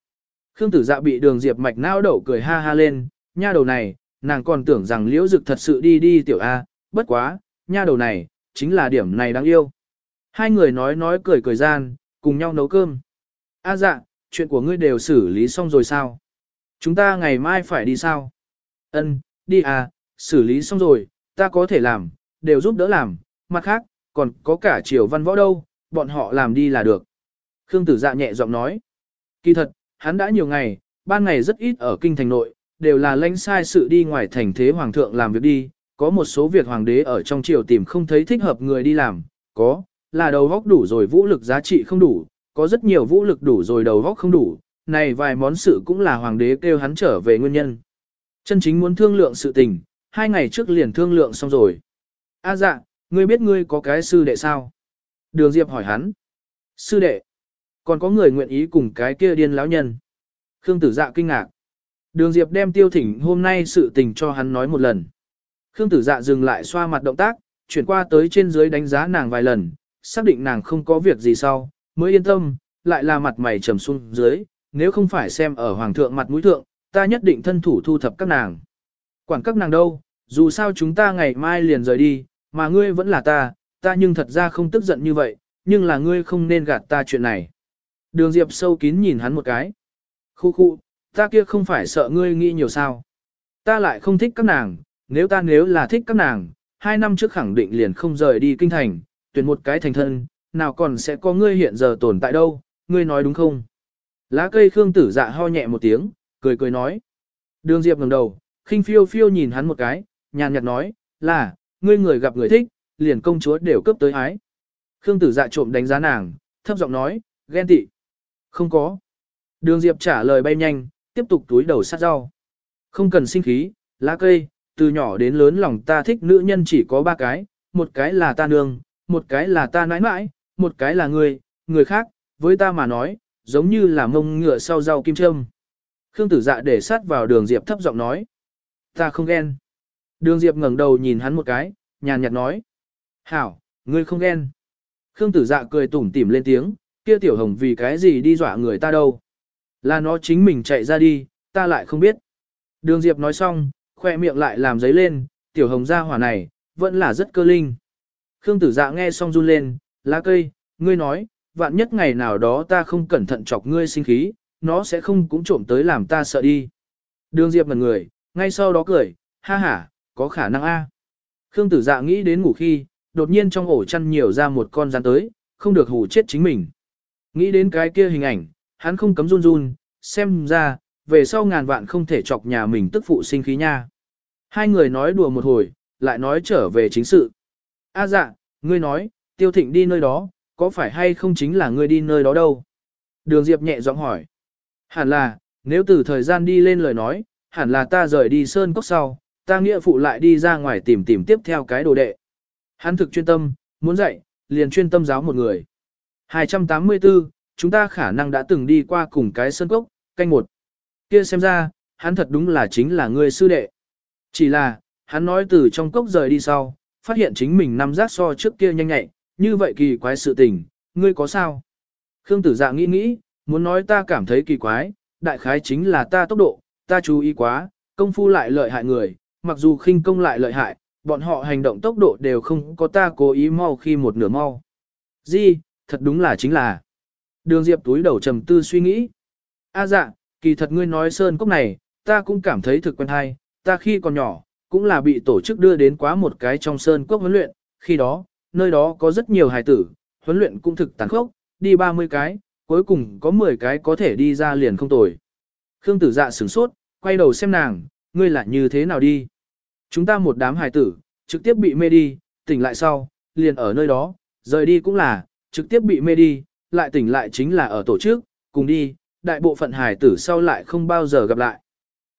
Khương tử dạ bị đường diệp mạch não đậu cười ha ha lên, nha đầu này, nàng còn tưởng rằng liễu dực thật sự đi đi tiểu A, bất quá, nha đầu này, chính là điểm này đáng yêu. Hai người nói nói cười cười gian, cùng nhau nấu cơm. A dạ, chuyện của ngươi đều xử lý xong rồi sao? Chúng ta ngày mai phải đi sao? Ân, đi à, xử lý xong rồi, ta có thể làm, đều giúp đỡ làm, mặt khác, còn có cả triều văn võ đâu, bọn họ làm đi là được. Khương tử dạ nhẹ giọng nói. Kỳ thật, hắn đã nhiều ngày, ban ngày rất ít ở kinh thành nội, đều là lãnh sai sự đi ngoài thành thế hoàng thượng làm việc đi, có một số việc hoàng đế ở trong triều tìm không thấy thích hợp người đi làm, có, là đầu góc đủ rồi vũ lực giá trị không đủ, có rất nhiều vũ lực đủ rồi đầu góc không đủ, này vài món sự cũng là hoàng đế kêu hắn trở về nguyên nhân. Chân chính muốn thương lượng sự tình, hai ngày trước liền thương lượng xong rồi. A dạ, ngươi biết ngươi có cái sư đệ sao? Đường Diệp hỏi hắn. Sư đệ, còn có người nguyện ý cùng cái kia điên lão nhân. Khương tử dạ kinh ngạc. Đường Diệp đem tiêu thỉnh hôm nay sự tình cho hắn nói một lần. Khương tử dạ dừng lại xoa mặt động tác, chuyển qua tới trên dưới đánh giá nàng vài lần, xác định nàng không có việc gì sau, mới yên tâm, lại là mặt mày trầm xuống dưới, nếu không phải xem ở hoàng thượng mặt mũi thượng, ta nhất định thân thủ thu thập các nàng. Quản các nàng đâu, dù sao chúng ta ngày mai liền rời đi, mà ngươi vẫn là ta, ta nhưng thật ra không tức giận như vậy, nhưng là ngươi không nên gạt ta chuyện này. Đường Diệp sâu kín nhìn hắn một cái. Khu khu, ta kia không phải sợ ngươi nghĩ nhiều sao. Ta lại không thích các nàng, nếu ta nếu là thích các nàng, hai năm trước khẳng định liền không rời đi kinh thành, tuyển một cái thành thân, nào còn sẽ có ngươi hiện giờ tồn tại đâu, ngươi nói đúng không? Lá cây khương tử dạ ho nhẹ một tiếng, cười cười nói. Đường Diệp ngẩng đầu, khinh phiêu phiêu nhìn hắn một cái, nhàn nhạt nói, là, ngươi người gặp người thích, liền công chúa đều cấp tới ái. Khương tử dạ trộm đánh giá nàng, thấp giọng nói, ghen tị. Không có. Đường Diệp trả lời bay nhanh, tiếp tục túi đầu sát rau. Không cần sinh khí, lá cây, từ nhỏ đến lớn lòng ta thích nữ nhân chỉ có ba cái, một cái là ta nương, một cái là ta nãi nãi, một cái là ngươi, người khác, với ta mà nói, giống như là mông ngựa sau rau kim châm. Khương tử dạ để sát vào đường Diệp thấp giọng nói. Ta không ghen. Đường Diệp ngẩng đầu nhìn hắn một cái, nhàn nhạt nói. Hảo, ngươi không ghen. Khương tử dạ cười tủm tỉm lên tiếng, kia tiểu hồng vì cái gì đi dọa người ta đâu. Là nó chính mình chạy ra đi, ta lại không biết. Đường Diệp nói xong, khoe miệng lại làm giấy lên, tiểu hồng gia hỏa này, vẫn là rất cơ linh. Khương tử dạ nghe xong run lên, lá cây, ngươi nói, vạn nhất ngày nào đó ta không cẩn thận chọc ngươi sinh khí, nó sẽ không cũng trộm tới làm ta sợ đi. Đường Diệp ngần người, ngay sau đó cười, ha ha, có khả năng a. Khương tử dạ nghĩ đến ngủ khi, đột nhiên trong ổ chăn nhiều ra một con rắn tới, không được hù chết chính mình. Nghĩ đến cái kia hình ảnh, hắn không cấm run run, xem ra, về sau ngàn vạn không thể chọc nhà mình tức phụ sinh khí nha. Hai người nói đùa một hồi, lại nói trở về chính sự. A dạ, ngươi nói, tiêu thịnh đi nơi đó, có phải hay không chính là ngươi đi nơi đó đâu? Đường Diệp nhẹ giọng hỏi. Hẳn là, nếu từ thời gian đi lên lời nói, hẳn là ta rời đi sơn cốc sau, ta nghĩa phụ lại đi ra ngoài tìm tìm tiếp theo cái đồ đệ. Hắn thực chuyên tâm, muốn dạy, liền chuyên tâm giáo một người. 284, chúng ta khả năng đã từng đi qua cùng cái sơn cốc, canh một. Kia xem ra, hắn thật đúng là chính là người sư đệ. Chỉ là, hắn nói từ trong cốc rời đi sau, phát hiện chính mình nằm rác so trước kia nhanh nhạy, như vậy kỳ quái sự tình, ngươi có sao? Khương tử dạ nghĩ nghĩ, muốn nói ta cảm thấy kỳ quái, đại khái chính là ta tốc độ, ta chú ý quá, công phu lại lợi hại người, mặc dù khinh công lại lợi hại, bọn họ hành động tốc độ đều không có ta cố ý mau khi một nửa mau. Di, thật đúng là chính là. Đường Diệp túi đầu trầm tư suy nghĩ. A dạ, kỳ thật ngươi nói sơn cốc này, ta cũng cảm thấy thực quen hay, ta khi còn nhỏ, cũng là bị tổ chức đưa đến quá một cái trong sơn cốc huấn luyện, khi đó, nơi đó có rất nhiều hài tử, huấn luyện cũng thực tàn khốc, đi 30 cái, cuối cùng có 10 cái có thể đi ra liền không tồi. Khương tử dạ sửng sốt, quay đầu xem nàng, ngươi lại như thế nào đi. Chúng ta một đám hài tử, trực tiếp bị mê đi, tỉnh lại sau, liền ở nơi đó, rời đi cũng là, trực tiếp bị mê đi, lại tỉnh lại chính là ở tổ chức, cùng đi, đại bộ phận hài tử sau lại không bao giờ gặp lại.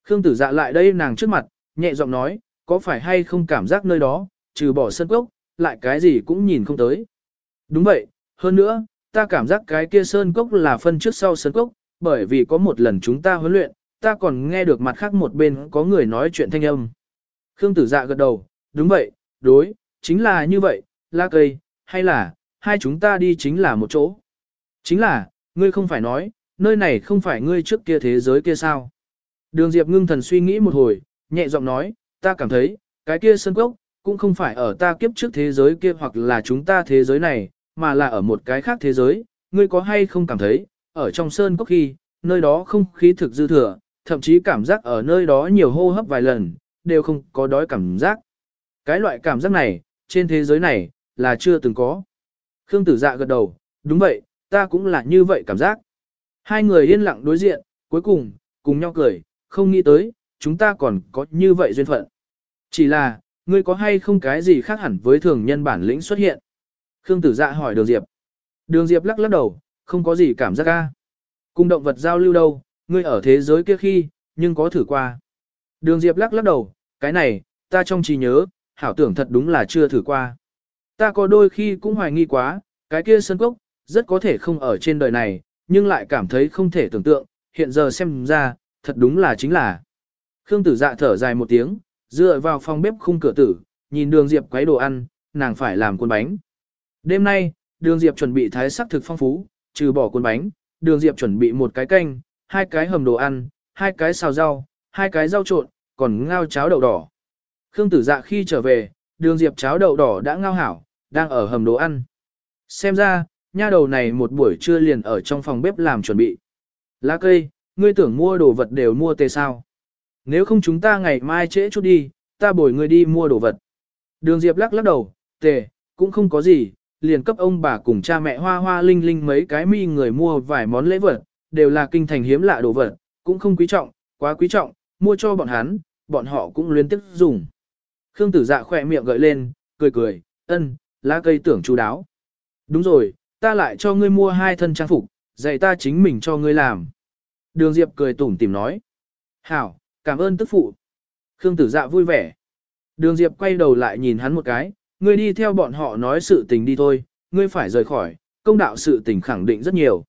Khương tử dạ lại đây nàng trước mặt, nhẹ giọng nói, có phải hay không cảm giác nơi đó, trừ bỏ sân cốc, lại cái gì cũng nhìn không tới. Đúng vậy, hơn nữa, ta cảm giác cái kia sơn cốc là phân trước sau sơn cốc, bởi vì có một lần chúng ta huấn luyện, ta còn nghe được mặt khác một bên có người nói chuyện thanh âm. Khương tử dạ gật đầu, đúng vậy, đối, chính là như vậy, lá cây, hay là, hai chúng ta đi chính là một chỗ. Chính là, ngươi không phải nói, nơi này không phải ngươi trước kia thế giới kia sao. Đường Diệp ngưng thần suy nghĩ một hồi, nhẹ giọng nói, ta cảm thấy, cái kia sơn cốc, cũng không phải ở ta kiếp trước thế giới kia hoặc là chúng ta thế giới này, mà là ở một cái khác thế giới, ngươi có hay không cảm thấy, ở trong sơn cốc khi, nơi đó không khí thực dư thừa, thậm chí cảm giác ở nơi đó nhiều hô hấp vài lần, đều không có đói cảm giác. Cái loại cảm giác này, trên thế giới này, là chưa từng có. Khương tử dạ gật đầu, đúng vậy, ta cũng là như vậy cảm giác. Hai người yên lặng đối diện, cuối cùng, cùng nhau cười, không nghĩ tới, chúng ta còn có như vậy duyên phận. Chỉ là, ngươi có hay không cái gì khác hẳn với thường nhân bản lĩnh xuất hiện? Khương tử dạ hỏi đường Diệp. Đường Diệp lắc lắc đầu, không có gì cảm giác ca. Cùng động vật giao lưu đâu, ngươi ở thế giới kia khi, nhưng có thử qua. Đường Diệp lắc lắc đầu, cái này, ta trong trí nhớ, hảo tưởng thật đúng là chưa thử qua. Ta có đôi khi cũng hoài nghi quá, cái kia sân cốc, rất có thể không ở trên đời này, nhưng lại cảm thấy không thể tưởng tượng, hiện giờ xem ra, thật đúng là chính là. Khương tử dạ thở dài một tiếng, dựa vào phòng bếp khung cửa tử, nhìn đường Diệp quấy đồ ăn, nàng phải làm cuốn bánh. Đêm nay, đường Diệp chuẩn bị thái sắc thực phong phú, trừ bỏ cuốn bánh, đường Diệp chuẩn bị một cái canh, hai cái hầm đồ ăn, hai cái xào rau, hai cái rau trộn, còn ngao cháo đậu đỏ. Khương tử dạ khi trở về, đường Diệp cháo đậu đỏ đã ngao hảo, đang ở hầm đồ ăn. Xem ra, nha đầu này một buổi trưa liền ở trong phòng bếp làm chuẩn bị. Lá cây, ngươi tưởng mua đồ vật đều mua tê sao. Nếu không chúng ta ngày mai trễ chút đi, ta bồi ngươi đi mua đồ vật. Đường Diệp lắc lắc đầu, tề, cũng không có gì, liền cấp ông bà cùng cha mẹ hoa hoa linh linh mấy cái mi người mua vài món lễ vật, đều là kinh thành hiếm lạ đồ vật, cũng không quý trọng, quá quý trọng, mua cho bọn hắn, bọn họ cũng liên tiếp dùng. Khương tử dạ khỏe miệng gợi lên, cười cười, ân, lá cây tưởng chú đáo. Đúng rồi, ta lại cho ngươi mua hai thân trang phục, dạy ta chính mình cho ngươi làm. Đường Diệp cười tủm tìm nói. Hảo, cảm ơn tức phụ. Khương tử dạ vui vẻ. Đường Diệp quay đầu lại nhìn hắn một cái, ngươi đi theo bọn họ nói sự tình đi thôi, ngươi phải rời khỏi, công đạo sự tình khẳng định rất nhiều.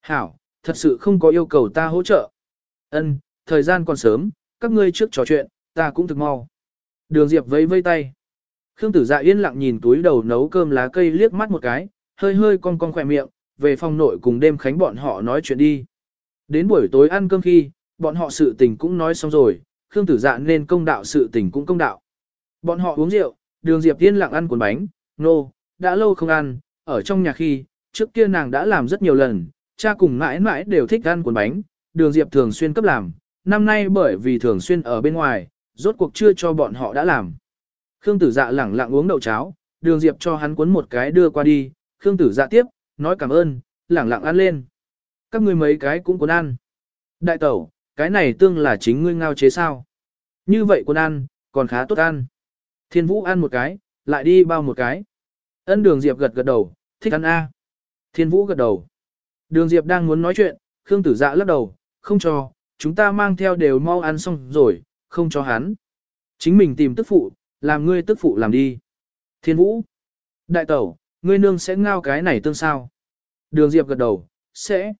Hảo, thật sự không có yêu cầu ta hỗ trợ. Ân, thời gian còn sớm, các ngươi trước trò chuyện, ta cũng thực mau. Đường Diệp vẫy vây tay. Khương tử dạ yên lặng nhìn túi đầu nấu cơm lá cây liếc mắt một cái, hơi hơi cong cong khỏe miệng, về phòng nội cùng đêm khánh bọn họ nói chuyện đi. Đến buổi tối ăn cơm khi, bọn họ sự tình cũng nói xong rồi, Khương tử dạ nên công đạo sự tình cũng công đạo. Bọn họ uống rượu, đường Diệp Tiên lặng ăn cuốn bánh, nô, no, đã lâu không ăn, ở trong nhà khi, trước kia nàng đã làm rất nhiều lần, cha cùng mãi mãi đều thích ăn cuốn bánh, đường Diệp thường xuyên cấp làm, năm nay bởi vì thường xuyên ở bên ngoài, rốt cuộc chưa cho bọn họ đã làm. Khương tử dạ lẳng lặng uống đậu cháo, đường Diệp cho hắn cuốn một cái đưa qua đi, Khương tử dạ tiếp, nói cảm ơn, lẳng lặng ăn lên. Các ngươi mấy cái cũng cuốn ăn. Đại tẩu, cái này tương là chính ngươi ngao chế sao? Như vậy quân ăn, còn khá tốt ăn. Thiên Vũ ăn một cái, lại đi bao một cái. Ân Đường Diệp gật gật đầu, thích ăn a. Thiên Vũ gật đầu. Đường Diệp đang muốn nói chuyện, Khương Tử Dạ lắc đầu, không cho, chúng ta mang theo đều mau ăn xong rồi, không cho hắn. Chính mình tìm tức phụ, làm ngươi tức phụ làm đi. Thiên Vũ. Đại tẩu, ngươi nương sẽ ngao cái này tương sao? Đường Diệp gật đầu, sẽ.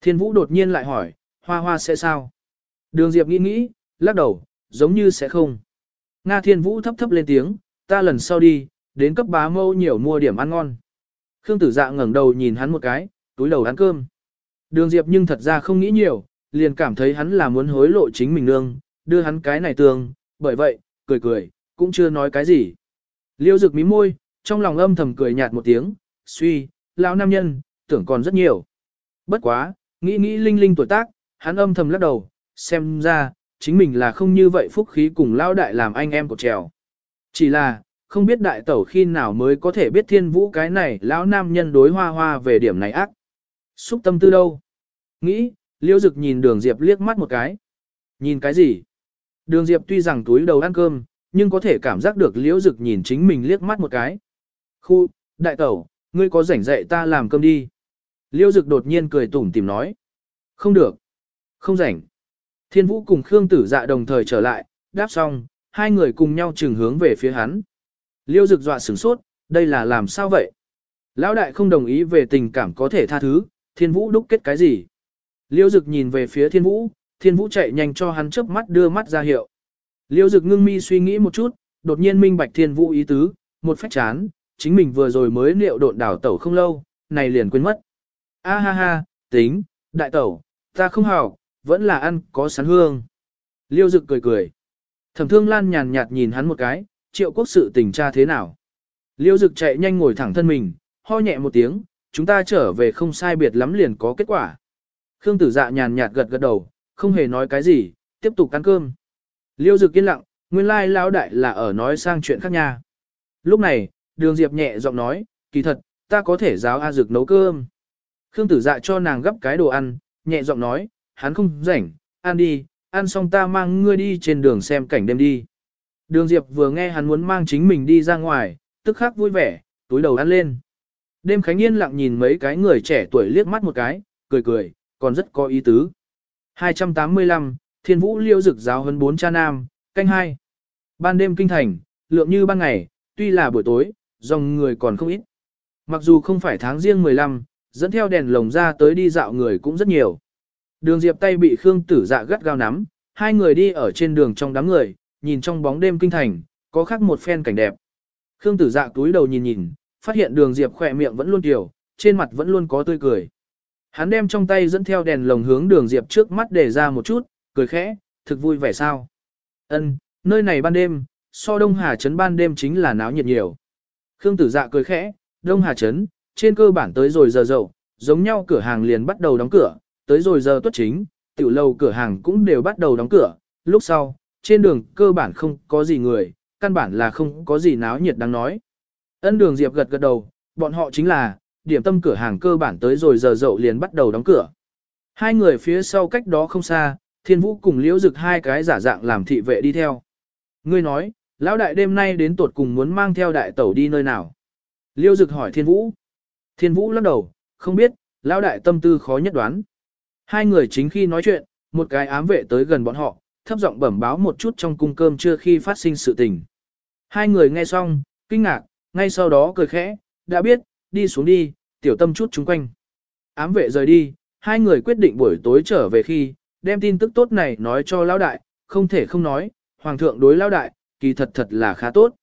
Thiên Vũ đột nhiên lại hỏi, hoa hoa sẽ sao? Đường Diệp nghĩ nghĩ, lắc đầu, giống như sẽ không. Nga Thiên Vũ thấp thấp lên tiếng, ta lần sau đi, đến cấp bá mâu nhiều mua điểm ăn ngon. Khương Tử Dạ ngẩng đầu nhìn hắn một cái, túi đầu ăn cơm. Đường Diệp nhưng thật ra không nghĩ nhiều, liền cảm thấy hắn là muốn hối lộ chính mình nương, đưa hắn cái này tương, bởi vậy, cười cười, cũng chưa nói cái gì. Liêu Dực mí môi, trong lòng âm thầm cười nhạt một tiếng, suy, lão nam nhân, tưởng còn rất nhiều. Bất quá, nghĩ nghĩ linh linh tuổi tác, hắn âm thầm lắc đầu, xem ra, chính mình là không như vậy phúc khí cùng lao đại làm anh em của trèo. Chỉ là, không biết đại tẩu khi nào mới có thể biết thiên vũ cái này lão nam nhân đối hoa hoa về điểm này ác. Xúc tâm tư đâu? Nghĩ, liêu dực nhìn đường diệp liếc mắt một cái. Nhìn cái gì? Đường diệp tuy rằng túi đầu ăn cơm, nhưng có thể cảm giác được liễu dực nhìn chính mình liếc mắt một cái. Khu, đại tẩu, ngươi có rảnh dạy ta làm cơm đi. Liêu dực đột nhiên cười tủm tìm nói. Không được. Không rảnh. Thiên vũ cùng Khương tử dạ đồng thời trở lại, đáp xong, hai người cùng nhau chừng hướng về phía hắn. Liêu dực dọa sửng sốt, đây là làm sao vậy? Lão đại không đồng ý về tình cảm có thể tha thứ, thiên vũ đúc kết cái gì? Liêu dực nhìn về phía thiên vũ, thiên vũ chạy nhanh cho hắn chớp mắt đưa mắt ra hiệu. Liêu dực ngưng mi suy nghĩ một chút, đột nhiên minh bạch thiên vũ ý tứ, một phách chán, chính mình vừa rồi mới liệu độn đảo tẩu không lâu, này liền quên mất. A ha ha, tính, đại tẩu, ta không hảo, vẫn là ăn có sắn hương. Liêu dực cười cười. Thẩm thương lan nhàn nhạt nhìn hắn một cái, triệu quốc sự tình tra thế nào. Liêu dực chạy nhanh ngồi thẳng thân mình, ho nhẹ một tiếng, chúng ta trở về không sai biệt lắm liền có kết quả. Khương tử dạ nhàn nhạt gật gật đầu, không hề nói cái gì, tiếp tục ăn cơm. Liêu dực yên lặng, nguyên lai lão đại là ở nói sang chuyện khác nha. Lúc này, đường diệp nhẹ giọng nói, kỳ thật, ta có thể giáo A dực nấu cơm. Khương tử dạ cho nàng gấp cái đồ ăn, nhẹ giọng nói, hắn không rảnh, ăn đi, ăn xong ta mang ngươi đi trên đường xem cảnh đêm đi. Đường Diệp vừa nghe hắn muốn mang chính mình đi ra ngoài, tức khắc vui vẻ, túi đầu ăn lên. Đêm Khánh Yên lặng nhìn mấy cái người trẻ tuổi liếc mắt một cái, cười cười, còn rất có ý tứ. 285, Thiên Vũ Liêu Dực giáo hơn 4 cha nam, canh 2. Ban đêm kinh thành, lượng như ban ngày, tuy là buổi tối, dòng người còn không ít. Mặc dù không phải tháng riêng 15, dẫn theo đèn lồng ra tới đi dạo người cũng rất nhiều. Đường Diệp tay bị Khương Tử Dạ gắt gao nắm, hai người đi ở trên đường trong đám người, nhìn trong bóng đêm kinh thành, có khác một phen cảnh đẹp. Khương Tử Dạ túi đầu nhìn nhìn, phát hiện Đường Diệp khỏe miệng vẫn luôn tiểu, trên mặt vẫn luôn có tươi cười. Hắn đem trong tay dẫn theo đèn lồng hướng Đường Diệp trước mắt để ra một chút, cười khẽ, thực vui vẻ sao? Ân, nơi này ban đêm, so Đông Hà trấn ban đêm chính là náo nhiệt nhiều. Khương Tử Dạ cười khẽ, Đông Hà trấn, trên cơ bản tới rồi giờ dậu, giống nhau cửa hàng liền bắt đầu đóng cửa, tới rồi giờ tuất chính, tiểu lâu cửa hàng cũng đều bắt đầu đóng cửa, lúc sau, trên đường cơ bản không có gì người, căn bản là không có gì náo nhiệt đáng nói. Ân đường Diệp gật gật đầu, bọn họ chính là, điểm tâm cửa hàng cơ bản tới rồi giờ dậu liền bắt đầu đóng cửa. Hai người phía sau cách đó không xa, thiên vũ cùng liễu dực hai cái giả dạng làm thị vệ đi theo. Ngươi nói, lão đại đêm nay đến tuột cùng muốn mang theo đại tẩu đi nơi nào? Liễu dực hỏi thiên vũ. Thiên vũ lắc đầu, không biết, lão đại tâm tư khó nhất đoán. Hai người chính khi nói chuyện, một cái ám vệ tới gần bọn họ, thấp giọng bẩm báo một chút trong cung cơm chưa khi phát sinh sự tình. Hai người nghe xong, kinh ngạc, ngay sau đó cười khẽ, đã biết, đi xuống đi, tiểu tâm chút chúng quanh. Ám vệ rời đi, hai người quyết định buổi tối trở về khi, đem tin tức tốt này nói cho lão đại, không thể không nói, hoàng thượng đối lão đại, kỳ thật thật là khá tốt.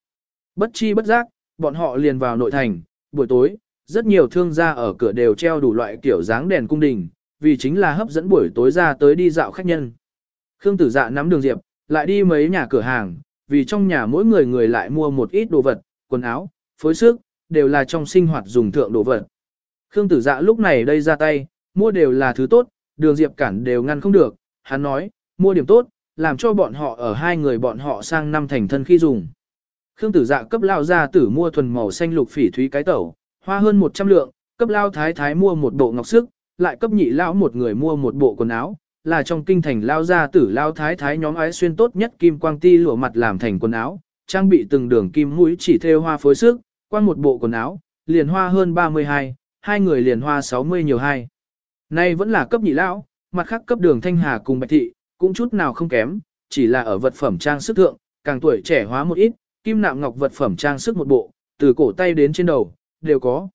Bất chi bất giác, bọn họ liền vào nội thành, buổi tối, rất nhiều thương gia ở cửa đều treo đủ loại kiểu dáng đèn cung đình, vì chính là hấp dẫn buổi tối ra tới đi dạo khách nhân. Khương Tử Dạ nắm đường diệp, lại đi mấy nhà cửa hàng, vì trong nhà mỗi người người lại mua một ít đồ vật, quần áo, phối sức, đều là trong sinh hoạt dùng thượng đồ vật. Khương Tử Dạ lúc này đây ra tay, mua đều là thứ tốt, đường diệp cản đều ngăn không được, hắn nói, mua điểm tốt, làm cho bọn họ ở hai người bọn họ sang năm thành thân khi dùng. Khương Tử Dạ cấp lao ra tử mua thuần màu xanh lục phỉ thúy cái tẩu, hoa hơn 100 lượng, cấp cấp lao thái thái mua một bộ ngọc sức, lại cấp nhị lão một người mua một bộ quần áo, là trong kinh thành lao gia tử lao thái thái nhóm ái xuyên tốt nhất kim quang ti lụa mặt làm thành quần áo, trang bị từng đường kim mũi chỉ thêu hoa phối sức, quan một bộ quần áo, liền hoa hơn 32, hai người liền hoa 60 nhiều hai. Nay vẫn là cấp nhị lão, mặt khác cấp đường thanh hà cùng bạch thị, cũng chút nào không kém, chỉ là ở vật phẩm trang sức thượng, càng tuổi trẻ hóa một ít, kim nạm ngọc vật phẩm trang sức một bộ, từ cổ tay đến trên đầu, đều có.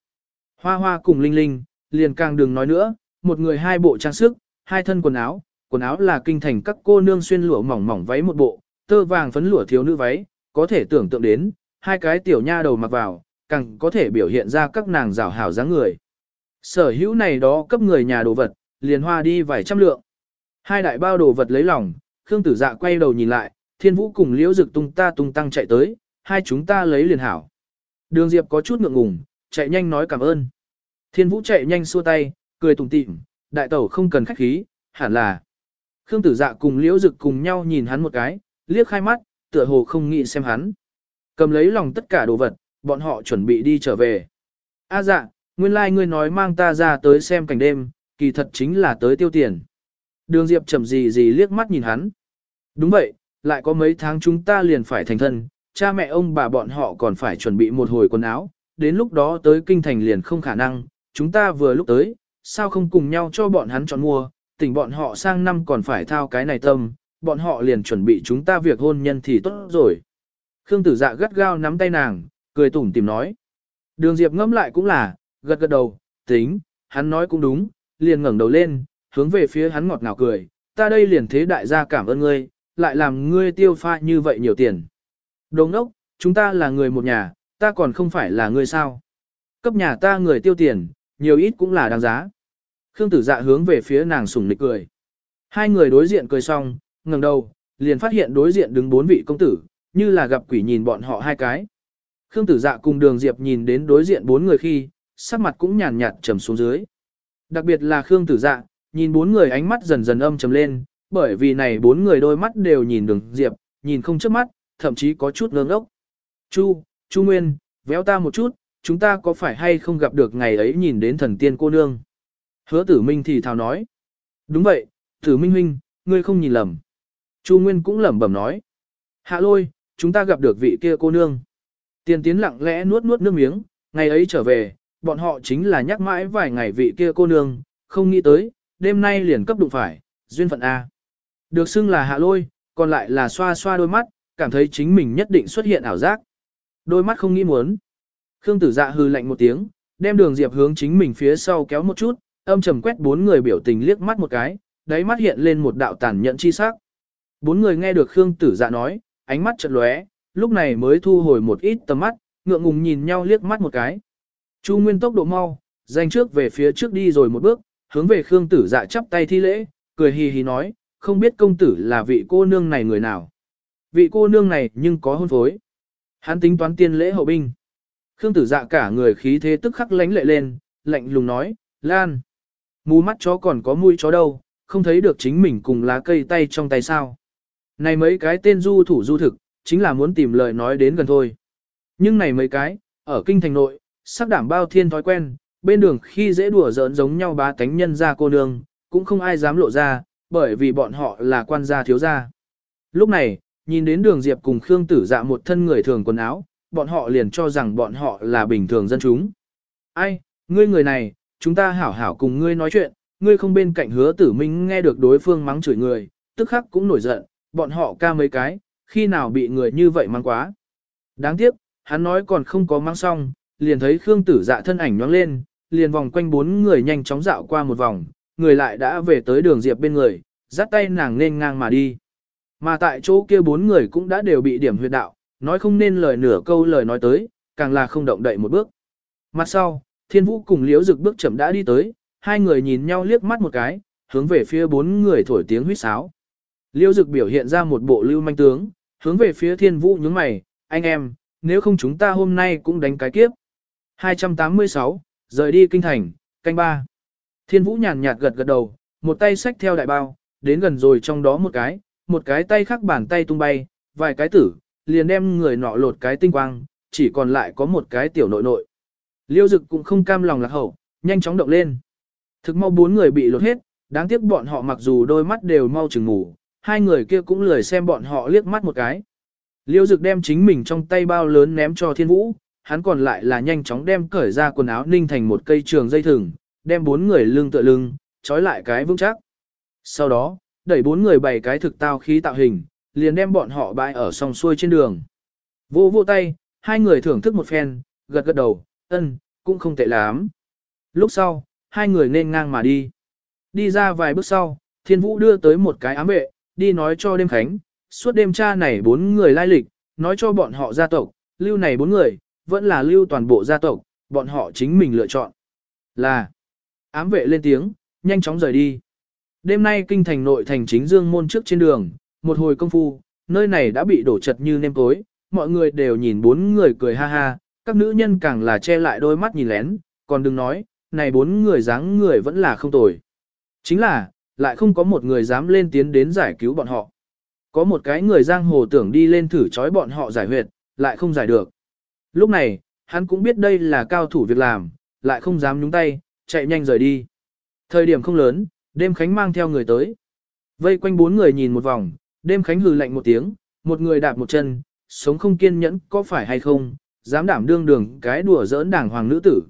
Hoa hoa cùng linh linh, liền càng đừng nói nữa, một người hai bộ trang sức, hai thân quần áo, quần áo là kinh thành các cô nương xuyên lụa mỏng mỏng váy một bộ, tơ vàng phấn lụa thiếu nữ váy, có thể tưởng tượng đến, hai cái tiểu nha đầu mặc vào, càng có thể biểu hiện ra các nàng rào hảo dáng người. Sở hữu này đó cấp người nhà đồ vật, liền hoa đi vài trăm lượng. Hai đại bao đồ vật lấy lòng, Khương Tử Dạ quay đầu nhìn lại, Thiên Vũ cùng Liễu Dực tung ta tung tăng chạy tới, hai chúng ta lấy liền hảo. Đường Diệp có chút ngượng ngùng, chạy nhanh nói cảm ơn. Thiên Vũ chạy nhanh xua tay, cười tủm tỉm, đại tẩu không cần khách khí, hẳn là. Khương Tử Dạ cùng Liễu Dực cùng nhau nhìn hắn một cái, liếc khai mắt, tựa hồ không nghĩ xem hắn. Cầm lấy lòng tất cả đồ vật, bọn họ chuẩn bị đi trở về. A dạ, nguyên lai like ngươi nói mang ta ra tới xem cảnh đêm, kỳ thật chính là tới tiêu tiền. Đường Diệp chậm gì gì liếc mắt nhìn hắn. Đúng vậy, lại có mấy tháng chúng ta liền phải thành thân, cha mẹ ông bà bọn họ còn phải chuẩn bị một hồi quần áo, đến lúc đó tới kinh thành liền không khả năng, chúng ta vừa lúc tới, sao không cùng nhau cho bọn hắn chọn mua, tỉnh bọn họ sang năm còn phải thao cái này tâm, bọn họ liền chuẩn bị chúng ta việc hôn nhân thì tốt rồi. Khương tử dạ gắt gao nắm tay nàng, cười tủm tìm nói. Đường Diệp ngâm lại cũng là, gật gật đầu, tính, hắn nói cũng đúng, liền ngẩng đầu lên, hướng về phía hắn ngọt ngào cười, ta đây liền thế đại gia cảm ơn ngươi, lại làm ngươi tiêu pha như vậy nhiều tiền. Đồ ngốc, chúng ta là người một nhà, ta còn không phải là ngươi sao. Cấp nhà ta người tiêu tiền, nhiều ít cũng là đáng giá. Khương tử dạ hướng về phía nàng sủng nịch cười. Hai người đối diện cười xong, ngẩng đầu, liền phát hiện đối diện đứng bốn vị công tử, như là gặp quỷ nhìn bọn họ hai cái. Khương tử dạ cùng đường diệp nhìn đến đối diện bốn người khi, sắc mặt cũng nhàn nhạt trầm xuống dưới. Đặc biệt là Khương tử dạ, nhìn bốn người ánh mắt dần dần âm trầm lên, bởi vì này bốn người đôi mắt đều nhìn đường diệp, nhìn không chớp mắt, thậm chí có chút ngơ ngốc. Chu, Chu Nguyên, véo ta một chút, chúng ta có phải hay không gặp được ngày ấy nhìn đến thần tiên cô nương? Hứa tử minh thì thào nói. Đúng vậy, tử minh huynh, ngươi không nhìn lầm. Chu Nguyên cũng lẩm bẩm nói. Hạ lôi, chúng ta gặp được vị kia cô nương. Tiền tiến lặng lẽ nuốt nuốt nước miếng, ngày ấy trở về, bọn họ chính là nhắc mãi vài ngày vị kia cô nương, không nghĩ tới, đêm nay liền cấp đụng phải, duyên phận A. Được xưng là hạ lôi, còn lại là xoa xoa đôi mắt, cảm thấy chính mình nhất định xuất hiện ảo giác. Đôi mắt không nghĩ muốn. Khương tử dạ hư lạnh một tiếng, đem đường diệp hướng chính mình phía sau kéo một chút, âm trầm quét bốn người biểu tình liếc mắt một cái, đáy mắt hiện lên một đạo tàn nhẫn chi sắc. Bốn người nghe được Khương tử dạ nói, ánh mắt chợt lóe, lúc này mới thu hồi một ít tầm mắt, ngượng ngùng nhìn nhau liếc mắt một cái. Chu Nguyên tốc độ mau, giành trước về phía trước đi rồi một bước, hướng về Khương tử dạ chắp tay thi lễ, cười hì hì nói, không biết công tử là vị cô nương này người nào. Vị cô nương này nhưng có hôn phối. Hắn tính toán tiên lễ hậu binh. Khương tử dạ cả người khí thế tức khắc lánh lệ lên, lạnh lùng nói, Lan. Mù mắt chó còn có mũi chó đâu, không thấy được chính mình cùng lá cây tay trong tay sao. Này mấy cái tên du thủ du thực, chính là muốn tìm lời nói đến gần thôi. Nhưng này mấy cái, ở kinh thành nội, sắc đảm bao thiên thói quen, bên đường khi dễ đùa giỡn giống nhau bá tánh nhân ra cô nương, cũng không ai dám lộ ra, bởi vì bọn họ là quan gia thiếu gia. Lúc này, nhìn đến đường Diệp cùng Khương Tử dạ một thân người thường quần áo, bọn họ liền cho rằng bọn họ là bình thường dân chúng. Ai, ngươi người này, chúng ta hảo hảo cùng ngươi nói chuyện, ngươi không bên cạnh hứa tử minh nghe được đối phương mắng chửi người, tức khắc cũng nổi giận, bọn họ ca mấy cái, khi nào bị người như vậy mắng quá. Đáng tiếc, hắn nói còn không có mắng xong, liền thấy Khương Tử dạ thân ảnh nhoáng lên, liền vòng quanh bốn người nhanh chóng dạo qua một vòng, người lại đã về tới đường Diệp bên người, dắt tay nàng nên ngang mà đi. Mà tại chỗ kia bốn người cũng đã đều bị điểm huyệt đạo, nói không nên lời nửa câu lời nói tới, càng là không động đậy một bước. Mặt sau, thiên vũ cùng liễu dực bước chậm đã đi tới, hai người nhìn nhau liếc mắt một cái, hướng về phía bốn người thổi tiếng huýt sáo. Liễu dực biểu hiện ra một bộ lưu manh tướng, hướng về phía thiên vũ nhướng mày, anh em, nếu không chúng ta hôm nay cũng đánh cái kiếp. 286, rời đi kinh thành, canh ba. Thiên vũ nhàn nhạt gật gật đầu, một tay xách theo đại bao, đến gần rồi trong đó một cái, một cái tay khác bàn tay tung bay, vài cái tử, liền đem người nọ lột cái tinh quang, chỉ còn lại có một cái tiểu nội nội. Liêu dực cũng không cam lòng lạc hậu, nhanh chóng động lên. Thực mau bốn người bị lột hết, đáng tiếc bọn họ mặc dù đôi mắt đều mau chừng ngủ, hai người kia cũng lười xem bọn họ liếc mắt một cái. Liêu dực đem chính mình trong tay bao lớn ném cho thiên vũ, hắn còn lại là nhanh chóng đem cởi ra quần áo ninh thành một cây trường dây thừng, đem bốn người lưng tựa lưng, trói lại cái vững chắc. Sau đó, đẩy bốn người bày cái thực tao khí tạo hình, liền đem bọn họ bãi ở song xuôi trên đường. Vô vô tay, hai người thưởng thức một phen, gật gật đầu, ân, cũng không tệ lắm. Lúc sau, hai người nên ngang mà đi. Đi ra vài bước sau, thiên vũ đưa tới một cái ám vệ, đi nói cho đêm khánh, suốt đêm cha này bốn người lai lịch, nói cho bọn họ gia tộc, lưu này bốn người, vẫn là lưu toàn bộ gia tộc, bọn họ chính mình lựa chọn. Là, ám vệ lên tiếng, nhanh chóng rời đi. Đêm nay kinh thành nội thành chính dương môn trước trên đường, một hồi công phu, nơi này đã bị đổ chật như nêm tối, mọi người đều nhìn bốn người cười ha ha, các nữ nhân càng là che lại đôi mắt nhìn lén, còn đừng nói, này bốn người dáng người vẫn là không tồi. Chính là, lại không có một người dám lên tiến đến giải cứu bọn họ. Có một cái người giang hồ tưởng đi lên thử chói bọn họ giải huyệt, lại không giải được. Lúc này, hắn cũng biết đây là cao thủ việc làm, lại không dám nhúng tay, chạy nhanh rời đi. Thời điểm không lớn, đêm khánh mang theo người tới. Vây quanh bốn người nhìn một vòng, đêm khánh hừ lạnh một tiếng, một người đạp một chân, sống không kiên nhẫn có phải hay không, dám đảm đương đường cái đùa giỡn đảng hoàng nữ tử.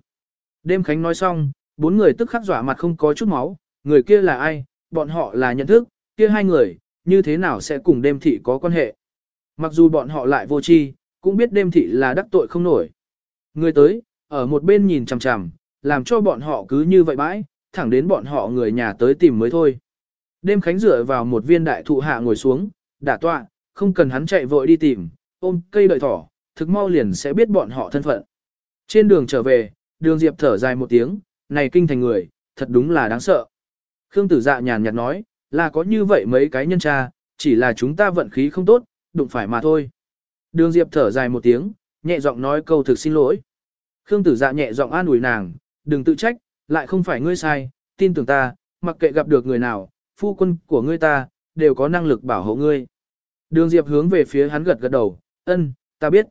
Đêm khánh nói xong, bốn người tức khắc dọa mặt không có chút máu, người kia là ai, bọn họ là nhận thức, kia hai người, như thế nào sẽ cùng đêm thị có quan hệ. Mặc dù bọn họ lại vô tri, cũng biết đêm thị là đắc tội không nổi. Người tới, ở một bên nhìn chằm chằm, làm cho bọn họ cứ như vậy bãi, thẳng đến bọn họ người nhà tới tìm mới thôi. Đêm khánh dựa vào một viên đại thụ hạ ngồi xuống, đả tọa, không cần hắn chạy vội đi tìm, ôm cây đợi thỏ, thực mau liền sẽ biết bọn họ thân phận. Trên đường trở về, đường Diệp thở dài một tiếng, này kinh thành người, thật đúng là đáng sợ. Khương tử dạ nhàn nhạt nói, là có như vậy mấy cái nhân tra, chỉ là chúng ta vận khí không tốt, đụng phải mà thôi. Đường Diệp thở dài một tiếng, nhẹ giọng nói câu thực xin lỗi. Khương tử dạ nhẹ giọng an ủi nàng, đừng tự trách, lại không phải ngươi sai, tin tưởng ta, mặc kệ gặp được người nào, phu quân của ngươi ta, đều có năng lực bảo hộ ngươi. Đường Diệp hướng về phía hắn gật gật đầu, ân, ta biết.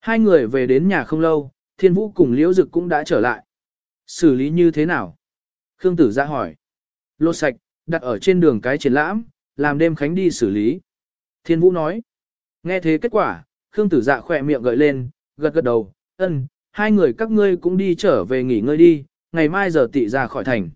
Hai người về đến nhà không lâu, Thiên Vũ cùng Liễu Dực cũng đã trở lại. Xử lý như thế nào? Khương Tử ra hỏi. Lột sạch, đặt ở trên đường cái triển lãm, làm đêm khánh đi xử lý. Thiên Vũ nói. Nghe thế kết quả, Khương Tử dạ khỏe miệng gợi lên, gật gật đầu, ân, hai người các ngươi cũng đi trở về nghỉ ngơi đi, ngày mai giờ tị ra khỏi thành.